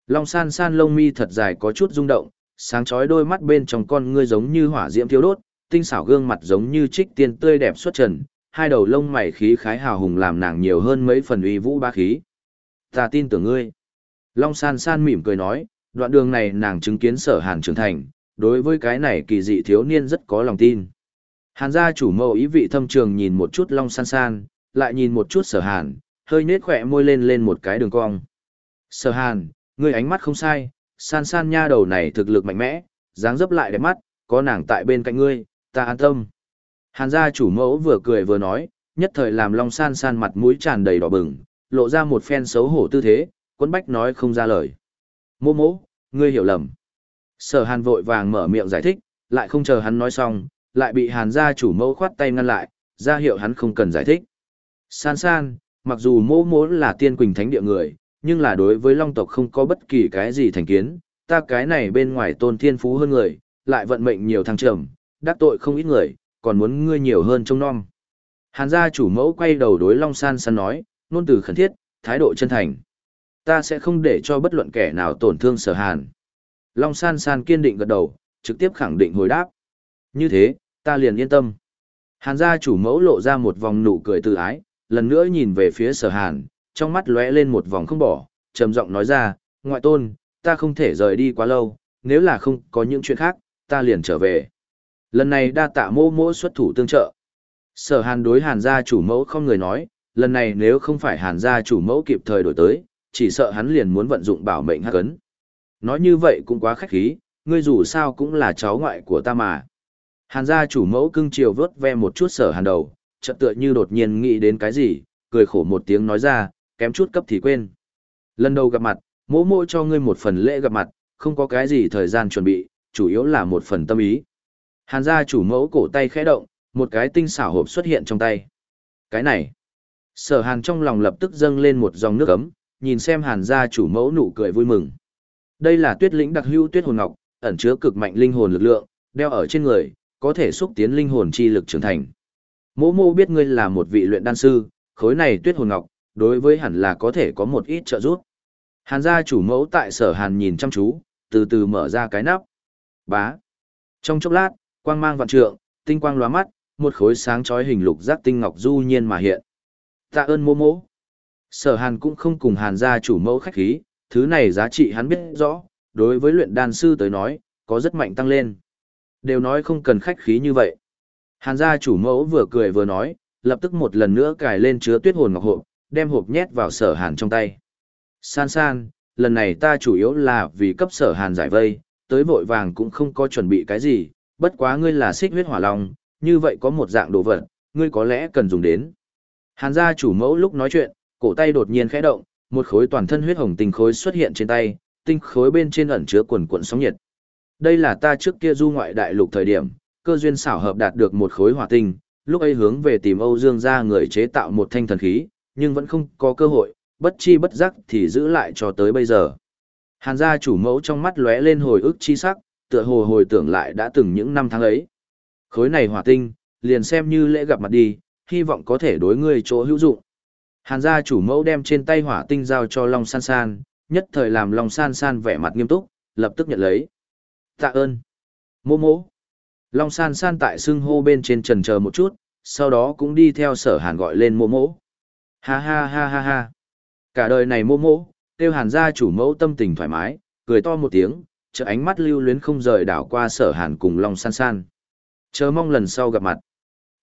Long san san lông mi thật dài có chút rung động, sáng chói đôi mắt bên trong con ngươi giống như hỏa diễm thiêu đốt, tinh xảo gương mặt giống như trích tiên tươi đẹp xuất trần, hai đầu lông mày khí khái hào hùng làm nàng nhiều hơn mấy phần uy vũ ba khí. Ta tin tưởng ngươi. Long san san mỉm cười nói, đoạn đường này nàng chứng kiến sở hàn trưởng thành, đối với cái này kỳ dị thiếu niên rất có lòng tin. Hàn gia chủ mẫu ý vị thâm trường nhìn một chút long san san, lại nhìn một chút sở hàn, hơi nết khỏe môi lên lên một cái đường cong. Sở hàn, ngươi ánh mắt không sai, san san nha đầu này thực lực mạnh mẽ, dáng dấp lại đẹp mắt, có nàng tại bên cạnh ngươi, ta an tâm. Hàn gia chủ mẫu vừa cười vừa nói, nhất thời làm long san san mặt mũi tràn đầy đỏ bừng, lộ ra một phen xấu hổ tư thế, quấn bách nói không ra lời. Mô mô, ngươi hiểu lầm. Sở hàn vội vàng mở miệng giải thích, lại không chờ hắn nói xong, lại bị hàn gia chủ mẫu khoát tay ngăn lại, ra hiệu hắn không cần giải thích. San san, mặc dù mô mô là tiên quỳnh thánh địa người, nhưng là đối với long tộc không có bất kỳ cái gì thành kiến, ta cái này bên ngoài tôn thiên phú hơn người, lại vận mệnh nhiều thăng trầm, đắc tội không ít người, còn muốn ngươi nhiều hơn trông non. Hàn gia chủ mẫu quay đầu đối Long San San nói, nôn từ khẩn thiết, thái độ chân thành. Ta sẽ không để cho bất luận kẻ nào tổn thương sở hàn. Long San San kiên định gật đầu, trực tiếp khẳng định hồi đáp. Như thế, ta liền yên tâm. Hàn gia chủ mẫu lộ ra một vòng nụ cười tự ái, lần nữa nhìn về phía sở hàn, trong mắt lóe lên một vòng không bỏ, trầm giọng nói ra, ngoại tôn, ta không thể rời đi quá lâu, nếu là không có những chuyện khác, ta liền trở về. Lần này đa tạ mô mô xuất thủ tương trợ. Sở hàn đối hàn gia chủ mẫu không người nói, lần này nếu không phải hàn gia chủ mẫu kịp thời đổi tới, chỉ sợ hắn liền muốn vận dụng bảo mệnh hắc ấn. Nói như vậy cũng quá khách khí, ngươi dù sao cũng là cháu ngoại của ta mà. Hàn gia chủ mẫu cưng chiều vớt ve một chút sở hàn đầu, chợt tựa như đột nhiên nghĩ đến cái gì, cười khổ một tiếng nói ra, kém chút cấp thì quên. Lần đầu gặp mặt, mỗ mỗ cho ngươi một phần lễ gặp mặt, không có cái gì thời gian chuẩn bị, chủ yếu là một phần tâm ý. Hàn gia chủ mẫu cổ tay khẽ động, một cái tinh xảo hộp xuất hiện trong tay. Cái này, sở hàn trong lòng lập tức dâng lên một dòng nước ấm, nhìn xem hàn gia chủ mẫu nụ cười vui mừng. Đây là tuyết lĩnh đặc hữu tuyết hồn ngọc, ẩn chứa cực mạnh linh hồn lực lượng, đeo ở trên người, có thể xúc tiến linh hồn chi lực trưởng thành. Mỗ mô biết ngươi là một vị luyện đan sư, khối này tuyết hồn ngọc, đối với hẳn là có thể có một ít trợ giúp. Hàn gia chủ mẫu tại sở hàn nhìn chăm chú, từ từ mở ra cái nắp. Bá. Trong chốc lát, quang mang vạn trượng, tinh quang lóa mắt, một khối sáng chói hình lục giác tinh ngọc du nhiên mà hiện. Tạ ơn mô mỗ. Sở hàn cũng không cùng hàn gia chủ mẫu khách khí, thứ này giá trị hắn biết rõ, đối với luyện đan sư tới nói, có rất mạnh tăng lên. Đều nói không cần khách khí như vậy. Hàn gia chủ mẫu vừa cười vừa nói, lập tức một lần nữa cài lên chứa tuyết hồn ngọc hộp, đem hộp nhét vào sở hàn trong tay. San san, lần này ta chủ yếu là vì cấp sở hàn giải vây, tới vội vàng cũng không có chuẩn bị cái gì, bất quá ngươi là xích huyết hỏa long, như vậy có một dạng đồ vật, ngươi có lẽ cần dùng đến. Hàn gia chủ mẫu lúc nói chuyện, cổ tay đột nhiên khẽ động, một khối toàn thân huyết hồng tinh khối xuất hiện trên tay, tinh khối bên trên ẩn chứa quần cuộn sóng nhiệt. Đây là ta trước kia du ngoại đại lục thời điểm, cơ duyên xảo hợp đạt được một khối hỏa tinh, lúc ấy hướng về tìm Âu Dương gia người chế tạo một thanh thần khí, nhưng vẫn không có cơ hội, bất chi bất giác thì giữ lại cho tới bây giờ. Hàn gia chủ mẫu trong mắt lóe lên hồi ức chi sắc, tựa hồ hồi tưởng lại đã từng những năm tháng ấy. Khối này hỏa tinh, liền xem như lễ gặp mặt đi, hy vọng có thể đối ngươi chỗ hữu dụng. Hàn gia chủ mẫu đem trên tay hỏa tinh giao cho Long San San, nhất thời làm Long San San vẻ mặt nghiêm túc, lập tức nhận lấy. Tạ ơn. Mô mô. Long san san tại xưng hô bên trên trần chờ một chút, sau đó cũng đi theo sở hàn gọi lên mô mô. Ha ha ha ha ha. Cả đời này mô mô, tiêu hàn gia chủ mẫu tâm tình thoải mái, cười to một tiếng, chợ ánh mắt lưu luyến không rời đảo qua sở hàn cùng Long san san. Chờ mong lần sau gặp mặt.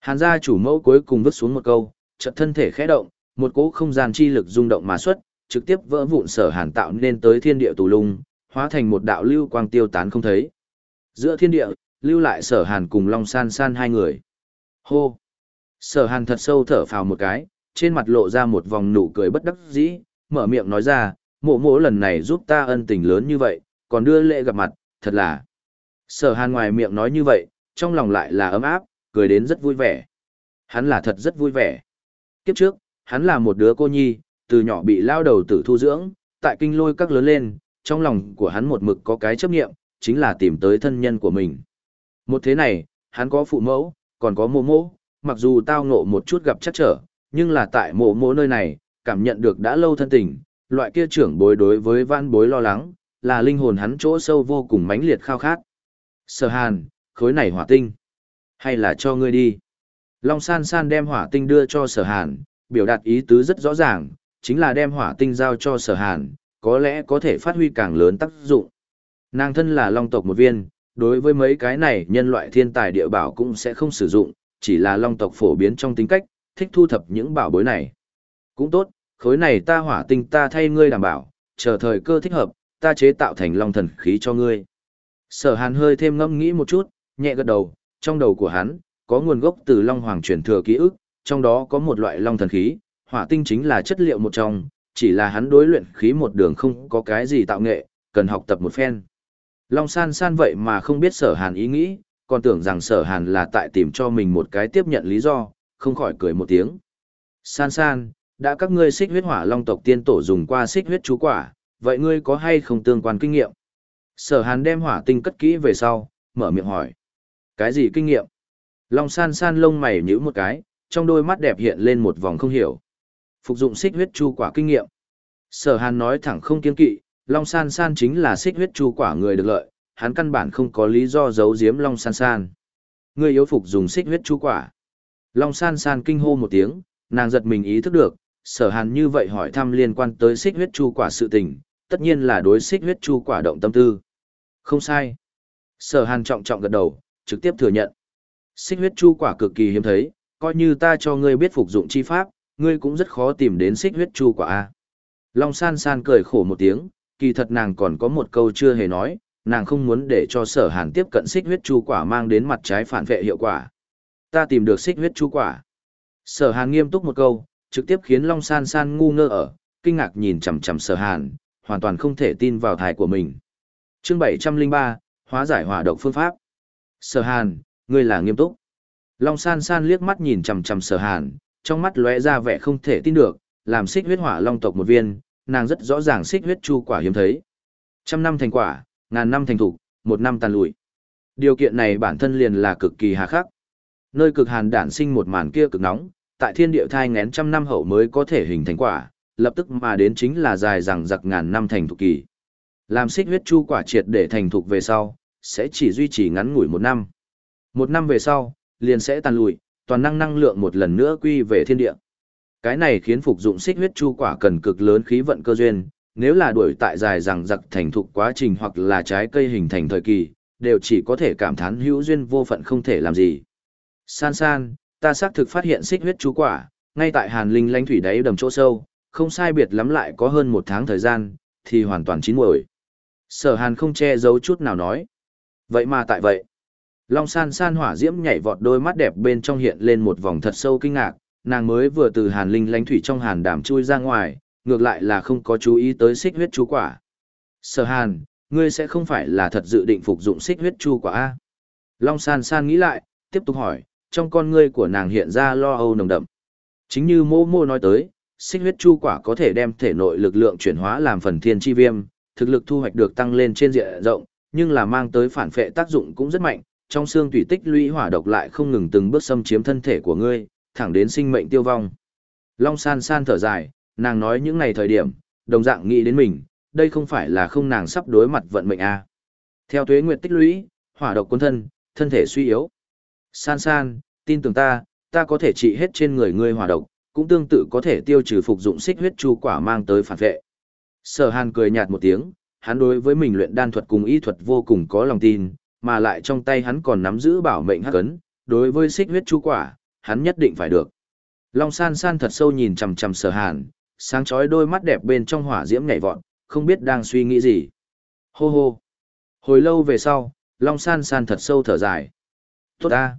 Hàn gia chủ mẫu cuối cùng vứt xuống một câu, chợt thân thể khẽ động, một cỗ không gian chi lực rung động mà xuất, trực tiếp vỡ vụn sở hàn tạo nên tới thiên địa tù lung, hóa thành một đạo lưu quang tiêu tán không thấy. Giữa thiên địa, lưu lại sở hàn cùng Long san san hai người. Hô! Sở hàn thật sâu thở phào một cái, trên mặt lộ ra một vòng nụ cười bất đắc dĩ, mở miệng nói ra, mộ mỗ lần này giúp ta ân tình lớn như vậy, còn đưa lễ gặp mặt, thật là. Sở hàn ngoài miệng nói như vậy, trong lòng lại là ấm áp, cười đến rất vui vẻ. Hắn là thật rất vui vẻ. Kiếp trước, hắn là một đứa cô nhi, từ nhỏ bị lao đầu tử thu dưỡng, tại kinh lôi các lớn lên, trong lòng của hắn một mực có cái chấp nghiệm, chính là tìm tới thân nhân của mình. Một thế này, hắn có phụ mẫu, còn có mô mô, mặc dù tao ngộ một chút gặp chắc trở, nhưng là tại mộ mô nơi này, cảm nhận được đã lâu thân tình, loại kia trưởng bối đối với văn bối lo lắng, là linh hồn hắn chỗ sâu vô cùng mãnh liệt khao khát. Sở hàn, khối này hỏa tinh, hay là cho ngươi đi. Long san san đem hỏa tinh đưa cho sở hàn, biểu đạt ý tứ rất rõ ràng, chính là đem hỏa tinh giao cho sở hàn, có lẽ có thể phát huy càng lớn tác dụng. Nàng thân là long tộc một viên, đối với mấy cái này nhân loại thiên tài địa bảo cũng sẽ không sử dụng, chỉ là long tộc phổ biến trong tính cách, thích thu thập những bảo bối này. Cũng tốt, khối này ta hỏa tinh ta thay ngươi đảm bảo, chờ thời cơ thích hợp, ta chế tạo thành long thần khí cho ngươi. Sở hàn hơi thêm ngâm nghĩ một chút, nhẹ gật đầu, trong đầu của hắn, có nguồn gốc từ long hoàng truyền thừa ký ức, trong đó có một loại long thần khí, hỏa tinh chính là chất liệu một trong, chỉ là hắn đối luyện khí một đường không có cái gì tạo nghệ, cần học tập một phen. Long san san vậy mà không biết sở hàn ý nghĩ, còn tưởng rằng sở hàn là tại tìm cho mình một cái tiếp nhận lý do, không khỏi cười một tiếng. San san, đã các ngươi xích huyết hỏa long tộc tiên tổ dùng qua xích huyết chú quả, vậy ngươi có hay không tương quan kinh nghiệm? Sở hàn đem hỏa tinh cất kỹ về sau, mở miệng hỏi. Cái gì kinh nghiệm? Long san san lông mày nhữ một cái, trong đôi mắt đẹp hiện lên một vòng không hiểu. Phục dụng xích huyết chu quả kinh nghiệm. Sở hàn nói thẳng không kiên kỵ, Long san san chính là xích huyết chu quả người được lợi, hắn căn bản không có lý do giấu giếm Long san san. Người yếu phục dùng xích huyết chu quả. Long san san kinh hô một tiếng, nàng giật mình ý thức được, sở hàn như vậy hỏi thăm liên quan tới xích huyết chu quả sự tình, tất nhiên là đối xích huyết chu quả động tâm tư. Không sai. Sở hàn trọng trọng gật đầu, trực tiếp thừa nhận. Xích huyết chu quả cực kỳ hiếm thấy, coi như ta cho ngươi biết phục dụng chi pháp, ngươi cũng rất khó tìm đến xích huyết chu quả a. Long san san cười khổ một tiếng, kỳ thật nàng còn có một câu chưa hề nói, nàng không muốn để cho sở hàn tiếp cận xích huyết chu quả mang đến mặt trái phản vệ hiệu quả. Ta tìm được xích huyết chu quả. Sở hàn nghiêm túc một câu, trực tiếp khiến Long san san ngu ngơ ở, kinh ngạc nhìn chằm chằm sở hàn, hoàn toàn không thể tin vào thải của mình. chương 703, hóa giải hỏa độc phương pháp. Sở hàn, ngươi là nghiêm túc. Long san san liếc mắt nhìn chằm chằm sở hàn, trong mắt lóe ra vẻ không thể tin được, làm xích huyết hỏa long tộc một viên, nàng rất rõ ràng xích huyết chu quả hiếm thấy. Trăm năm thành quả, ngàn năm thành thủ, một năm tàn lụi. Điều kiện này bản thân liền là cực kỳ hà khắc. Nơi cực hàn đản sinh một màn kia cực nóng, tại thiên địa thai ngén trăm năm hậu mới có thể hình thành quả, lập tức mà đến chính là dài rằng giặc ngàn năm thành thục kỳ. Làm xích huyết chu quả triệt để thành thục về sau, sẽ chỉ duy trì ngắn ngủi một năm. Một năm về sau, liền sẽ tàn lụi, toàn năng năng lượng một lần nữa quy về thiên địa. Cái này khiến phục dụng xích huyết chu quả cần cực lớn khí vận cơ duyên, nếu là đuổi tại dài rằng giặc thành thục quá trình hoặc là trái cây hình thành thời kỳ, đều chỉ có thể cảm thán hữu duyên vô phận không thể làm gì. San san, ta xác thực phát hiện xích huyết chú quả, ngay tại hàn linh lánh thủy đáy đầm chỗ sâu, không sai biệt lắm lại có hơn một tháng thời gian, thì hoàn toàn chín muồi. Sở hàn không che giấu chút nào nói. Vậy mà tại vậy, Long san san hỏa diễm nhảy vọt đôi mắt đẹp bên trong hiện lên một vòng thật sâu kinh ngạc, nàng mới vừa từ hàn linh lánh thủy trong hàn đảm chui ra ngoài, ngược lại là không có chú ý tới xích huyết chú quả. Sở hàn, ngươi sẽ không phải là thật dự định phục dụng xích huyết chu quả A. Long san san nghĩ lại, tiếp tục hỏi, trong con ngươi của nàng hiện ra lo âu nồng đậm. Chính như mô mô nói tới, xích huyết chu quả có thể đem thể nội lực lượng chuyển hóa làm phần thiên chi viêm, thực lực thu hoạch được tăng lên trên diện rộng, nhưng là mang tới phản phệ tác dụng cũng rất mạnh, trong xương tủy tích lũy hỏa độc lại không ngừng từng bước xâm chiếm thân thể của ngươi, thẳng đến sinh mệnh tiêu vong. Long san san thở dài, nàng nói những ngày thời điểm, đồng dạng nghĩ đến mình, đây không phải là không nàng sắp đối mặt vận mệnh à. Theo tuế nguyệt tích lũy, hỏa độc quân thân, thân thể suy yếu. San san, tin tưởng ta, ta có thể trị hết trên người ngươi hỏa độc, cũng tương tự có thể tiêu trừ phục dụng xích huyết chu quả mang tới phản vệ. Sở Hàn cười nhạt một tiếng, hắn đối với mình luyện đan thuật cùng y thuật vô cùng có lòng tin, mà lại trong tay hắn còn nắm giữ bảo mệnh hắc cấn, đối với xích huyết chu quả, hắn nhất định phải được. Long san san thật sâu nhìn chằm chằm sở hàn, sáng chói đôi mắt đẹp bên trong hỏa diễm nhảy vọt, không biết đang suy nghĩ gì. Hô hô. Hồi lâu về sau, Long san san thật sâu thở dài. Tốt ta.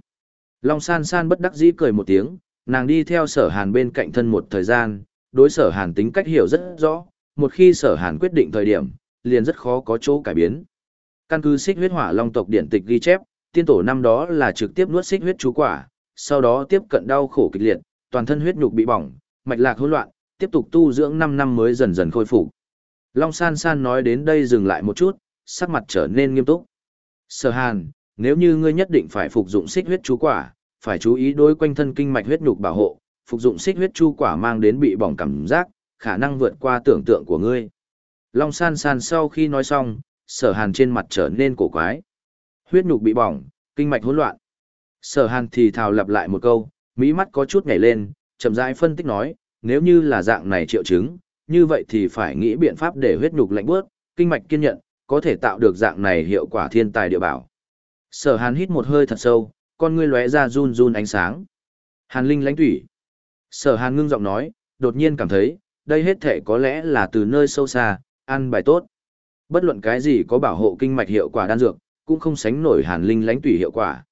Long san san bất đắc dĩ cười một tiếng, nàng đi theo sở hàn bên cạnh thân một thời gian, đối sở hàn tính cách hiểu rất rõ, một khi sở hàn quyết định thời điểm, liền rất khó có chỗ cải biến. Căn cứ xích huyết hỏa long tộc điển tịch ghi chép, tiên tổ năm đó là trực tiếp nuốt xích huyết chú quả, sau đó tiếp cận đau khổ kịch liệt, toàn thân huyết nhục bị bỏng, mạch lạc hỗn loạn, tiếp tục tu dưỡng 5 năm mới dần dần khôi phục. Long San San nói đến đây dừng lại một chút, sắc mặt trở nên nghiêm túc. Sở Hàn, nếu như ngươi nhất định phải phục dụng xích huyết chú quả, phải chú ý đối quanh thân kinh mạch huyết nhục bảo hộ, phục dụng xích huyết chu quả mang đến bị bỏng cảm giác, khả năng vượt qua tưởng tượng của ngươi. Long San San sau khi nói xong, Sở Hàn trên mặt trở nên cổ quái. Huyết nhục bị bỏng, kinh mạch hỗn loạn. Sở Hàn thì thào lặp lại một câu, mỹ mắt có chút nhảy lên, chậm rãi phân tích nói, nếu như là dạng này triệu chứng, như vậy thì phải nghĩ biện pháp để huyết nhục lạnh bước, kinh mạch kiên nhận, có thể tạo được dạng này hiệu quả thiên tài địa bảo. Sở Hàn hít một hơi thật sâu, con ngươi lóe ra run run ánh sáng. Hàn Linh lãnh thủy. Sở Hàn ngưng giọng nói, đột nhiên cảm thấy, đây hết thể có lẽ là từ nơi sâu xa, ăn bài tốt. Bất luận cái gì có bảo hộ kinh mạch hiệu quả đan dược, cũng không sánh nổi Hàn Linh lãnh thủy hiệu quả.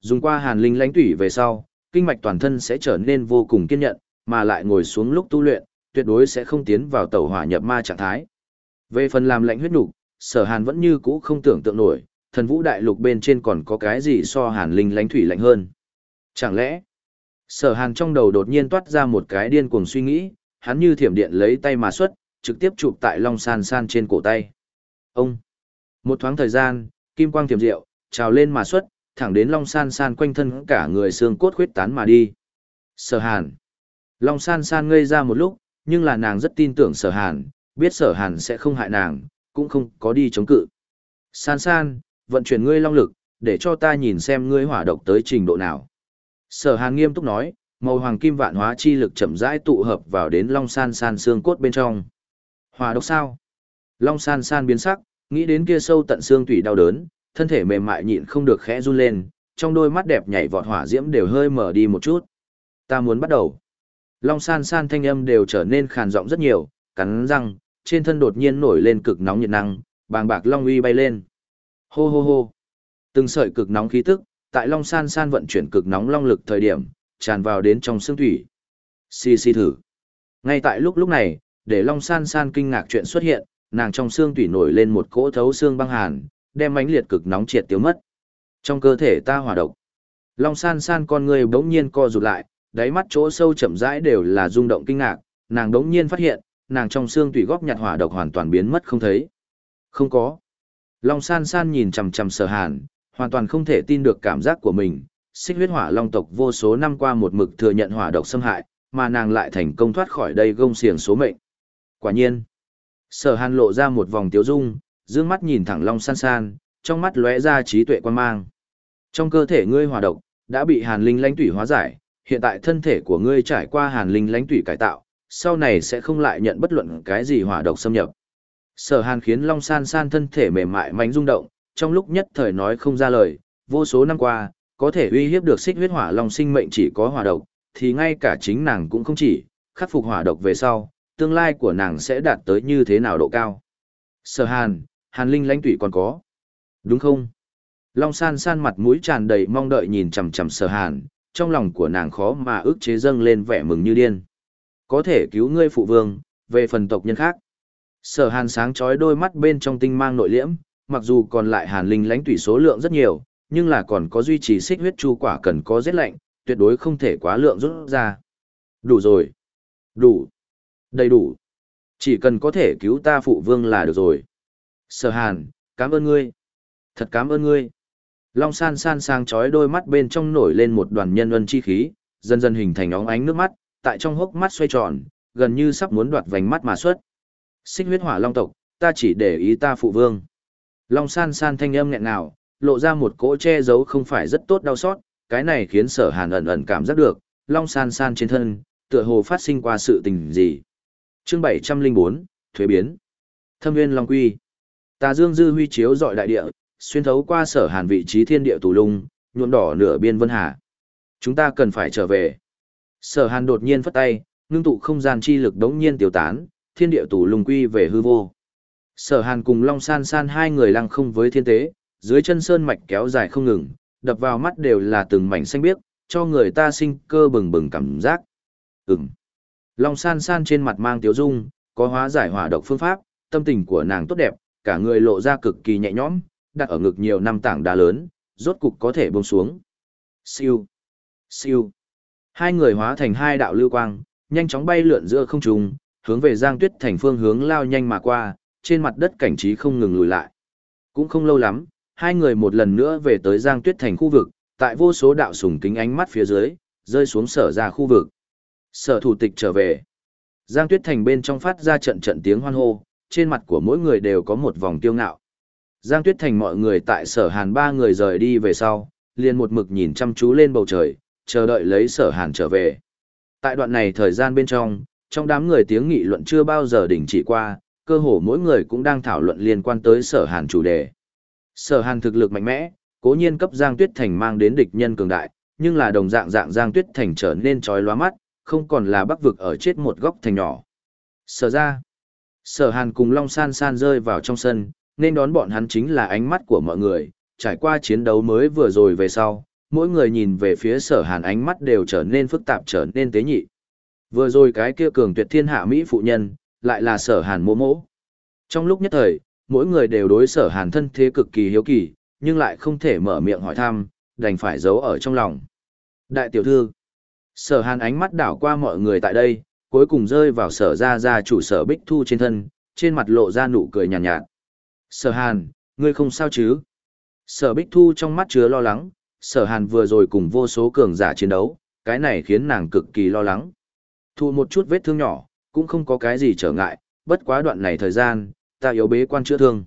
Dùng qua Hàn Linh lãnh thủy về sau, kinh mạch toàn thân sẽ trở nên vô cùng kiên nhẫn, mà lại ngồi xuống lúc tu luyện, tuyệt đối sẽ không tiến vào tẩu hỏa nhập ma trạng thái. Về phần làm lạnh huyết nục, Sở Hàn vẫn như cũ không tưởng tượng nổi, thần vũ đại lục bên trên còn có cái gì so Hàn Linh lãnh thủy lạnh hơn. Chẳng lẽ, Sở Hàn trong đầu đột nhiên toát ra một cái điên cuồng suy nghĩ, hắn như thiểm điện lấy tay mà xuất, trực tiếp chụp tại Long San San trên cổ tay. Ông! Một thoáng thời gian, kim quang Thiểm diệu, trào lên mà xuất, thẳng đến Long San San quanh thân cả người xương cốt khuyết tán mà đi. Sở Hàn! Long San San ngây ra một lúc, nhưng là nàng rất tin tưởng Sở Hàn, biết Sở Hàn sẽ không hại nàng, cũng không có đi chống cự. San San, vận chuyển ngươi long lực, để cho ta nhìn xem ngươi hỏa độc tới trình độ nào. Sở Hàn nghiêm túc nói, màu hoàng kim vạn hóa chi lực chậm rãi tụ hợp vào đến Long San San xương cốt bên trong. Hỏa độc sao? Long San San biến sắc, nghĩ đến kia sâu tận xương tủy đau đớn, thân thể mềm mại nhịn không được khẽ run lên, trong đôi mắt đẹp nhảy vọt hỏa diễm đều hơi mở đi một chút. Ta muốn bắt đầu. Long San San thanh âm đều trở nên khàn giọng rất nhiều, cắn răng, trên thân đột nhiên nổi lên cực nóng nhiệt năng, bàng bạc long uy bay lên. Hô hô hô. Từng sợi cực nóng khí tức, tại Long San San vận chuyển cực nóng long lực thời điểm, tràn vào đến trong xương thủy. Xì xì thử. Ngay tại lúc lúc này, để Long San San kinh ngạc chuyện xuất hiện, nàng trong xương thủy nổi lên một cỗ thấu xương băng hàn, đem ánh liệt cực nóng triệt tiêu mất. Trong cơ thể ta hỏa độc. Long San San con người bỗng nhiên co rụt lại, đáy mắt chỗ sâu chậm rãi đều là rung động kinh ngạc, nàng đống nhiên phát hiện, nàng trong xương thủy góp nhặt hỏa độc hoàn toàn biến mất không thấy. Không có. Long san san nhìn chằm chằm sở hàn, hoàn toàn không thể tin được cảm giác của mình. Xích huyết hỏa long tộc vô số năm qua một mực thừa nhận hỏa độc xâm hại, mà nàng lại thành công thoát khỏi đây gông xiềng số mệnh. Quả nhiên, sở hàn lộ ra một vòng tiếu dung, dương mắt nhìn thẳng long san san, trong mắt lóe ra trí tuệ quan mang. Trong cơ thể ngươi hỏa độc, đã bị hàn linh lãnh tủy hóa giải, hiện tại thân thể của ngươi trải qua hàn linh lãnh tủy cải tạo, sau này sẽ không lại nhận bất luận cái gì hỏa độc xâm nhập. Sở hàn khiến Long San San thân thể mềm mại mánh rung động, trong lúc nhất thời nói không ra lời, vô số năm qua, có thể uy hiếp được xích huyết hỏa long sinh mệnh chỉ có hỏa độc, thì ngay cả chính nàng cũng không chỉ, khắc phục hỏa độc về sau, tương lai của nàng sẽ đạt tới như thế nào độ cao. Sở hàn, hàn linh lãnh tụy còn có. Đúng không? Long san san mặt mũi tràn đầy mong đợi nhìn chằm chằm sở hàn, trong lòng của nàng khó mà ước chế dâng lên vẻ mừng như điên. Có thể cứu ngươi phụ vương, về phần tộc nhân khác. Sở hàn sáng chói đôi mắt bên trong tinh mang nội liễm, mặc dù còn lại hàn linh lãnh tủy số lượng rất nhiều, nhưng là còn có duy trì xích huyết chu quả cần có rét lạnh, tuyệt đối không thể quá lượng rút ra. Đủ rồi. Đủ. Đầy đủ. Chỉ cần có thể cứu ta phụ vương là được rồi. Sở hàn, cảm ơn ngươi. Thật cảm ơn ngươi. Long san san sáng chói đôi mắt bên trong nổi lên một đoàn nhân ân chi khí, dần dần hình thành óng ánh nước mắt, tại trong hốc mắt xoay tròn, gần như sắp muốn đoạt vành mắt mà xuất. Xích huyết hỏa long tộc, ta chỉ để ý ta phụ vương. Long san san thanh âm nghẹn nào, lộ ra một cỗ che giấu không phải rất tốt đau xót, cái này khiến sở hàn ẩn ẩn cảm giác được, long san san trên thân, tựa hồ phát sinh qua sự tình gì. chương 704, Thuế biến. Thâm viên Long Quy. Tà dương dư huy chiếu dọi đại địa, xuyên thấu qua sở hàn vị trí thiên địa tù lung, nhuộm đỏ nửa biên vân hà. Chúng ta cần phải trở về. Sở hàn đột nhiên phất tay, ngưng tụ không gian chi lực đống nhiên tiêu tán, thiên địa tù lùng quy về hư vô. Sở hàn cùng Long San San hai người lăng không với thiên tế, dưới chân sơn mạch kéo dài không ngừng, đập vào mắt đều là từng mảnh xanh biếc, cho người ta sinh cơ bừng bừng cảm giác. Ừm. Long San San trên mặt mang tiếu dung, có hóa giải hỏa độc phương pháp, tâm tình của nàng tốt đẹp, cả người lộ ra cực kỳ nhẹ nhõm, đặt ở ngực nhiều năm tảng đá lớn, rốt cục có thể buông xuống. Siêu, siêu. Hai người hóa thành hai đạo lưu quang, nhanh chóng bay lượn giữa không trung, hướng về Giang Tuyết thành phương hướng lao nhanh mà qua, trên mặt đất cảnh trí không ngừng lùi lại. Cũng không lâu lắm, hai người một lần nữa về tới Giang Tuyết thành khu vực, tại vô số đạo sùng kính ánh mắt phía dưới, rơi xuống sở ra khu vực. Sở thủ tịch trở về. Giang Tuyết thành bên trong phát ra trận trận tiếng hoan hô, trên mặt của mỗi người đều có một vòng tiêu ngạo. Giang Tuyết Thành mọi người tại sở hàn ba người rời đi về sau, liền một mực nhìn chăm chú lên bầu trời, chờ đợi lấy sở hàn trở về. Tại đoạn này thời gian bên trong, trong đám người tiếng nghị luận chưa bao giờ đình chỉ qua, cơ hồ mỗi người cũng đang thảo luận liên quan tới sở hàn chủ đề. Sở hàn thực lực mạnh mẽ, cố nhiên cấp Giang Tuyết Thành mang đến địch nhân cường đại, nhưng là đồng dạng dạng Giang Tuyết Thành trở nên trói lóa mắt, không còn là bắc vực ở chết một góc thành nhỏ. Sở ra, sở hàn cùng Long San San rơi vào trong sân, nên đón bọn hắn chính là ánh mắt của mọi người, trải qua chiến đấu mới vừa rồi về sau, mỗi người nhìn về phía sở hàn ánh mắt đều trở nên phức tạp trở nên tế nhị. Vừa rồi cái kia cường tuyệt thiên hạ Mỹ phụ nhân, lại là sở hàn mô mỗ. Trong lúc nhất thời, mỗi người đều đối sở hàn thân thế cực kỳ hiếu kỳ, nhưng lại không thể mở miệng hỏi thăm, đành phải giấu ở trong lòng. Đại tiểu thư, sở hàn ánh mắt đảo qua mọi người tại đây, cuối cùng rơi vào sở ra ra chủ sở bích thu trên thân, trên mặt lộ ra nụ cười nhàn nhạt, nhạt. Sở hàn, ngươi không sao chứ? Sở bích thu trong mắt chứa lo lắng, sở hàn vừa rồi cùng vô số cường giả chiến đấu, cái này khiến nàng cực kỳ lo lắng. Thu một chút vết thương nhỏ, cũng không có cái gì trở ngại, bất quá đoạn này thời gian, ta yếu bế quan chữa thương.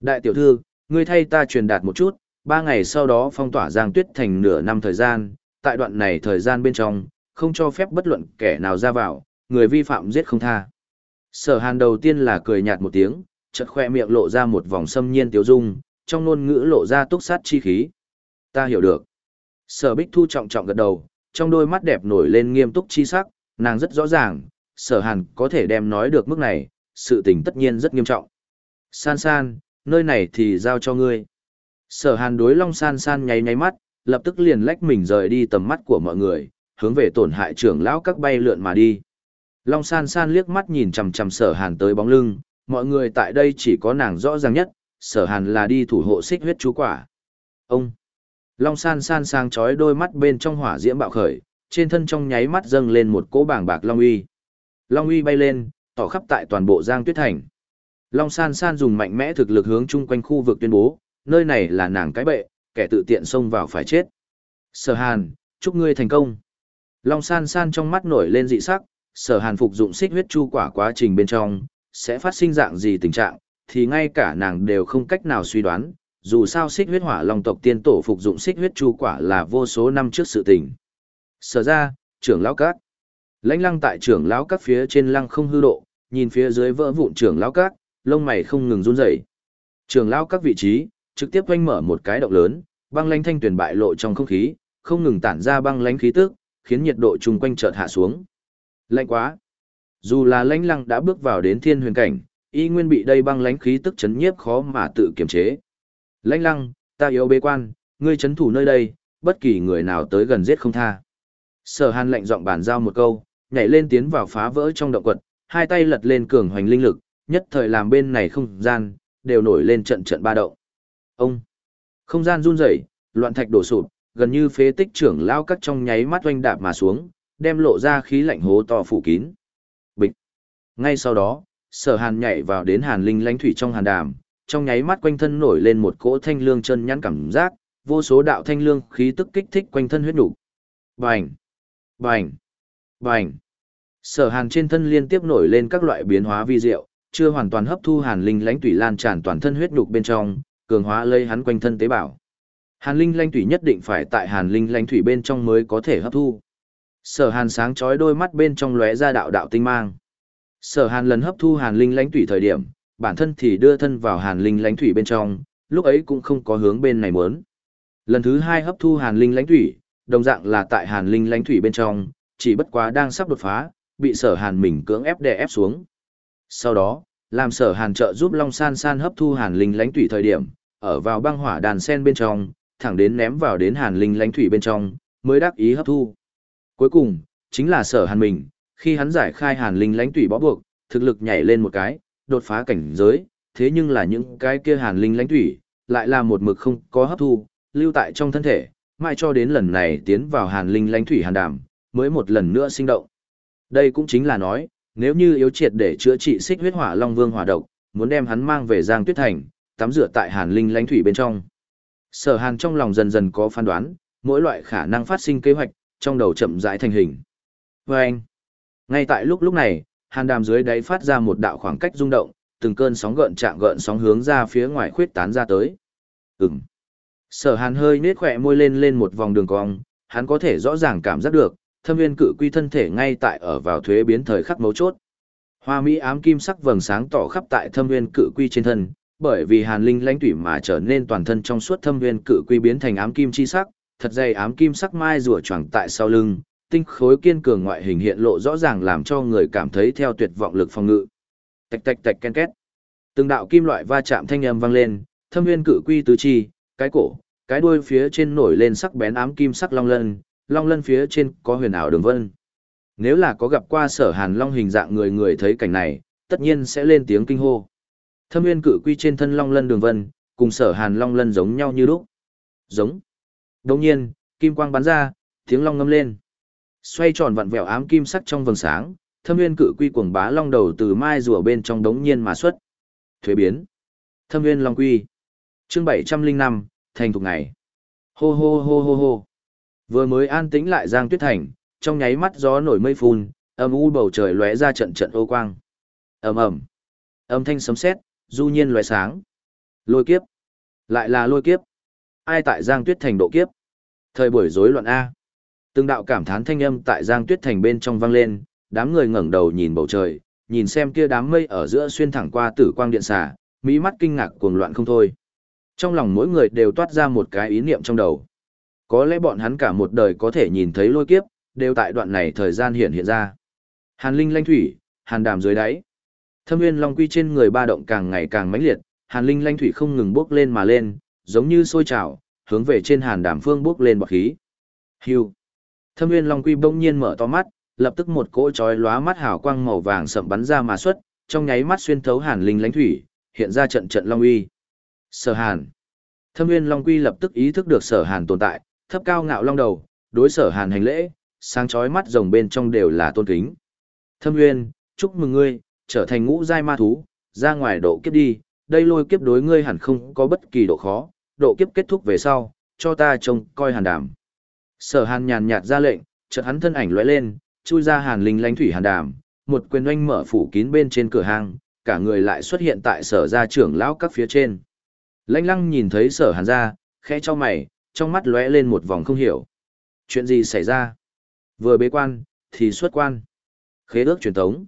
Đại tiểu thư, ngươi thay ta truyền đạt một chút, ba ngày sau đó phong tỏa Giang Tuyết thành nửa năm thời gian, tại đoạn này thời gian bên trong, không cho phép bất luận kẻ nào ra vào, người vi phạm giết không tha. Sở hàn đầu tiên là cười nhạt một tiếng, chợt khoe miệng lộ ra một vòng xâm nhiên tiếu dung, trong ngôn ngữ lộ ra túc sát chi khí. Ta hiểu được. Sở Bích Thu trọng trọng gật đầu, trong đôi mắt đẹp nổi lên nghiêm túc chi sắc, nàng rất rõ ràng, sở hàn có thể đem nói được mức này, sự tình tất nhiên rất nghiêm trọng. San san, nơi này thì giao cho ngươi. Sở hàn đối long san san nháy nháy mắt, lập tức liền lách mình rời đi tầm mắt của mọi người, hướng về tổn hại trưởng lão các bay lượn mà đi. Long san san liếc mắt nhìn chằm chằm sở hàn tới bóng lưng, mọi người tại đây chỉ có nàng rõ ràng nhất, sở hàn là đi thủ hộ xích huyết chú quả. Ông! Long san san sang chói đôi mắt bên trong hỏa diễm bạo khởi, trên thân trong nháy mắt dâng lên một cỗ bảng bạc long uy. Long uy bay lên, tỏ khắp tại toàn bộ Giang Tuyết Thành. Long san san dùng mạnh mẽ thực lực hướng chung quanh khu vực tuyên bố, nơi này là nàng cái bệ, kẻ tự tiện xông vào phải chết. Sở hàn, chúc ngươi thành công. Long san san trong mắt nổi lên dị sắc, sở hàn phục dụng xích huyết chu quả quá trình bên trong, sẽ phát sinh dạng gì tình trạng, thì ngay cả nàng đều không cách nào suy đoán, dù sao xích huyết hỏa long tộc tiên tổ phục dụng xích huyết chu quả là vô số năm trước sự tình. Sở ra, trưởng lão các. Lãnh lăng tại trưởng lão các phía trên lăng không hư độ, nhìn phía dưới vỡ vụn trưởng lão các, lông mày không ngừng run rẩy. Trưởng lão các vị trí, trực tiếp quanh mở một cái động lớn, băng lãnh thanh tuyển bại lộ trong không khí, không ngừng tản ra băng lãnh khí tức, khiến nhiệt độ chung quanh chợt hạ xuống. Lạnh quá. Dù là lãnh lăng đã bước vào đến thiên huyền cảnh, y nguyên bị đây băng lãnh khí tức chấn nhiếp khó mà tự kiềm chế. Lãnh lăng, ta yếu bế quan, ngươi chấn thủ nơi đây, bất kỳ người nào tới gần giết không tha. Sở hàn lệnh giọng bàn giao một câu, nhảy lên tiến vào phá vỡ trong động quật, hai tay lật lên cường hoành linh lực, nhất thời làm bên này không gian, đều nổi lên trận trận ba động. Ông! Không gian run rẩy, loạn thạch đổ sụp, gần như phế tích trưởng lao cắt trong nháy mắt oanh đạp mà xuống, đem lộ ra khí lạnh hố to phủ kín. Bịch! Ngay sau đó, sở hàn nhảy vào đến hàn linh lãnh thủy trong hàn đàm, trong nháy mắt quanh thân nổi lên một cỗ thanh lương chân nhắn cảm giác, vô số đạo thanh lương khí tức kích thích quanh thân huyết đủ. Bành! Bành! Bành! Sở hàn trên thân liên tiếp nổi lên các loại biến hóa vi diệu, chưa hoàn toàn hấp thu hàn linh lãnh tủy lan tràn toàn thân huyết nhục bên trong, cường hóa lây hắn quanh thân tế bào. Hàn linh lãnh tủy nhất định phải tại hàn linh lãnh thủy bên trong mới có thể hấp thu. Sở Hàn sáng chói đôi mắt bên trong lóe ra đạo đạo tinh mang. Sở Hàn lần hấp thu hàn linh lãnh thủy thời điểm, bản thân thì đưa thân vào hàn linh lãnh thủy bên trong, lúc ấy cũng không có hướng bên này muốn. Lần thứ hai hấp thu hàn linh lãnh thủy, đồng dạng là tại hàn linh lãnh thủy bên trong, chỉ bất quá đang sắp đột phá, bị sở hàn mình cưỡng ép đè ép xuống. Sau đó, làm sở hàn trợ giúp Long San San hấp thu hàn linh lãnh thủy thời điểm, ở vào băng hỏa đàn sen bên trong, thẳng đến ném vào đến hàn linh lãnh thủy bên trong, mới đắc ý hấp thu. Cuối cùng, chính là sở hàn mình, khi hắn giải khai hàn linh lãnh thủy bó buộc, thực lực nhảy lên một cái, đột phá cảnh giới, thế nhưng là những cái kia hàn linh lãnh thủy, lại là một mực không có hấp thu, lưu tại trong thân thể, mãi cho đến lần này tiến vào hàn linh lãnh thủy hàn đàm, mới một lần nữa sinh động. Đây cũng chính là nói, nếu như yếu triệt để chữa trị xích huyết hỏa long vương hỏa độc, muốn đem hắn mang về Giang Tuyết Thành, tắm rửa tại hàn linh lãnh thủy bên trong. Sở hàn trong lòng dần dần có phán đoán, mỗi loại khả năng phát sinh kế hoạch, trong đầu chậm rãi thành hình. Và anh, ngay tại lúc lúc này, hàn đàm dưới đáy phát ra một đạo khoảng cách rung động, từng cơn sóng gợn chạm gợn sóng hướng ra phía ngoài khuyết tán ra tới. Ừm. Sở hàn hơi nết khỏe môi lên lên một vòng đường cong, hắn có thể rõ ràng cảm giác được, thâm viên cự quy thân thể ngay tại ở vào thuế biến thời khắc mấu chốt. Hoa mỹ ám kim sắc vầng sáng tỏ khắp tại thâm viên cự quy trên thân, bởi vì hàn linh lãnh tủy mà trở nên toàn thân trong suốt thâm viên cự quy biến thành ám kim chi sắc, thật dày ám kim sắc mai rùa choàng tại sau lưng, tinh khối kiên cường ngoại hình hiện lộ rõ ràng làm cho người cảm thấy theo tuyệt vọng lực phòng ngự. Tạch tạch tạch ken két. Từng đạo kim loại va chạm thanh âm vang lên, thâm viên cự quy tứ chi, cái cổ, cái đuôi phía trên nổi lên sắc bén ám kim sắc long lân, long lân phía trên có huyền ảo đường vân. Nếu là có gặp qua sở hàn long hình dạng người người thấy cảnh này, tất nhiên sẽ lên tiếng kinh hô. Thâm nguyên cự quy trên thân long lân đường vân, cùng sở hàn long lân giống nhau như lúc. Giống. Đồng nhiên, kim quang bắn ra, tiếng long ngâm lên. Xoay tròn vặn vẹo ám kim sắc trong vầng sáng, thâm nguyên cự quy cuồng bá long đầu từ mai rùa bên trong đống nhiên mà xuất. Thuế biến. Thâm nguyên long quy chương bảy trăm linh năm thành thục ngày. Hô hô hô hô hô. Vừa mới an tĩnh lại Giang Tuyết Thành, trong nháy mắt gió nổi mây phun, âm u bầu trời lóe ra trận trận ô quang. Ầm ầm. Âm thanh sấm sét, du nhiên lóe sáng. Lôi kiếp. Lại là lôi kiếp. Ai tại Giang Tuyết Thành độ kiếp? Thời buổi rối loạn a. Từng đạo cảm thán thanh âm tại Giang Tuyết Thành bên trong vang lên, đám người ngẩng đầu nhìn bầu trời, nhìn xem kia đám mây ở giữa xuyên thẳng qua tử quang điện xà, mỹ mắt kinh ngạc cuồng loạn không thôi. Trong lòng mỗi người đều toát ra một cái ý niệm trong đầu. Có lẽ bọn hắn cả một đời có thể nhìn thấy lôi kiếp, đều tại đoạn này thời gian hiện hiện ra. Hàn linh lanh thủy, hàn đàm dưới đáy. Thâm nguyên long quy trên người ba động càng ngày càng mãnh liệt, hàn linh lanh thủy không ngừng bốc lên mà lên, giống như sôi trào, hướng về trên hàn đàm phương bốc lên bọt khí. Hưu. Thâm nguyên long quy bỗng nhiên mở to mắt, lập tức một cỗ chói lóa mắt hào quang màu vàng sậm bắn ra mà xuất, trong nháy mắt xuyên thấu hàn linh lãnh thủy, hiện ra trận trận long uy. Sở Hàn. Thâm Nguyên Long Quy lập tức ý thức được Sở Hàn tồn tại, thấp cao ngạo long đầu, đối Sở Hàn hành lễ, sáng chói mắt rồng bên trong đều là tôn kính. Thâm Nguyên, chúc mừng ngươi, trở thành ngũ giai ma thú, ra ngoài độ kiếp đi, đây lôi kiếp đối ngươi hẳn không có bất kỳ độ khó, độ kiếp kết thúc về sau, cho ta trông coi hàn Đàm. Sở Hàn nhàn nhạt ra lệnh, chợt hắn thân ảnh lóe lên, chui ra hàn linh Lánh thủy hàn đàm, một quyền oanh mở phủ kín bên trên cửa hàng, cả người lại xuất hiện tại sở gia trưởng lão các phía trên. Lãnh lăng nhìn thấy sở hàn ra, khẽ cho mày, trong mắt lóe lên một vòng không hiểu. Chuyện gì xảy ra? Vừa bế quan, thì xuất quan. Khế ước truyền tống.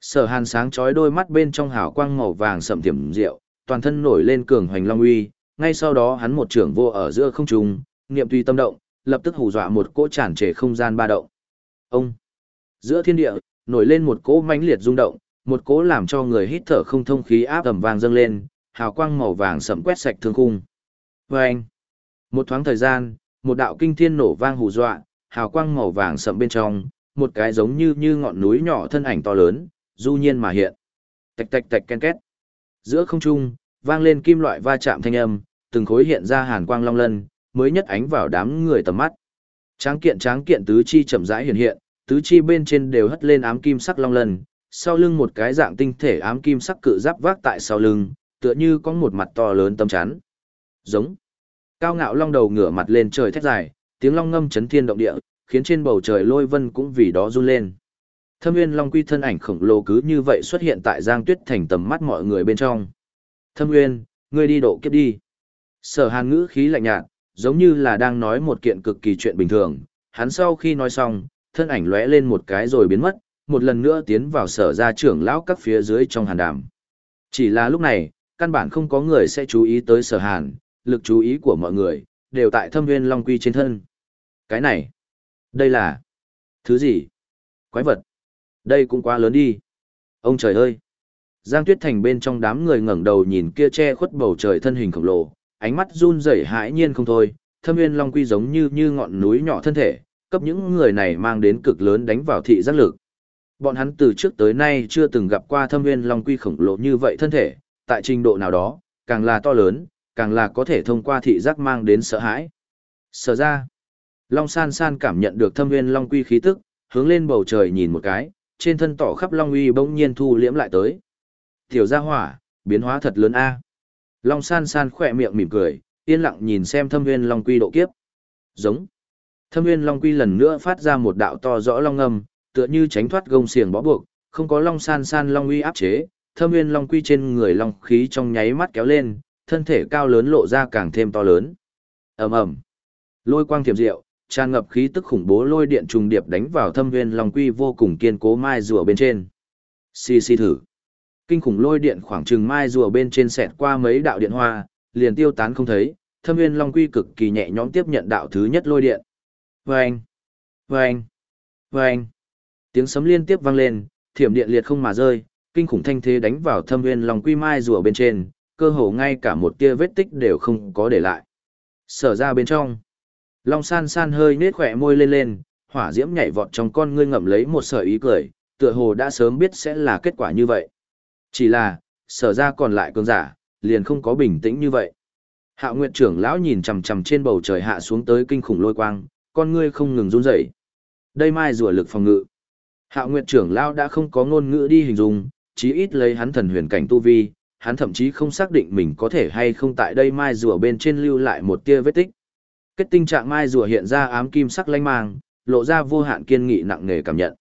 Sở hàn sáng chói đôi mắt bên trong hào quang màu vàng sậm tiềm rượu, toàn thân nổi lên cường hoành long uy, ngay sau đó hắn một trưởng vô ở giữa không trung, niệm tùy tâm động, lập tức hù dọa một cỗ tràn trề không gian ba động. Ông! Giữa thiên địa, nổi lên một cỗ mãnh liệt rung động, một cỗ làm cho người hít thở không thông khí áp ẩm vàng dâng lên, hào quang màu vàng sẫm quét sạch thương khung. Vâng! Một thoáng thời gian, một đạo kinh thiên nổ vang hù dọa, hào quang màu vàng sẫm bên trong, một cái giống như như ngọn núi nhỏ thân ảnh to lớn, du nhiên mà hiện. Tạch tạch tạch ken két. Giữa không trung, vang lên kim loại va chạm thanh âm, từng khối hiện ra hàn quang long lân, mới nhất ánh vào đám người tầm mắt. Tráng kiện tráng kiện tứ chi chậm rãi hiện hiện, tứ chi bên trên đều hất lên ám kim sắc long lân, sau lưng một cái dạng tinh thể ám kim sắc cự giáp vác tại sau lưng, tựa như có một mặt to lớn tâm chắn. Giống. Cao ngạo long đầu ngửa mặt lên trời thét dài, tiếng long ngâm chấn thiên động địa, khiến trên bầu trời lôi vân cũng vì đó run lên. Thâm Nguyên Long Quy thân ảnh khổng lồ cứ như vậy xuất hiện tại Giang Tuyết Thành tầm mắt mọi người bên trong. Thâm Nguyên, ngươi đi độ kiếp đi. Sở Hàn ngữ khí lạnh nhạt, giống như là đang nói một kiện cực kỳ chuyện bình thường. Hắn sau khi nói xong, thân ảnh lóe lên một cái rồi biến mất, một lần nữa tiến vào sở gia trưởng lão các phía dưới trong hàn đàm. Chỉ là lúc này, căn bản không có người sẽ chú ý tới sở hàn, lực chú ý của mọi người, đều tại thâm Viên long quy trên thân. Cái này, đây là thứ gì? Quái vật. Đây cũng quá lớn đi. Ông trời ơi! Giang Tuyết Thành bên trong đám người ngẩng đầu nhìn kia che khuất bầu trời thân hình khổng lồ, ánh mắt run rẩy hãi nhiên không thôi, thâm Viên long quy giống như như ngọn núi nhỏ thân thể, cấp những người này mang đến cực lớn đánh vào thị giác lực. Bọn hắn từ trước tới nay chưa từng gặp qua thâm Viên long quy khổng lồ như vậy thân thể, tại trình độ nào đó, càng là to lớn, càng là có thể thông qua thị giác mang đến sợ hãi. Sở ra, Long San San cảm nhận được thâm nguyên long quy khí tức, hướng lên bầu trời nhìn một cái, trên thân tỏ khắp long uy bỗng nhiên thu liễm lại tới. Tiểu gia hỏa, biến hóa thật lớn a. Long San San khỏe miệng mỉm cười, yên lặng nhìn xem thâm nguyên long quy độ kiếp. Giống. Thâm nguyên long quy lần nữa phát ra một đạo to rõ long âm, tựa như tránh thoát gông xiềng bó buộc, không có long san san long uy áp chế, thâm nguyên long quy trên người long khí trong nháy mắt kéo lên, thân thể cao lớn lộ ra càng thêm to lớn. Ầm ầm. Lôi quang thiểm diệu, tràn ngập khí tức khủng bố lôi điện trùng điệp đánh vào thâm nguyên long quy vô cùng kiên cố mai rùa bên trên. Xì xì thử. Kinh khủng lôi điện khoảng chừng mai rùa bên trên xẹt qua mấy đạo điện hoa, liền tiêu tán không thấy, thâm nguyên long quy cực kỳ nhẹ nhõm tiếp nhận đạo thứ nhất lôi điện. Vâng! Vâng! Vâng! Tiếng sấm liên tiếp vang lên, thiểm điện liệt không mà rơi, kinh khủng thanh thế đánh vào thâm nguyên lòng quy mai rùa bên trên, cơ hồ ngay cả một tia vết tích đều không có để lại. Sở ra bên trong, long san san hơi nết khỏe môi lên lên, hỏa diễm nhảy vọt trong con ngươi ngậm lấy một sợi ý cười, tựa hồ đã sớm biết sẽ là kết quả như vậy. Chỉ là, sở ra còn lại cường giả, liền không có bình tĩnh như vậy. Hạ Nguyệt trưởng lão nhìn chằm chằm trên bầu trời hạ xuống tới kinh khủng lôi quang, con ngươi không ngừng run rẩy. Đây mai rùa lực phòng ngự. Hạo Nguyệt trưởng lão đã không có ngôn ngữ đi hình dung, chí ít lấy hắn thần huyền cảnh tu vi, hắn thậm chí không xác định mình có thể hay không tại đây mai rùa bên trên lưu lại một tia vết tích. Kết tinh trạng mai rùa hiện ra ám kim sắc lanh mang, lộ ra vô hạn kiên nghị nặng nề cảm nhận.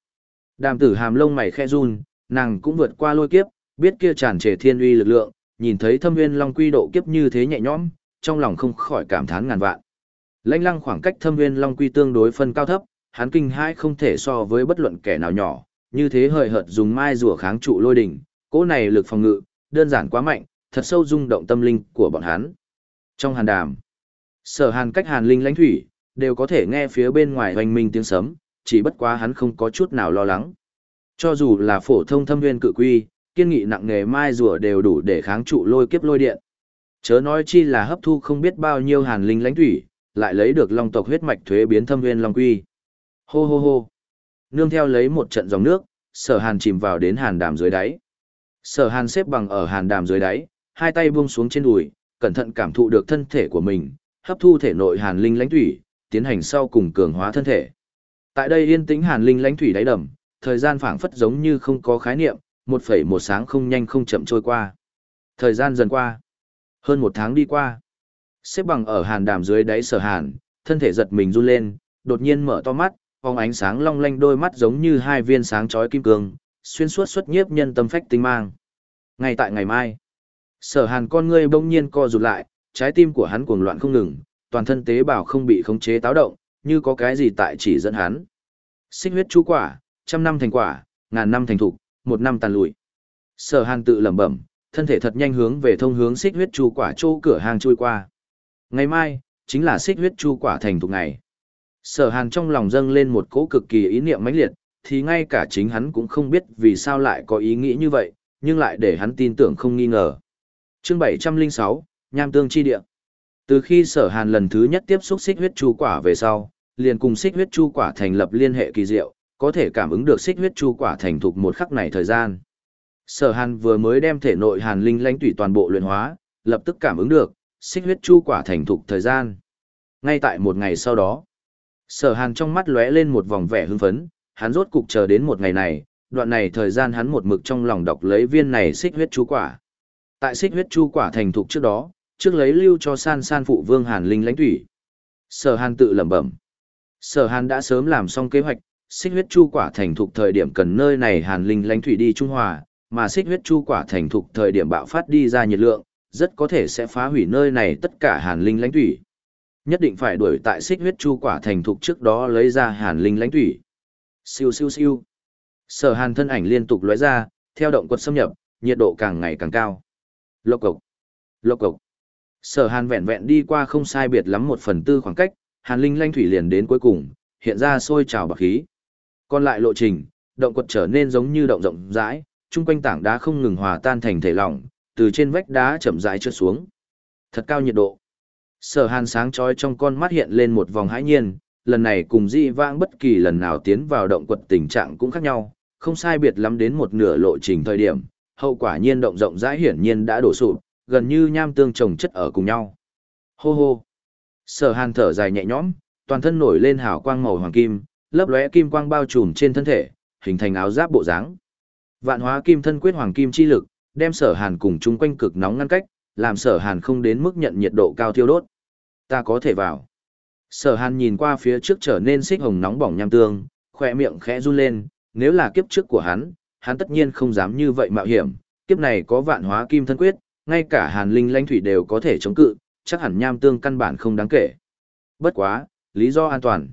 Đàm tử hàm lông mày khe run, nàng cũng vượt qua lôi kiếp, biết kia tràn trề thiên uy lực lượng, nhìn thấy thâm nguyên long quy độ kiếp như thế nhẹ nhõm, trong lòng không khỏi cảm thán ngàn vạn. Lanh lăng khoảng cách thâm nguyên long quy tương đối phân cao thấp, hắn kinh hãi không thể so với bất luận kẻ nào nhỏ, như thế hời hợt dùng mai rùa kháng trụ lôi đỉnh, cỗ này lực phòng ngự, đơn giản quá mạnh, thật sâu rung động tâm linh của bọn hắn. Trong hàn đàm, sở hàn cách hàn linh lãnh thủy, đều có thể nghe phía bên ngoài hoành minh tiếng sấm, chỉ bất quá hắn không có chút nào lo lắng. Cho dù là phổ thông thâm viên cự quy, kiên nghị nặng nghề mai rùa đều đủ để kháng trụ lôi kiếp lôi điện. Chớ nói chi là hấp thu không biết bao nhiêu hàn linh lãnh thủy, lại lấy được long tộc huyết mạch thuế biến thâm viên long quy. Hô hô hô. Nương theo lấy một trận dòng nước, sở hàn chìm vào đến hàn đàm dưới đáy. Sở hàn xếp bằng ở hàn đàm dưới đáy, hai tay buông xuống trên đùi, cẩn thận cảm thụ được thân thể của mình, hấp thu thể nội hàn linh lãnh thủy, tiến hành sau cùng cường hóa thân thể. Tại đây yên tĩnh hàn linh lãnh thủy đáy đầm, thời gian phảng phất giống như không có khái niệm, một phẩy một sáng không nhanh không chậm trôi qua. Thời gian dần qua, hơn một tháng đi qua. Xếp bằng ở hàn đàm dưới đáy sở hàn, thân thể giật mình run lên, đột nhiên mở to mắt, phóng ánh sáng long lanh đôi mắt giống như hai viên sáng chói kim cương, xuyên suốt xuất nhiếp nhân tâm phách tinh mang. Ngay tại ngày mai, sở hàn con ngươi bỗng nhiên co rụt lại, trái tim của hắn cuồng loạn không ngừng, toàn thân tế bào không bị khống chế táo động, như có cái gì tại chỉ dẫn hắn. Xích huyết chú quả, trăm năm thành quả, ngàn năm thành thục, một năm tàn lụi. Sở hàn tự lẩm bẩm, thân thể thật nhanh hướng về thông hướng xích huyết chu quả chỗ cửa hàng chui qua. Ngày mai, chính là xích huyết chu quả thành thục ngày. Sở hàn trong lòng dâng lên một cỗ cực kỳ ý niệm mãnh liệt, thì ngay cả chính hắn cũng không biết vì sao lại có ý nghĩ như vậy, nhưng lại để hắn tin tưởng không nghi ngờ. Chương 706, Nham Tương Chi Địa Từ khi sở hàn lần thứ nhất tiếp xúc xích huyết chu quả về sau, liền cùng xích huyết chu quả thành lập liên hệ kỳ diệu, có thể cảm ứng được xích huyết chu quả thành thục một khắc này thời gian. Sở hàn vừa mới đem thể nội hàn linh lãnh tủy toàn bộ luyện hóa, lập tức cảm ứng được, xích huyết chu quả thành thục thời gian. Ngay tại một ngày sau đó, Sở Hàn trong mắt lóe lên một vòng vẻ hưng phấn, hắn rốt cục chờ đến một ngày này, đoạn này thời gian hắn một mực trong lòng đọc lấy viên này xích huyết chú quả. Tại xích huyết chu quả thành thục trước đó, trước lấy lưu cho san san phụ vương Hàn Linh lãnh thủy. Sở Hàn tự lẩm bẩm. Sở Hàn đã sớm làm xong kế hoạch, xích huyết chu quả thành thục thời điểm cần nơi này hàn linh lãnh thủy đi trung hòa, mà xích huyết chu quả thành thục thời điểm bạo phát đi ra nhiệt lượng, rất có thể sẽ phá hủy nơi này tất cả hàn linh lãnh thủy. Nhất định phải đuổi tại xích huyết chu quả thành thục trước đó lấy ra hàn linh lãnh thủy. Siêu siêu siêu. Sở hàn thân ảnh liên tục lóe ra, theo động quật xâm nhập, nhiệt độ càng ngày càng cao. Lộc cộc. Lộc cộc. Sở hàn vẹn vẹn đi qua không sai biệt lắm một phần tư khoảng cách, hàn linh lãnh thủy liền đến cuối cùng, hiện ra sôi trào bạc khí. Còn lại lộ trình, động quật trở nên giống như động rộng rãi, chung quanh tảng đá không ngừng hòa tan thành thể lỏng, từ trên vách đá chậm rãi trượt xuống. Thật cao nhiệt độ. Sở Hàn sáng chói trong con mắt hiện lên một vòng hãi nhiên, lần này cùng Di Vãng bất kỳ lần nào tiến vào động quật tình trạng cũng khác nhau, không sai biệt lắm đến một nửa lộ trình thời điểm, hậu quả nhiên động rộng rãi hiển nhiên đã đổ sụp, gần như nham tương chồng chất ở cùng nhau. Hô hô. Sở Hàn thở dài nhẹ nhõm, toàn thân nổi lên hào quang màu hoàng kim, lấp lóe kim quang bao trùm trên thân thể, hình thành áo giáp bộ dáng. Vạn hóa kim thân quyết hoàng kim chi lực, đem sở hàn cùng chung quanh cực nóng ngăn cách, làm sở hàn không đến mức nhận nhiệt độ cao thiêu đốt. Ta có thể vào. Sở hàn nhìn qua phía trước trở nên xích hồng nóng bỏng nham tương, khỏe miệng khẽ run lên, nếu là kiếp trước của hắn, hắn tất nhiên không dám như vậy mạo hiểm, kiếp này có vạn hóa kim thân quyết, ngay cả hàn linh lãnh thủy đều có thể chống cự, chắc hẳn nham tương căn bản không đáng kể. Bất quá, lý do an toàn.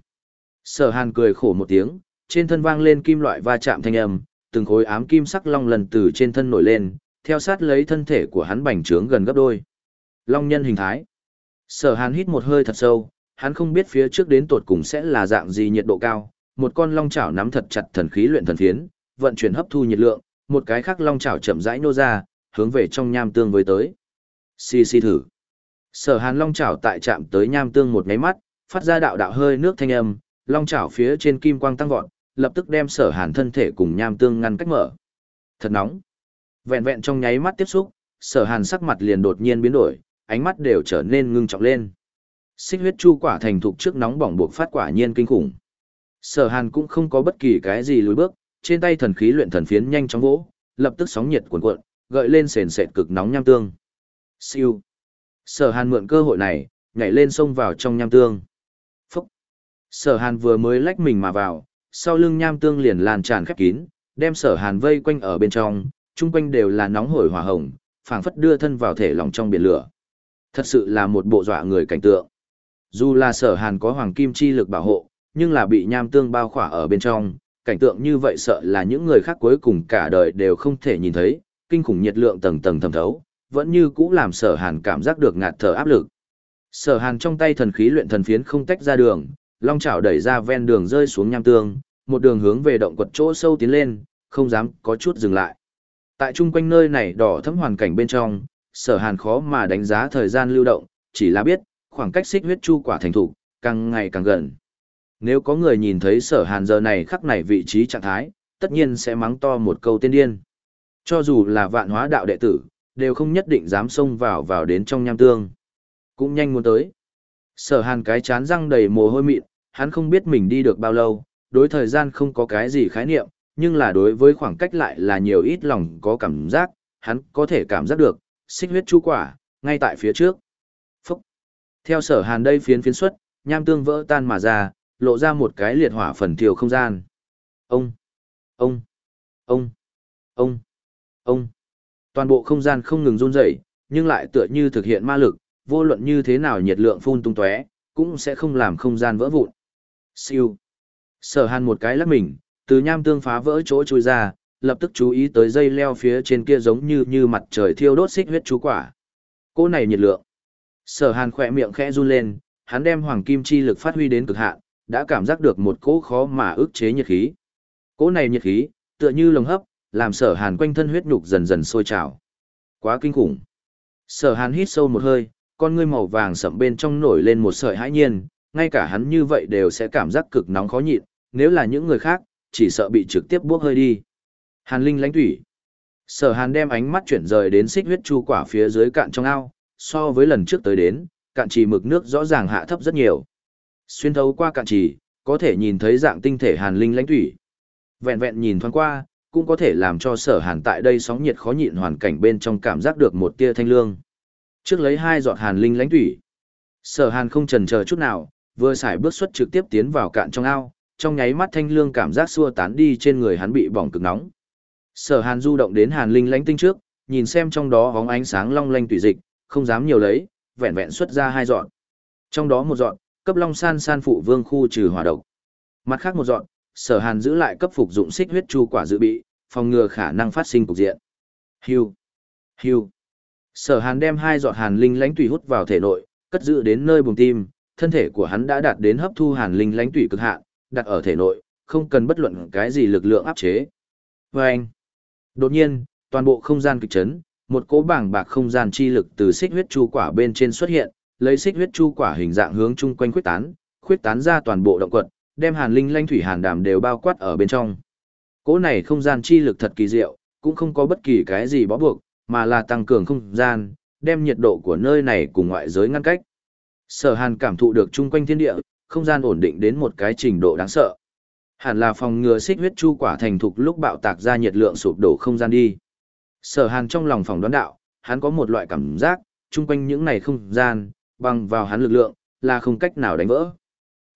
Sở hàn cười khổ một tiếng, trên thân vang lên kim loại va chạm thanh âm, từng khối ám kim sắc long lần từ trên thân nổi lên, theo sát lấy thân thể của hắn bành trướng gần gấp đôi. Long nhân hình thái. Sở hàn hít một hơi thật sâu, hắn không biết phía trước đến tột cùng sẽ là dạng gì nhiệt độ cao, một con long chảo nắm thật chặt thần khí luyện thần phiến, vận chuyển hấp thu nhiệt lượng, một cái khác long chảo chậm rãi nô ra, hướng về trong nham tương với tới. Xì xì thử. Sở hàn long chảo tại chạm tới nham tương một ngáy mắt, phát ra đạo đạo hơi nước thanh âm, long chảo phía trên kim quang tăng vọt, lập tức đem sở hàn thân thể cùng nham tương ngăn cách mở. Thật nóng. Vẹn vẹn trong nháy mắt tiếp xúc, sở hàn sắc mặt liền đột nhiên biến đổi, ánh mắt đều trở nên ngưng trọng lên. Xích huyết chu quả thành thục trước nóng bỏng buộc phát quả nhiên kinh khủng. Sở hàn cũng không có bất kỳ cái gì lùi bước, trên tay thần khí luyện thần phiến nhanh chóng vỗ, lập tức sóng nhiệt cuồn cuộn, gợi lên sền sệt cực nóng nham tương. Siêu. Sở hàn mượn cơ hội này, nhảy lên xông vào trong nham tương. Phúc. Sở hàn vừa mới lách mình mà vào, sau lưng nham tương liền lan tràn khép kín, đem sở hàn vây quanh ở bên trong, chung quanh đều là nóng hổi hỏa hồng, phảng phất đưa thân vào thể lòng trong biển lửa. Thật sự là một bộ dọa người cảnh tượng. Dù là sở hàn có hoàng kim chi lực bảo hộ, nhưng là bị nham tương bao khỏa ở bên trong, cảnh tượng như vậy sợ là những người khác cuối cùng cả đời đều không thể nhìn thấy, kinh khủng nhiệt lượng tầng tầng thầm thấu, vẫn như cũ làm sở hàn cảm giác được ngạt thở áp lực. Sở hàn trong tay thần khí luyện thần phiến không tách ra đường, long chảo đẩy ra ven đường rơi xuống nham tương, một đường hướng về động quật chỗ sâu tiến lên, không dám có chút dừng lại. Tại chung quanh nơi này đỏ thấm hoàn cảnh bên trong, sở hàn khó mà đánh giá thời gian lưu động, chỉ là biết, khoảng cách xích huyết chu quả thành thủ, càng ngày càng gần. Nếu có người nhìn thấy sở hàn giờ này khắc này vị trí trạng thái, tất nhiên sẽ mắng to một câu tiên điên. Cho dù là vạn hóa đạo đệ tử, đều không nhất định dám xông vào vào đến trong nham tương. Cũng nhanh muốn tới. Sở hàn cái chán răng đầy mồ hôi mịn, hắn không biết mình đi được bao lâu, đối thời gian không có cái gì khái niệm, nhưng là đối với khoảng cách lại là nhiều ít lòng có cảm giác, hắn có thể cảm giác được, xích huyết chu quả, ngay tại phía trước. Phúc! Theo sở hàn đây phiến phiến xuất, nham tương vỡ tan mà ra, lộ ra một cái liệt hỏa phần thiều không gian. Ông! Ông! Ông! Ông! Ông! Toàn bộ không gian không ngừng run rẩy, nhưng lại tựa như thực hiện ma lực, vô luận như thế nào nhiệt lượng phun tung tóe, cũng sẽ không làm không gian vỡ vụn. Siêu. Sở Hàn một cái lắc mình, từ nham tương phá vỡ chỗ chui ra, lập tức chú ý tới dây leo phía trên kia giống như như mặt trời thiêu đốt xích huyết chú quả. Cô này nhiệt lượng. Sở Hàn khỏe miệng khẽ run lên, hắn đem hoàng kim chi lực phát huy đến cực hạn, đã cảm giác được một cỗ khó mà ức chế nhiệt khí. Cỗ này nhiệt khí, tựa như lồng hấp, làm Sở Hàn quanh thân huyết nhục dần dần sôi trào. Quá kinh khủng. Sở Hàn hít sâu một hơi, con ngươi màu vàng sậm bên trong nổi lên một sợi hãi nhiên, ngay cả hắn như vậy đều sẽ cảm giác cực nóng khó nhịn, nếu là những người khác, chỉ sợ bị trực tiếp buốc hơi đi. Hàn Linh lãnh thủy. Sở Hàn đem ánh mắt chuyển rời đến xích huyết chu quả phía dưới cạn trong ao, so với lần trước tới đến, cạn trì mực nước rõ ràng hạ thấp rất nhiều. Xuyên thấu qua cạn trì, có thể nhìn thấy dạng tinh thể Hàn Linh lãnh thủy. Vẹn vẹn nhìn thoáng qua, cũng có thể làm cho Sở Hàn tại đây sóng nhiệt khó nhịn hoàn cảnh bên trong cảm giác được một tia thanh lương. Trước lấy hai giọt Hàn Linh lãnh thủy. Sở Hàn không chần chờ chút nào, vừa xài bước xuất trực tiếp tiến vào cạn trong ao, trong nháy mắt thanh lương cảm giác xua tán đi trên người hắn bị bỏng cực nóng. Sở Hàn du động đến Hàn Linh lãnh tinh trước, nhìn xem trong đó bóng ánh sáng long lanh tùy dịch, không dám nhiều lấy, vẹn vẹn xuất ra hai dọn. Trong đó một dọn, cấp long san san phụ vương khu trừ hỏa độc. Mặt khác một dọn, Sở Hàn giữ lại cấp phục dụng xích huyết chu quả dự bị, phòng ngừa khả năng phát sinh cục diện. Hưu, hưu. Sở Hàn đem hai dọn Hàn Linh lãnh tùy hút vào thể nội, cất giữ đến nơi buồng tim, thân thể của hắn đã đạt đến hấp thu Hàn Linh lãnh tùy cực hạn, đặt ở thể nội, không cần bất luận cái gì lực lượng áp chế. Vâng! đột nhiên, toàn bộ không gian kịch chấn, một cỗ bảng bạc không gian chi lực từ xích huyết chu quả bên trên xuất hiện, lấy xích huyết chu quả hình dạng hướng chung quanh khuyết tán, khuyết tán ra toàn bộ động quật, đem Hàn Linh lãnh thủy hàn đàm đều bao quát ở bên trong. Cỗ này không gian chi lực thật kỳ diệu, cũng không có bất kỳ cái gì bó buộc, mà là tăng cường không gian, đem nhiệt độ của nơi này cùng ngoại giới ngăn cách. Sở Hàn cảm thụ được chung quanh thiên địa, không gian ổn định đến một cái trình độ đáng sợ. Hẳn là phòng ngừa xích huyết chu quả thành thục lúc bạo tạc ra nhiệt lượng sụp đổ không gian đi. Sở Hàn trong lòng phòng đoán đạo, hắn có một loại cảm giác, chung quanh những này không gian, bằng vào hắn lực lượng, là không cách nào đánh vỡ.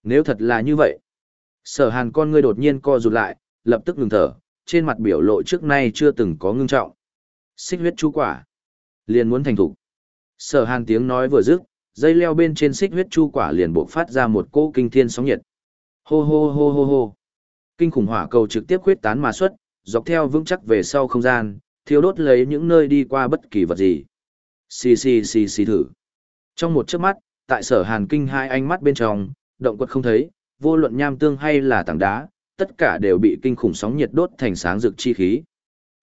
Nếu thật là như vậy, Sở Hàn con ngươi đột nhiên co rụt lại, lập tức ngừng thở, trên mặt biểu lộ trước nay chưa từng có ngưng trọng. Xích huyết chu quả, liền muốn thành thục. Sở Hàn tiếng nói vừa dứt, dây leo bên trên xích huyết chu quả liền bộc phát ra một cỗ kinh thiên sóng nhiệt. Hô hô hô hô hô. Kinh khủng hỏa cầu trực tiếp huyết tán mà xuất, dọc theo vững chắc về sau không gian, thiêu đốt lấy những nơi đi qua bất kỳ vật gì. Xì xì xì xì thử. Trong một chớp mắt, tại sở hàn kinh hai ánh mắt bên trong, động quật không thấy, vô luận nham tương hay là tảng đá, tất cả đều bị kinh khủng sóng nhiệt đốt thành sáng rực chi khí.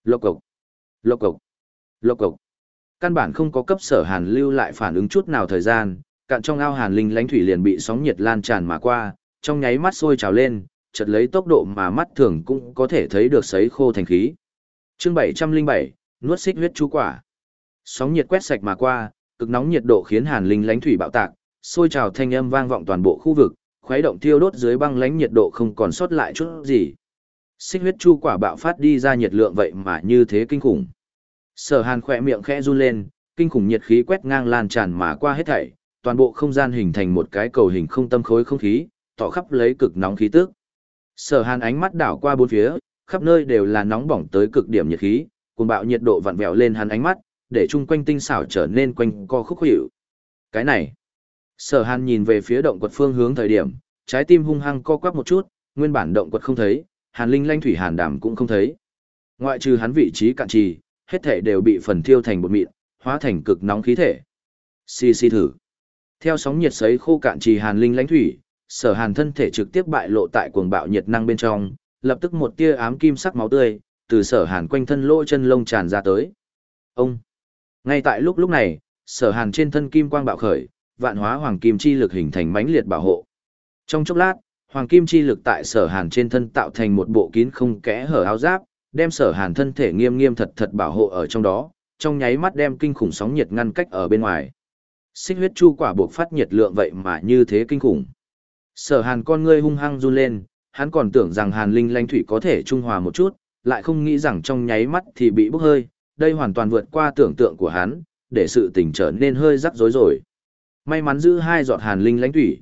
Lộc cộc, lộc cộc, lộc cộc. Căn bản không có cấp sở hàn lưu lại phản ứng chút nào thời gian, cạn trong ao hàn linh lánh thủy liền bị sóng nhiệt lan tràn mà qua, trong nháy mắt sôi trào lên, chợt lấy tốc độ mà mắt thường cũng có thể thấy được sấy khô thành khí. Chương 707, nuốt xích huyết chú quả. Sóng nhiệt quét sạch mà qua, cực nóng nhiệt độ khiến hàn linh lánh thủy bạo tạc, sôi trào thanh âm vang vọng toàn bộ khu vực, khuấy động thiêu đốt dưới băng lánh nhiệt độ không còn sót lại chút gì. Xích huyết chu quả bạo phát đi ra nhiệt lượng vậy mà như thế kinh khủng. Sở Hàn khỏe miệng khẽ run lên, kinh khủng nhiệt khí quét ngang lan tràn mà qua hết thảy, toàn bộ không gian hình thành một cái cầu hình không tâm khối không khí, tỏ khắp lấy cực nóng khí tức. Sở Hàn ánh mắt đảo qua bốn phía, khắp nơi đều là nóng bỏng tới cực điểm nhiệt khí, cuồng bạo nhiệt độ vặn vẹo lên hắn ánh mắt, để chung quanh tinh xảo trở nên quanh co khúc hữu. Cái này, Sở Hàn nhìn về phía động quật phương hướng thời điểm, trái tim hung hăng co quắp một chút, nguyên bản động quật không thấy, Hàn Linh Lanh Thủy Hàn Đàm cũng không thấy. Ngoại trừ hắn vị trí cạn trì, hết thể đều bị phần thiêu thành bột mịn, hóa thành cực nóng khí thể. Xì xì thử. Theo sóng nhiệt sấy khô cạn trì Hàn Linh lãnh Thủy, Sở Hàn thân thể trực tiếp bại lộ tại cuồng bạo nhiệt năng bên trong, lập tức một tia ám kim sắc máu tươi từ Sở Hàn quanh thân lỗ chân lông tràn ra tới. Ông. Ngay tại lúc lúc này, Sở Hàn trên thân kim quang bạo khởi, vạn hóa hoàng kim chi lực hình thành mãnh liệt bảo hộ. Trong chốc lát, hoàng kim chi lực tại sở hàn trên thân tạo thành một bộ kín không kẽ hở áo giáp, đem sở hàn thân thể nghiêm nghiêm thật thật bảo hộ ở trong đó, trong nháy mắt đem kinh khủng sóng nhiệt ngăn cách ở bên ngoài. Xích huyết chu quả buộc phát nhiệt lượng vậy mà như thế kinh khủng. Sở hàn con ngươi hung hăng run lên, hắn còn tưởng rằng hàn linh lanh thủy có thể trung hòa một chút, lại không nghĩ rằng trong nháy mắt thì bị bốc hơi, đây hoàn toàn vượt qua tưởng tượng của hắn, để sự tình trở nên hơi rắc rối rồi. May mắn giữ hai giọt hàn linh lãnh thủy.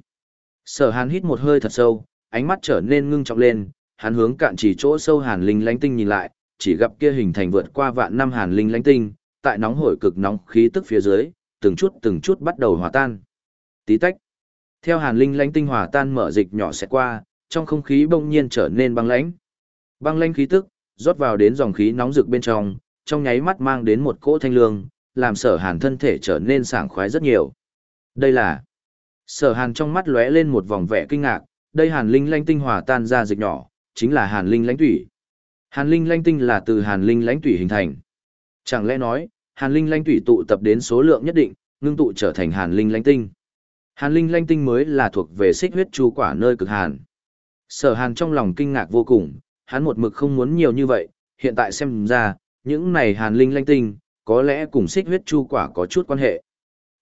Sở hàn hít một hơi thật sâu, ánh mắt trở nên ngưng trọng lên, hắn hướng cạn chỉ chỗ sâu hàn linh lãnh tinh nhìn lại, chỉ gặp kia hình thành vượt qua vạn năm hàn linh lãnh tinh, tại nóng hổi cực nóng khí tức phía dưới, từng chút từng chút bắt đầu hòa tan. Tí tách. Theo hàn linh lãnh tinh hòa tan mở dịch nhỏ sẽ qua, trong không khí bỗng nhiên trở nên băng lãnh. Băng lãnh khí tức rót vào đến dòng khí nóng rực bên trong, trong nháy mắt mang đến một cỗ thanh lương, làm sở hàn thân thể trở nên sảng khoái rất nhiều. Đây là... Sở hàn trong mắt lóe lên một vòng vẻ kinh ngạc, đây hàn linh lanh tinh hòa tan ra dịch nhỏ, chính là hàn linh lãnh thủy. Hàn linh lãnh tinh là từ hàn linh lãnh thủy hình thành. Chẳng lẽ nói, hàn linh lãnh thủy tụ tập đến số lượng nhất định, ngưng tụ trở thành hàn linh lãnh tinh. Hàn linh lãnh tinh mới là thuộc về xích huyết chu quả nơi cực hàn. Sở hàn trong lòng kinh ngạc vô cùng, hắn một mực không muốn nhiều như vậy, hiện tại xem ra, những này hàn linh lãnh tinh, có lẽ cùng xích huyết chu quả có chút quan hệ.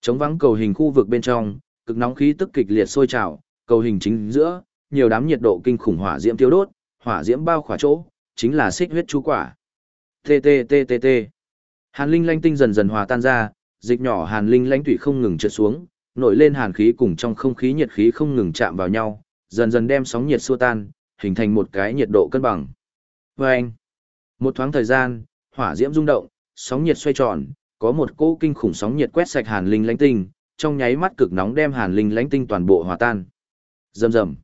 Chống vắng cầu hình khu vực bên trong, cực nóng khí tức kịch liệt sôi trào, cầu hình chính giữa, nhiều đám nhiệt độ kinh khủng hỏa diễm tiêu đốt, hỏa diễm bao khỏa chỗ, chính là xích huyết chú quả. TTTTT. Hàn linh lanh tinh dần dần hòa tan ra, dịch nhỏ hàn linh lãnh thủy không ngừng trượt xuống, nổi lên hàn khí cùng trong không khí nhiệt khí không ngừng chạm vào nhau, dần dần đem sóng nhiệt xua tan, hình thành một cái nhiệt độ cân bằng. Và anh, một thoáng thời gian, hỏa diễm rung động, sóng nhiệt xoay tròn, có một cỗ kinh khủng sóng nhiệt quét sạch hàn linh lãnh tinh, trong nháy mắt cực nóng đem hàn linh lãnh tinh toàn bộ hòa tan. Rầm rầm.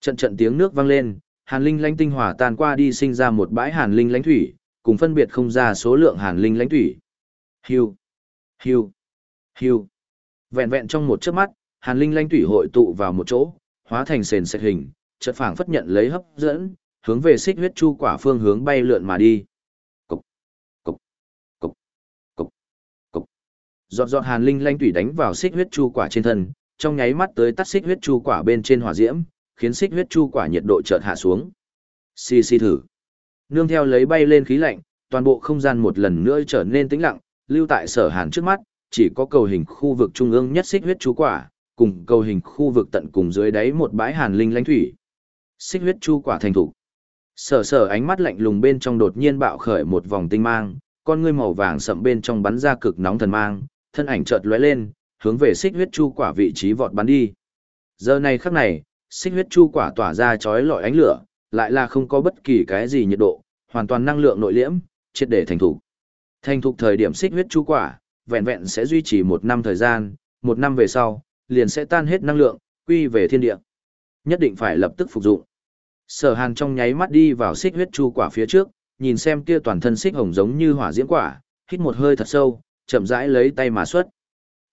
Trận trận tiếng nước vang lên, hàn linh lãnh tinh hòa tan qua đi sinh ra một bãi hàn linh lãnh thủy, cùng phân biệt không ra số lượng hàn linh lãnh thủy. Hưu, hưu, hưu. Vẹn vẹn trong một chớp mắt, hàn linh lãnh thủy hội tụ vào một chỗ, hóa thành sền sệt hình, chợt phảng phất nhận lấy hấp dẫn, hướng về xích huyết chu quả phương hướng bay lượn mà đi. Cục, cục, cục, cục, cục. Giọt giọt hàn linh lãnh thủy đánh vào xích huyết chu quả trên thân, trong nháy mắt tới tắt xích huyết chu quả bên trên hỏa diễm, khiến xích huyết chu quả nhiệt độ chợt hạ xuống. Xì xì thử. Nương theo lấy bay lên khí lạnh, toàn bộ không gian một lần nữa trở nên tĩnh lặng, lưu tại sở hàn trước mắt, chỉ có cầu hình khu vực trung ương nhất xích huyết chu quả, cùng cầu hình khu vực tận cùng dưới đáy một bãi hàn linh lãnh thủy. Xích huyết chu quả thành thủ. Sở sở ánh mắt lạnh lùng bên trong đột nhiên bạo khởi một vòng tinh mang, con ngươi màu vàng sậm bên trong bắn ra cực nóng thần mang, thân ảnh chợt lóe lên, hướng về xích huyết chu quả vị trí vọt bắn đi. Giờ này khắc này, xích huyết chu quả tỏa ra chói lọi ánh lửa, lại là không có bất kỳ cái gì nhiệt độ, hoàn toàn năng lượng nội liễm, triệt để thành thủ. Thành thục thời điểm xích huyết chu quả, vẹn vẹn sẽ duy trì một năm thời gian, một năm về sau, liền sẽ tan hết năng lượng, quy về thiên địa. Nhất định phải lập tức phục dụng. Sở Hàn trong nháy mắt đi vào xích huyết chu quả phía trước, nhìn xem kia toàn thân xích hồng giống như hỏa diễm quả, hít một hơi thật sâu, chậm rãi lấy tay mà xuất.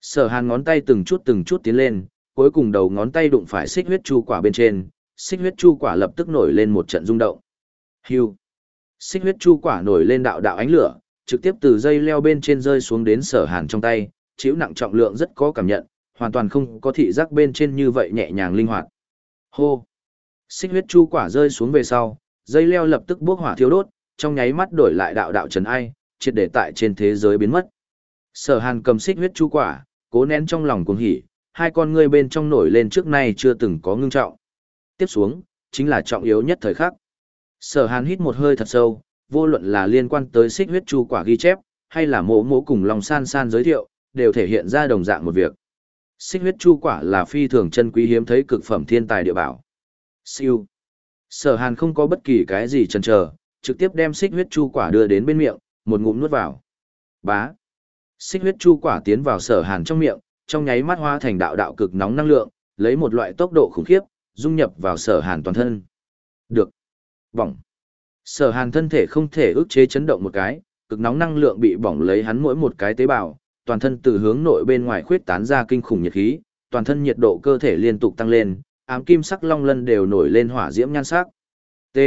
Sở Hàn ngón tay từng chút từng chút tiến lên, cuối cùng đầu ngón tay đụng phải xích huyết chu quả bên trên, xích huyết chu quả lập tức nổi lên một trận rung động. Hưu. Xích huyết chu quả nổi lên đạo đạo ánh lửa, trực tiếp từ dây leo bên trên rơi xuống đến sở hàn trong tay, chịu nặng trọng lượng rất có cảm nhận, hoàn toàn không có thị giác bên trên như vậy nhẹ nhàng linh hoạt. Hô! Xích huyết chu quả rơi xuống về sau, dây leo lập tức bốc hỏa thiêu đốt, trong nháy mắt đổi lại đạo đạo trần ai, triệt để tại trên thế giới biến mất. Sở hàn cầm xích huyết chu quả, cố nén trong lòng cuồng hỉ, hai con ngươi bên trong nổi lên trước nay chưa từng có ngưng trọng. Tiếp xuống, chính là trọng yếu nhất thời khắc. Sở hàn hít một hơi thật sâu, vô luận là liên quan tới xích huyết chu quả ghi chép, hay là mộ mộ cùng lòng san san giới thiệu, đều thể hiện ra đồng dạng một việc. Xích huyết chu quả là phi thường chân quý hiếm thấy cực phẩm thiên tài địa bảo. Siêu. Sở hàn không có bất kỳ cái gì chần chờ, trực tiếp đem xích huyết chu quả đưa đến bên miệng, một ngụm nuốt vào. Bá. Xích huyết chu quả tiến vào sở hàn trong miệng, trong nháy mắt hóa thành đạo đạo cực nóng năng lượng, lấy một loại tốc độ khủng khiếp, dung nhập vào sở hàn toàn thân. Được. Bỏng. Sở hàn thân thể không thể ức chế chấn động một cái, cực nóng năng lượng bị bỏng lấy hắn mỗi một cái tế bào, toàn thân từ hướng nội bên ngoài khuyết tán ra kinh khủng nhiệt khí, toàn thân nhiệt độ cơ thể liên tục tăng lên, ám kim sắc long lân đều nổi lên hỏa diễm nhan sắc. T.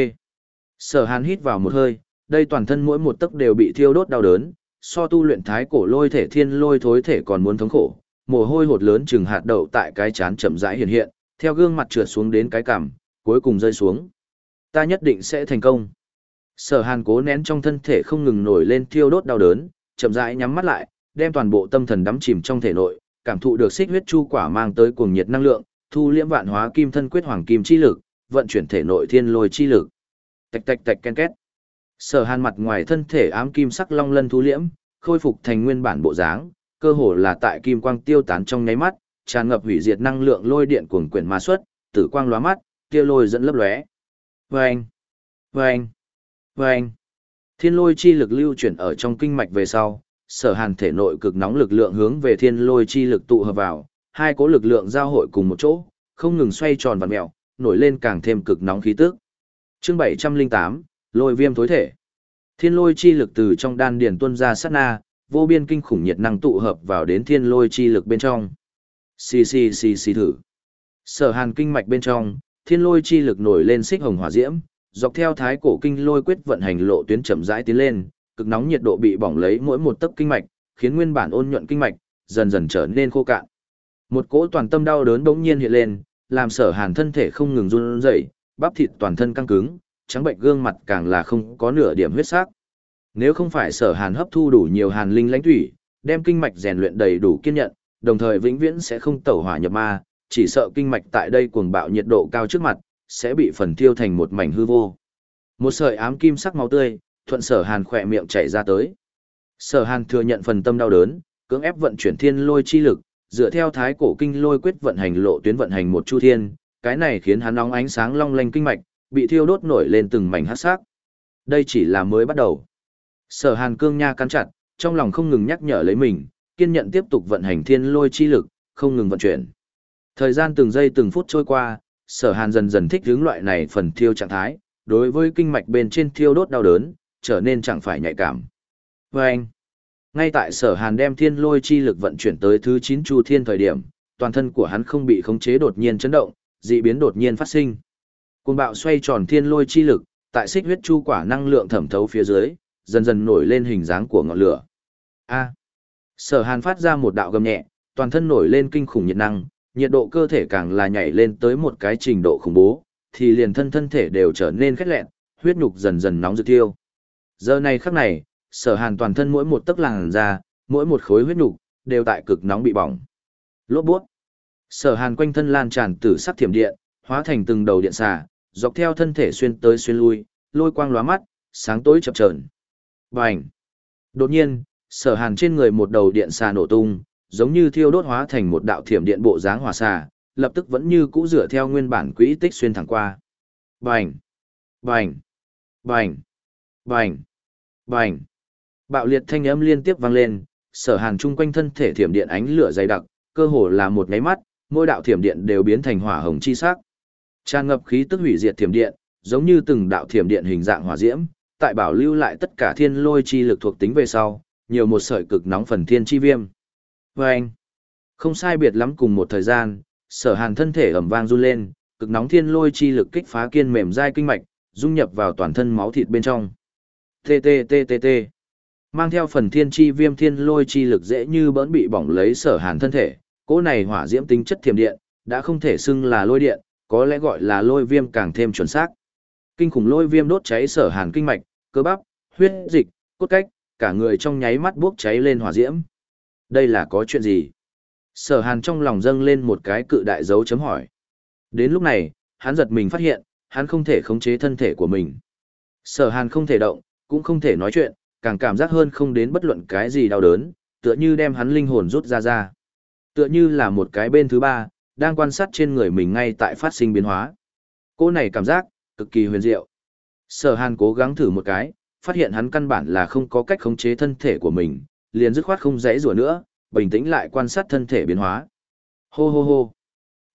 Sở hàn hít vào một hơi, đây toàn thân mỗi một tấc đều bị thiêu đốt đau đớn, so tu luyện thái cổ lôi thể thiên lôi thối thể còn muốn thống khổ, mồ hôi hột lớn chừng hạt đậu tại cái chán chậm rãi hiện hiện, theo gương mặt trượt xuống đến cái cằm, cuối cùng rơi xuống. Ta nhất định sẽ thành công. Sở Hàn cố nén trong thân thể không ngừng nổi lên thiêu đốt đau đớn, chậm rãi nhắm mắt lại, đem toàn bộ tâm thần đắm chìm trong thể nội, cảm thụ được xích huyết chu quả mang tới cuồng nhiệt năng lượng, thu liễm vạn hóa kim thân quyết hoàng kim chi lực, vận chuyển thể nội thiên lôi chi lực. Tạch tạch tạch ken két. Sở Hàn mặt ngoài thân thể ám kim sắc long lân thu liễm, khôi phục thành nguyên bản bộ dáng, cơ hồ là tại kim quang tiêu tán trong nháy mắt, tràn ngập hủy diệt năng lượng lôi điện cuồng quyển ma xuất, tử quang lóa mắt, kia lôi dẫn lấp lóe. Veng, veng, veng. Thiên lôi chi lực lưu chuyển ở trong kinh mạch về sau, sở hàn thể nội cực nóng lực lượng hướng về thiên lôi chi lực tụ hợp vào, hai cố lực lượng giao hội cùng một chỗ, không ngừng xoay tròn vặn mèo, nổi lên càng thêm cực nóng khí tức. Chương 708, lôi viêm tối thể. Thiên lôi chi lực từ trong đan điền tuôn ra sát na, vô biên kinh khủng nhiệt năng tụ hợp vào đến thiên lôi chi lực bên trong. Xì xì xì xì thử. Sở hàn kinh mạch bên trong, thiên lôi chi lực nổi lên xích hồng hỏa diễm, dọc theo thái cổ kinh lôi quyết vận hành lộ tuyến chậm rãi tiến lên, cực nóng nhiệt độ bị bỏng lấy mỗi một tấc kinh mạch, khiến nguyên bản ôn nhuận kinh mạch dần dần trở nên khô cạn. Một cỗ toàn tâm đau đớn bỗng nhiên hiện lên, làm Sở Hàn thân thể không ngừng run rẩy, bắp thịt toàn thân căng cứng, trắng bệnh gương mặt càng là không có nửa điểm huyết sắc. Nếu không phải Sở Hàn hấp thu đủ nhiều hàn linh lãnh thủy, đem kinh mạch rèn luyện đầy đủ kiên nhận, đồng thời vĩnh viễn sẽ không tẩu hỏa nhập ma, chỉ sợ kinh mạch tại đây cuồng bạo nhiệt độ cao trước mặt, sẽ bị phần tiêu thành một mảnh hư vô. Một sợi ám kim sắc máu tươi, thuận sở hàn khỏe miệng chảy ra tới. Sở hàn thừa nhận phần tâm đau đớn, cưỡng ép vận chuyển thiên lôi chi lực, dựa theo thái cổ kinh lôi quyết vận hành lộ tuyến vận hành một chu thiên, cái này khiến hắn nóng ánh sáng long lanh kinh mạch, bị thiêu đốt nổi lên từng mảnh hắc sắc. Đây chỉ là mới bắt đầu. Sở Hàn cương nha cắn chặt, trong lòng không ngừng nhắc nhở lấy mình, kiên nhận tiếp tục vận hành thiên lôi chi lực, không ngừng vận chuyển. Thời gian từng giây từng phút trôi qua, Sở Hàn dần dần thích hướng loại này phần thiêu trạng thái, đối với kinh mạch bên trên thiêu đốt đau đớn, trở nên chẳng phải nhạy cảm. Và anh, ngay tại Sở Hàn đem thiên lôi chi lực vận chuyển tới thứ 9 chu thiên thời điểm, toàn thân của hắn không bị khống chế đột nhiên chấn động, dị biến đột nhiên phát sinh. Cuồng bạo xoay tròn thiên lôi chi lực, tại xích huyết chu quả năng lượng thẩm thấu phía dưới, dần dần nổi lên hình dáng của ngọn lửa. A. À. Sở Hàn phát ra một đạo gầm nhẹ, toàn thân nổi lên kinh khủng nhiệt năng, nhiệt độ cơ thể càng là nhảy lên tới một cái trình độ khủng bố, thì liền thân thân thể đều trở nên khét lẹn, huyết nhục dần dần nóng rực tiêu. Giờ này khắc này, Sở Hàn toàn thân mỗi một tấc làn da, mỗi một khối huyết nhục đều tại cực nóng bị bỏng. Lốp buốt. Sở Hàn quanh thân lan tràn tử sắc thiểm điện, hóa thành từng đầu điện xà, dọc theo thân thể xuyên tới xuyên lui, lôi quang lóa mắt, sáng tối chập chờn. Bành! Đột nhiên, sở hàn trên người một đầu điện xà nổ tung, giống như thiêu đốt hóa thành một đạo thiểm điện bộ dáng hỏa xà, lập tức vẫn như cũ dựa theo nguyên bản quỹ tích xuyên thẳng qua. Bành! Bành! Bành! Bành! Bành! Bạo liệt thanh âm liên tiếp vang lên, sở hàn chung quanh thân thể thiểm điện ánh lửa dày đặc, cơ hồ là một nháy mắt, mỗi đạo thiểm điện đều biến thành hỏa hồng chi sắc. Tràn ngập khí tức hủy diệt thiểm điện, giống như từng đạo thiểm điện hình dạng hỏa diễm, tại bảo lưu lại tất cả thiên lôi chi lực thuộc tính về sau, nhiều một sợi cực nóng phần thiên chi viêm. Và anh, không sai biệt lắm cùng một thời gian, sở hàn thân thể ẩm vang run lên, cực nóng thiên lôi chi lực kích phá kiên mềm dai kinh mạch, dung nhập vào toàn thân máu thịt bên trong. TTTTT. Mang theo phần thiên chi viêm thiên lôi chi lực dễ như bỡn bị bỏng lấy sở hàn thân thể, cỗ này hỏa diễm tính chất thiểm điện, đã không thể xưng là lôi điện, có lẽ gọi là lôi viêm càng thêm chuẩn xác. Kinh khủng lôi viêm đốt cháy sở hàn kinh mạch, cơ bắp, huyết dịch, cốt cách, cả người trong nháy mắt bốc cháy lên hỏa diễm. Đây là có chuyện gì? Sở hàn trong lòng dâng lên một cái cự đại dấu chấm hỏi. Đến lúc này, hắn giật mình phát hiện, hắn không thể khống chế thân thể của mình. Sở hàn không thể động, cũng không thể nói chuyện, càng cảm giác hơn không đến bất luận cái gì đau đớn, tựa như đem hắn linh hồn rút ra ra. Tựa như là một cái bên thứ ba, đang quan sát trên người mình ngay tại phát sinh biến hóa. Cô này cảm giác, cực kỳ huyền diệu. Sở hàn cố gắng thử một cái, phát hiện hắn căn bản là không có cách khống chế thân thể của mình, liền dứt khoát không dãy rủa nữa, bình tĩnh lại quan sát thân thể biến hóa. Hô hô hô.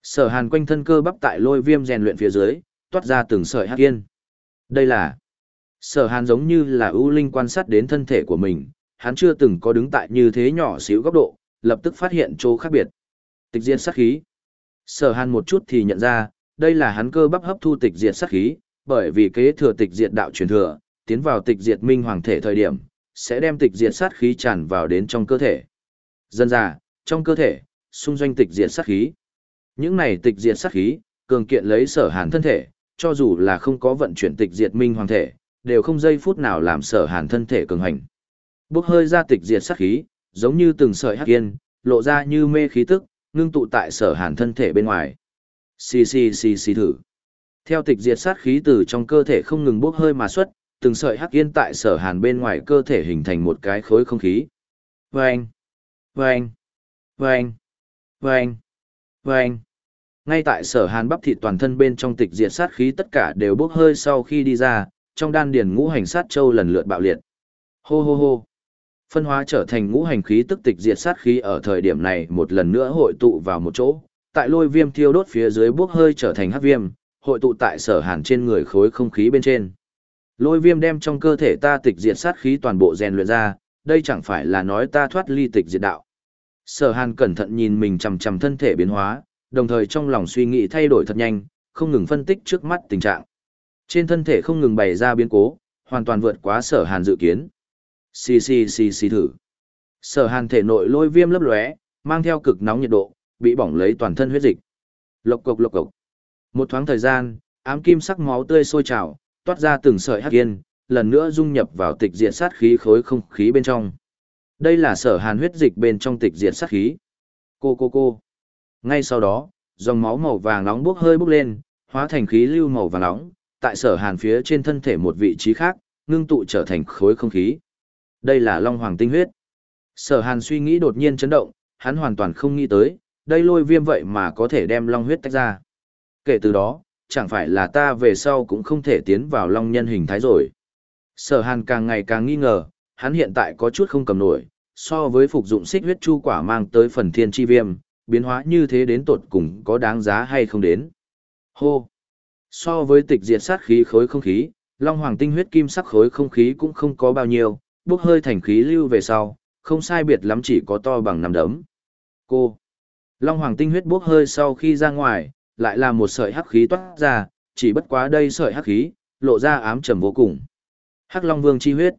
Sở hàn quanh thân cơ bắp tại lôi viêm rèn luyện phía dưới, toát ra từng sợi hắc yên. Đây là... Sở hàn giống như là ưu linh quan sát đến thân thể của mình, hắn chưa từng có đứng tại như thế nhỏ xíu góc độ, lập tức phát hiện chỗ khác biệt. Tịch diệt sát khí. Sở hàn một chút thì nhận ra, đây là hắn cơ bắp hấp thu tịch diệt sát khí, bởi vì kế thừa tịch diệt đạo truyền thừa, tiến vào tịch diệt minh hoàng thể thời điểm, sẽ đem tịch diệt sát khí tràn vào đến trong cơ thể. Dân già, trong cơ thể, xung doanh tịch diệt sát khí. Những này tịch diệt sát khí, cường kiện lấy sở hàn thân thể, cho dù là không có vận chuyển tịch diệt minh hoàng thể, đều không giây phút nào làm sở hàn thân thể cường hành. Bốc hơi ra tịch diệt sát khí, giống như từng sợi hắc yên, lộ ra như mê khí tức, ngưng tụ tại sở hàn thân thể bên ngoài. Xì xì xì xì thử. Theo tịch diệt sát khí từ trong cơ thể không ngừng bốc hơi mà xuất, từng sợi hắc yên tại sở hàn bên ngoài cơ thể hình thành một cái khối không khí. Vâng! Vâng! Vâng! Vâng! Vâng! Ngay tại sở hàn bắp thịt toàn thân bên trong tịch diệt sát khí tất cả đều bốc hơi sau khi đi ra, trong đan điền ngũ hành sát châu lần lượt bạo liệt. Hô hô hô! Phân hóa trở thành ngũ hành khí tức tịch diệt sát khí ở thời điểm này một lần nữa hội tụ vào một chỗ, tại lôi viêm thiêu đốt phía dưới bốc hơi trở thành hắc viêm, hội tụ tại sở hàn trên người khối không khí bên trên. Lôi viêm đem trong cơ thể ta tịch diệt sát khí toàn bộ rèn luyện ra, đây chẳng phải là nói ta thoát ly tịch diệt đạo. Sở hàn cẩn thận nhìn mình chằm chằm thân thể biến hóa, đồng thời trong lòng suy nghĩ thay đổi thật nhanh, không ngừng phân tích trước mắt tình trạng. Trên thân thể không ngừng bày ra biến cố, hoàn toàn vượt quá sở hàn dự kiến. Xì xì xì xì thử. Sở hàn thể nội lôi viêm lấp lóe, mang theo cực nóng nhiệt độ, bị bỏng lấy toàn thân huyết dịch. Lộc cộc lộc cộc. Một thoáng thời gian, ám kim sắc máu tươi sôi trào, toát ra từng sợi hắc yên, lần nữa dung nhập vào tịch diệt sát khí khối không khí bên trong. Đây là sở hàn huyết dịch bên trong tịch diệt sát khí. Cô cô cô. Ngay sau đó, dòng máu màu vàng nóng bốc hơi bốc lên, hóa thành khí lưu màu vàng nóng, tại sở hàn phía trên thân thể một vị trí khác, ngưng tụ trở thành khối không khí. Đây là Long Hoàng tinh huyết. Sở hàn suy nghĩ đột nhiên chấn động, hắn hoàn toàn không nghĩ tới, đây lôi viêm vậy mà có thể đem Long huyết tách ra. Kể từ đó, chẳng phải là ta về sau cũng không thể tiến vào long nhân hình thái rồi. Sở hàn càng ngày càng nghi ngờ, hắn hiện tại có chút không cầm nổi, so với phục dụng xích huyết chu quả mang tới phần thiên chi viêm, biến hóa như thế đến tột cùng có đáng giá hay không đến. Hô! So với tịch diệt sát khí khối không khí, long hoàng tinh huyết kim sắc khối không khí cũng không có bao nhiêu, bốc hơi thành khí lưu về sau, không sai biệt lắm chỉ có to bằng nằm đấm. Cô! Long hoàng tinh huyết bốc hơi sau khi ra ngoài, lại là một sợi hắc khí toát ra, chỉ bất quá đây sợi hắc khí, lộ ra ám trầm vô cùng. Hắc Long Vương chi huyết.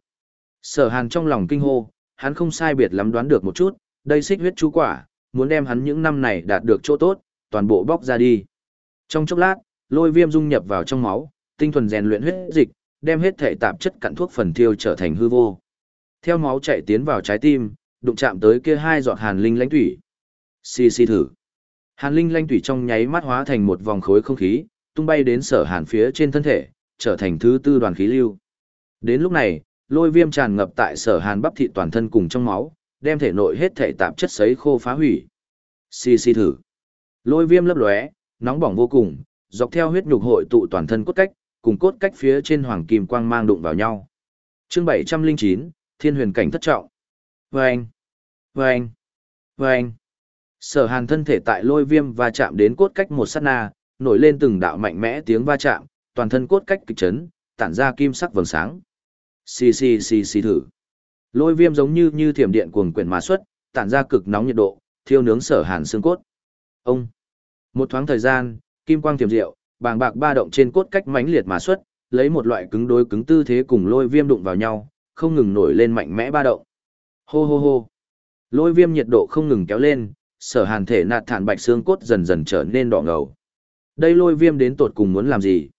Sở Hàn trong lòng kinh hô, hắn không sai biệt lắm đoán được một chút, đây xích huyết chú quả, muốn đem hắn những năm này đạt được chỗ tốt, toàn bộ bóc ra đi. Trong chốc lát, lôi viêm dung nhập vào trong máu, tinh thuần rèn luyện huyết dịch, đem hết thể tạp chất cặn thuốc phần tiêu trở thành hư vô. Theo máu chạy tiến vào trái tim, đụng chạm tới kia hai giọt hàn linh lãnh thủy. Xì xì thử. Hàn linh lanh tủy trong nháy mắt hóa thành một vòng khối không khí, tung bay đến sở hàn phía trên thân thể, trở thành thứ tư đoàn khí lưu. Đến lúc này, lôi viêm tràn ngập tại sở hàn bắp thịt toàn thân cùng trong máu, đem thể nội hết thể tạp chất sấy khô phá hủy. Xì xì thử. Lôi viêm lấp lóe, nóng bỏng vô cùng, dọc theo huyết nhục hội tụ toàn thân cốt cách, cùng cốt cách phía trên hoàng kim quang mang đụng vào nhau. Chương 709, Thiên huyền cảnh thất trọng. anh, Vâng! anh. Sở hàn thân thể tại lôi viêm và chạm đến cốt cách một sát na, nổi lên từng đạo mạnh mẽ tiếng va chạm, toàn thân cốt cách kịch chấn, tản ra kim sắc vầng sáng. Xì xì xì xì thử. Lôi viêm giống như như thiểm điện cuồng quyển mà xuất, tản ra cực nóng nhiệt độ, thiêu nướng sở hàn xương cốt. Ông. Một thoáng thời gian, kim quang thiểm diệu, bàng bạc ba động trên cốt cách mãnh liệt mà xuất, lấy một loại cứng đối cứng tư thế cùng lôi viêm đụng vào nhau, không ngừng nổi lên mạnh mẽ ba động. Hô hô hô. Lôi viêm nhiệt độ không ngừng kéo lên, sở hàn thể nạt thản bạch xương cốt dần dần trở nên đỏ ngầu. Đây lôi viêm đến tột cùng muốn làm gì?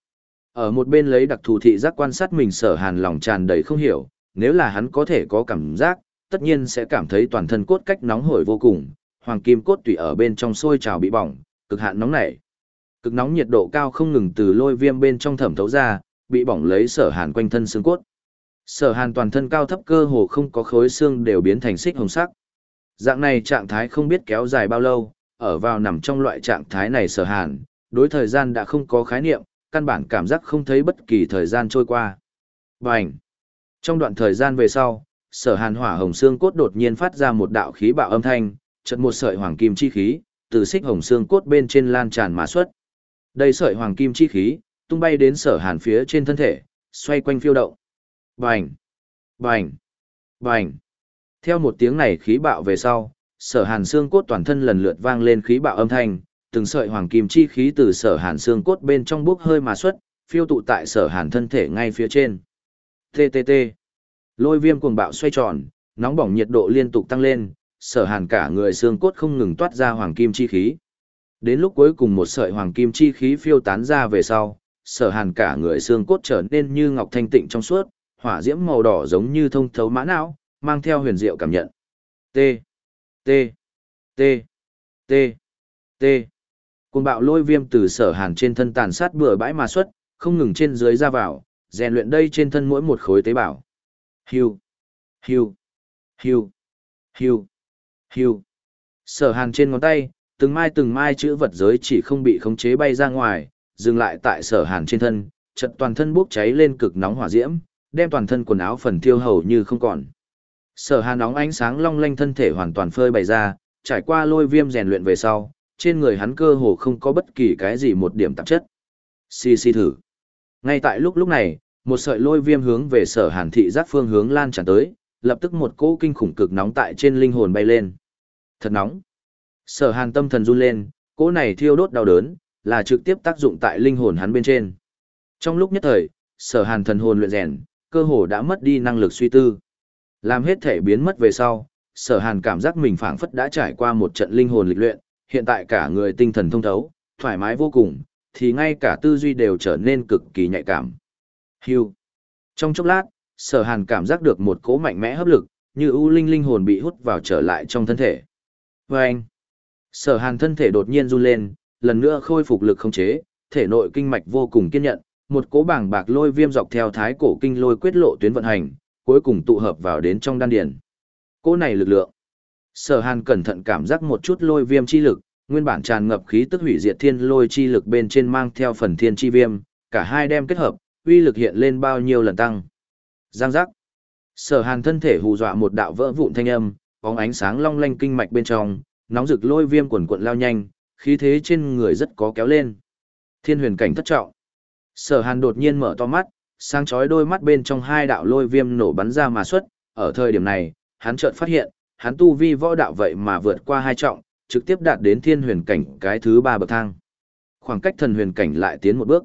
Ở một bên lấy đặc thù thị giác quan sát mình sở hàn lòng tràn đầy không hiểu, nếu là hắn có thể có cảm giác, tất nhiên sẽ cảm thấy toàn thân cốt cách nóng hổi vô cùng, hoàng kim cốt tủy ở bên trong sôi trào bị bỏng, cực hạn nóng nảy. Cực nóng nhiệt độ cao không ngừng từ lôi viêm bên trong thẩm thấu ra, bị bỏng lấy sở hàn quanh thân xương cốt. Sở hàn toàn thân cao thấp cơ hồ không có khối xương đều biến thành xích hồng sắc. Dạng này trạng thái không biết kéo dài bao lâu, ở vào nằm trong loại trạng thái này sở hàn, đối thời gian đã không có khái niệm, căn bản cảm giác không thấy bất kỳ thời gian trôi qua. Bành! Trong đoạn thời gian về sau, sở hàn hỏa hồng xương cốt đột nhiên phát ra một đạo khí bạo âm thanh, chật một sợi hoàng kim chi khí, từ xích hồng xương cốt bên trên lan tràn mà xuất. Đây sợi hoàng kim chi khí, tung bay đến sở hàn phía trên thân thể, xoay quanh phiêu động. Bành! Bành! Bành! Theo một tiếng này khí bạo về sau, sở hàn xương cốt toàn thân lần lượt vang lên khí bạo âm thanh, từng sợi hoàng kim chi khí từ sở hàn xương cốt bên trong bốc hơi mà xuất, phiêu tụ tại sở hàn thân thể ngay phía trên. TTT. Lôi viêm cuồng bạo xoay tròn, nóng bỏng nhiệt độ liên tục tăng lên, sở hàn cả người xương cốt không ngừng toát ra hoàng kim chi khí. Đến lúc cuối cùng một sợi hoàng kim chi khí phiêu tán ra về sau, sở hàn cả người xương cốt trở nên như ngọc thanh tịnh trong suốt, hỏa diễm màu đỏ giống như thông thấu mã não, mang theo huyền diệu cảm nhận. T. T. T. T. T. Cùng bạo lôi viêm từ sở hàn trên thân tàn sát bừa bãi mà xuất, không ngừng trên dưới ra vào, rèn luyện đây trên thân mỗi một khối tế bào. Hiu, hiu, hiu, hiu, hiu. Sở hàn trên ngón tay, từng mai từng mai chữ vật giới chỉ không bị khống chế bay ra ngoài, dừng lại tại sở hàn trên thân, chật toàn thân bốc cháy lên cực nóng hỏa diễm, đem toàn thân quần áo phần thiêu hầu như không còn. Sở hàn nóng ánh sáng long lanh thân thể hoàn toàn phơi bày ra, trải qua lôi viêm rèn luyện về sau, trên người hắn cơ hồ không có bất kỳ cái gì một điểm tạp chất. Xì xì thử. Ngay tại lúc lúc này, một sợi lôi viêm hướng về sở hàn thị giác phương hướng lan tràn tới, lập tức một cỗ kinh khủng cực nóng tại trên linh hồn bay lên. Thật nóng. Sở hàn tâm thần run lên, cỗ này thiêu đốt đau đớn, là trực tiếp tác dụng tại linh hồn hắn bên trên. Trong lúc nhất thời, sở hàn thần hồn luyện rèn, cơ hồ đã mất đi năng lực suy tư. Làm hết thể biến mất về sau, sở hàn cảm giác mình phảng phất đã trải qua một trận linh hồn lịch luyện, hiện tại cả người tinh thần thông thấu, thoải mái vô cùng, thì ngay cả tư duy đều trở nên cực kỳ nhạy cảm. Hưu. Trong chốc lát, sở hàn cảm giác được một cỗ mạnh mẽ hấp lực, như ưu linh linh hồn bị hút vào trở lại trong thân thể. Và anh. Sở hàn thân thể đột nhiên run lên, lần nữa khôi phục lực không chế, thể nội kinh mạch vô cùng kiên nhận, một cỗ bảng bạc lôi viêm dọc theo thái cổ kinh lôi quyết lộ tuyến vận hành, cuối cùng tụ hợp vào đến trong đan điền. Cỗ này lực lượng. Sở hàn cẩn thận cảm giác một chút lôi viêm chi lực, Nguyên bản tràn ngập khí tức hủy diệt thiên lôi chi lực bên trên mang theo phần thiên chi viêm, cả hai đem kết hợp, uy lực hiện lên bao nhiêu lần tăng. Giang giác. Sở Hàn thân thể hù dọa một đạo vỡ vụn thanh âm, bóng ánh sáng long lanh kinh mạch bên trong, nóng rực lôi viêm quần cuộn lao nhanh, khí thế trên người rất có kéo lên. Thiên huyền cảnh thất trọng. Sở Hàn đột nhiên mở to mắt, sáng chói đôi mắt bên trong hai đạo lôi viêm nổ bắn ra mà xuất, ở thời điểm này, hắn chợt phát hiện, hắn tu vi võ đạo vậy mà vượt qua hai trọng, trực tiếp đạt đến thiên huyền cảnh cái thứ ba bậc thang. Khoảng cách thần huyền cảnh lại tiến một bước.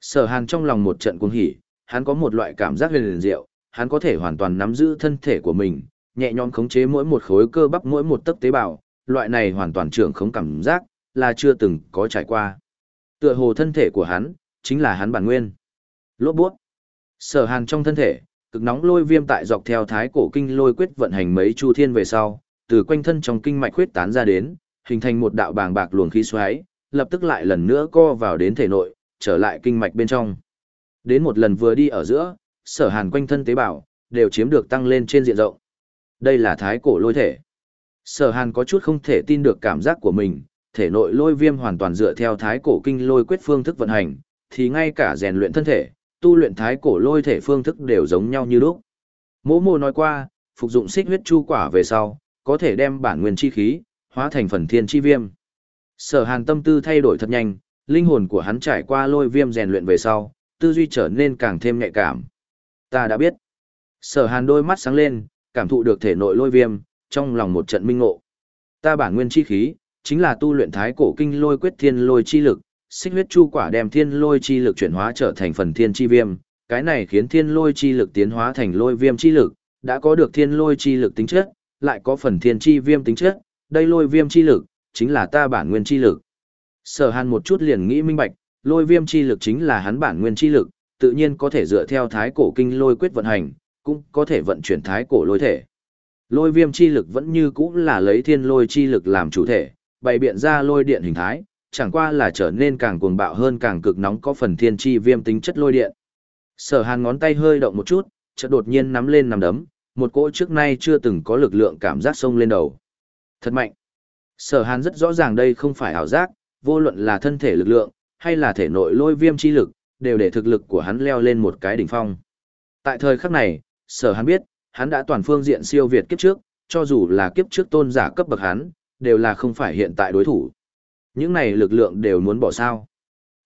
Sở Hàn trong lòng một trận cuồng hỉ, hắn có một loại cảm giác huyền diệu, hắn có thể hoàn toàn nắm giữ thân thể của mình, nhẹ nhõm khống chế mỗi một khối cơ bắp mỗi một tấc tế bào, loại này hoàn toàn trưởng khống cảm giác, là chưa từng có trải qua. Tựa hồ thân thể của hắn, chính là hắn bản nguyên. Lốt buốt. Sở hàn trong thân thể, cực nóng lôi viêm tại dọc theo thái cổ kinh lôi quyết vận hành mấy chu thiên về sau, từ quanh thân trong kinh mạch huyết tán ra đến, hình thành một đạo bàng bạc luồng khí xoáy, lập tức lại lần nữa co vào đến thể nội, trở lại kinh mạch bên trong. Đến một lần vừa đi ở giữa, sở hàn quanh thân tế bào, đều chiếm được tăng lên trên diện rộng. Đây là thái cổ lôi thể. Sở hàn có chút không thể tin được cảm giác của mình, thể nội lôi viêm hoàn toàn dựa theo thái cổ kinh lôi quyết phương thức vận hành, thì ngay cả rèn luyện thân thể, tu luyện thái cổ lôi thể phương thức đều giống nhau như lúc. Mỗ mô nói qua, phục dụng xích huyết chu quả về sau, có thể đem bản nguyên chi khí, hóa thành phần thiên chi viêm. Sở hàn tâm tư thay đổi thật nhanh, linh hồn của hắn trải qua lôi viêm rèn luyện về sau, tư duy trở nên càng thêm nhạy cảm. Ta đã biết. Sở hàn đôi mắt sáng lên, cảm thụ được thể nội lôi viêm, trong lòng một trận minh ngộ. Ta bản nguyên chi khí, chính là tu luyện thái cổ kinh lôi quyết thiên lôi chi lực, xích huyết chu quả đem thiên lôi chi lực chuyển hóa trở thành phần thiên chi viêm, cái này khiến thiên lôi chi lực tiến hóa thành lôi viêm chi lực, đã có được thiên lôi chi lực tính chất, lại có phần thiên chi viêm tính chất, đây lôi viêm chi lực, chính là ta bản nguyên chi lực. Sở Hàn một chút liền nghĩ minh bạch, lôi viêm chi lực chính là hắn bản nguyên chi lực, tự nhiên có thể dựa theo thái cổ kinh lôi quyết vận hành, cũng có thể vận chuyển thái cổ lôi thể. Lôi viêm chi lực vẫn như cũ là lấy thiên lôi chi lực làm chủ thể, bày biện ra lôi điện hình thái, chẳng qua là trở nên càng cuồng bạo hơn càng cực nóng có phần thiên chi viêm tính chất lôi điện. Sở Hàn ngón tay hơi động một chút, chợt đột nhiên nắm lên nắm đấm, một cỗ trước nay chưa từng có lực lượng cảm giác sông lên đầu. Thật mạnh. Sở Hàn rất rõ ràng đây không phải ảo giác, vô luận là thân thể lực lượng, hay là thể nội lôi viêm chi lực, đều để thực lực của hắn leo lên một cái đỉnh phong. Tại thời khắc này, Sở Hàn biết, hắn đã toàn phương diện siêu việt kiếp trước, cho dù là kiếp trước tôn giả cấp bậc hắn, đều là không phải hiện tại đối thủ. Những này lực lượng đều muốn bỏ sao.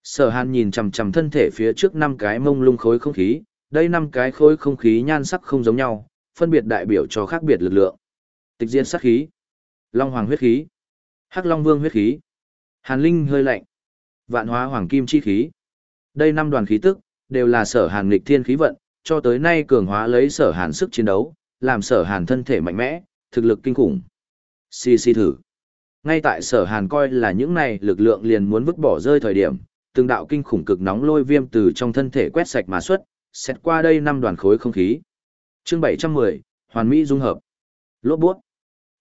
Sở hàn nhìn chằm chằm thân thể phía trước năm cái mông lung khối không khí, đây năm cái khối không khí nhan sắc không giống nhau, phân biệt đại biểu cho khác biệt lực lượng. Tịch diên sắc khí, long hoàng huyết khí, hắc long vương huyết khí, hàn linh hơi lạnh, vạn hóa hoàng kim chi khí. Đây năm đoàn khí tức, đều là sở hàn nghịch thiên khí vận, cho tới nay cường hóa lấy sở hàn sức chiến đấu, làm sở hàn thân thể mạnh mẽ, thực lực kinh khủng. Xì xì thử. Ngay tại sở hàn coi là những này lực lượng liền muốn vứt bỏ rơi thời điểm, từng đạo kinh khủng cực nóng lôi viêm từ trong thân thể quét sạch mà xuất, xét qua đây năm đoàn khối không khí. Chương 710, Hoàn Mỹ dung hợp. Lốp bút.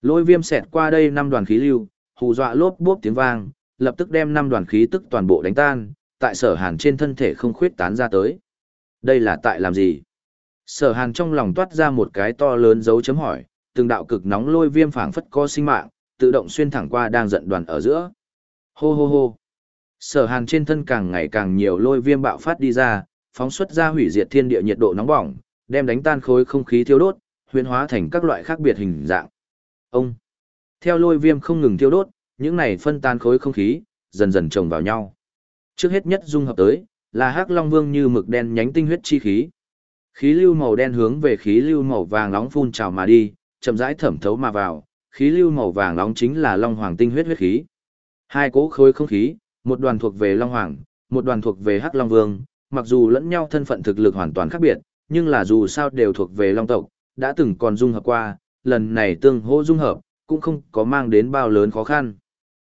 Lôi viêm xẹt qua đây năm đoàn khí lưu, hù dọa lốp bút tiếng vang, lập tức đem năm đoàn khí tức toàn bộ đánh tan, tại sở hàn trên thân thể không khuyết tán ra tới. Đây là tại làm gì? Sở hàn trong lòng toát ra một cái to lớn dấu chấm hỏi, từng đạo cực nóng lôi viêm phảng phất có sinh mạng, tự động xuyên thẳng qua đang giận đoàn ở giữa. Hô hô hô. Sở hàn trên thân càng ngày càng nhiều lôi viêm bạo phát đi ra, phóng xuất ra hủy diệt thiên địa nhiệt độ nóng bỏng, đem đánh tan khối không khí thiêu đốt, huyễn hóa thành các loại khác biệt hình dạng. Ông. Theo lôi viêm không ngừng thiêu đốt, những này phân tan khối không khí, dần dần chồng vào nhau. Trước hết nhất dung hợp tới, là hắc long vương như mực đen nhánh tinh huyết chi khí. Khí lưu màu đen hướng về khí lưu màu vàng nóng phun trào mà đi, chậm rãi thẩm thấu mà vào, khí lưu màu vàng nóng chính là long hoàng tinh huyết huyết khí. Hai cỗ khối không khí, một đoàn thuộc về long hoàng, một đoàn thuộc về hắc long vương, mặc dù lẫn nhau thân phận thực lực hoàn toàn khác biệt, nhưng là dù sao đều thuộc về long tộc, đã từng còn dung hợp qua, lần này tương hỗ dung hợp, cũng không có mang đến bao lớn khó khăn.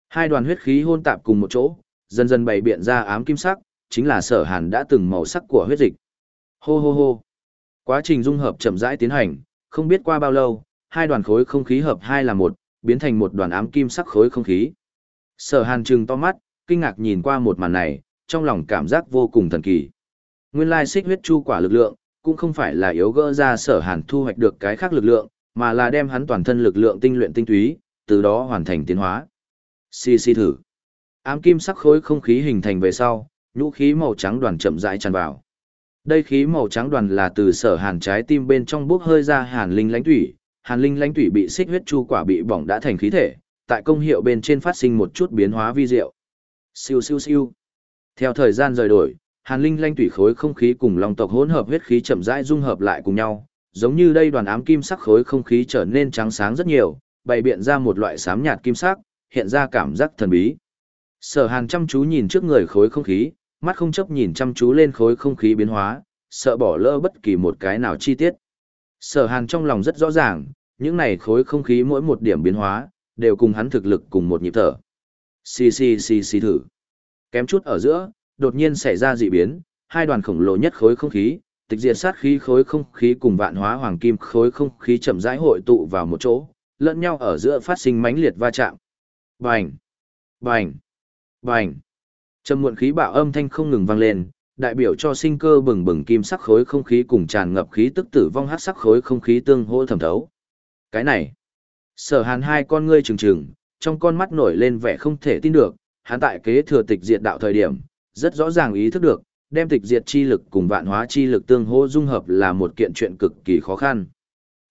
Hai đoàn huyết khí hôn tạp cùng một chỗ, dần dần bày biện ra ám kim sắc, chính là sở hàn đã từng màu sắc của huyết dịch. Hô hô hô. Quá trình dung hợp chậm rãi tiến hành, không biết qua bao lâu, hai đoàn khối không khí hợp hai là một, biến thành một đoàn ám kim sắc khối không khí. Sở Hàn trừng to mắt, kinh ngạc nhìn qua một màn này, trong lòng cảm giác vô cùng thần kỳ. Nguyên lai xích huyết chu quả lực lượng, cũng không phải là yếu gỡ ra sở Hàn thu hoạch được cái khác lực lượng, mà là đem hắn toàn thân lực lượng tinh luyện tinh túy, từ đó hoàn thành tiến hóa. Xì xì thử. Ám kim sắc khối không khí hình thành về sau, nhũ khí màu trắng đoàn chậm rãi tràn vào. Đây khí màu trắng đoàn là từ sở hàn trái tim bên trong bốc hơi ra hàn linh lãnh thủy, hàn linh lãnh thủy bị xích huyết chu quả bị bỏng đã thành khí thể, tại công hiệu bên trên phát sinh một chút biến hóa vi diệu. Siêu siêu siêu. Theo thời gian rời đổi, hàn linh lãnh thủy khối không khí cùng long tộc hỗn hợp huyết khí chậm rãi dung hợp lại cùng nhau, giống như đây đoàn ám kim sắc khối không khí trở nên trắng sáng rất nhiều, bày biện ra một loại xám nhạt kim sắc, hiện ra cảm giác thần bí. Sở Hàn chăm chú nhìn trước người khối không khí, mắt không chấp nhìn chăm chú lên khối không khí biến hóa, sợ bỏ lỡ bất kỳ một cái nào chi tiết. Sở Hàn trong lòng rất rõ ràng, những này khối không khí mỗi một điểm biến hóa, đều cùng hắn thực lực cùng một nhịp thở. Xì xì xì xì thử. Kém chút ở giữa, đột nhiên xảy ra dị biến, hai đoàn khổng lồ nhất khối không khí, tịch diệt sát khí khối không khí cùng vạn hóa hoàng kim khối không khí chậm rãi hội tụ vào một chỗ, lẫn nhau ở giữa phát sinh mãnh liệt va chạm. Bành! Bành! Bành! Trầm muộn khí bạo âm thanh không ngừng vang lên, đại biểu cho sinh cơ bừng bừng kim sắc khối không khí cùng tràn ngập khí tức tử vong hắc sắc khối không khí tương hỗ thẩm thấu. Cái này, sở hàn hai con ngươi trừng trừng, trong con mắt nổi lên vẻ không thể tin được, hắn tại kế thừa tịch diệt đạo thời điểm, rất rõ ràng ý thức được, đem tịch diệt chi lực cùng vạn hóa chi lực tương hỗ dung hợp là một kiện chuyện cực kỳ khó khăn.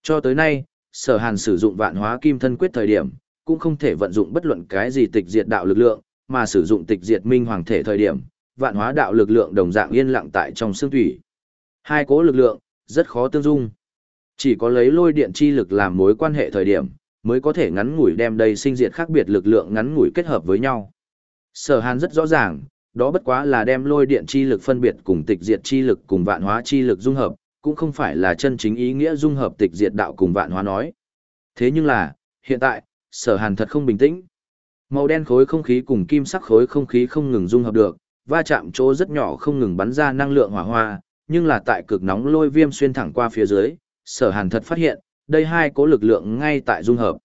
Cho tới nay, sở hàn sử dụng vạn hóa kim thân quyết thời điểm, cũng không thể vận dụng bất luận cái gì tịch diệt đạo lực lượng, mà sử dụng tịch diệt minh hoàng thể thời điểm, vạn hóa đạo lực lượng đồng dạng yên lặng tại trong xương thủy. Hai cố lực lượng, rất khó tương dung. Chỉ có lấy lôi điện chi lực làm mối quan hệ thời điểm, mới có thể ngắn ngủi đem đây sinh diệt khác biệt lực lượng ngắn ngủi kết hợp với nhau. Sở Hàn rất rõ ràng, đó bất quá là đem lôi điện chi lực phân biệt cùng tịch diệt chi lực cùng vạn hóa chi lực dung hợp, cũng không phải là chân chính ý nghĩa dung hợp tịch diệt đạo cùng vạn hóa nói. Thế nhưng là, hiện tại, sở hàn thật không bình tĩnh. Màu đen khối không khí cùng kim sắc khối không khí không ngừng dung hợp được, va chạm chỗ rất nhỏ không ngừng bắn ra năng lượng hỏa hoa, nhưng là tại cực nóng lôi viêm xuyên thẳng qua phía dưới, sở hàn thật phát hiện, đây hai cố lực lượng ngay tại dung hợp.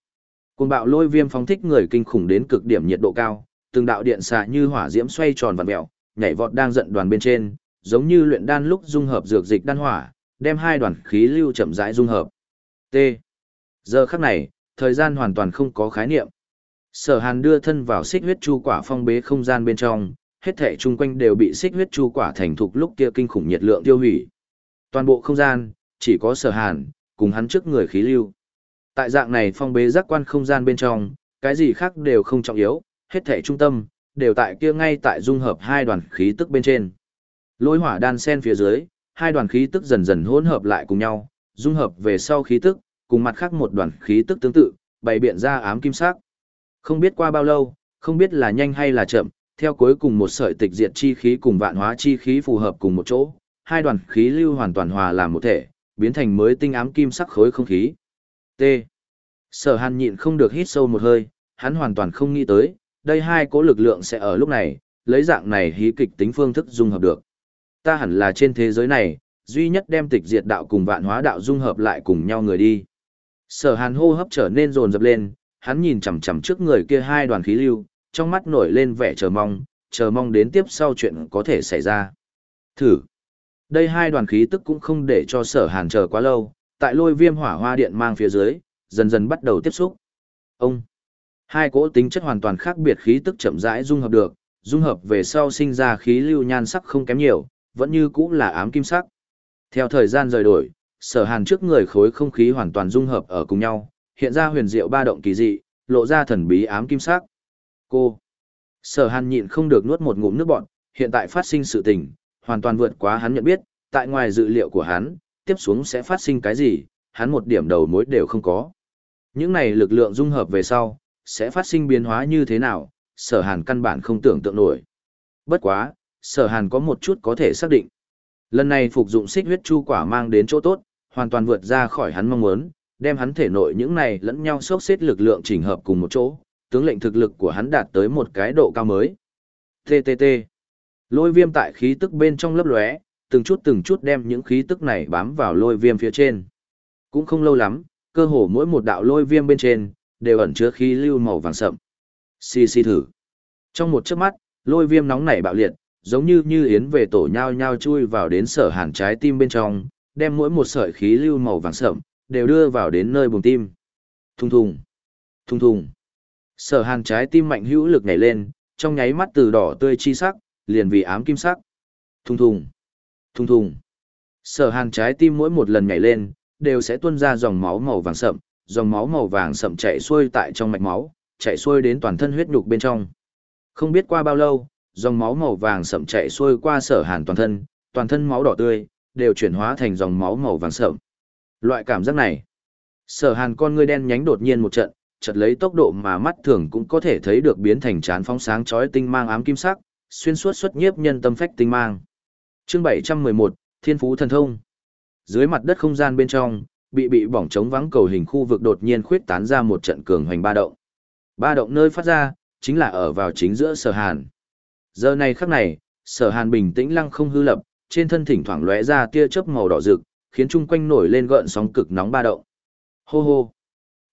Cùng bạo lôi viêm phóng thích người kinh khủng đến cực điểm nhiệt độ cao, từng đạo điện xạ như hỏa diễm xoay tròn vặn mèo, nhảy vọt đang giận đoàn bên trên, giống như luyện đan lúc dung hợp dược dịch đan hỏa, đem hai đoàn khí lưu chậm rãi dung hợp. T. Giờ khắc này, thời gian hoàn toàn không có khái niệm. Sở Hàn đưa thân vào xích huyết chu quả phong bế không gian bên trong, hết thảy chung quanh đều bị xích huyết chu quả thành thục lúc kia kinh khủng nhiệt lượng tiêu hủy. Toàn bộ không gian, chỉ có Sở Hàn, cùng hắn trước người khí lưu. Tại dạng này phong bế giác quan không gian bên trong, cái gì khác đều không trọng yếu, hết thể trung tâm, đều tại kia ngay tại dung hợp hai đoàn khí tức bên trên. Lôi hỏa đan sen phía dưới, hai đoàn khí tức dần dần hỗn hợp lại cùng nhau, dung hợp về sau khí tức, cùng mặt khác một đoàn khí tức tương tự, bày biện ra ám kim sắc. Không biết qua bao lâu, không biết là nhanh hay là chậm, theo cuối cùng một sợi tịch diệt chi khí cùng vạn hóa chi khí phù hợp cùng một chỗ, hai đoàn khí lưu hoàn toàn hòa làm một thể, biến thành mới tinh ám kim sắc khối không khí. T. Sở Hàn nhịn không được hít sâu một hơi, hắn hoàn toàn không nghĩ tới, đây hai cố lực lượng sẽ ở lúc này, lấy dạng này hí kịch tính phương thức dung hợp được. Ta hẳn là trên thế giới này, duy nhất đem tịch diệt đạo cùng vạn hóa đạo dung hợp lại cùng nhau người đi. Sở hàn hô hấp trở nên rồn rập lên, hắn nhìn chằm chằm trước người kia hai đoàn khí lưu, trong mắt nổi lên vẻ chờ mong, chờ mong đến tiếp sau chuyện có thể xảy ra. Thử. Đây hai đoàn khí tức cũng không để cho sở hàn chờ quá lâu, tại lôi viêm hỏa hoa điện mang phía dưới, dần dần bắt đầu tiếp xúc. Ông. Hai cỗ tính chất hoàn toàn khác biệt khí tức chậm rãi dung hợp được, dung hợp về sau sinh ra khí lưu nhan sắc không kém nhiều, vẫn như cũ là ám kim sắc. Theo thời gian rời đổi, sở hàn trước người khối không khí hoàn toàn dung hợp ở cùng nhau, hiện ra huyền diệu ba động kỳ dị, lộ ra thần bí ám kim sắc. Cô. Sở hàn nhịn không được nuốt một ngụm nước bọn, hiện tại phát sinh sự tình, hoàn toàn vượt quá hắn nhận biết, tại ngoài dự liệu của hắn, tiếp xuống sẽ phát sinh cái gì, hắn một điểm đầu mối đều không có. Những này lực lượng dung hợp về sau, sẽ phát sinh biến hóa như thế nào, sở hàn căn bản không tưởng tượng nổi. Bất quá, sở hàn có một chút có thể xác định. Lần này phục dụng xích huyết chu quả mang đến chỗ tốt, hoàn toàn vượt ra khỏi hắn mong muốn, đem hắn thể nội những này lẫn nhau xốc xếp lực lượng chỉnh hợp cùng một chỗ, tướng lệnh thực lực của hắn đạt tới một cái độ cao mới. TTT. Lôi viêm tại khí tức bên trong lấp lóe, từng chút từng chút đem những khí tức này bám vào lôi viêm phía trên. Cũng không lâu lắm, cơ hồ mỗi một đạo lôi viêm bên trên, đều ẩn chứa khí lưu màu vàng sậm. Xì xì thử. Trong một chớp mắt, lôi viêm nóng nảy bạo liệt, giống như như yến về tổ nhau nhau chui vào đến sở hàn trái tim bên trong, đem mỗi một sợi khí lưu màu vàng sậm, đều đưa vào đến nơi buồng tim. Thùng thùng, thùng thùng. Sở hàn trái tim mạnh hữu lực nhảy lên, trong nháy mắt từ đỏ tươi chi sắc, liền vì ám kim sắc. Thùng thùng, thùng thùng. Sở hàn trái tim mỗi một lần nhảy lên, đều sẽ tuôn ra dòng máu màu vàng sậm, dòng máu màu vàng sậm chạy xuôi tại trong mạch máu, chạy xuôi đến toàn thân huyết nhục bên trong. Không biết qua bao lâu, dòng máu màu vàng sậm chạy xuôi qua sở hàn toàn thân, toàn thân máu đỏ tươi, đều chuyển hóa thành dòng máu màu vàng sậm. Loại cảm giác này, sở hàn con ngươi đen nhánh đột nhiên một trận, chợt lấy tốc độ mà mắt thường cũng có thể thấy được biến thành chán phóng sáng chói tinh mang ám kim sắc, xuyên suốt xuất nhiếp nhân tâm phách tinh mang. Chương 711, Thiên Phú Thần Thông. Dưới mặt đất không gian bên trong, bị bị bỏng trống vắng cầu hình khu vực đột nhiên khuyết tán ra một trận cường hoành ba động. Ba động nơi phát ra, chính là ở vào chính giữa sở hàn. Giờ này khắc này, sở hàn bình tĩnh lăng không hư lập, trên thân thỉnh thoảng lóe ra tia chớp màu đỏ rực, khiến chung quanh nổi lên gợn sóng cực nóng ba động. Hô hô.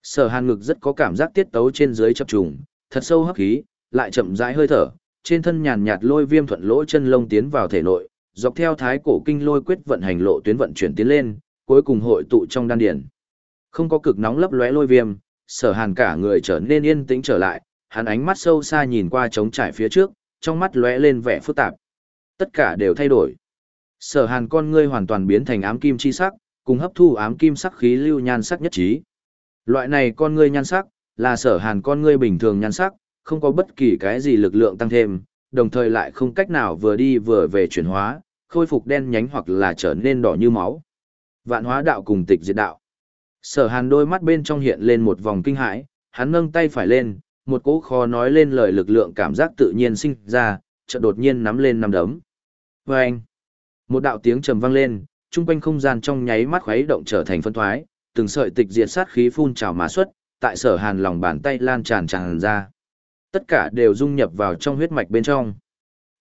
Sở hàn ngực rất có cảm giác tiết tấu trên dưới chập trùng, thật sâu hấp khí, lại chậm rãi hơi thở, trên thân nhàn nhạt lôi viêm thuận lỗ chân lông tiến vào thể nội, dọc theo thái cổ kinh lôi quyết vận hành lộ tuyến vận chuyển tiến lên, cuối cùng hội tụ trong đan điển. Không có cực nóng lấp lóe lôi viêm, sở hàn cả người trở nên yên tĩnh trở lại, hắn ánh mắt sâu xa nhìn qua trống trải phía trước, trong mắt lóe lên vẻ phức tạp. Tất cả đều thay đổi. Sở hàn con ngươi hoàn toàn biến thành ám kim chi sắc, cùng hấp thu ám kim sắc khí lưu nhan sắc nhất trí. Loại này con ngươi nhan sắc, là sở hàn con ngươi bình thường nhan sắc, không có bất kỳ cái gì lực lượng tăng thêm, đồng thời lại không cách nào vừa đi vừa về chuyển hóa, khôi phục đen nhánh hoặc là trở nên đỏ như máu. Vạn hóa đạo cùng tịch diệt đạo. Sở hàn đôi mắt bên trong hiện lên một vòng kinh hãi, hắn nâng tay phải lên, một cỗ khó nói lên lời lực lượng cảm giác tự nhiên sinh ra, chợt đột nhiên nắm lên nắm đấm. Và anh, một đạo tiếng trầm vang lên, trung quanh không gian trong nháy mắt khuấy động trở thành phân thoái, từng sợi tịch diệt sát khí phun trào mà xuất, tại sở hàn lòng bàn tay lan tràn tràn ra. Tất cả đều dung nhập vào trong huyết mạch bên trong.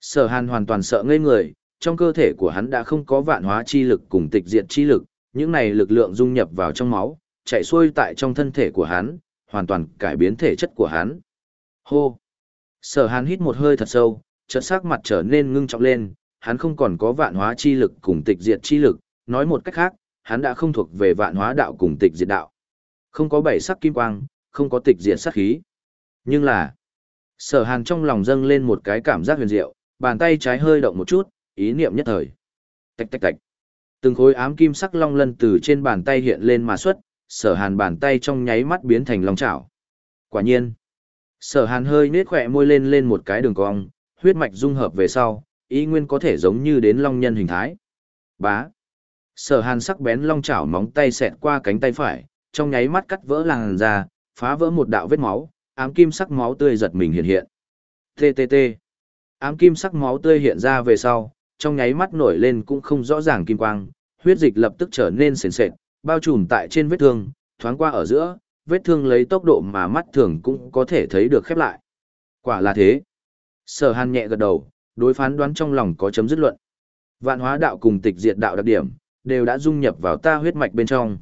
Sở hàn hoàn toàn sợ ngây người, trong cơ thể của hắn đã không có vạn hóa chi lực cùng tịch diệt chi lực, những này lực lượng dung nhập vào trong máu, chạy xuôi tại trong thân thể của hắn, hoàn toàn cải biến thể chất của hắn. Hô! Sở hàn hít một hơi thật sâu, chợt sắc mặt trở nên ngưng trọng lên, hắn không còn có vạn hóa chi lực cùng tịch diệt chi lực, nói một cách khác, hắn đã không thuộc về vạn hóa đạo cùng tịch diệt đạo. Không có bảy sắc kim quang, không có tịch diệt sát khí. Nhưng là, sở hàn trong lòng dâng lên một cái cảm giác huyền diệu, bàn tay trái hơi động một chút, ý niệm nhất thời. Tạch tạch tạch. Từng khối ám kim sắc long lân từ trên bàn tay hiện lên mà xuất, sở hàn bàn tay trong nháy mắt biến thành long chảo. Quả nhiên, sở hàn hơi nết khỏe môi lên lên một cái đường cong, huyết mạch dung hợp về sau, ý nguyên có thể giống như đến long nhân hình thái. Bá. Sở hàn sắc bén long chảo móng tay xẹt qua cánh tay phải, trong nháy mắt cắt vỡ làn da, phá vỡ một đạo vết máu, ám kim sắc máu tươi giật mình hiện hiện. TTT. Ám kim sắc máu tươi hiện ra về sau, trong nháy mắt nổi lên cũng không rõ ràng kim quang, huyết dịch lập tức trở nên sền sệt, bao trùm tại trên vết thương, thoáng qua ở giữa, vết thương lấy tốc độ mà mắt thường cũng có thể thấy được khép lại. Quả là thế. Sở Hàn nhẹ gật đầu, đối phán đoán trong lòng có chấm dứt luận. Vạn hóa đạo cùng tịch diệt đạo đặc điểm, đều đã dung nhập vào ta huyết mạch bên trong.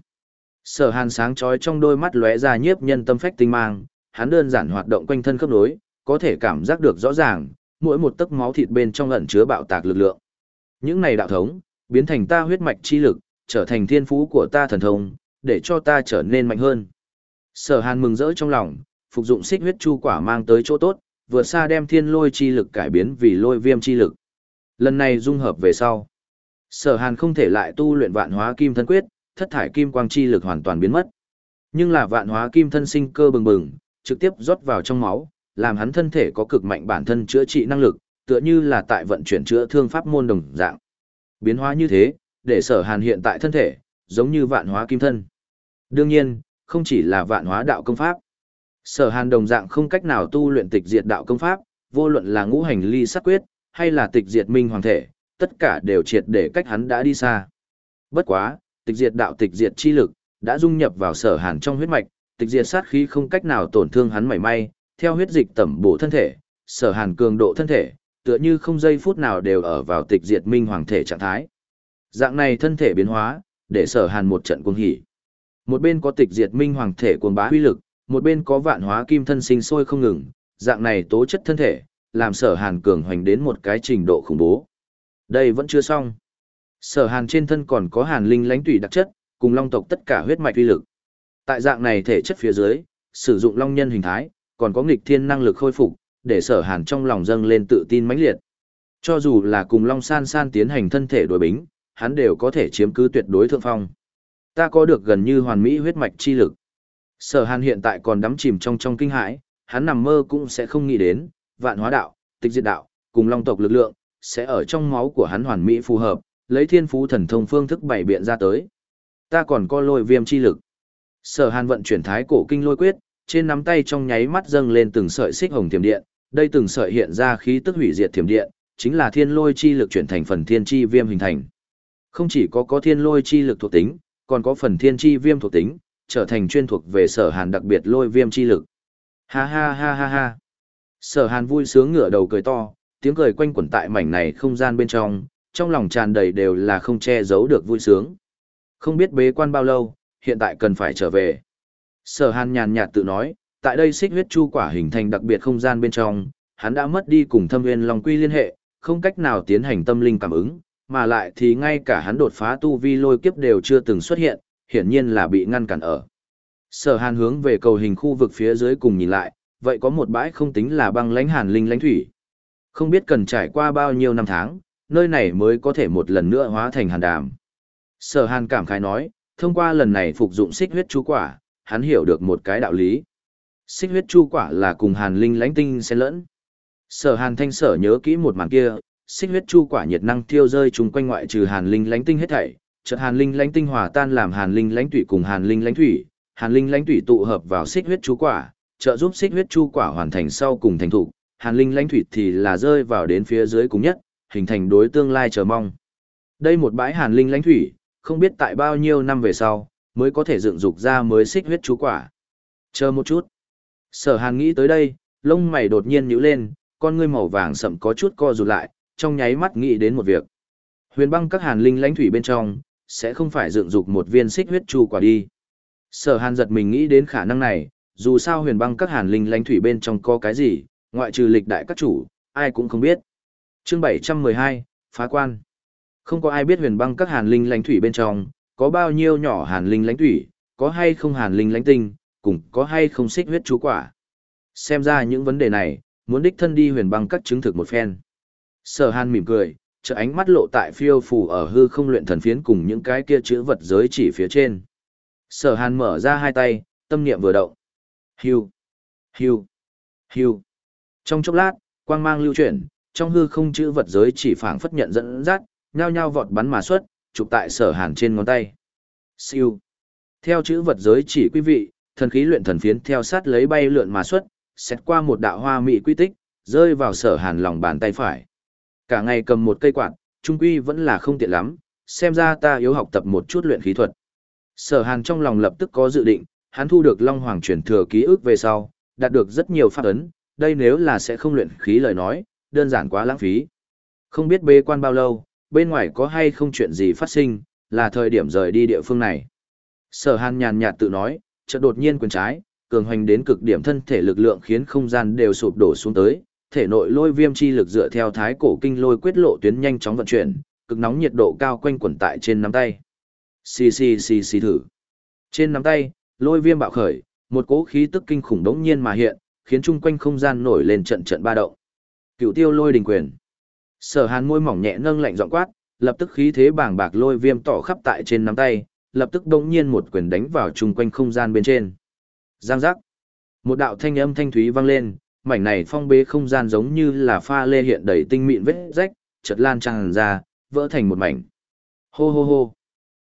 Sở Hàn sáng chói trong đôi mắt lóe ra nhiếp nhân tâm phách tinh mang, hắn đơn giản hoạt động quanh thân khớp nối, có thể cảm giác được rõ ràng, mỗi một tấc máu thịt bên trong ẩn chứa bạo tạc lực lượng. Những này đạo thống, biến thành ta huyết mạch chi lực, trở thành thiên phú của ta thần thông, để cho ta trở nên mạnh hơn. Sở Hàn mừng rỡ trong lòng, phục dụng xích huyết chu quả mang tới chỗ tốt, vừa xa đem thiên lôi chi lực cải biến vì lôi viêm chi lực. Lần này dung hợp về sau. Sở Hàn không thể lại tu luyện vạn hóa kim thân quyết, thất thải kim quang chi lực hoàn toàn biến mất. Nhưng là vạn hóa kim thân sinh cơ bừng bừng, trực tiếp rót vào trong máu, làm hắn thân thể có cực mạnh bản thân chữa trị năng lực, tựa như là tại vận chuyển chữa thương pháp môn đồng dạng. Biến hóa như thế, để sở hàn hiện tại thân thể, giống như vạn hóa kim thân. Đương nhiên, không chỉ là vạn hóa đạo công pháp. Sở hàn đồng dạng không cách nào tu luyện tịch diệt đạo công pháp, vô luận là ngũ hành ly sát quyết, hay là tịch diệt minh hoàng thể, tất cả đều triệt để cách hắn đã đi xa. Bất quá, tịch diệt đạo tịch diệt chi lực, đã dung nhập vào sở hàn trong huyết mạch, tịch diệt sát khí không cách nào tổn thương hắn mảy may, theo huyết dịch tẩm bổ thân thể, sở hàn cường độ thân thể, tựa như không giây phút nào đều ở vào tịch diệt minh hoàng thể trạng thái. Dạng này thân thể biến hóa, để sở hàn một trận cuồng hỉ. Một bên có tịch diệt minh hoàng thể cuồng bá huy lực, một bên có vạn hóa kim thân sinh sôi không ngừng, dạng này tố chất thân thể, làm sở hàn cường hoành đến một cái trình độ khủng bố. Đây vẫn chưa xong. Sở hàn trên thân còn có hàn linh lãnh tủy đặc chất, cùng long tộc tất cả huyết mạch uy lực. Tại dạng này thể chất phía dưới, sử dụng long nhân hình thái, còn có nghịch thiên năng lực khôi phục, để sở hàn trong lòng dâng lên tự tin mãnh liệt. Cho dù là cùng Long San San tiến hành thân thể đối bính, hắn đều có thể chiếm cứ tuyệt đối thượng phong. Ta có được gần như hoàn mỹ huyết mạch chi lực. Sở hàn hiện tại còn đắm chìm trong trong kinh hãi, hắn nằm mơ cũng sẽ không nghĩ đến, vạn hóa đạo, tịch diệt đạo, cùng long tộc lực lượng, sẽ ở trong máu của hắn hoàn mỹ phù hợp, lấy thiên phú thần thông phương thức bảy biện ra tới. Ta còn có lôi viêm chi lực. Sở Hàn vận chuyển thái cổ kinh lôi quyết, trên nắm tay trong nháy mắt dâng lên từng sợi xích hồng thiểm điện, đây từng sợi hiện ra khí tức hủy diệt thiểm điện, chính là thiên lôi chi lực chuyển thành phần thiên chi viêm hình thành. Không chỉ có có thiên lôi chi lực thuộc tính, còn có phần thiên chi viêm thuộc tính, trở thành chuyên thuộc về Sở Hàn đặc biệt lôi viêm chi lực. Ha ha ha ha ha. Sở Hàn vui sướng ngửa đầu cười to, tiếng cười quanh quẩn tại mảnh này không gian bên trong, trong lòng tràn đầy đều là không che giấu được vui sướng. Không biết bế quan bao lâu, hiện tại cần phải trở về. Sở hàn nhàn nhạt tự nói, tại đây xích huyết chu quả hình thành đặc biệt không gian bên trong, hắn đã mất đi cùng thâm nguyên long quy liên hệ, không cách nào tiến hành tâm linh cảm ứng, mà lại thì ngay cả hắn đột phá tu vi lôi kiếp đều chưa từng xuất hiện, hiển nhiên là bị ngăn cản ở. Sở hàn hướng về cầu hình khu vực phía dưới cùng nhìn lại, vậy có một bãi không tính là băng lãnh hàn linh lãnh thủy. Không biết cần trải qua bao nhiêu năm tháng, nơi này mới có thể một lần nữa hóa thành hàn đàm. Sở hàn cảm khái nói, thông qua lần này phục dụng xích huyết chú quả, hắn hiểu được một cái đạo lý. Xích huyết chu quả là cùng hàn linh lãnh tinh xen lẫn. Sở hàn thanh sở nhớ kỹ một màn kia, xích huyết chu quả nhiệt năng thiêu rơi chung quanh ngoại trừ hàn linh lãnh tinh hết thảy, chợt hàn linh lãnh tinh hòa tan làm hàn linh lãnh thủy cùng hàn linh lãnh thủy, hàn linh lãnh thủy tụ hợp vào xích huyết chu quả, trợ giúp xích huyết chu quả hoàn thành sau cùng thành thủ, hàn linh lãnh thủy thì là rơi vào đến phía dưới cùng nhất, hình thành đối tương lai chờ mong. Đây một bãi hàn linh lãnh thủy, không biết tại bao nhiêu năm về sau, mới có thể dựng dục ra mới xích huyết chú quả. Chờ một chút. Sở hàn nghĩ tới đây, lông mày đột nhiên nhíu lên, con ngươi màu vàng sậm có chút co rụt lại, trong nháy mắt nghĩ đến một việc. Huyền băng các hàn linh lãnh thủy bên trong, sẽ không phải dựng dục một viên xích huyết chu quả đi. Sở hàn giật mình nghĩ đến khả năng này, dù sao huyền băng các hàn linh lãnh thủy bên trong có cái gì, ngoại trừ lịch đại các chủ, ai cũng không biết. Chương 712, phá quan. Không có ai biết huyền băng các hàn linh lãnh thủy bên trong, có bao nhiêu nhỏ hàn linh lãnh thủy, có hay không hàn linh lãnh tinh, cùng có hay không xích huyết chú quả. Xem ra những vấn đề này, muốn đích thân đi huyền băng các chứng thực một phen. Sở hàn mỉm cười, trợ ánh mắt lộ tại phiêu phù ở hư không luyện thần phiến cùng những cái kia chữ vật giới chỉ phía trên. Sở hàn mở ra hai tay, tâm niệm vừa động. Hiu, hiu, hiu. Trong chốc lát, quang mang lưu chuyển, trong hư không chữ vật giới chỉ phảng phất nhận dẫn dắt, nhao nhao vọt bắn mà xuất, chụp tại sở hàn trên ngón tay. Siêu. Theo chữ vật giới chỉ quý vị, thần khí luyện thần phiến theo sát lấy bay lượn mà xuất, xét qua một đạo hoa mỹ quy tích, rơi vào sở hàn lòng bàn tay phải. Cả ngày cầm một cây quạt, trung quy vẫn là không tiện lắm, xem ra ta yếu học tập một chút luyện khí thuật. Sở hàn trong lòng lập tức có dự định, hắn thu được Long Hoàng truyền thừa ký ức về sau, đạt được rất nhiều pháp ấn, đây nếu là sẽ không luyện khí lời nói, đơn giản quá lãng phí. Không biết bê quan bao lâu, bên ngoài có hay không chuyện gì phát sinh, là thời điểm rời đi địa phương này. Sở hàn nhàn nhạt tự nói, chợt đột nhiên quyền trái, cường hoành đến cực điểm thân thể lực lượng khiến không gian đều sụp đổ xuống tới, thể nội lôi viêm chi lực dựa theo thái cổ kinh lôi quyết lộ tuyến nhanh chóng vận chuyển, cực nóng nhiệt độ cao quanh quẩn tại trên nắm tay. Xì xì xì xì thử. Trên nắm tay, lôi viêm bạo khởi, một cỗ khí tức kinh khủng đống nhiên mà hiện, khiến chung quanh không gian nổi lên trận trận ba động. Cựu tiêu lôi đình quyền. Sở hàn môi mỏng nhẹ nâng lạnh giọng quát, lập tức khí thế bàng bạc lôi viêm tỏ khắp tại trên nắm tay, lập tức đống nhiên một quyền đánh vào chung quanh không gian bên trên. Giang giác. Một đạo thanh âm thanh thúy vang lên, mảnh này phong bế không gian giống như là pha lê hiện đầy tinh mịn vết rách, chợt lan tràn ra, vỡ thành một mảnh. Hô hô hô.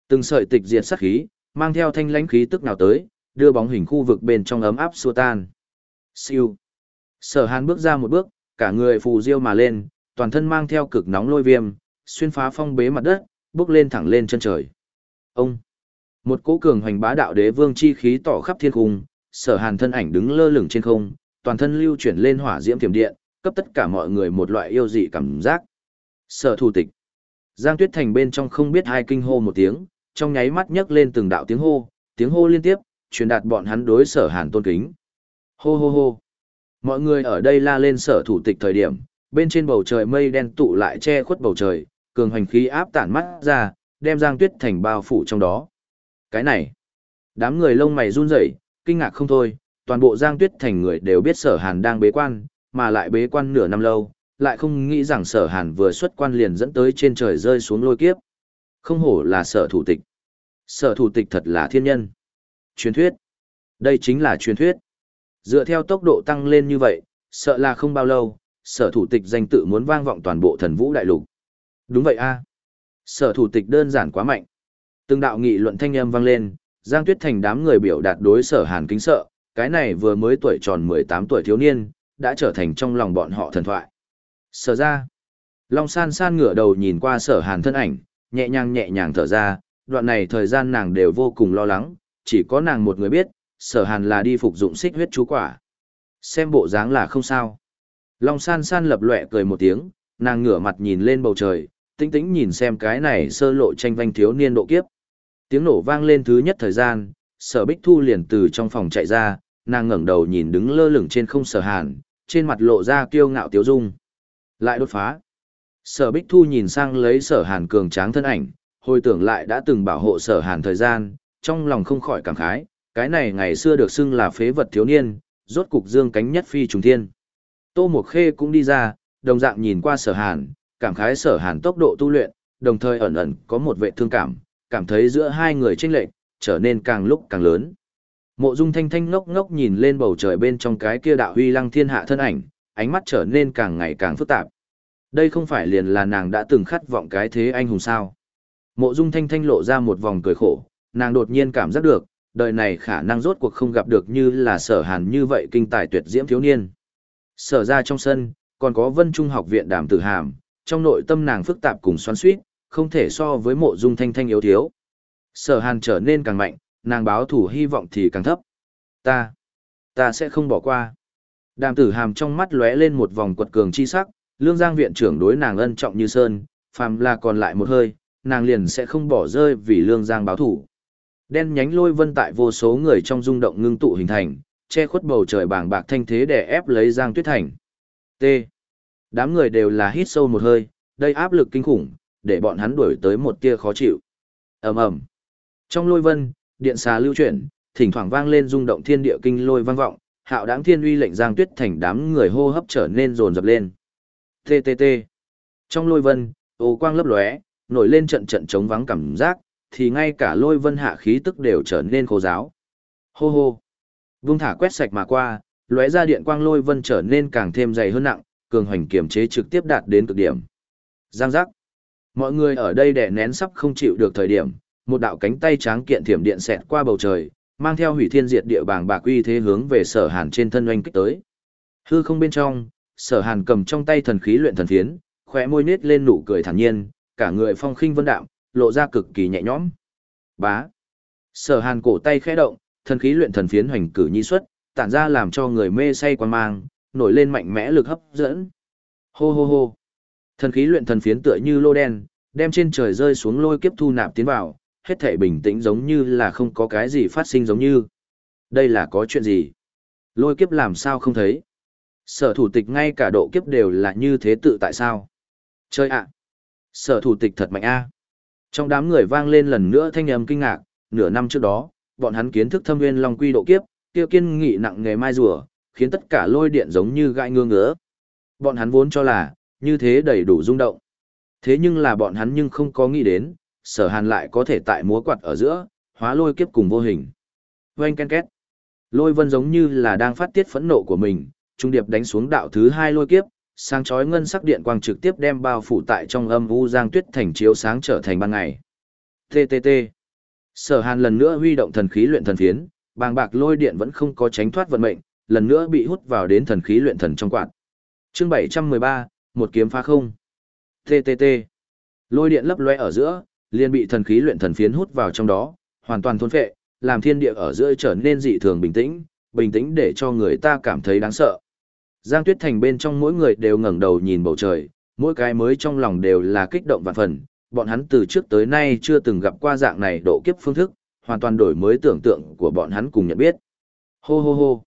Từng sợi tịch diệt sát khí, mang theo thanh lãnh khí tức nào tới, đưa bóng hình khu vực bên trong ấm áp xua tan. Siêu. Sở Hàn bước ra một bước, cả người phù diêu mà lên, toàn thân mang theo cực nóng lôi viêm, xuyên phá phong bế mặt đất, bước lên thẳng lên chân trời. Ông, một cỗ cường hoành bá đạo đế vương chi khí tỏ khắp thiên cung, sở hàn thân ảnh đứng lơ lửng trên không, toàn thân lưu chuyển lên hỏa diễm tiềm điện, cấp tất cả mọi người một loại yêu dị cảm giác. Sở thủ tịch. Giang Tuyết Thành bên trong không biết hai kinh hô một tiếng, trong nháy mắt nhấc lên từng đạo tiếng hô, tiếng hô liên tiếp, truyền đạt bọn hắn đối sở hàn tôn kính. Hô hô hô. Mọi người ở đây la lên sở thủ tịch thời điểm, bên trên bầu trời mây đen tụ lại che khuất bầu trời, cường hành khí áp tản mắt ra, đem Giang Tuyết Thành bao phủ trong đó. Cái này, đám người lông mày run rẩy, kinh ngạc không thôi, toàn bộ Giang Tuyết Thành người đều biết sở hàn đang bế quan, mà lại bế quan nửa năm lâu, lại không nghĩ rằng sở hàn vừa xuất quan liền dẫn tới trên trời rơi xuống lôi kiếp. Không hổ là sở thủ tịch. Sở thủ tịch thật là thiên nhân. Truyền thuyết. Đây chính là truyền thuyết. Dựa theo tốc độ tăng lên như vậy, sợ là không bao lâu, sở thủ tịch danh tự muốn vang vọng toàn bộ thần vũ đại lục. Đúng vậy a Sở thủ tịch đơn giản quá mạnh. Từng đạo nghị luận thanh âm vang lên, Giang Tuyết Thành đám người biểu đạt đối sở hàn kính sợ, cái này vừa mới tuổi tròn 18 tuổi thiếu niên, đã trở thành trong lòng bọn họ thần thoại. Sở ra. Long san san ngửa đầu nhìn qua sở hàn thân ảnh, nhẹ nhàng nhẹ nhàng thở ra, đoạn này thời gian nàng đều vô cùng lo lắng, chỉ có nàng một người biết, sở hàn là đi phục dụng xích huyết chú quả. Xem bộ dáng là không sao. Long san san lập lệ cười một tiếng, nàng ngửa mặt nhìn lên bầu trời, tĩnh tĩnh nhìn xem cái này sơ lộ tranh vanh thiếu niên độ kiếp. Tiếng nổ vang lên thứ nhất thời gian, sở bích thu liền từ trong phòng chạy ra, nàng ngẩng đầu nhìn đứng lơ lửng trên không sở hàn, trên mặt lộ ra kiêu ngạo tiếu dung. Lại đột phá. Sở bích thu nhìn sang lấy sở hàn cường tráng thân ảnh, hồi tưởng lại đã từng bảo hộ sở hàn thời gian, trong lòng không khỏi cảm khái, cái này ngày xưa được xưng là phế vật thiếu niên, rốt cục dương cánh nhất phi trùng thiên. Tô Mộc Khê cũng đi ra, đồng dạng nhìn qua sở hàn, cảm khái sở hàn tốc độ tu luyện, đồng thời ẩn ẩn có một vệ thương cảm, cảm thấy giữa hai người tranh lệch trở nên càng lúc càng lớn. Mộ Dung Thanh Thanh ngốc ngốc nhìn lên bầu trời bên trong cái kia đạo huy lăng thiên hạ thân ảnh, ánh mắt trở nên càng ngày càng phức tạp. Đây không phải liền là nàng đã từng khát vọng cái thế anh hùng sao? Mộ Dung Thanh Thanh lộ ra một vòng cười khổ, nàng đột nhiên cảm giác được, đời này khả năng rốt cuộc không gặp được như là sở hàn như vậy kinh tài tuyệt diễm thiếu niên. Sở ra trong sân, còn có Vân Trung học viện đàm tử hàm, trong nội tâm nàng phức tạp cùng xoắn suýt, không thể so với mộ dung thanh thanh yếu thiếu. Sở hàn trở nên càng mạnh, nàng báo thủ hy vọng thì càng thấp. Ta, ta sẽ không bỏ qua. Đàm tử hàm trong mắt lóe lên một vòng quật cường chi sắc, lương giang viện trưởng đối nàng ân trọng như sơn, phàm là còn lại một hơi, nàng liền sẽ không bỏ rơi vì lương giang báo thủ. Đen nhánh lôi vân tại vô số người trong rung động ngưng tụ hình thành, che khuất bầu trời bảng bạc thanh thế để ép lấy giang tuyết thành. T. Đám người đều là hít sâu một hơi, đây áp lực kinh khủng, để bọn hắn đuổi tới một tia khó chịu. ầm ầm Trong lôi vân, điện xà lưu chuyển, thỉnh thoảng vang lên rung động thiên địa kinh lôi vang vọng, hạo đáng thiên uy lệnh giang tuyết thành đám người hô hấp trở nên rồn rập lên. TTT. Trong lôi vân, ô quang lấp lóe, nổi lên trận trận chống vắng cảm giác, thì ngay cả lôi vân hạ khí tức đều trở nên khô giáo. Hô hô. Vung thả quét sạch mà qua, lóe ra điện quang lôi vân trở nên càng thêm dày hơn nặng, cường hoành kiểm chế trực tiếp đạt đến cực điểm. Giang giác. Mọi người ở đây đè nén sắp không chịu được thời điểm, một đạo cánh tay tráng kiện thiểm điện xẹt qua bầu trời, mang theo hủy thiên diệt địa bàng bạc uy thế hướng về Sở Hàn trên thân oanh kích tới. Hư không bên trong, Sở Hàn cầm trong tay thần khí luyện thần phiến, khóe môi nết lên nụ cười thản nhiên, cả người phong khinh vân đạm, lộ ra cực kỳ nhẹ nhõm. Bá. Sở Hàn cổ tay khẽ động, thần khí luyện thần phiến hoành cử nhi xuất, tản ra làm cho người mê say quan mang, nổi lên mạnh mẽ lực hấp dẫn. Hô hô hô. Thần khí luyện thần phiến tựa như lô đen, đem trên trời rơi xuống lôi kiếp thu nạp tiến vào, hết thảy bình tĩnh giống như là không có cái gì phát sinh giống như. Đây là có chuyện gì? Lôi kiếp làm sao không thấy? Sở thủ tịch ngay cả độ kiếp đều là như thế tự tại sao? Chơi ạ! Sở thủ tịch thật mạnh a. Trong đám người vang lên lần nữa thanh âm kinh ngạc, nửa năm trước đó, bọn hắn kiến thức thâm nguyên long quy độ kiếp, tiêu kiên nghị nặng nghề mai rùa, khiến tất cả lôi điện giống như gai ngương ngứa. Bọn hắn vốn cho là, như thế đầy đủ rung động. Thế nhưng là bọn hắn nhưng không có nghĩ đến, sở hàn lại có thể tại múa quạt ở giữa, hóa lôi kiếp cùng vô hình. Oanh ken két. Lôi vân giống như là đang phát tiết phẫn nộ của mình, trung điệp đánh xuống đạo thứ hai lôi kiếp, sáng chói ngân sắc điện quang trực tiếp đem bao phủ tại trong âm u giang tuyết thành chiếu sáng trở thành ban ngày. TTT. Sở Hàn lần nữa huy động thần khí luyện thần phiến, bàng bạc lôi điện vẫn không có tránh thoát vận mệnh, lần nữa bị hút vào đến thần khí luyện thần trong quạt. Chương 713, một kiếm phá không. TTT. Lôi điện lấp loe ở giữa, liền bị thần khí luyện thần phiến hút vào trong đó, hoàn toàn thôn phệ, làm thiên địa ở giữa trở nên dị thường bình tĩnh, bình tĩnh để cho người ta cảm thấy đáng sợ. Giang Tuyết Thành bên trong mỗi người đều ngẩng đầu nhìn bầu trời, mỗi cái mới trong lòng đều là kích động vạn phần, bọn hắn từ trước tới nay chưa từng gặp qua dạng này độ kiếp phương thức, hoàn toàn đổi mới tưởng tượng của bọn hắn cùng nhận biết. Hô hô hô.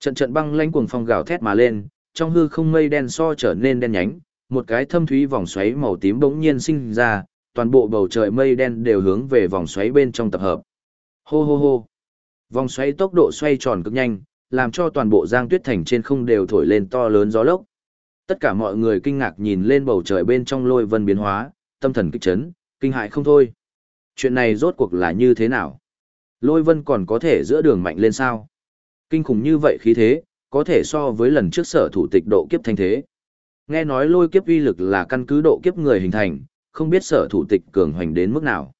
Trận trận băng lãnh cuồng phong gào thét mà lên, trong hư không mây đen so trở nên đen nhánh, một cái thâm thúy vòng xoáy màu tím bỗng nhiên sinh ra, toàn bộ bầu trời mây đen đều hướng về vòng xoáy bên trong tập hợp. Hô hô hô. Vòng xoáy tốc độ xoay tròn cực nhanh, làm cho toàn bộ Giang Tuyết Thành trên không đều thổi lên to lớn gió lốc. Tất cả mọi người kinh ngạc nhìn lên bầu trời bên trong lôi vân biến hóa, tâm thần kích chấn, kinh hại không thôi. Chuyện này rốt cuộc là như thế nào? Lôi vân còn có thể giữa đường mạnh lên sao? Kinh khủng như vậy khí thế, có thể so với lần trước sở thủ tịch độ kiếp thanh thế. Nghe nói lôi kiếp uy lực là căn cứ độ kiếp người hình thành, không biết sở thủ tịch cường hoành đến mức nào.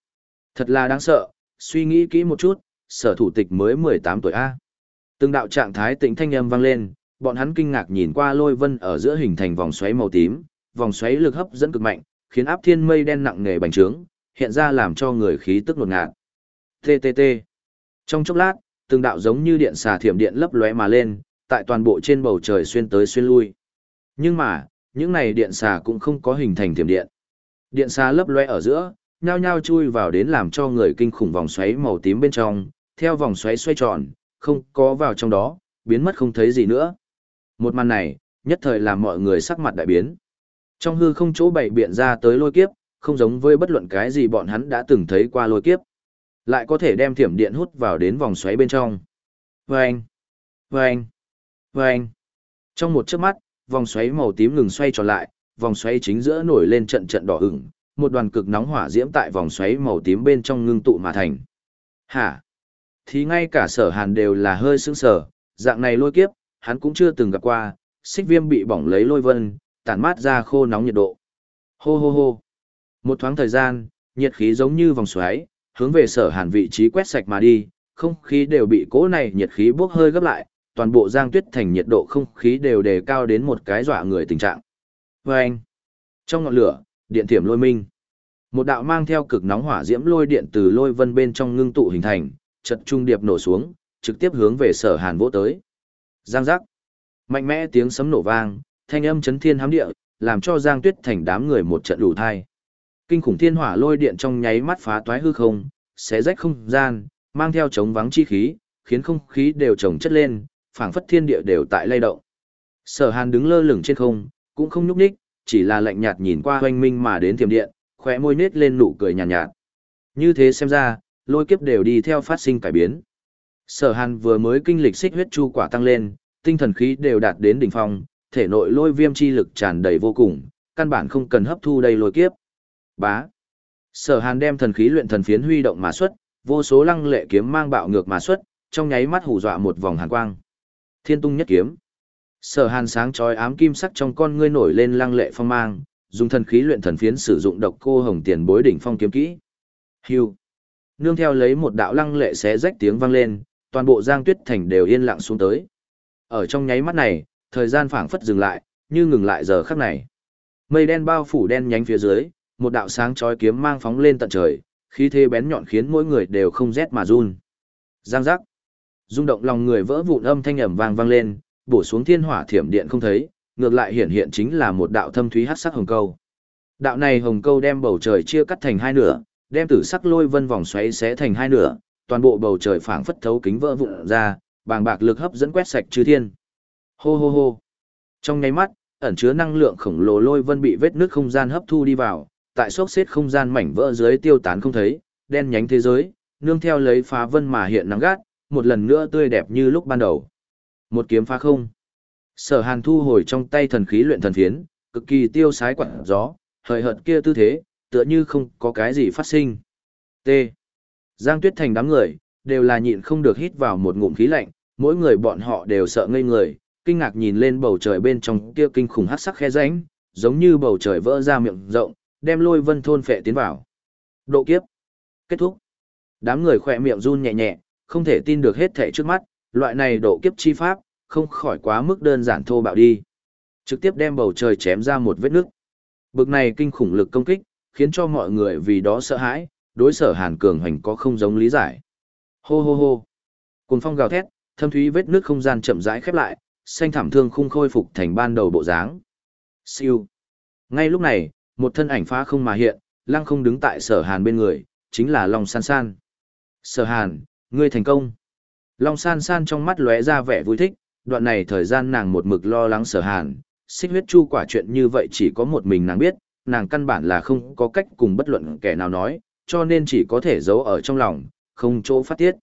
Thật là đáng sợ, suy nghĩ kỹ một chút, sở thủ tịch mới 18 tuổi A. Từng đạo trạng thái tĩnh thanh âm vang lên, bọn hắn kinh ngạc nhìn qua lôi vân ở giữa hình thành vòng xoáy màu tím, vòng xoáy lực hấp dẫn cực mạnh, khiến áp thiên mây đen nặng nề bành trướng, hiện ra làm cho người khí tức ngột ngạt. TTT. Trong chốc lát, từng đạo giống như điện xà thiểm điện lấp lóe mà lên, tại toàn bộ trên bầu trời xuyên tới xuyên lui. Nhưng mà, những này điện xà cũng không có hình thành thiểm điện. Điện xà lấp lóe ở giữa, nhao nhao chui vào đến làm cho người kinh khủng vòng xoáy màu tím bên trong, theo vòng xoáy xoay tròn, không có vào trong đó, biến mất không thấy gì nữa. Một màn này, nhất thời làm mọi người sắc mặt đại biến. Trong hư không chỗ bảy biện ra tới lôi kiếp, không giống với bất luận cái gì bọn hắn đã từng thấy qua lôi kiếp. Lại có thể đem thiểm điện hút vào đến vòng xoáy bên trong. Vâng! Vâng! Vâng! Trong một chớp mắt, vòng xoáy màu tím ngừng xoay tròn lại, vòng xoáy chính giữa nổi lên trận trận đỏ ửng, một đoàn cực nóng hỏa diễm tại vòng xoáy màu tím bên trong ngưng tụ mà thành. Hả? Thì ngay cả sở hàn đều là hơi sững sờ, dạng này lôi kiếp, hắn cũng chưa từng gặp qua, xích viêm bị bỏng lấy lôi vân, tản mát ra khô nóng nhiệt độ. Hô hô hô. Một thoáng thời gian, nhiệt khí giống như vòng xoáy, hướng về sở hàn vị trí quét sạch mà đi, không khí đều bị cỗ này nhiệt khí bốc hơi gấp lại, toàn bộ giang tuyết thành nhiệt độ không khí đều đề cao đến một cái dọa người tình trạng. Vâng! trong ngọn lửa, điện thiểm lôi minh. Một đạo mang theo cực nóng hỏa diễm lôi điện từ lôi vân bên trong ngưng tụ hình thành, chật trung điệp nổ xuống, trực tiếp hướng về sở hàn vỗ tới. Giang giác. Mạnh mẽ tiếng sấm nổ vang, thanh âm chấn thiên hám địa, làm cho Giang Tuyết thành đám người một trận đủ thai. Kinh khủng thiên hỏa lôi điện trong nháy mắt phá toái hư không, xé rách không gian, mang theo chống vắng chi khí, khiến không khí đều trồng chất lên, phảng phất thiên địa đều tại lay động. Sở Hàn đứng lơ lửng trên không, cũng không nhúc nhích, chỉ là lạnh nhạt nhìn qua hoanh minh mà đến thiểm điện, khóe môi nết lên nụ cười nhàn nhạt, nhạt. Như thế xem ra, lôi kiếp đều đi theo phát sinh cải biến. Sở Hàn vừa mới kinh lịch xích huyết chu quả tăng lên, tinh thần khí đều đạt đến đỉnh phong, thể nội lôi viêm chi lực tràn đầy vô cùng, căn bản không cần hấp thu đầy lôi kiếp. Bá. Sở Hàn đem thần khí luyện thần phiến huy động mà xuất, vô số lăng lệ kiếm mang bạo ngược mà xuất, trong nháy mắt hù dọa một vòng hàn quang. Thiên tung nhất kiếm. Sở Hàn sáng chói ám kim sắc trong con ngươi nổi lên lăng lệ phong mang, dùng thần khí luyện thần phiến sử dụng độc cô hồng tiền bối đỉnh phong kiếm kỹ. Hưu. Nương theo lấy một đạo lăng lệ xé rách tiếng vang lên, toàn bộ Giang Tuyết Thành đều yên lặng xuống tới. Ở trong nháy mắt này, thời gian phảng phất dừng lại, như ngừng lại giờ khắc này. Mây đen bao phủ đen nhánh phía dưới, một đạo sáng chói kiếm mang phóng lên tận trời, khí thế bén nhọn khiến mỗi người đều không rét mà run. Giang giác. Rung động lòng người vỡ vụn âm thanh ầm vang vang lên, bổ xuống thiên hỏa thiểm điện không thấy, ngược lại hiện hiện chính là một đạo thâm thúy hắc sắc hồng câu. Đạo này hồng câu đem bầu trời chia cắt thành hai nửa, đem tử sắc lôi vân vòng xoáy xé thành hai nửa, toàn bộ bầu trời phảng phất thấu kính vỡ vụn ra, bàng bạc lực hấp dẫn quét sạch chư thiên. Hô hô hô. Trong nháy mắt, ẩn chứa năng lượng khổng lồ lôi vân bị vết nước không gian hấp thu đi vào, tại sốc xếp không gian mảnh vỡ dưới tiêu tán không thấy, đen nhánh thế giới, nương theo lấy phá vân mà hiện nắng gắt, một lần nữa tươi đẹp như lúc ban đầu. Một kiếm phá không. Sở Hàn thu hồi trong tay thần khí luyện thần phiến, cực kỳ tiêu sái quẩn gió, hời hợt kia tư thế, tựa như không có cái gì phát sinh. T. Giang Tuyết Thành đám người, đều là nhịn không được hít vào một ngụm khí lạnh, mỗi người bọn họ đều sợ ngây người, kinh ngạc nhìn lên bầu trời bên trong kia kinh khủng hắc sắc khe rãnh, giống như bầu trời vỡ ra miệng rộng, đem lôi vân thôn phệ tiến vào. Độ kiếp. Kết thúc. Đám người khỏe miệng run nhẹ nhẹ, không thể tin được hết thảy trước mắt, loại này độ kiếp chi pháp, không khỏi quá mức đơn giản thô bạo đi. Trực tiếp đem bầu trời chém ra một vết nước. Bực này kinh khủng lực công kích, khiến cho mọi người vì đó sợ hãi, đối sở hàn cường hoành có không giống lý giải. Hô hô hô. Cùng phong gào thét, thâm thúy vết nước không gian chậm rãi khép lại, xanh thảm thương khung khôi phục thành ban đầu bộ dáng. Siêu. Ngay lúc này, một thân ảnh phá không mà hiện, lăng không đứng tại sở hàn bên người, chính là Long San San. Sở hàn, ngươi thành công. Long San San trong mắt lóe ra vẻ vui thích, đoạn này thời gian nàng một mực lo lắng sở hàn, xích huyết chu quả chuyện như vậy chỉ có một mình nàng biết, nàng căn bản là không có cách cùng bất luận kẻ nào nói, cho nên chỉ có thể giấu ở trong lòng, không chỗ phát tiết.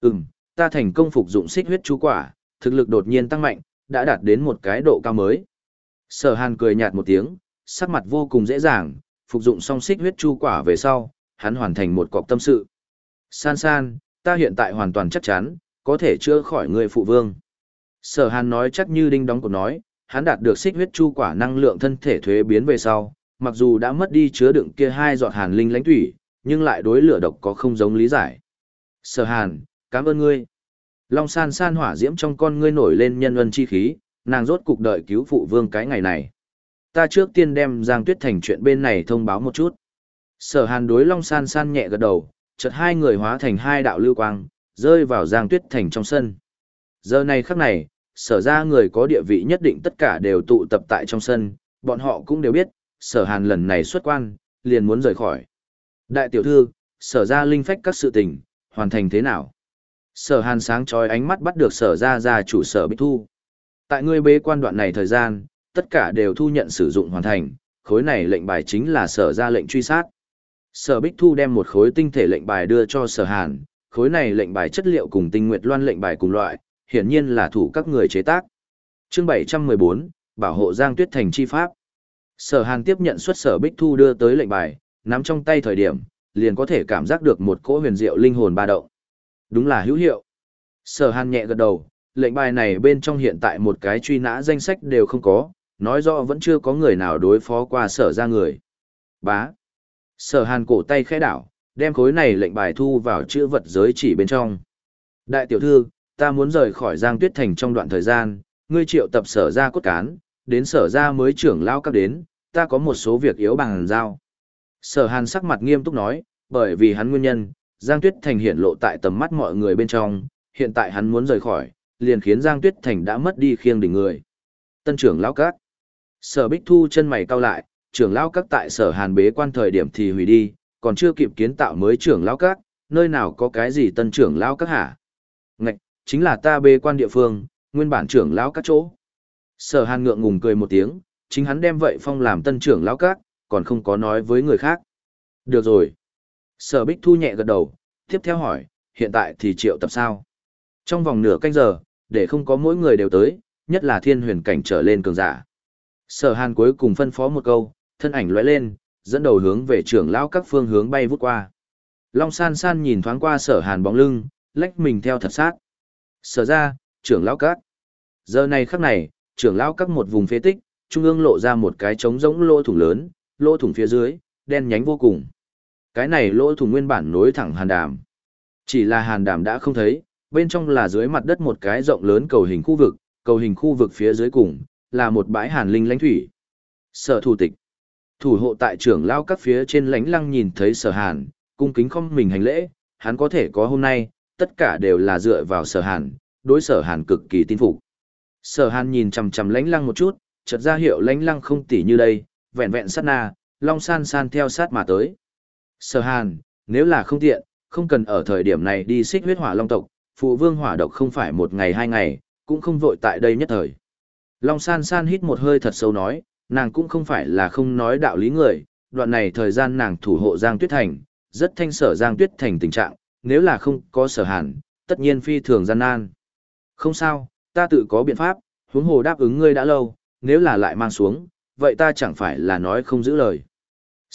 Ừm, ta thành công phục dụng xích huyết chu quả, thực lực đột nhiên tăng mạnh, đã đạt đến một cái độ cao mới. Sở Hàn cười nhạt một tiếng, sắc mặt vô cùng dễ dàng, phục dụng song xích huyết chu quả về sau, hắn hoàn thành một cọc tâm sự. San san, ta hiện tại hoàn toàn chắc chắn, có thể chữa khỏi người phụ vương. Sở Hàn nói chắc như đinh đóng cột nói, hắn đạt được xích huyết chu quả năng lượng thân thể thuế biến về sau, mặc dù đã mất đi chứa đựng kia hai giọt hàn linh lãnh thủy, nhưng lại đối lửa độc có không giống lý giải. Sở Hàn, cảm ơn ngươi. Long san san hỏa diễm trong con ngươi nổi lên nhân ân chi khí, nàng rốt cục đợi cứu phụ vương cái ngày này. Ta trước tiên đem Giang Tuyết Thành chuyện bên này thông báo một chút. Sở Hàn đối Long san san nhẹ gật đầu, chợt hai người hóa thành hai đạo lưu quang, rơi vào Giang Tuyết Thành trong sân. Giờ này khắc này, sở ra người có địa vị nhất định tất cả đều tụ tập tại trong sân, bọn họ cũng đều biết, sở hàn lần này xuất quan, liền muốn rời khỏi. Đại tiểu thư, sở ra linh phách các sự tình, hoàn thành thế nào? Sở hàn sáng trói ánh mắt bắt được sở ra ra chủ sở bích thu. Tại ngươi bế quan đoạn này thời gian, tất cả đều thu nhận sử dụng hoàn thành, khối này lệnh bài chính là sở ra lệnh truy sát. Sở bích thu đem một khối tinh thể lệnh bài đưa cho sở hàn, khối này lệnh bài chất liệu cùng tinh nguyệt loan lệnh bài cùng loại, hiển nhiên là thủ các người chế tác. Chương 714, Bảo hộ Giang Tuyết Thành chi pháp. Sở Hàn tiếp nhận xuất sở Bích Thu đưa tới lệnh bài, nắm trong tay thời điểm, liền có thể cảm giác được một cỗ huyền diệu linh hồn ba động. Đúng là hữu hiệu. Sở Hàn nhẹ gật đầu, lệnh bài này bên trong hiện tại một cái truy nã danh sách đều không có, nói rõ vẫn chưa có người nào đối phó qua sở ra người. Bá. Sở Hàn cổ tay khẽ đảo, đem khối này lệnh bài thu vào chữ vật giới chỉ bên trong. Đại tiểu thư, ta muốn rời khỏi Giang Tuyết Thành trong đoạn thời gian, ngươi triệu tập sở ra cốt cán, đến sở ra mới trưởng lao cấp đến, ta có một số việc yếu bằng giao. Sở hàn sắc mặt nghiêm túc nói, bởi vì hắn nguyên nhân, Giang Tuyết Thành hiện lộ tại tầm mắt mọi người bên trong, hiện tại hắn muốn rời khỏi, liền khiến Giang Tuyết Thành đã mất đi khiêng đỉnh người. Tân trưởng lão các. Sở Bích Thu chân mày cau lại, trưởng lão các tại sở hàn bế quan thời điểm thì hủy đi, còn chưa kịp kiến tạo mới trưởng lão các, nơi nào có cái gì tân trưởng lão các hả? Ngạch, chính là ta bê quan địa phương, nguyên bản trưởng lão các chỗ. Sở hàn ngượng ngùng cười một tiếng, chính hắn đem vậy phong làm tân trưởng lão các, còn không có nói với người khác. Được rồi. Sở bích thu nhẹ gật đầu, tiếp theo hỏi, hiện tại thì triệu tập sao? Trong vòng nửa canh giờ, để không có mỗi người đều tới, nhất là thiên huyền cảnh trở lên cường giả. Sở hàn cuối cùng phân phó một câu, thân ảnh lóe lên, dẫn đầu hướng về trưởng lão các phương hướng bay vút qua. Long san san nhìn thoáng qua sở hàn bóng lưng, lách mình theo thật sát sở ra, trưởng lão các. Giờ này khắc này, trưởng lão các một vùng phế tích, trung ương lộ ra một cái trống rỗng lỗ thủng lớn, lỗ thủng phía dưới, đen nhánh vô cùng. Cái này lỗ thủng nguyên bản nối thẳng hàn đàm. Chỉ là hàn đàm đã không thấy, bên trong là dưới mặt đất một cái rộng lớn cầu hình khu vực, cầu hình khu vực phía dưới cùng, là một bãi hàn linh lãnh thủy. Sở thủ tịch. Thủ hộ tại trưởng lao các phía trên lãnh lăng nhìn thấy sở hàn, cung kính không mình hành lễ, hắn có thể có hôm nay, tất cả đều là dựa vào sở hàn, đối sở hàn cực kỳ tin phục. Sở hàn nhìn chằm chằm lãnh lăng một chút, chợt ra hiệu lãnh lăng không tỉ như đây, vẹn vẹn sát na, long san san theo sát mà tới. Sở hàn, nếu là không tiện, không cần ở thời điểm này đi xích huyết hỏa long tộc, phụ vương hỏa độc không phải một ngày hai ngày, cũng không vội tại đây nhất thời. Long san san hít một hơi thật sâu nói, nàng cũng không phải là không nói đạo lý người, đoạn này thời gian nàng thủ hộ Giang Tuyết Thành, rất thanh sở Giang Tuyết Thành tình trạng, nếu là không có sở hàn, tất nhiên phi thường gian nan. Không sao, ta tự có biện pháp, huống hồ đáp ứng ngươi đã lâu, nếu là lại mang xuống, vậy ta chẳng phải là nói không giữ lời.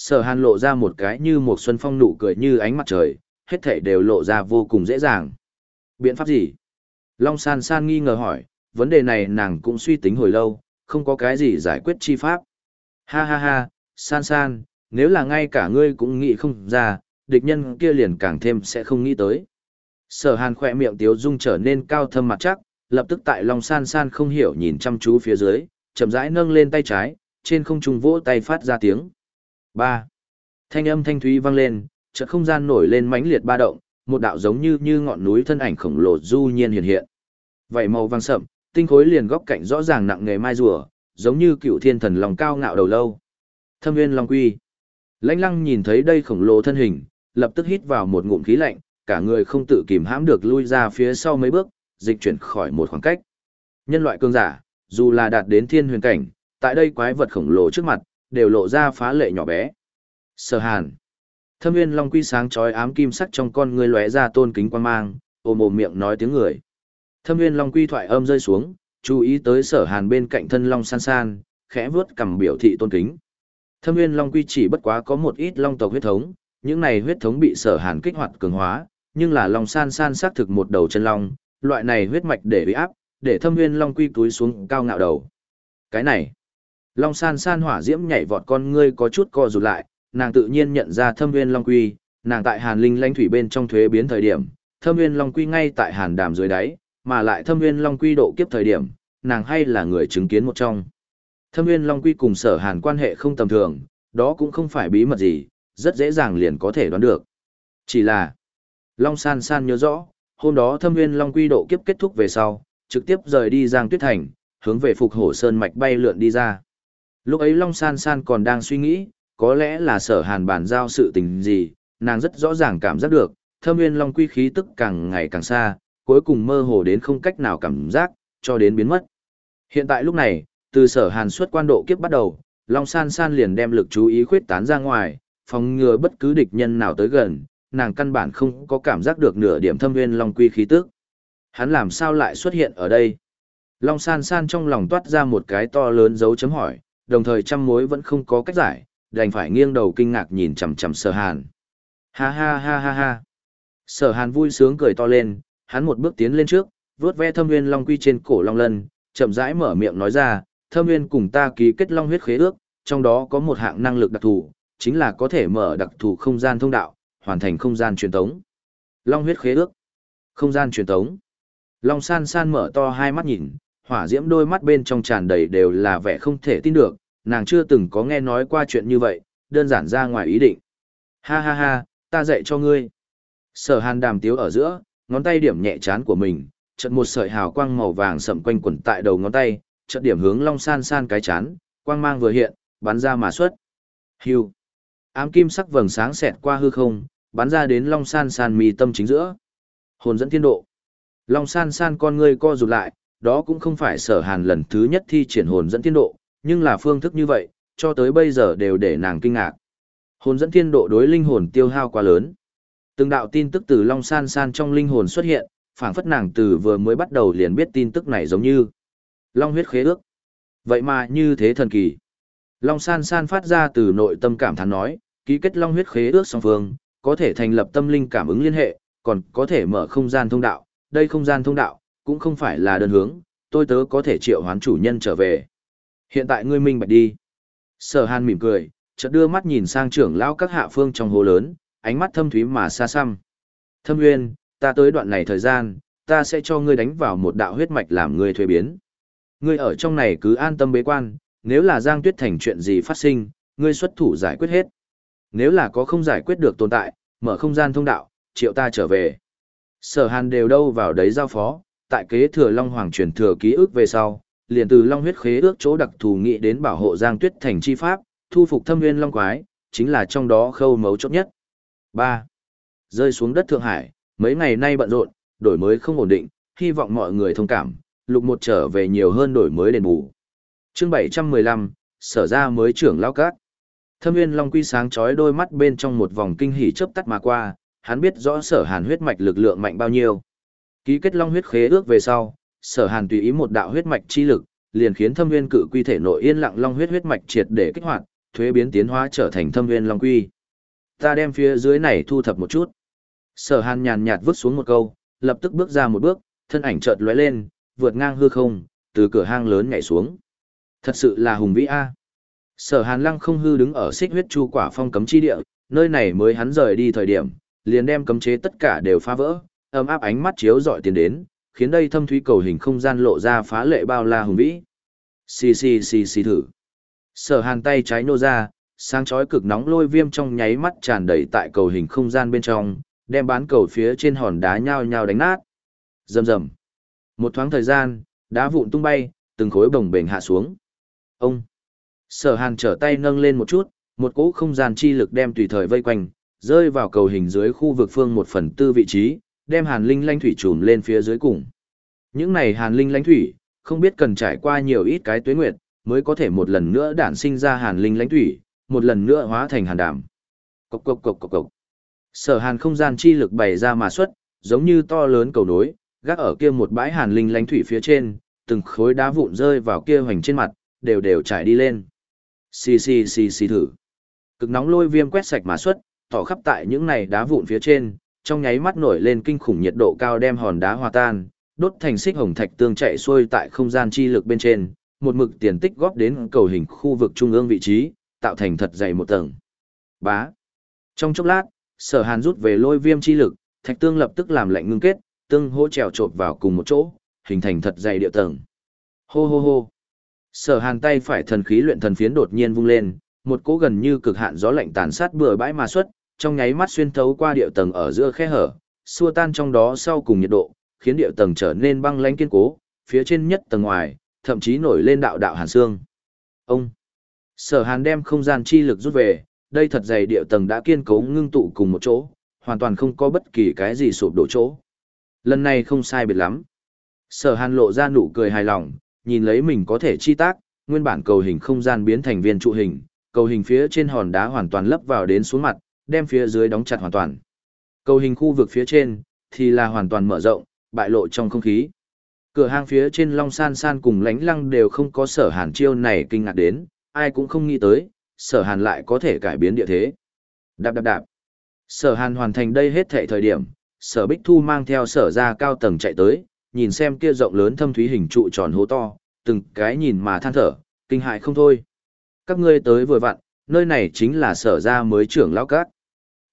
Sở hàn lộ ra một cái như một xuân phong nụ cười như ánh mặt trời, hết thảy đều lộ ra vô cùng dễ dàng. Biện pháp gì? Long san san nghi ngờ hỏi, vấn đề này nàng cũng suy tính hồi lâu, không có cái gì giải quyết chi pháp. Ha ha ha, san san, nếu là ngay cả ngươi cũng nghĩ không ra, địch nhân kia liền càng thêm sẽ không nghĩ tới. Sở hàn khỏe miệng tiếu dung trở nên cao thâm mặt chắc, lập tức tại lòng san san không hiểu nhìn chăm chú phía dưới, chậm rãi nâng lên tay trái, trên không trung vỗ tay phát ra tiếng. Ba Thanh âm thanh thúy vang lên, chợt không gian nổi lên mãnh liệt ba động, một đạo giống như như ngọn núi thân ảnh khổng lồ du nhiên hiện hiện. Vậy màu vàng sậm, tinh khối liền góc cạnh rõ ràng nặng nghề mai rùa, giống như cựu thiên thần lòng cao ngạo đầu lâu. Thâm viên long quy. Lãnh lăng nhìn thấy đây khổng lồ thân hình, lập tức hít vào một ngụm khí lạnh, cả người không tự kìm hãm được lui ra phía sau mấy bước, dịch chuyển khỏi một khoảng cách. Nhân loại cương giả, dù là đạt đến thiên huyền cảnh, tại đây quái vật khổng lồ trước mặt, đều lộ ra phá lệ nhỏ bé. Sở Hàn. Thâm Viên Long Quy sáng chói ám kim sắc trong con người lóe ra tôn kính quan mang, ôm ôm miệng nói tiếng người. Thâm Viên Long Quy thoại âm rơi xuống, chú ý tới Sở Hàn bên cạnh thân Long San San, khẽ vướt cầm biểu thị tôn kính. Thâm Viên Long Quy chỉ bất quá có một ít long tộc huyết thống, những này huyết thống bị Sở Hàn kích hoạt cường hóa, nhưng là Long San San xác thực một đầu chân long, loại này huyết mạch để uy áp, để Thâm Viên Long Quy túi xuống cao ngạo đầu. Cái này, Long San San hỏa diễm nhảy vọt con ngươi có chút co rụt lại, nàng tự nhiên nhận ra Thâm Viên Long Quy, nàng tại Hàn Linh lãnh thủy bên trong thuế biến thời điểm, Thâm Viên Long Quy ngay tại Hàn Đàm dưới đáy, mà lại Thâm Viên Long Quy độ kiếp thời điểm, nàng hay là người chứng kiến một trong. Thâm Viên Long Quy cùng Sở Hàn quan hệ không tầm thường, đó cũng không phải bí mật gì, rất dễ dàng liền có thể đoán được. Chỉ là, Long San San nhớ rõ, hôm đó Thâm Viên Long Quy độ kiếp kết thúc về sau, trực tiếp rời đi Giang Tuyết Thành, hướng về Phục Hổ Sơn mạch bay lượn đi ra. Lúc ấy Long San San còn đang suy nghĩ, có lẽ là Sở Hàn bàn giao sự tình gì, nàng rất rõ ràng cảm giác được, Thâm Nguyên Long Quy khí tức càng ngày càng xa, cuối cùng mơ hồ đến không cách nào cảm giác, cho đến biến mất. Hiện tại lúc này, từ sở hàn xuất quan độ kiếp bắt đầu, Long San San liền đem lực chú ý khuyết tán ra ngoài, phòng ngừa bất cứ địch nhân nào tới gần, nàng căn bản không có cảm giác được nửa điểm thâm nguyên Long Quy khí tức. Hắn làm sao lại xuất hiện ở đây? Long San San trong lòng toát ra một cái to lớn dấu chấm hỏi, đồng thời trăm mối vẫn không có cách giải, đành phải nghiêng đầu kinh ngạc nhìn chằm chằm sở hàn. Ha ha ha ha ha. Sở hàn vui sướng cười to lên, hắn một bước tiến lên trước, vướt ve thâm nguyên long quy trên cổ long lân, chậm rãi mở miệng nói ra, thâm nguyên cùng ta ký kết long huyết khế ước, trong đó có một hạng năng lực đặc thù, chính là có thể mở đặc thù không gian thông đạo, hoàn thành không gian truyền tống. Long huyết khế ước, không gian truyền tống. Long san san mở to hai mắt nhìn, hỏa diễm đôi mắt bên trong tràn đầy đều là vẻ không thể tin được, nàng chưa từng có nghe nói qua chuyện như vậy, đơn giản ra ngoài ý định. Ha ha ha, ta dạy cho ngươi. Sở hàn đàm tiếu ở giữa, ngón tay điểm nhẹ chán của mình, chợt một sợi hào quang màu vàng sậm quanh quẩn tại đầu ngón tay, chợt điểm hướng Long San San cái chán, quang mang vừa hiện, bắn ra mà xuất. Hưu. Ám kim sắc vầng sáng xẹt qua hư không, bắn ra đến Long San San mi tâm chính giữa. Hồn dẫn thiên độ. Long San San con ngươi co rụt lại, đó cũng không phải sở hàn lần thứ nhất thi triển hồn dẫn thiên độ, nhưng là phương thức như vậy, cho tới bây giờ đều để nàng kinh ngạc. Hồn dẫn thiên độ đối linh hồn tiêu hao quá lớn. Từng đạo tin tức từ Long San San trong linh hồn xuất hiện, phảng phất nàng từ vừa mới bắt đầu liền biết tin tức này giống như Long huyết khế ước. Vậy mà như thế thần kỳ. Long San San phát ra từ nội tâm cảm thán nói, ký kết Long huyết khế ước song phương, có thể thành lập tâm linh cảm ứng liên hệ, còn có thể mở không gian thông đạo. Đây không gian thông đạo, cũng không phải là đơn hướng, tôi tớ có thể triệu hoán chủ nhân trở về. Hiện tại ngươi minh bạch đi. Sở Hàn mỉm cười, chợt đưa mắt nhìn sang trưởng lão các hạ phương trong hồ lớn, ánh mắt thâm thúy mà xa xăm. Thâm Nguyên, ta tới đoạn này thời gian, ta sẽ cho ngươi đánh vào một đạo huyết mạch làm ngươi thuế biến. Ngươi ở trong này cứ an tâm bế quan, nếu là Giang Tuyết Thành chuyện gì phát sinh, ngươi xuất thủ giải quyết hết. Nếu là có không giải quyết được tồn tại, mở không gian thông đạo, triệu ta trở về. Sở Hàn đều đâu vào đấy giao phó, tại kế thừa Long Hoàng truyền thừa ký ức về sau, liền từ Long huyết khế ước chỗ đặc thù nghị đến bảo hộ Giang Tuyết Thành chi pháp, thu phục Thâm Nguyên Long quái, chính là trong đó khâu mấu chốt nhất. 3. Rơi xuống đất Thượng Hải, mấy ngày nay bận rộn, đổi mới không ổn định, hy vọng mọi người thông cảm, lục một trở về nhiều hơn đổi mới đền bù. Chương 715, sở ra mới trưởng lao cát. Thâm Nguyên Long Quy sáng chói đôi mắt bên trong một vòng kinh hỉ chớp tắt mà qua, hắn biết rõ Sở Hàn huyết mạch lực lượng mạnh bao nhiêu. Ký kết Long huyết khế ước về sau, Sở Hàn tùy ý một đạo huyết mạch chi lực, liền khiến Thâm Nguyên cự quy thể nội yên lặng Long huyết huyết mạch triệt để kích hoạt, thuế biến tiến hóa trở thành Thâm Nguyên Long Quy. Ta đem phía dưới này thu thập một chút. Sở Hàn nhàn nhạt vứt xuống một câu, lập tức bước ra một bước, thân ảnh chợt lóe lên, vượt ngang hư không, từ cửa hang lớn nhảy xuống. Thật sự là hùng vĩ a. Sở Hàn Lăng không hư đứng ở xích huyết chu quả phong cấm chi địa, nơi này mới hắn rời đi thời điểm, liền đem cấm chế tất cả đều phá vỡ, ấm áp ánh mắt chiếu dọi tiền đến, khiến đây thâm thúy cầu hình không gian lộ ra phá lệ bao la hùng vĩ. Xì xì xì xì thử. Sở Hàn tay trái nô ra, sáng chói cực nóng lôi viêm trong nháy mắt tràn đầy tại cầu hình không gian bên trong, đem bán cầu phía trên hòn đá nhao nhao đánh nát. Rầm rầm. Một thoáng thời gian, đá vụn tung bay, từng khối bồng bềnh hạ xuống. Ông. Sở Hàn trở tay nâng lên một chút, một cỗ không gian chi lực đem tùy thời vây quanh, rơi vào cầu hình dưới khu vực phương một phần tư vị trí, đem Hàn Linh Lanh thủy trùm lên phía dưới cùng. Những này Hàn Linh Lanh thủy, không biết cần trải qua nhiều ít cái tuế nguyệt, mới có thể một lần nữa đản sinh ra Hàn Linh Lanh thủy, một lần nữa hóa thành Hàn Đàm. Cộc cộc cộc cộc cộc. Sở Hàn không gian chi lực bày ra mà xuất, giống như to lớn cầu nối, gác ở kia một bãi hàn linh lanh thủy phía trên, từng khối đá vụn rơi vào kia hoành trên mặt, đều đều trải đi lên. Xì xì xì xì thử. Cực nóng lôi viêm quét sạch mà xuất, tỏ khắp tại những này đá vụn phía trên, trong nháy mắt nổi lên kinh khủng nhiệt độ cao đem hòn đá hòa tan, đốt thành xích hồng thạch tương chạy xuôi tại không gian chi lực bên trên, một mực tiền tích góp đến cầu hình khu vực trung ương vị trí, tạo thành thật dày một tầng. Bá. Trong chốc lát, sở hàn rút về lôi viêm chi lực, thạch tương lập tức làm lạnh ngưng kết, tương hỗ trèo trộn vào cùng một chỗ, hình thành thật dày địa tầng. Hô hô hô. Sở hàn tay phải thần khí luyện thần phiến đột nhiên vung lên, một cỗ gần như cực hạn gió lạnh tàn sát bừa bãi mà xuất, trong nháy mắt xuyên thấu qua địa tầng ở giữa khe hở, xua tan trong đó sau cùng nhiệt độ, khiến địa tầng trở nên băng lãnh kiên cố, phía trên nhất tầng ngoài, thậm chí nổi lên đạo đạo hàn xương. Ông Sở Hàn đem không gian chi lực rút về, đây thật dày địa tầng đã kiên cố ngưng tụ cùng một chỗ, hoàn toàn không có bất kỳ cái gì sụp đổ chỗ. Lần này không sai biệt lắm. Sở Hàn lộ ra nụ cười hài lòng, nhìn lấy mình có thể chi tác, nguyên bản cầu hình không gian biến thành viên trụ hình, cầu hình phía trên hòn đá hoàn toàn lấp vào đến xuống mặt, đem phía dưới đóng chặt hoàn toàn. Cầu hình khu vực phía trên thì là hoàn toàn mở rộng, bại lộ trong không khí. Cửa hang phía trên Long San San cùng Lánh Lăng đều không có sở hàn chiêu này kinh ngạc đến, ai cũng không nghĩ tới, sở hàn lại có thể cải biến địa thế. Đạp đạp đạp. Sở hàn hoàn thành đây hết thệ thời điểm, sở bích thu mang theo sở ra cao tầng chạy tới, nhìn xem kia rộng lớn thâm thúy hình trụ tròn hố to, từng cái nhìn mà than thở, kinh hại không thôi. Các ngươi tới vừa vặn, nơi này chính là sở ra mới trưởng lão cát.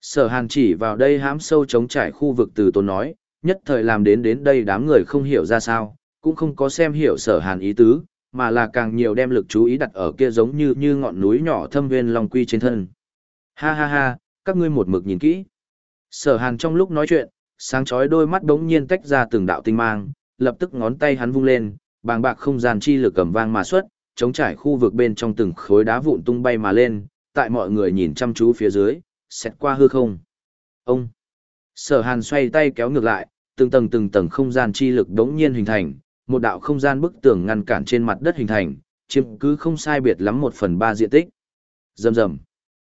Sở hàn chỉ vào đây hãm sâu chống trải khu vực từ tôn nói, nhất thời làm đến đến đây đám người không hiểu ra sao, cũng không có xem hiểu sở hàn ý tứ, mà là càng nhiều đem lực chú ý đặt ở kia giống như như ngọn núi nhỏ thâm viên long quy trên thân. Ha ha ha, các ngươi một mực nhìn kỹ. Sở hàn trong lúc nói chuyện, sáng chói đôi mắt đống nhiên tách ra từng đạo tinh mang, lập tức ngón tay hắn vung lên, bàng bạc không gian chi lực cầm vang mà xuất, chống trải khu vực bên trong từng khối đá vụn tung bay mà lên, tại mọi người nhìn chăm chú phía dưới, xét qua hư không. Ông! Sở hàn xoay tay kéo ngược lại, từng tầng từng tầng không gian chi lực đống nhiên hình thành, một đạo không gian bức tường ngăn cản trên mặt đất hình thành, chiếm cứ không sai biệt lắm một phần ba diện tích. Rầm rầm.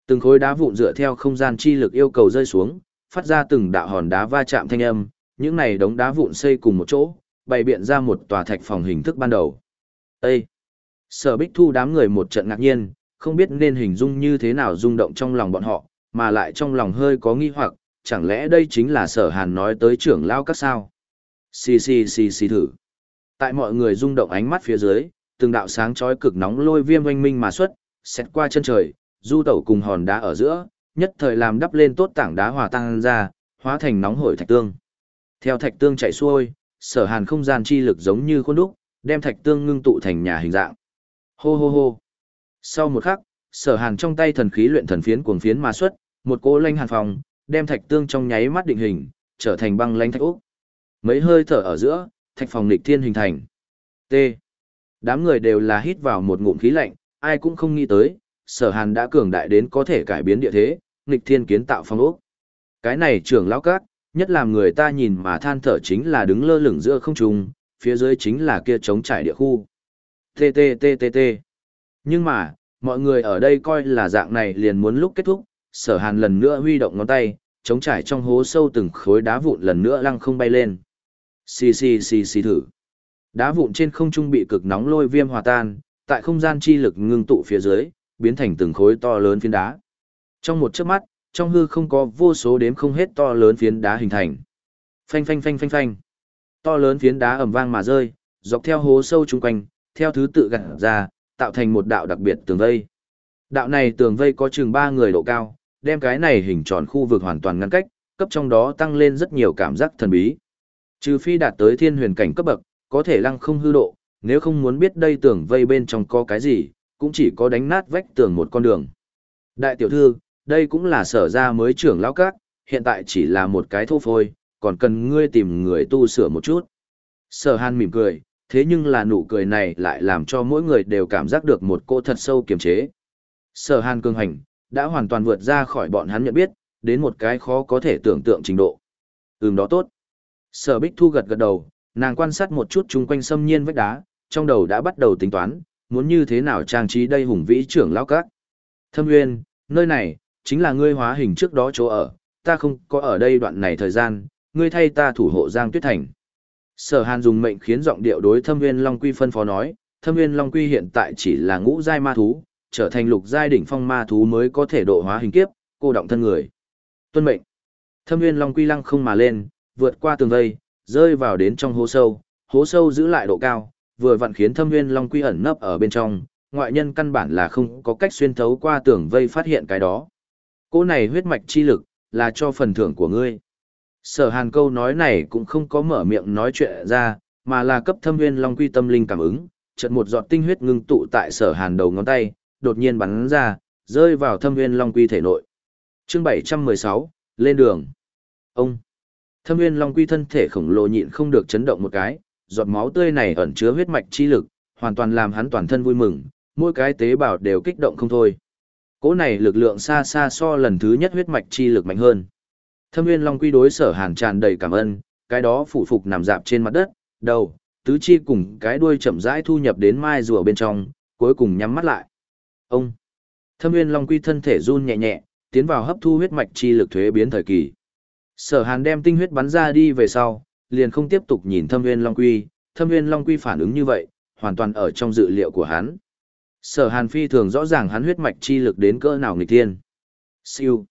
Từng khối đá vụn dựa theo không gian chi lực yêu cầu rơi xuống, phát ra từng đạo hòn đá va chạm thanh âm, những này đống đá vụn xây cùng một chỗ, bày biện ra một tòa thạch phòng hình thức ban đầu. Ê! Sở Bích Thu đám người một trận ngạc nhiên, không biết nên hình dung như thế nào rung động trong lòng bọn họ, mà lại trong lòng hơi có nghi hoặc, chẳng lẽ đây chính là sở hàn nói tới trưởng lao các sao? Xì xì xì xì thử. Tại mọi người rung động ánh mắt phía dưới, từng đạo sáng chói cực nóng lôi viêm oanh minh mà xuất, xét qua chân trời, du tẩu cùng hòn đá ở giữa, nhất thời làm đắp lên tốt tảng đá hòa tăng ra, hóa thành nóng hổi thạch tương. Theo thạch tương chạy xuôi, sở hàn không gian chi lực giống như khuôn đúc, đem thạch tương ngưng tụ thành nhà hình dạng. Hô hô hô. Sau một khắc, sở hàn trong tay thần khí luyện thần phiến cuồng phiến mà xuất, một cỗ lanh hàn phòng, đem thạch tương trong nháy mắt định hình, trở thành băng lanh thạch úc. Mấy hơi thở ở giữa, thạch phòng nghịch thiên hình thành. T. Đám người đều là hít vào một ngụm khí lạnh, ai cũng không nghĩ tới, sở hàn đã cường đại đến có thể cải biến địa thế, nghịch thiên kiến tạo phong ốc. Cái này trưởng lão cát, nhất làm người ta nhìn mà than thở chính là đứng lơ lửng giữa không trung, phía dưới chính là kia trống trải địa khu. T T T Nhưng mà, mọi người ở đây coi là dạng này liền muốn lúc kết thúc, sở hàn lần nữa huy động ngón tay, chống trải trong hố sâu từng khối đá vụn lần nữa lăng không bay lên. Xì xì xì xì thử. Đá vụn trên không trung bị cực nóng lôi viêm hòa tan, tại không gian chi lực ngưng tụ phía dưới, biến thành từng khối to lớn phiến đá. Trong một chớp mắt, trong hư không có vô số đếm không hết to lớn phiến đá hình thành. Phanh phanh phanh phanh phanh. To lớn phiến đá ầm vang mà rơi, dọc theo hố sâu chung quanh, theo thứ tự gặt ra, tạo thành một đạo đặc biệt tường vây. Đạo này tường vây có chừng 3 người độ cao, đem cái này hình tròn khu vực hoàn toàn ngăn cách, cấp trong đó tăng lên rất nhiều cảm giác thần bí. Trừ phi đạt tới thiên huyền cảnh cấp bậc, có thể lăng không hư độ, nếu không muốn biết đây tường vây bên trong có cái gì, cũng chỉ có đánh nát vách tường một con đường. Đại tiểu thư, đây cũng là sở ra mới trưởng lão các, hiện tại chỉ là một cái thô phôi, còn cần ngươi tìm người tu sửa một chút. Sở hàn mỉm cười, thế nhưng là nụ cười này lại làm cho mỗi người đều cảm giác được một cô thật sâu kiềm chế. Sở hàn cường hành, đã hoàn toàn vượt ra khỏi bọn hắn nhận biết, đến một cái khó có thể tưởng tượng trình độ. Ừm đó tốt. Sở Bích Thu gật gật đầu, nàng quan sát một chút chung quanh xâm nhiên vách đá, trong đầu đã bắt đầu tính toán, muốn như thế nào trang trí đây hùng vĩ trưởng lão các. Thâm Nguyên, nơi này, chính là ngươi hóa hình trước đó chỗ ở, ta không có ở đây đoạn này thời gian, ngươi thay ta thủ hộ Giang Tuyết Thành. Sở Hàn dùng mệnh khiến giọng điệu đối Thâm Viên Long Quy phân phó nói, Thâm Viên Long Quy hiện tại chỉ là ngũ giai ma thú, trở thành lục giai đỉnh phong ma thú mới có thể độ hóa hình kiếp, cô động thân người. Tuân mệnh. Thâm Viên Long Quy lăng không mà lên, vượt qua tường vây, rơi vào đến trong hố sâu, hố sâu giữ lại độ cao, vừa vặn khiến Thâm Viên Long Quy ẩn nấp ở bên trong, ngoại nhân căn bản là không có cách xuyên thấu qua tường vây phát hiện cái đó. Cỗ này huyết mạch chi lực, là cho phần thưởng của ngươi. Sở hàn câu nói này cũng không có mở miệng nói chuyện ra, mà là cấp thâm nguyên long quy tâm linh cảm ứng, chợt một giọt tinh huyết ngưng tụ tại sở hàn đầu ngón tay, đột nhiên bắn ra, rơi vào thâm nguyên long quy thể nội. Chương 716, lên đường. Ông. Thâm nguyên long quy thân thể khổng lồ nhịn không được chấn động một cái, giọt máu tươi này ẩn chứa huyết mạch chi lực, hoàn toàn làm hắn toàn thân vui mừng, mỗi cái tế bào đều kích động không thôi. Cỗ này lực lượng xa xa so lần thứ nhất huyết mạch chi lực mạnh hơn. Thâm Nguyên Long Quy đối Sở Hàn tràn đầy cảm ơn, cái đó phụ phục nằm dạp trên mặt đất, đầu, tứ chi cùng cái đuôi chậm rãi thu nhập đến mai rùa bên trong, cuối cùng nhắm mắt lại. Ông. Thâm Nguyên Long Quy thân thể run nhẹ nhẹ, tiến vào hấp thu huyết mạch chi lực thuế biến thời kỳ. Sở Hàn đem tinh huyết bắn ra đi về sau, liền không tiếp tục nhìn Thâm Nguyên Long Quy, Thâm Nguyên Long Quy phản ứng như vậy, hoàn toàn ở trong dự liệu của hắn. Sở Hàn phi thường rõ ràng hắn huyết mạch chi lực đến cỡ nào nghịch thiên. Siêu.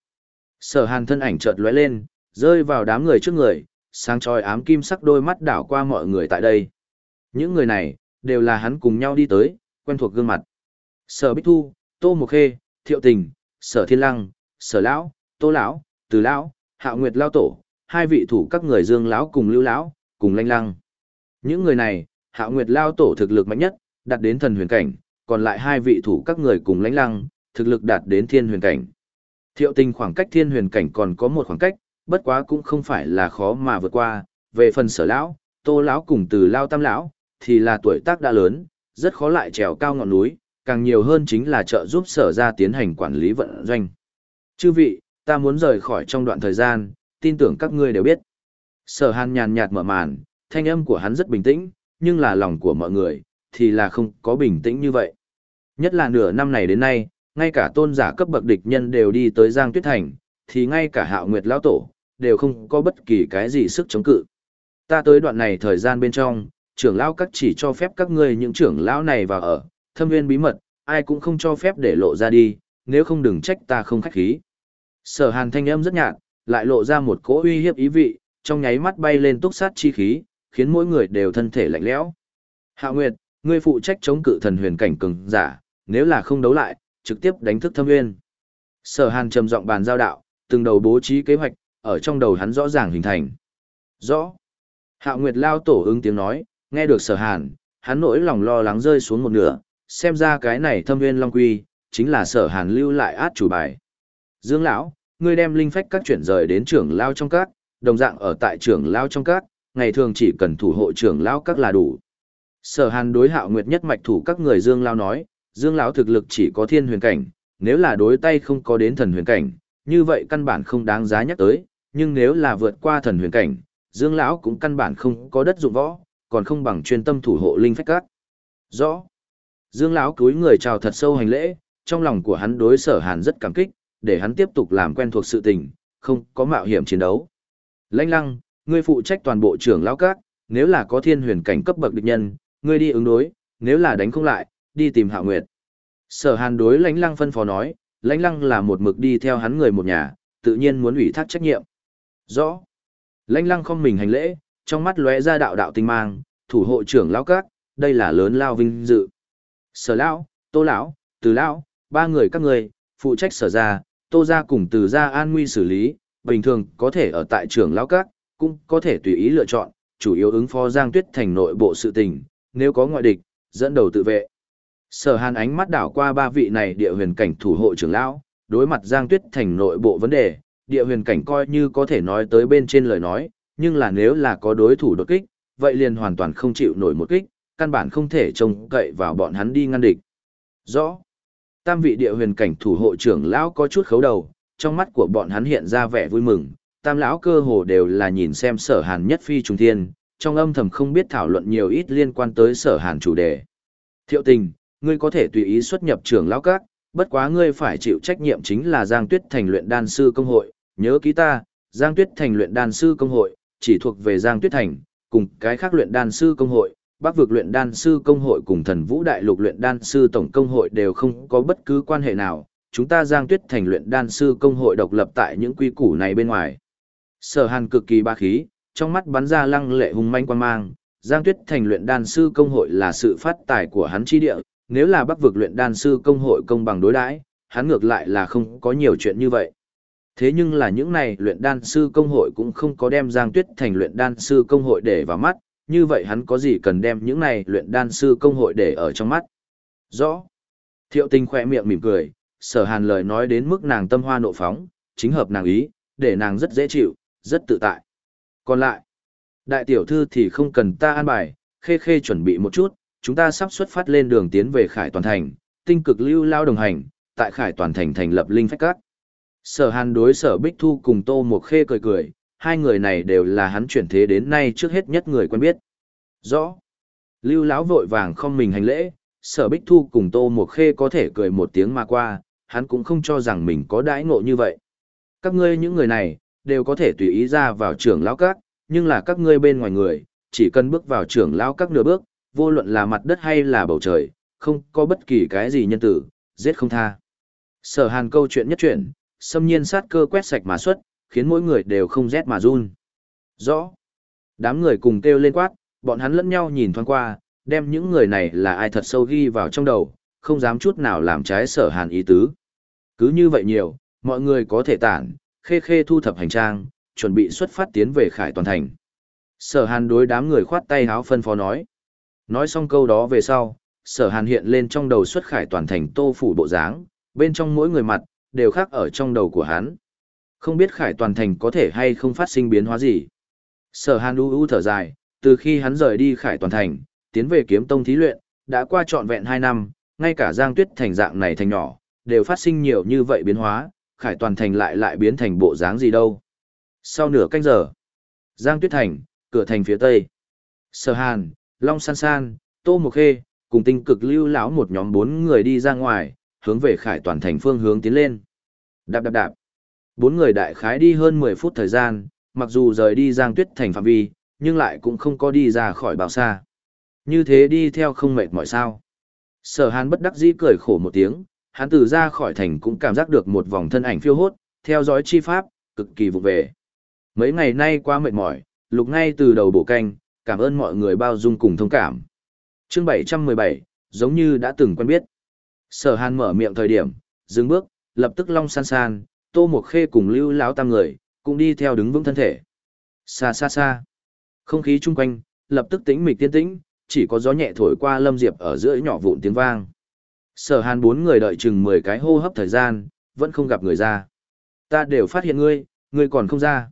Sở Hàn thân ảnh chợt lóe lên, rơi vào đám người trước người, sáng chói ám kim sắc đôi mắt đảo qua mọi người tại đây. Những người này đều là hắn cùng nhau đi tới, quen thuộc gương mặt. Sở Bích Thu, Tô Mộc Khê, Thiệu Tình, Sở Thiên Lăng, Sở lão, Tô lão, Từ lão, Hạo Nguyệt Lao tổ, hai vị thủ các người Dương lão cùng Lưu lão, cùng Lanh Lăng. Những người này, Hạo Nguyệt Lao tổ thực lực mạnh nhất, đạt đến thần huyền cảnh, còn lại hai vị thủ các người cùng lãnh lăng, thực lực đạt đến thiên huyền cảnh. Thiệu tình khoảng cách thiên huyền cảnh còn có một khoảng cách, bất quá cũng không phải là khó mà vượt qua, về phần sở lão, tô lão cùng từ lao tam lão, thì là tuổi tác đã lớn, rất khó lại trèo cao ngọn núi, càng nhiều hơn chính là trợ giúp sở ra tiến hành quản lý vận doanh. Chư vị, ta muốn rời khỏi trong đoạn thời gian, tin tưởng các ngươi đều biết. Sở hàn nhàn nhạt mở màn, thanh âm của hắn rất bình tĩnh, nhưng là lòng của mọi người, thì là không có bình tĩnh như vậy. Nhất là nửa năm này đến nay, ngay cả tôn giả cấp bậc địch nhân đều đi tới Giang Tuyết Thành, thì ngay cả hạo nguyệt lão tổ, đều không có bất kỳ cái gì sức chống cự. Ta tới đoạn này thời gian bên trong, trưởng lão các chỉ cho phép các ngươi những trưởng lão này vào ở, thâm viên bí mật, ai cũng không cho phép để lộ ra đi, nếu không đừng trách ta không khách khí. Sở hàn thanh âm rất nhạt, lại lộ ra một cỗ uy hiếp ý vị, trong nháy mắt bay lên túc sát chi khí, khiến mỗi người đều thân thể lạnh lẽo. Hạ Nguyệt, ngươi phụ trách chống cự thần huyền cảnh cường giả, nếu là không đấu lại, trực tiếp đánh thức thâm nguyên. Sở hàn trầm giọng bàn giao đạo, từng đầu bố trí kế hoạch, ở trong đầu hắn rõ ràng hình thành. Rõ. Hạo Nguyệt lao tổ ứng tiếng nói, nghe được sở hàn, hắn nỗi lòng lo lắng rơi xuống một nửa, xem ra cái này thâm nguyên long quy, chính là sở hàn lưu lại át chủ bài. Dương lão, ngươi đem linh phách các chuyển rời đến trưởng lao trong các, đồng dạng ở tại trưởng lao trong các, ngày thường chỉ cần thủ hộ trưởng lao các là đủ. Sở hàn đối hạo nguyệt nhất mạch thủ các người Dương lao nói, Dương lão thực lực chỉ có thiên huyền cảnh, nếu là đối tay không có đến thần huyền cảnh, như vậy căn bản không đáng giá nhắc tới, nhưng nếu là vượt qua thần huyền cảnh, Dương lão cũng căn bản không có đất dụng võ, còn không bằng chuyên tâm thủ hộ linh phách Cát. Rõ. Dương lão cúi người chào thật sâu hành lễ, trong lòng của hắn đối Sở Hàn rất cảm kích, để hắn tiếp tục làm quen thuộc sự tình, không có mạo hiểm chiến đấu. Lãnh Lăng, ngươi phụ trách toàn bộ trưởng lão các, nếu là có thiên huyền cảnh cấp bậc địch nhân, ngươi đi ứng đối, nếu là đánh không lại, đi tìm Hạ Nguyệt. Sở Hàn đối Lãnh Lăng phân phó nói, Lãnh Lăng là một mực đi theo hắn người một nhà, tự nhiên muốn ủy thác trách nhiệm. Rõ. Lãnh Lăng không mình hành lễ, trong mắt lóe ra đạo đạo tinh mang, thủ hộ trưởng lão các, đây là lớn lao vinh dự. Sở lão, Tô lão, Từ lão, ba người các người, phụ trách sở gia, Tô gia cùng Từ gia an nguy xử lý, bình thường có thể ở tại trưởng lão các, cũng có thể tùy ý lựa chọn, chủ yếu ứng phó Giang Tuyết thành nội bộ sự tình, nếu có ngoại địch, dẫn đầu tự vệ. Sở Hàn ánh mắt đảo qua ba vị này địa huyền cảnh thủ hộ trưởng lão, đối mặt Giang Tuyết thành nội bộ vấn đề, địa huyền cảnh coi như có thể nói tới bên trên lời nói, nhưng là nếu là có đối thủ đột kích, vậy liền hoàn toàn không chịu nổi một kích, căn bản không thể trông cậy vào bọn hắn đi ngăn địch. Rõ. Tam vị địa huyền cảnh thủ hộ trưởng lão có chút khấu đầu, trong mắt của bọn hắn hiện ra vẻ vui mừng, tam lão cơ hồ đều là nhìn xem sở hàn nhất phi trùng thiên, trong âm thầm không biết thảo luận nhiều ít liên quan tới sở hàn chủ đề. Thiệu tình, ngươi có thể tùy ý xuất nhập trường lão các, bất quá ngươi phải chịu trách nhiệm chính là Giang Tuyết Thành luyện đan sư công hội, nhớ ký ta, Giang Tuyết Thành luyện đan sư công hội, chỉ thuộc về Giang Tuyết Thành, cùng cái khác luyện đan sư công hội, Bắc vực luyện đan sư công hội cùng Thần Vũ Đại lục luyện đan sư tổng công hội đều không có bất cứ quan hệ nào, chúng ta Giang Tuyết thành luyện đan sư công hội độc lập tại những quy củ này bên ngoài. Sở Hàn cực kỳ ba khí, trong mắt bắn ra lăng lệ hung manh quan mang, Giang Tuyết thành luyện đan sư công hội là sự phát tài của hắn chi địa, nếu là Bắc vực luyện đan sư công hội công bằng đối đãi, hắn ngược lại là không có nhiều chuyện như vậy. Thế nhưng là những này luyện đan sư công hội cũng không có đem Giang Tuyết thành luyện đan sư công hội để vào mắt, như vậy hắn có gì cần đem những này luyện đan sư công hội để ở trong mắt. Rõ. Thiệu tinh khoe miệng mỉm cười, sở hàn lời nói đến mức nàng tâm hoa nộ phóng, chính hợp nàng ý, để nàng rất dễ chịu, rất tự tại. Còn lại, đại tiểu thư thì không cần ta an bài, khê khê chuẩn bị một chút, chúng ta sắp xuất phát lên đường tiến về Khải Toàn Thành, tinh cực lưu lao đồng hành, tại Khải Toàn Thành thành lập linh phách các. Sở hàn đối sở Bích Thu cùng Tô Mộc Khê cười cười, hai người này đều là hắn chuyển thế đến nay trước hết nhất người quen biết. Rõ. Lưu lão vội vàng không mình hành lễ, sở Bích Thu cùng Tô Mộc Khê có thể cười một tiếng mà qua, hắn cũng không cho rằng mình có đãi ngộ như vậy. Các ngươi những người này, đều có thể tùy ý ra vào trưởng lão các, nhưng là các ngươi bên ngoài người, chỉ cần bước vào trưởng lão các nửa bước, vô luận là mặt đất hay là bầu trời, không có bất kỳ cái gì nhân tử, giết không tha. Sở hàn câu chuyện nhất chuyện, xâm nhiên sát cơ quét sạch mà xuất, khiến mỗi người đều không rét mà run. Rõ. Đám người cùng kêu lên quát, bọn hắn lẫn nhau nhìn thoáng qua, đem những người này là ai thật sâu ghi vào trong đầu, không dám chút nào làm trái sở hàn ý tứ. Cứ như vậy nhiều, mọi người có thể tản, khê khê thu thập hành trang, chuẩn bị xuất phát tiến về khải toàn thành. Sở hàn đối đám người khoát tay háo phân phó nói. Nói xong câu đó về sau, sở hàn hiện lên trong đầu xuất khải toàn thành tô phủ bộ dáng, bên trong mỗi người mặt, đều khác ở trong đầu của hắn. Không biết khải toàn thành có thể hay không phát sinh biến hóa gì. Sở hàn u u thở dài, từ khi hắn rời đi khải toàn thành, tiến về kiếm tông thí luyện, đã qua trọn vẹn 2 năm, ngay cả giang tuyết thành dạng này thành nhỏ, đều phát sinh nhiều như vậy biến hóa, khải toàn thành lại lại biến thành bộ dáng gì đâu. Sau nửa canh giờ, giang tuyết thành, cửa thành phía tây. Sở hàn, long san san, tô mộc khê, cùng tinh cực lưu lão một nhóm bốn người đi ra ngoài, hướng về khải toàn thành phương hướng tiến lên. Đạp đạp đạp. Bốn người đại khái đi hơn 10 phút thời gian, mặc dù rời đi Giang Tuyết thành phạm vi, nhưng lại cũng không có đi ra khỏi bao xa. Như thế đi theo không mệt mỏi sao. Sở hàn bất đắc dĩ cười khổ một tiếng, hắn từ ra khỏi thành cũng cảm giác được một vòng thân ảnh phiêu hốt, theo dõi chi pháp, cực kỳ vụ về. Mấy ngày nay quá mệt mỏi, lục ngay từ đầu bổ canh, cảm ơn mọi người bao dung cùng thông cảm. Chương 717, giống như đã từng quen biết. Sở Hàn mở miệng thời điểm, dừng bước, lập tức long san san, Tô Mộc Khê cùng Lưu lão tam người, cũng đi theo đứng vững thân thể. Xa xa xa. Không khí chung quanh, lập tức tĩnh mịch tiên tĩnh, chỉ có gió nhẹ thổi qua lâm diệp ở giữa nhỏ vụn tiếng vang. Sở Hàn bốn người đợi chừng 10 cái hô hấp thời gian, vẫn không gặp người ra. Ta đều phát hiện ngươi, ngươi còn không ra.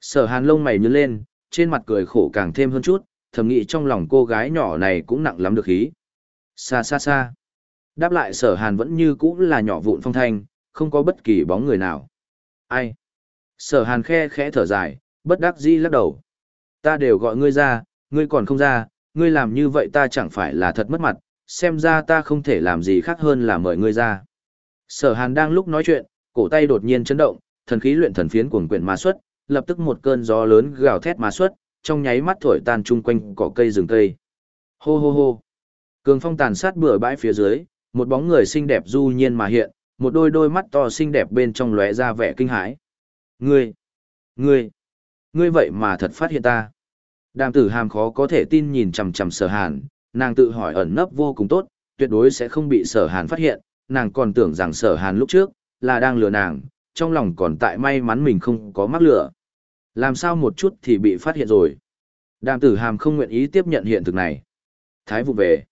Sở Hàn lông mày nhướng lên, trên mặt cười khổ càng thêm hơn chút, thầm nghĩ trong lòng cô gái nhỏ này cũng nặng lắm được khí. Xa xa xa. Đáp lại sở hàn vẫn như cũ là nhỏ vụn phong thanh, không có bất kỳ bóng người nào. Ai? Sở hàn khe khẽ thở dài, bất đắc dĩ lắc đầu. Ta đều gọi ngươi ra, ngươi còn không ra, ngươi làm như vậy ta chẳng phải là thật mất mặt, xem ra ta không thể làm gì khác hơn là mời ngươi ra. Sở hàn đang lúc nói chuyện, cổ tay đột nhiên chấn động, thần khí luyện thần phiến cuồng quyển ma xuất, lập tức một cơn gió lớn gào thét mà xuất, trong nháy mắt thổi tan chung quanh cỏ cây rừng cây. Hô hô hô. Cường phong tàn sát bừa bãi phía dưới, một bóng người xinh đẹp du nhiên mà hiện, một đôi đôi mắt to xinh đẹp bên trong lóe ra vẻ kinh hãi. Ngươi, ngươi, ngươi vậy mà thật phát hiện ta. Đàm tử hàm khó có thể tin nhìn chằm chằm sở hàn, nàng tự hỏi ẩn nấp vô cùng tốt, tuyệt đối sẽ không bị sở hàn phát hiện, nàng còn tưởng rằng sở hàn lúc trước, là đang lừa nàng, trong lòng còn tại may mắn mình không có mắc lửa, Làm sao một chút thì bị phát hiện rồi. Đàm tử hàm không nguyện ý tiếp nhận hiện thực này. Thái vụ về.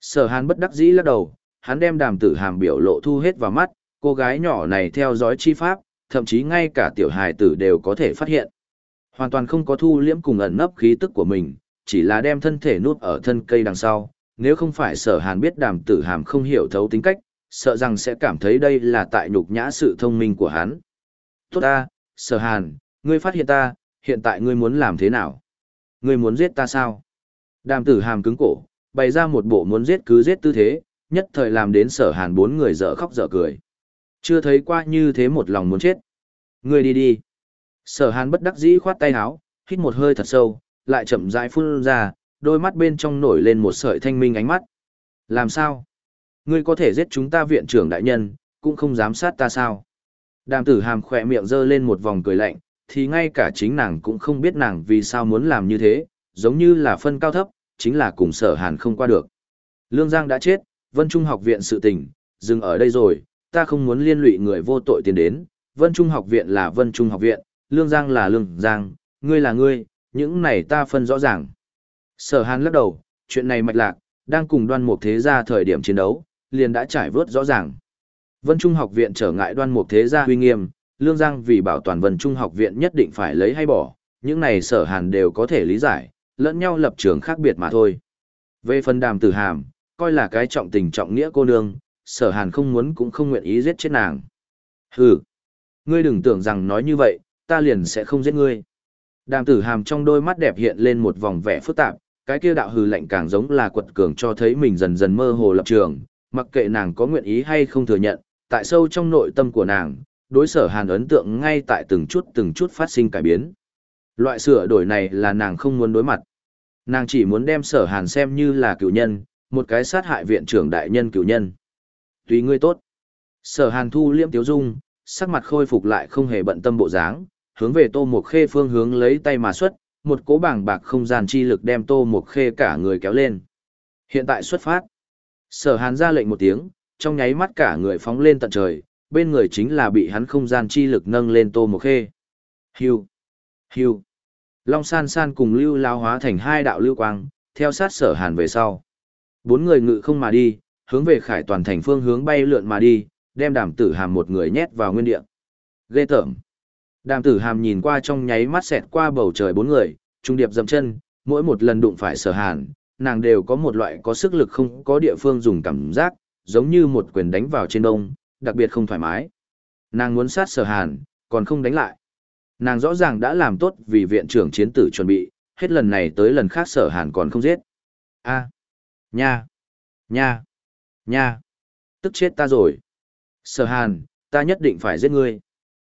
Sở hàn bất đắc dĩ lắc đầu, hắn đem đàm tử hàm biểu lộ thu hết vào mắt, cô gái nhỏ này theo dõi chi pháp, thậm chí ngay cả tiểu hài tử đều có thể phát hiện. Hoàn toàn không có thu liễm cùng ẩn nấp khí tức của mình, chỉ là đem thân thể nuốt ở thân cây đằng sau, nếu không phải sở hàn biết đàm tử hàm không hiểu thấu tính cách, sợ rằng sẽ cảm thấy đây là tại nhục nhã sự thông minh của hắn. Tốt ta, sở hàn, ngươi phát hiện ta, hiện tại ngươi muốn làm thế nào? Ngươi muốn giết ta sao? Đàm tử hàm cứng cổ, bày ra một bộ muốn giết cứ giết tư thế, nhất thời làm đến sở hàn bốn người dở khóc dở cười. Chưa thấy qua như thế một lòng muốn chết. Ngươi đi đi. Sở hàn bất đắc dĩ khoát tay áo, hít một hơi thật sâu, lại chậm rãi phun ra, đôi mắt bên trong nổi lên một sợi thanh minh ánh mắt. Làm sao? Ngươi có thể giết chúng ta viện trưởng đại nhân, cũng không dám sát ta sao? Đàm tử hàm khỏe miệng giơ lên một vòng cười lạnh, thì ngay cả chính nàng cũng không biết nàng vì sao muốn làm như thế, giống như là phân cao thấp, chính là cùng sở hàn không qua được. Lương Giang đã chết, Vân Trung học viện sự tình, dừng ở đây rồi, ta không muốn liên lụy người vô tội tiến đến, Vân Trung học viện là Vân Trung học viện, Lương Giang là Lương Giang, ngươi là ngươi, những này ta phân rõ ràng. Sở Hàn lắc đầu, chuyện này mạch lạc, đang cùng đoan mục thế gia thời điểm chiến đấu, liền đã trải vớt rõ ràng. Vân Trung học viện trở ngại đoan mục thế gia huy nghiêm, Lương Giang vì bảo toàn Vân Trung học viện nhất định phải lấy hay bỏ, những này sở hàn đều có thể lý giải, lẫn nhau lập trường khác biệt mà thôi. Về phần đàm tử hàm, coi là cái trọng tình trọng nghĩa cô nương, sở hàn không muốn cũng không nguyện ý giết chết nàng. Hừ, ngươi đừng tưởng rằng nói như vậy, ta liền sẽ không giết ngươi. Đàm tử hàm trong đôi mắt đẹp hiện lên một vòng vẻ phức tạp, cái kia đạo hừ lạnh càng giống là quật cường cho thấy mình dần dần mơ hồ lập trường, mặc kệ nàng có nguyện ý hay không thừa nhận, tại sâu trong nội tâm của nàng, đối sở hàn ấn tượng ngay tại từng chút từng chút phát sinh cải biến. Loại sửa đổi này là nàng không muốn đối mặt. Nàng chỉ muốn đem sở hàn xem như là cựu nhân, một cái sát hại viện trưởng đại nhân cựu nhân. Tùy ngươi tốt. Sở hàn thu liễm tiếu dung, sắc mặt khôi phục lại không hề bận tâm bộ dáng, hướng về tô một khê phương hướng lấy tay mà xuất, một cố bảng bạc không gian chi lực đem tô một khê cả người kéo lên. Hiện tại xuất phát. Sở hàn ra lệnh một tiếng, trong nháy mắt cả người phóng lên tận trời, bên người chính là bị hắn không gian chi lực nâng lên tô một khê. Hiu, hiu. Long san san cùng lưu lao hóa thành hai đạo lưu quang, theo sát sở hàn về sau. Bốn người ngự không mà đi, hướng về khải toàn thành phương hướng bay lượn mà đi, đem đàm tử hàm một người nhét vào nguyên địa. Ghê tởm. Đàm tử hàm nhìn qua trong nháy mắt xẹt qua bầu trời bốn người, trung điệp dầm chân, mỗi một lần đụng phải sở hàn, nàng đều có một loại có sức lực không có địa phương dùng cảm giác, giống như một quyền đánh vào trên đông, đặc biệt không thoải mái. Nàng muốn sát sở hàn, còn không đánh lại. Nàng rõ ràng đã làm tốt vì viện trưởng chiến tử chuẩn bị, hết lần này tới lần khác sở hàn còn không giết. a nha, nha, nha, tức chết ta rồi. Sở hàn, ta nhất định phải giết ngươi.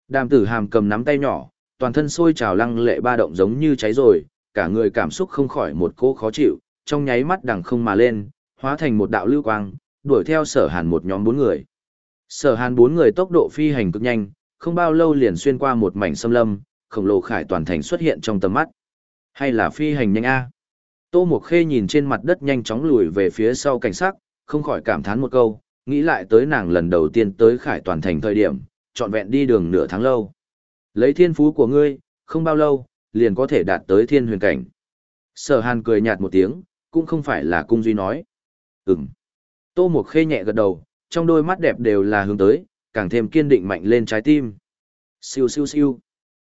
Đàm tử hàm cầm nắm tay nhỏ, toàn thân sôi trào lăng lệ ba động giống như cháy rồi, cả người cảm xúc không khỏi một cô khó chịu, trong nháy mắt đằng không mà lên, hóa thành một đạo lưu quang, đuổi theo sở hàn một nhóm bốn người. Sở hàn bốn người tốc độ phi hành cực nhanh, không bao lâu liền xuyên qua một mảnh xâm lâm, khổng lồ khải toàn thành xuất hiện trong tầm mắt. Hay là phi hành nhanh A? Tô Mộc Khê nhìn trên mặt đất nhanh chóng lùi về phía sau cảnh sát, không khỏi cảm thán một câu, nghĩ lại tới nàng lần đầu tiên tới khải toàn thành thời điểm, trọn vẹn đi đường nửa tháng lâu. Lấy thiên phú của ngươi, không bao lâu, liền có thể đạt tới thiên huyền cảnh. Sở hàn cười nhạt một tiếng, cũng không phải là cung duy nói. Ừm. Tô Mộc Khê nhẹ gật đầu, trong đôi mắt đẹp đều là hướng tới, càng thêm kiên định mạnh lên trái tim. Siêu siêu siêu.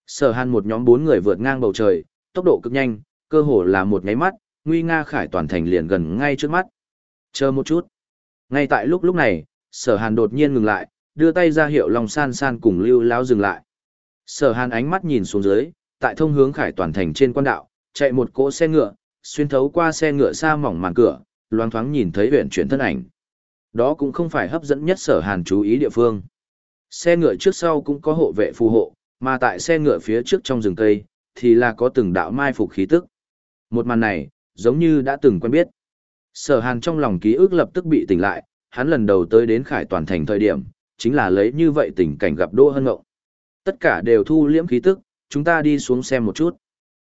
Sở hàn một nhóm bốn người vượt ngang bầu trời, tốc độ cực nhanh, cơ hồ là một nháy mắt, nguy nga khải toàn thành liền gần ngay trước mắt. Chờ một chút. Ngay tại lúc lúc này, sở hàn đột nhiên ngừng lại, đưa tay ra hiệu lòng san san cùng lưu lao dừng lại. Sở hàn ánh mắt nhìn xuống dưới, tại thông hướng khải toàn thành trên quan đạo, chạy một cỗ xe ngựa, xuyên thấu qua xe ngựa xa mỏng màn cửa, loang thoáng nhìn thấy huyện chuyển thân ảnh. Đó cũng không phải hấp dẫn nhất sở hàn chú ý địa phương. Xe ngựa trước sau cũng có hộ vệ phù hộ, mà tại xe ngựa phía trước trong rừng cây, thì là có từng đạo mai phục khí tức. Một màn này, giống như đã từng quen biết. Sở hàn trong lòng ký ức lập tức bị tỉnh lại, hắn lần đầu tới đến khải toàn thành thời điểm, chính là lấy như vậy tình cảnh gặp Đỗ Hân Ngộng. Tất cả đều thu liễm khí tức, chúng ta đi xuống xem một chút.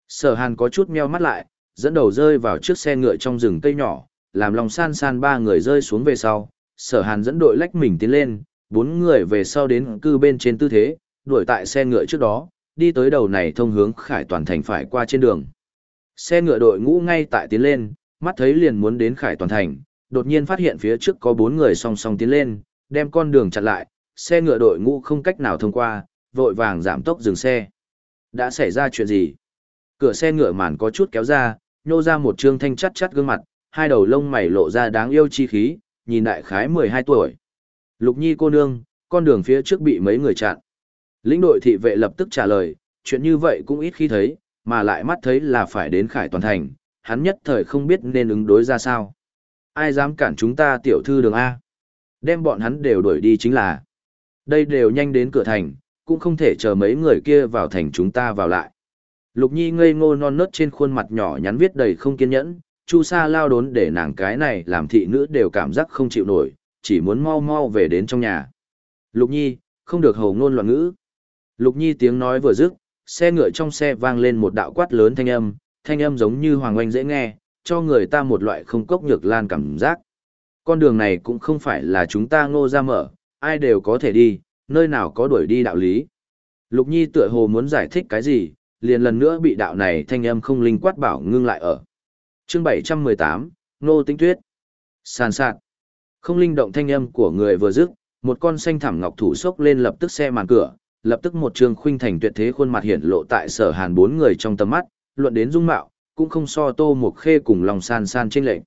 Sở hàn có chút meo mắt lại, dẫn đầu rơi vào trước xe ngựa trong rừng cây nhỏ, làm lòng san san ba người rơi xuống về sau. Sở hàn dẫn đội lách mình tiến lên, bốn người về sau đến cư bên trên tư thế, đuổi tại xe ngựa trước đó, đi tới đầu này thông hướng khải toàn thành phải qua trên đường. Xe ngựa đội ngũ ngay tại tiến lên, mắt thấy liền muốn đến khải toàn thành, đột nhiên phát hiện phía trước có bốn người song song tiến lên, đem con đường chặn lại, xe ngựa đội ngũ không cách nào thông qua, vội vàng giảm tốc dừng xe. Đã xảy ra chuyện gì? Cửa xe ngựa màn có chút kéo ra, nhô ra một trương thanh chắt chắt gương mặt, hai đầu lông mày lộ ra đáng yêu chi khí, nhìn đại khái 12 tuổi. Lục Nhi cô nương, con đường phía trước bị mấy người chặn. Lĩnh đội thị vệ lập tức trả lời, chuyện như vậy cũng ít khi thấy, mà lại mắt thấy là phải đến khải toàn thành, hắn nhất thời không biết nên ứng đối ra sao. Ai dám cản chúng ta tiểu thư đường A? Đem bọn hắn đều đuổi đi chính là. Đây đều nhanh đến cửa thành, cũng không thể chờ mấy người kia vào thành chúng ta vào lại. Lục Nhi ngây ngô non nớt trên khuôn mặt nhỏ nhắn viết đầy không kiên nhẫn, Chu Sa lao đốn để nàng cái này làm thị nữ đều cảm giác không chịu nổi, chỉ muốn mau mau về đến trong nhà. Lục Nhi, không được hầu ngôn loạn ngữ. Lục Nhi tiếng nói vừa dứt, xe ngựa trong xe vang lên một đạo quát lớn thanh âm, thanh âm giống như hoàng oanh dễ nghe, cho người ta một loại không cốc nhược lan cảm giác. Con đường này cũng không phải là chúng ta ngô ra mở, ai đều có thể đi, nơi nào có đuổi đi đạo lý. Lục Nhi tựa hồ muốn giải thích cái gì, liền lần nữa bị đạo này thanh âm không linh quát bảo ngưng lại ở. Chương 718, Nô Tinh Tuyết. Sàn sạt. Không linh động thanh âm của người vừa dứt, một con xanh thảm ngọc thủ sốc lên lập tức xe màn cửa, lập tức một trường khuynh thành tuyệt thế khuôn mặt hiện lộ tại sở hàn bốn người trong tầm mắt, luận đến dung mạo, cũng không so tô một khê cùng lòng san san trên lệnh.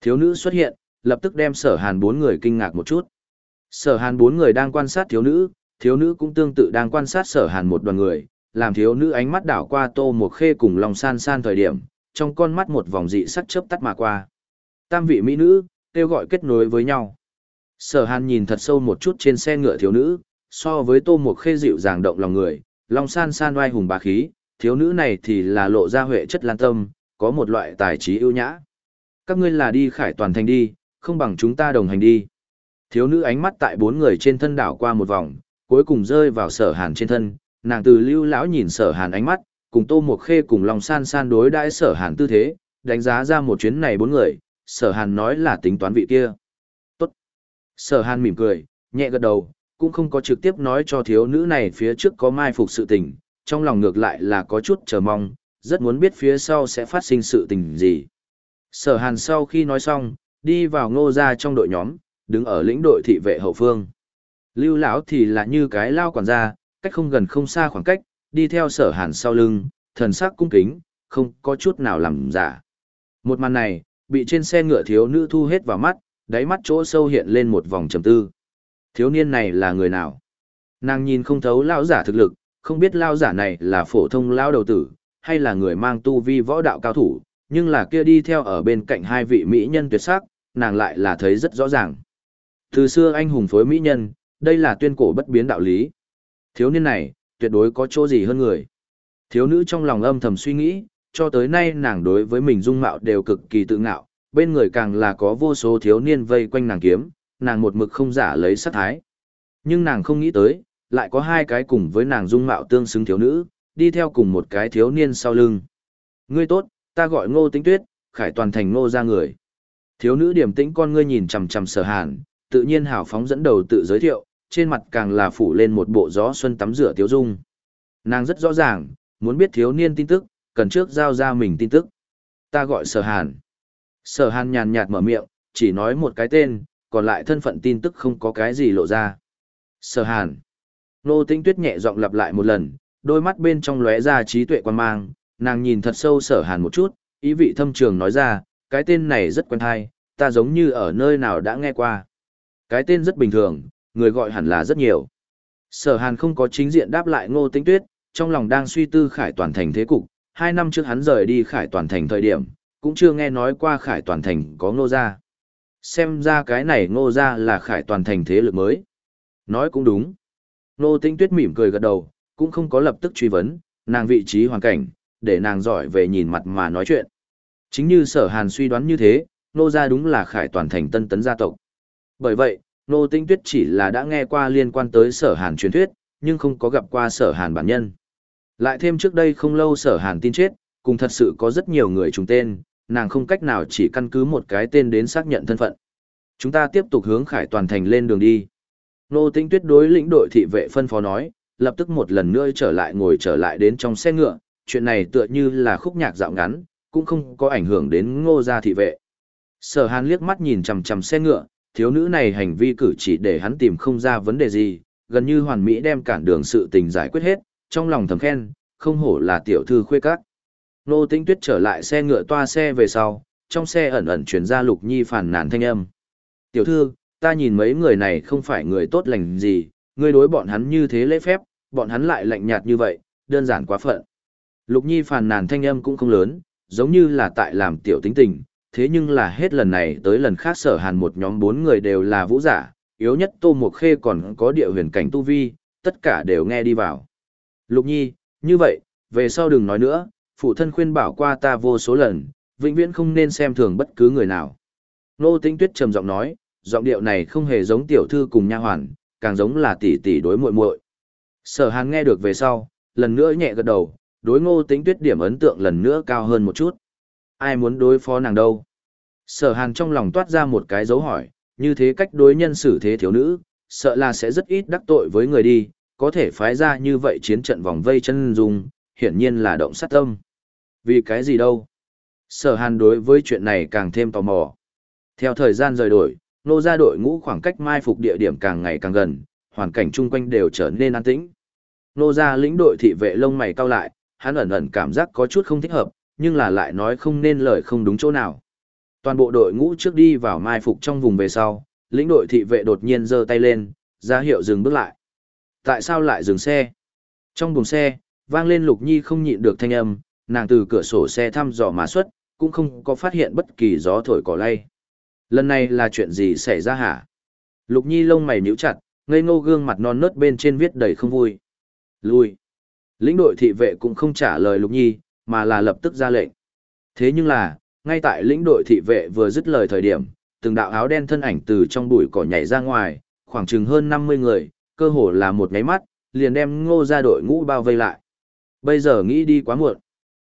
Thiếu nữ xuất hiện, lập tức đem sở hàn bốn người kinh ngạc một chút. Sở hàn bốn người đang quan sát thiếu nữ, thiếu nữ cũng tương tự đang quan sát sở hàn một đoàn người, làm thiếu nữ ánh mắt đảo qua tô một khê cùng lòng san san thời điểm, trong con mắt một vòng dị sắc chớp tắt mà qua. Tam vị mỹ nữ, kêu gọi kết nối với nhau. Sở hàn nhìn thật sâu một chút trên xe ngựa thiếu nữ, so với tô một khê dịu dàng động lòng người, long san san oai hùng bá khí, thiếu nữ này thì là lộ ra huệ chất lan tâm, có một loại tài trí ưu nhã. Các ngươi là đi khải toàn thành đi, không bằng chúng ta đồng hành đi. Thiếu nữ ánh mắt tại bốn người trên thân đảo qua một vòng, cuối cùng rơi vào sở hàn trên thân, nàng từ lưu lão nhìn sở hàn ánh mắt, cùng tô một khê cùng lòng san san đối đãi sở hàn tư thế, đánh giá ra một chuyến này bốn người, sở hàn nói là tính toán vị kia. Tốt. Sở hàn mỉm cười, nhẹ gật đầu, cũng không có trực tiếp nói cho thiếu nữ này phía trước có mai phục sự tình, trong lòng ngược lại là có chút chờ mong, rất muốn biết phía sau sẽ phát sinh sự tình gì. Sở hàn sau khi nói xong, đi vào ngô ra trong đội nhóm, đứng ở lĩnh đội thị vệ hậu phương. Lưu lão thì là như cái lao quản gia, cách không gần không xa khoảng cách, đi theo sở hàn sau lưng, thần sắc cung kính, không có chút nào làm giả. Một màn này, bị trên xe ngựa thiếu nữ thu hết vào mắt, đáy mắt chỗ sâu hiện lên một vòng trầm tư. Thiếu niên này là người nào? Nàng nhìn không thấu lão giả thực lực, không biết lão giả này là phổ thông lão đầu tử, hay là người mang tu vi võ đạo cao thủ, nhưng là kia đi theo ở bên cạnh hai vị mỹ nhân tuyệt sắc, nàng lại là thấy rất rõ ràng. Từ xưa anh hùng phối mỹ nhân, đây là tuyên cổ bất biến đạo lý. Thiếu niên này, tuyệt đối có chỗ gì hơn người. Thiếu nữ trong lòng âm thầm suy nghĩ, cho tới nay nàng đối với mình dung mạo đều cực kỳ tự ngạo, bên người càng là có vô số thiếu niên vây quanh nàng kiếm, nàng một mực không giả lấy sát thái. Nhưng nàng không nghĩ tới, lại có hai cái cùng với nàng dung mạo tương xứng thiếu nữ, đi theo cùng một cái thiếu niên sau lưng. Ngươi tốt, ta gọi ngô tính tuyết, khải toàn thành ngô ra người. Thiếu nữ điểm tĩnh con ngươi nhìn chằm chằm sở hàn, tự nhiên hào phóng dẫn đầu tự giới thiệu, trên mặt càng là phủ lên một bộ gió xuân tắm rửa tiếu dung. Nàng rất rõ ràng, muốn biết thiếu niên tin tức, cần trước giao ra mình tin tức. Ta gọi sở hàn. Sở hàn nhàn nhạt mở miệng, chỉ nói một cái tên, còn lại thân phận tin tức không có cái gì lộ ra. Sở hàn. Nô tinh tuyết nhẹ giọng lặp lại một lần, đôi mắt bên trong lóe ra trí tuệ quan mang, nàng nhìn thật sâu sở hàn một chút, ý vị thâm trường nói ra, cái tên này rất quen hay, ta giống như ở nơi nào đã nghe qua. Cái tên rất bình thường, người gọi hẳn là rất nhiều. Sở hàn không có chính diện đáp lại ngô tinh tuyết, trong lòng đang suy tư khải toàn thành thế cục, hai năm trước hắn rời đi khải toàn thành thời điểm, cũng chưa nghe nói qua khải toàn thành có ngô gia. Xem ra cái này ngô gia là khải toàn thành thế lực mới. Nói cũng đúng. Ngô tinh tuyết mỉm cười gật đầu, cũng không có lập tức truy vấn, nàng vị trí hoàn cảnh, để nàng giỏi về nhìn mặt mà nói chuyện. Chính như sở hàn suy đoán như thế, ngô gia đúng là khải toàn thành tân tấn gia tộc. Bởi vậy, Nô Tinh Tuyết chỉ là đã nghe qua liên quan tới sở hàn truyền thuyết, nhưng không có gặp qua sở hàn bản nhân. Lại thêm trước đây không lâu sở hàn tin chết, cùng thật sự có rất nhiều người trùng tên, nàng không cách nào chỉ căn cứ một cái tên đến xác nhận thân phận. Chúng ta tiếp tục hướng khải toàn thành lên đường đi. Nô Tinh Tuyết đối lĩnh đội thị vệ phân phó nói, lập tức một lần nữa trở lại ngồi trở lại đến trong xe ngựa, chuyện này tựa như là khúc nhạc dạo ngắn, cũng không có ảnh hưởng đến ngô gia thị vệ. Sở hàn liếc mắt nhìn chằm chằm xe ngựa, thiếu nữ này hành vi cử chỉ để hắn tìm không ra vấn đề gì, gần như hoàn mỹ đem cản đường sự tình giải quyết hết, trong lòng thầm khen, không hổ là tiểu thư khuê các. Nô Tĩnh Tuyết trở lại xe ngựa toa xe về sau, trong xe ẩn ẩn truyền ra Lục Nhi phản nàn thanh âm. "Tiểu thư, ta nhìn mấy người này không phải người tốt lành gì, ngươi đối bọn hắn như thế lễ phép, bọn hắn lại lạnh nhạt như vậy, đơn giản quá phận." Lục Nhi phản nàn thanh âm cũng không lớn, giống như là tại làm tiểu tính tình, thế nhưng là hết lần này tới lần khác sở hàn một nhóm bốn người đều là vũ giả, yếu nhất Tô Mộc Khê còn có địa huyền cảnh tu vi, tất cả đều nghe đi vào. Lục Nhi, như vậy, Về sau đừng nói nữa, phụ thân khuyên bảo qua ta vô số lần, vĩnh viễn không nên xem thường bất cứ người nào. Nô Tĩnh Tuyết trầm giọng nói, giọng điệu này không hề giống tiểu thư cùng nha hoàn, càng giống là tỷ tỷ đối muội muội. Sở Hàn nghe được về sau, lần nữa nhẹ gật đầu, đối Ngô Tĩnh Tuyết điểm ấn tượng lần nữa cao hơn một chút. Ai muốn đối phó nàng đâu? Sở Hàn trong lòng toát ra một cái dấu hỏi, như thế cách đối nhân xử thế thiếu nữ, sợ là sẽ rất ít đắc tội với người đi, có thể phái ra như vậy chiến trận vòng vây chân dung, hiển nhiên là động sát tâm. Vì cái gì đâu? Sở Hàn đối với chuyện này càng thêm tò mò. Theo thời gian rời đổi, nô gia đội ngũ khoảng cách mai phục địa điểm càng ngày càng gần, hoàn cảnh chung quanh đều trở nên an tĩnh. Nô gia lĩnh đội thị vệ lông mày cau lại, hắn ẩn ẩn cảm giác có chút không thích hợp, nhưng là lại nói không nên lời không đúng chỗ nào. Toàn bộ đội ngũ trước đi vào mai phục trong vùng về sau, lĩnh đội thị vệ đột nhiên giơ tay lên, ra hiệu dừng bước lại. Tại sao lại dừng xe? Trong buồng xe, vang lên Lục Nhi không nhịn được thanh âm, nàng từ cửa sổ xe thăm dò mà xuất, cũng không có phát hiện bất kỳ gió thổi cỏ lay. Lần này là chuyện gì xảy ra hả? Lục Nhi lông mày nhíu chặt, ngây ngô gương mặt non nớt bên trên viết đầy không vui. Lui. Lĩnh đội thị vệ cũng không trả lời Lục Nhi, mà là lập tức ra lệnh. Thế nhưng là, ngay tại lĩnh đội thị vệ vừa dứt lời thời điểm, từng đạo áo đen thân ảnh từ trong bụi cỏ nhảy ra ngoài, khoảng chừng hơn 50 người, cơ hồ là một nháy mắt, liền đem ngô ra đội ngũ bao vây lại. Bây giờ nghĩ đi quá muộn.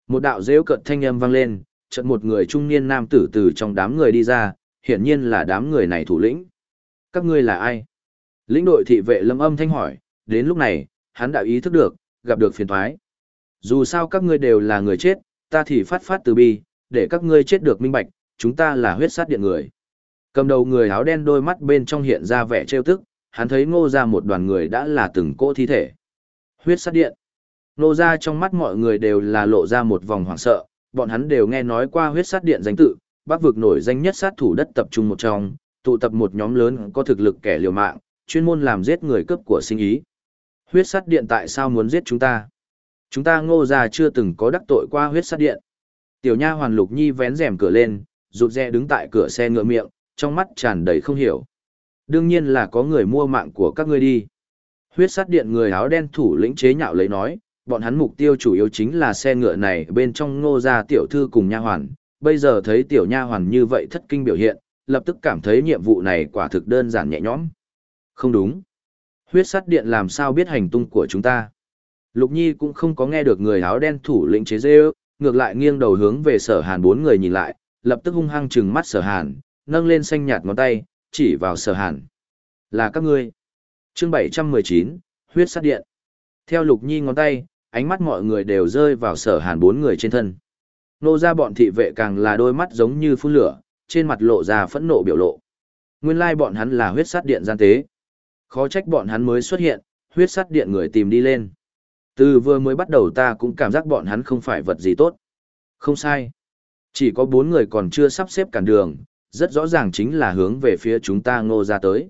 Một đạo rêu cận thanh âm vang lên, chợt một người trung niên nam tử từ trong đám người đi ra, hiển nhiên là đám người này thủ lĩnh. Các ngươi là ai? Lĩnh đội thị vệ lâm âm thanh hỏi, đến lúc này, hắn đã ý thức được, gặp được phiền thoái. Dù sao các ngươi đều là người chết, ta thì phát phát từ bi, để các ngươi chết được minh bạch, chúng ta là huyết sát điện người. Cầm đầu người áo đen đôi mắt bên trong hiện ra vẻ trêu tức, hắn thấy ngô ra một đoàn người đã là từng cỗ thi thể. Huyết sát điện. Ngô ra trong mắt mọi người đều là lộ ra một vòng hoảng sợ, bọn hắn đều nghe nói qua huyết sát điện danh tự, bác vực nổi danh nhất sát thủ đất tập trung một trong, tụ tập một nhóm lớn có thực lực kẻ liều mạng, chuyên môn làm giết người cướp của sinh ý. Huyết sát điện tại sao muốn giết chúng ta? Chúng ta ngô ra chưa từng có đắc tội qua huyết sát điện. Tiểu nha hoàn lục nhi vén rèm cửa lên, rụt rè đứng tại cửa xe ngựa miệng, trong mắt tràn đầy không hiểu. Đương nhiên là có người mua mạng của các ngươi đi. Huyết sát điện người áo đen thủ lĩnh chế nhạo lấy nói, bọn hắn mục tiêu chủ yếu chính là xe ngựa này bên trong ngô gia tiểu thư cùng nha hoàn. Bây giờ thấy tiểu nha hoàn như vậy thất kinh biểu hiện, lập tức cảm thấy nhiệm vụ này quả thực đơn giản nhẹ nhõm. Không đúng. Huyết sát điện làm sao biết hành tung của chúng ta? Lục Nhi cũng không có nghe được người áo đen thủ lĩnh chế dê ngược lại nghiêng đầu hướng về sở hàn bốn người nhìn lại, lập tức hung hăng trừng mắt sở hàn, nâng lên xanh nhạt ngón tay, chỉ vào sở hàn. Là các ngươi. chương 719, huyết sát điện. Theo Lục Nhi ngón tay, ánh mắt mọi người đều rơi vào sở hàn bốn người trên thân. Nô ra bọn thị vệ càng là đôi mắt giống như phun lửa, trên mặt lộ ra phẫn nộ biểu lộ. Nguyên lai bọn hắn là huyết sát điện gian tế. Khó trách bọn hắn mới xuất hiện, huyết sát điện người tìm đi lên. Từ vừa mới bắt đầu ta cũng cảm giác bọn hắn không phải vật gì tốt. Không sai. Chỉ có bốn người còn chưa sắp xếp cản đường, rất rõ ràng chính là hướng về phía chúng ta ngô ra tới.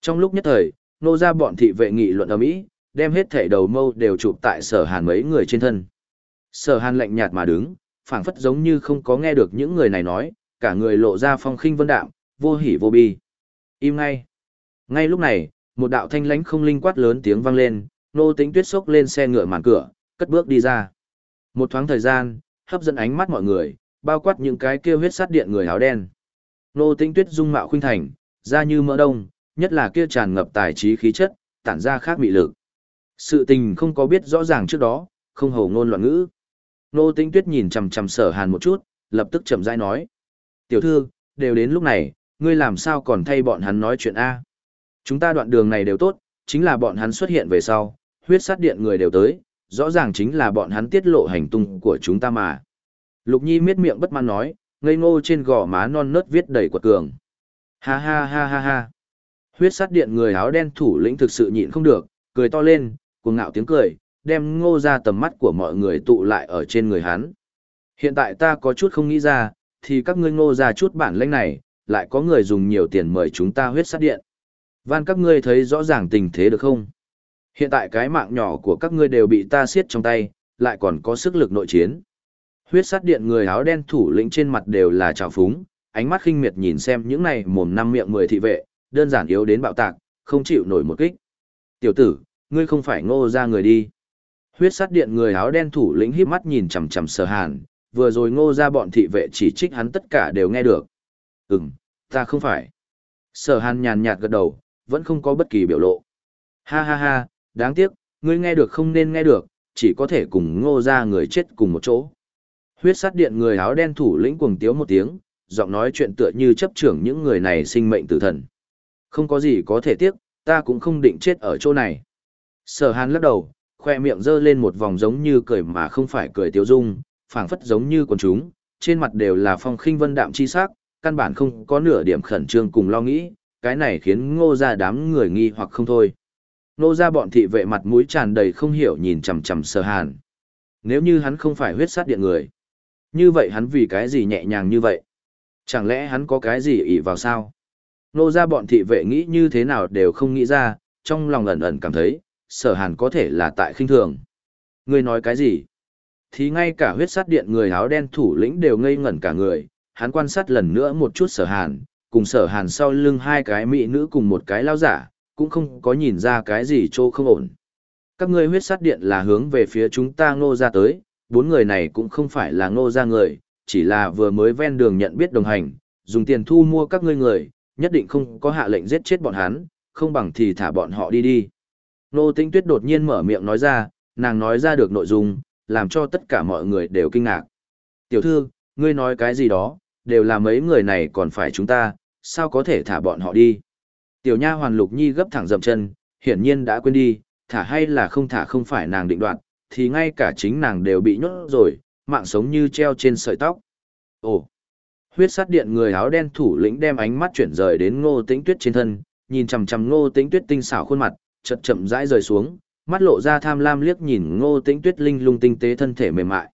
Trong lúc nhất thời, ngô ra bọn thị vệ nghị luận ở mỹ đem hết thảy đầu mâu đều chụp tại sở hàn mấy người trên thân. Sở hàn lạnh nhạt mà đứng, phảng phất giống như không có nghe được những người này nói, cả người lộ ra phong khinh vân đạm, vô hỉ vô bi. Im ngay. Ngay lúc này, một đạo thanh lãnh không linh quát lớn tiếng vang lên, nô tính tuyết sốc lên xe ngựa màn cửa, cất bước đi ra. Một thoáng thời gian, hấp dẫn ánh mắt mọi người, bao quát những cái kia huyết sát điện người áo đen. Nô tính tuyết dung mạo khuynh thành, da như mỡ đông, nhất là kia tràn ngập tài trí khí chất, tản ra khác mị lực. Sự tình không có biết rõ ràng trước đó, không hầu ngôn loạn ngữ. Nô tính tuyết nhìn chằm chằm sở hàn một chút, lập tức chậm rãi nói. Tiểu thư, đều đến lúc này, ngươi làm sao còn thay bọn hắn nói chuyện A. Chúng ta đoạn đường này đều tốt, chính là bọn hắn xuất hiện về sau, huyết sát điện người đều tới, rõ ràng chính là bọn hắn tiết lộ hành tung của chúng ta mà. Lục Nhi miết miệng bất mãn nói, ngây ngô trên gò má non nớt viết đầy quật cường. Ha ha ha ha ha. Huyết sát điện người áo đen thủ lĩnh thực sự nhịn không được, cười to lên, cuồng ngạo tiếng cười, đem ngô ra tầm mắt của mọi người tụ lại ở trên người hắn. Hiện tại ta có chút không nghĩ ra, thì các ngươi ngô ra chút bản lĩnh này, lại có người dùng nhiều tiền mời chúng ta huyết sát điện. Van các ngươi thấy rõ ràng tình thế được không? Hiện tại cái mạng nhỏ của các ngươi đều bị ta siết trong tay, lại còn có sức lực nội chiến. Huyết sát điện người áo đen thủ lĩnh trên mặt đều là trào phúng, ánh mắt khinh miệt nhìn xem những này mồm năm miệng mười thị vệ, đơn giản yếu đến bạo tạc, không chịu nổi một kích. Tiểu tử, ngươi không phải ngô ra người đi. Huyết sát điện người áo đen thủ lĩnh híp mắt nhìn chằm chằm sở hàn, vừa rồi ngô ra bọn thị vệ chỉ trích hắn tất cả đều nghe được. Ừm, ta không phải. Sở hàn nhàn nhạt gật đầu, vẫn không có bất kỳ biểu lộ. Ha ha ha, đáng tiếc, ngươi nghe được không nên nghe được, chỉ có thể cùng ngô ra người chết cùng một chỗ. Huyết sát điện người áo đen thủ lĩnh cuồng tiếu một tiếng, giọng nói chuyện tựa như chấp trưởng những người này sinh mệnh tử thần. Không có gì có thể tiếc, ta cũng không định chết ở chỗ này. Sở hàn lắc đầu, khoe miệng giơ lên một vòng giống như cười mà không phải cười tiêu dung, phảng phất giống như quần chúng, trên mặt đều là phong khinh vân đạm chi sắc, căn bản không có nửa điểm khẩn trương cùng lo nghĩ, cái này khiến ngô ra đám người nghi hoặc không thôi. Nô ra bọn thị vệ mặt mũi tràn đầy không hiểu nhìn chằm chằm sở hàn. Nếu như hắn không phải huyết sát điện người, như vậy hắn vì cái gì nhẹ nhàng như vậy? Chẳng lẽ hắn có cái gì ỉ vào sao? Nô ra bọn thị vệ nghĩ như thế nào đều không nghĩ ra, trong lòng ẩn ẩn cảm thấy, sở hàn có thể là tại khinh thường. Ngươi nói cái gì? Thì ngay cả huyết sát điện người áo đen thủ lĩnh đều ngây ngẩn cả người, hắn quan sát lần nữa một chút sở hàn, cùng sở hàn sau lưng hai cái mỹ nữ cùng một cái lao giả, cũng không có nhìn ra cái gì chỗ không ổn. Các ngươi huyết sát điện là hướng về phía chúng ta ngô ra tới, bốn người này cũng không phải là ngô ra người, chỉ là vừa mới ven đường nhận biết đồng hành, dùng tiền thu mua các ngươi người, nhất định không có hạ lệnh giết chết bọn hắn, không bằng thì thả bọn họ đi đi. Nô Tĩnh Tuyết đột nhiên mở miệng nói ra, nàng nói ra được nội dung, làm cho tất cả mọi người đều kinh ngạc. Tiểu thư, ngươi nói cái gì đó, đều là mấy người này còn phải chúng ta, sao có thể thả bọn họ đi. Tiểu nha hoàn lục nhi gấp thẳng dậm chân, hiển nhiên đã quên đi, thả hay là không thả không phải nàng định đoạt, thì ngay cả chính nàng đều bị nhốt rồi, mạng sống như treo trên sợi tóc. Ồ! Huyết sát điện người áo đen thủ lĩnh đem ánh mắt chuyển rời đến ngô tĩnh tuyết trên thân, nhìn chằm chằm ngô tĩnh tuyết tinh xảo khuôn mặt, chậm chậm rãi rời xuống, mắt lộ ra tham lam liếc nhìn ngô tĩnh tuyết linh lung tinh tế thân thể mềm mại.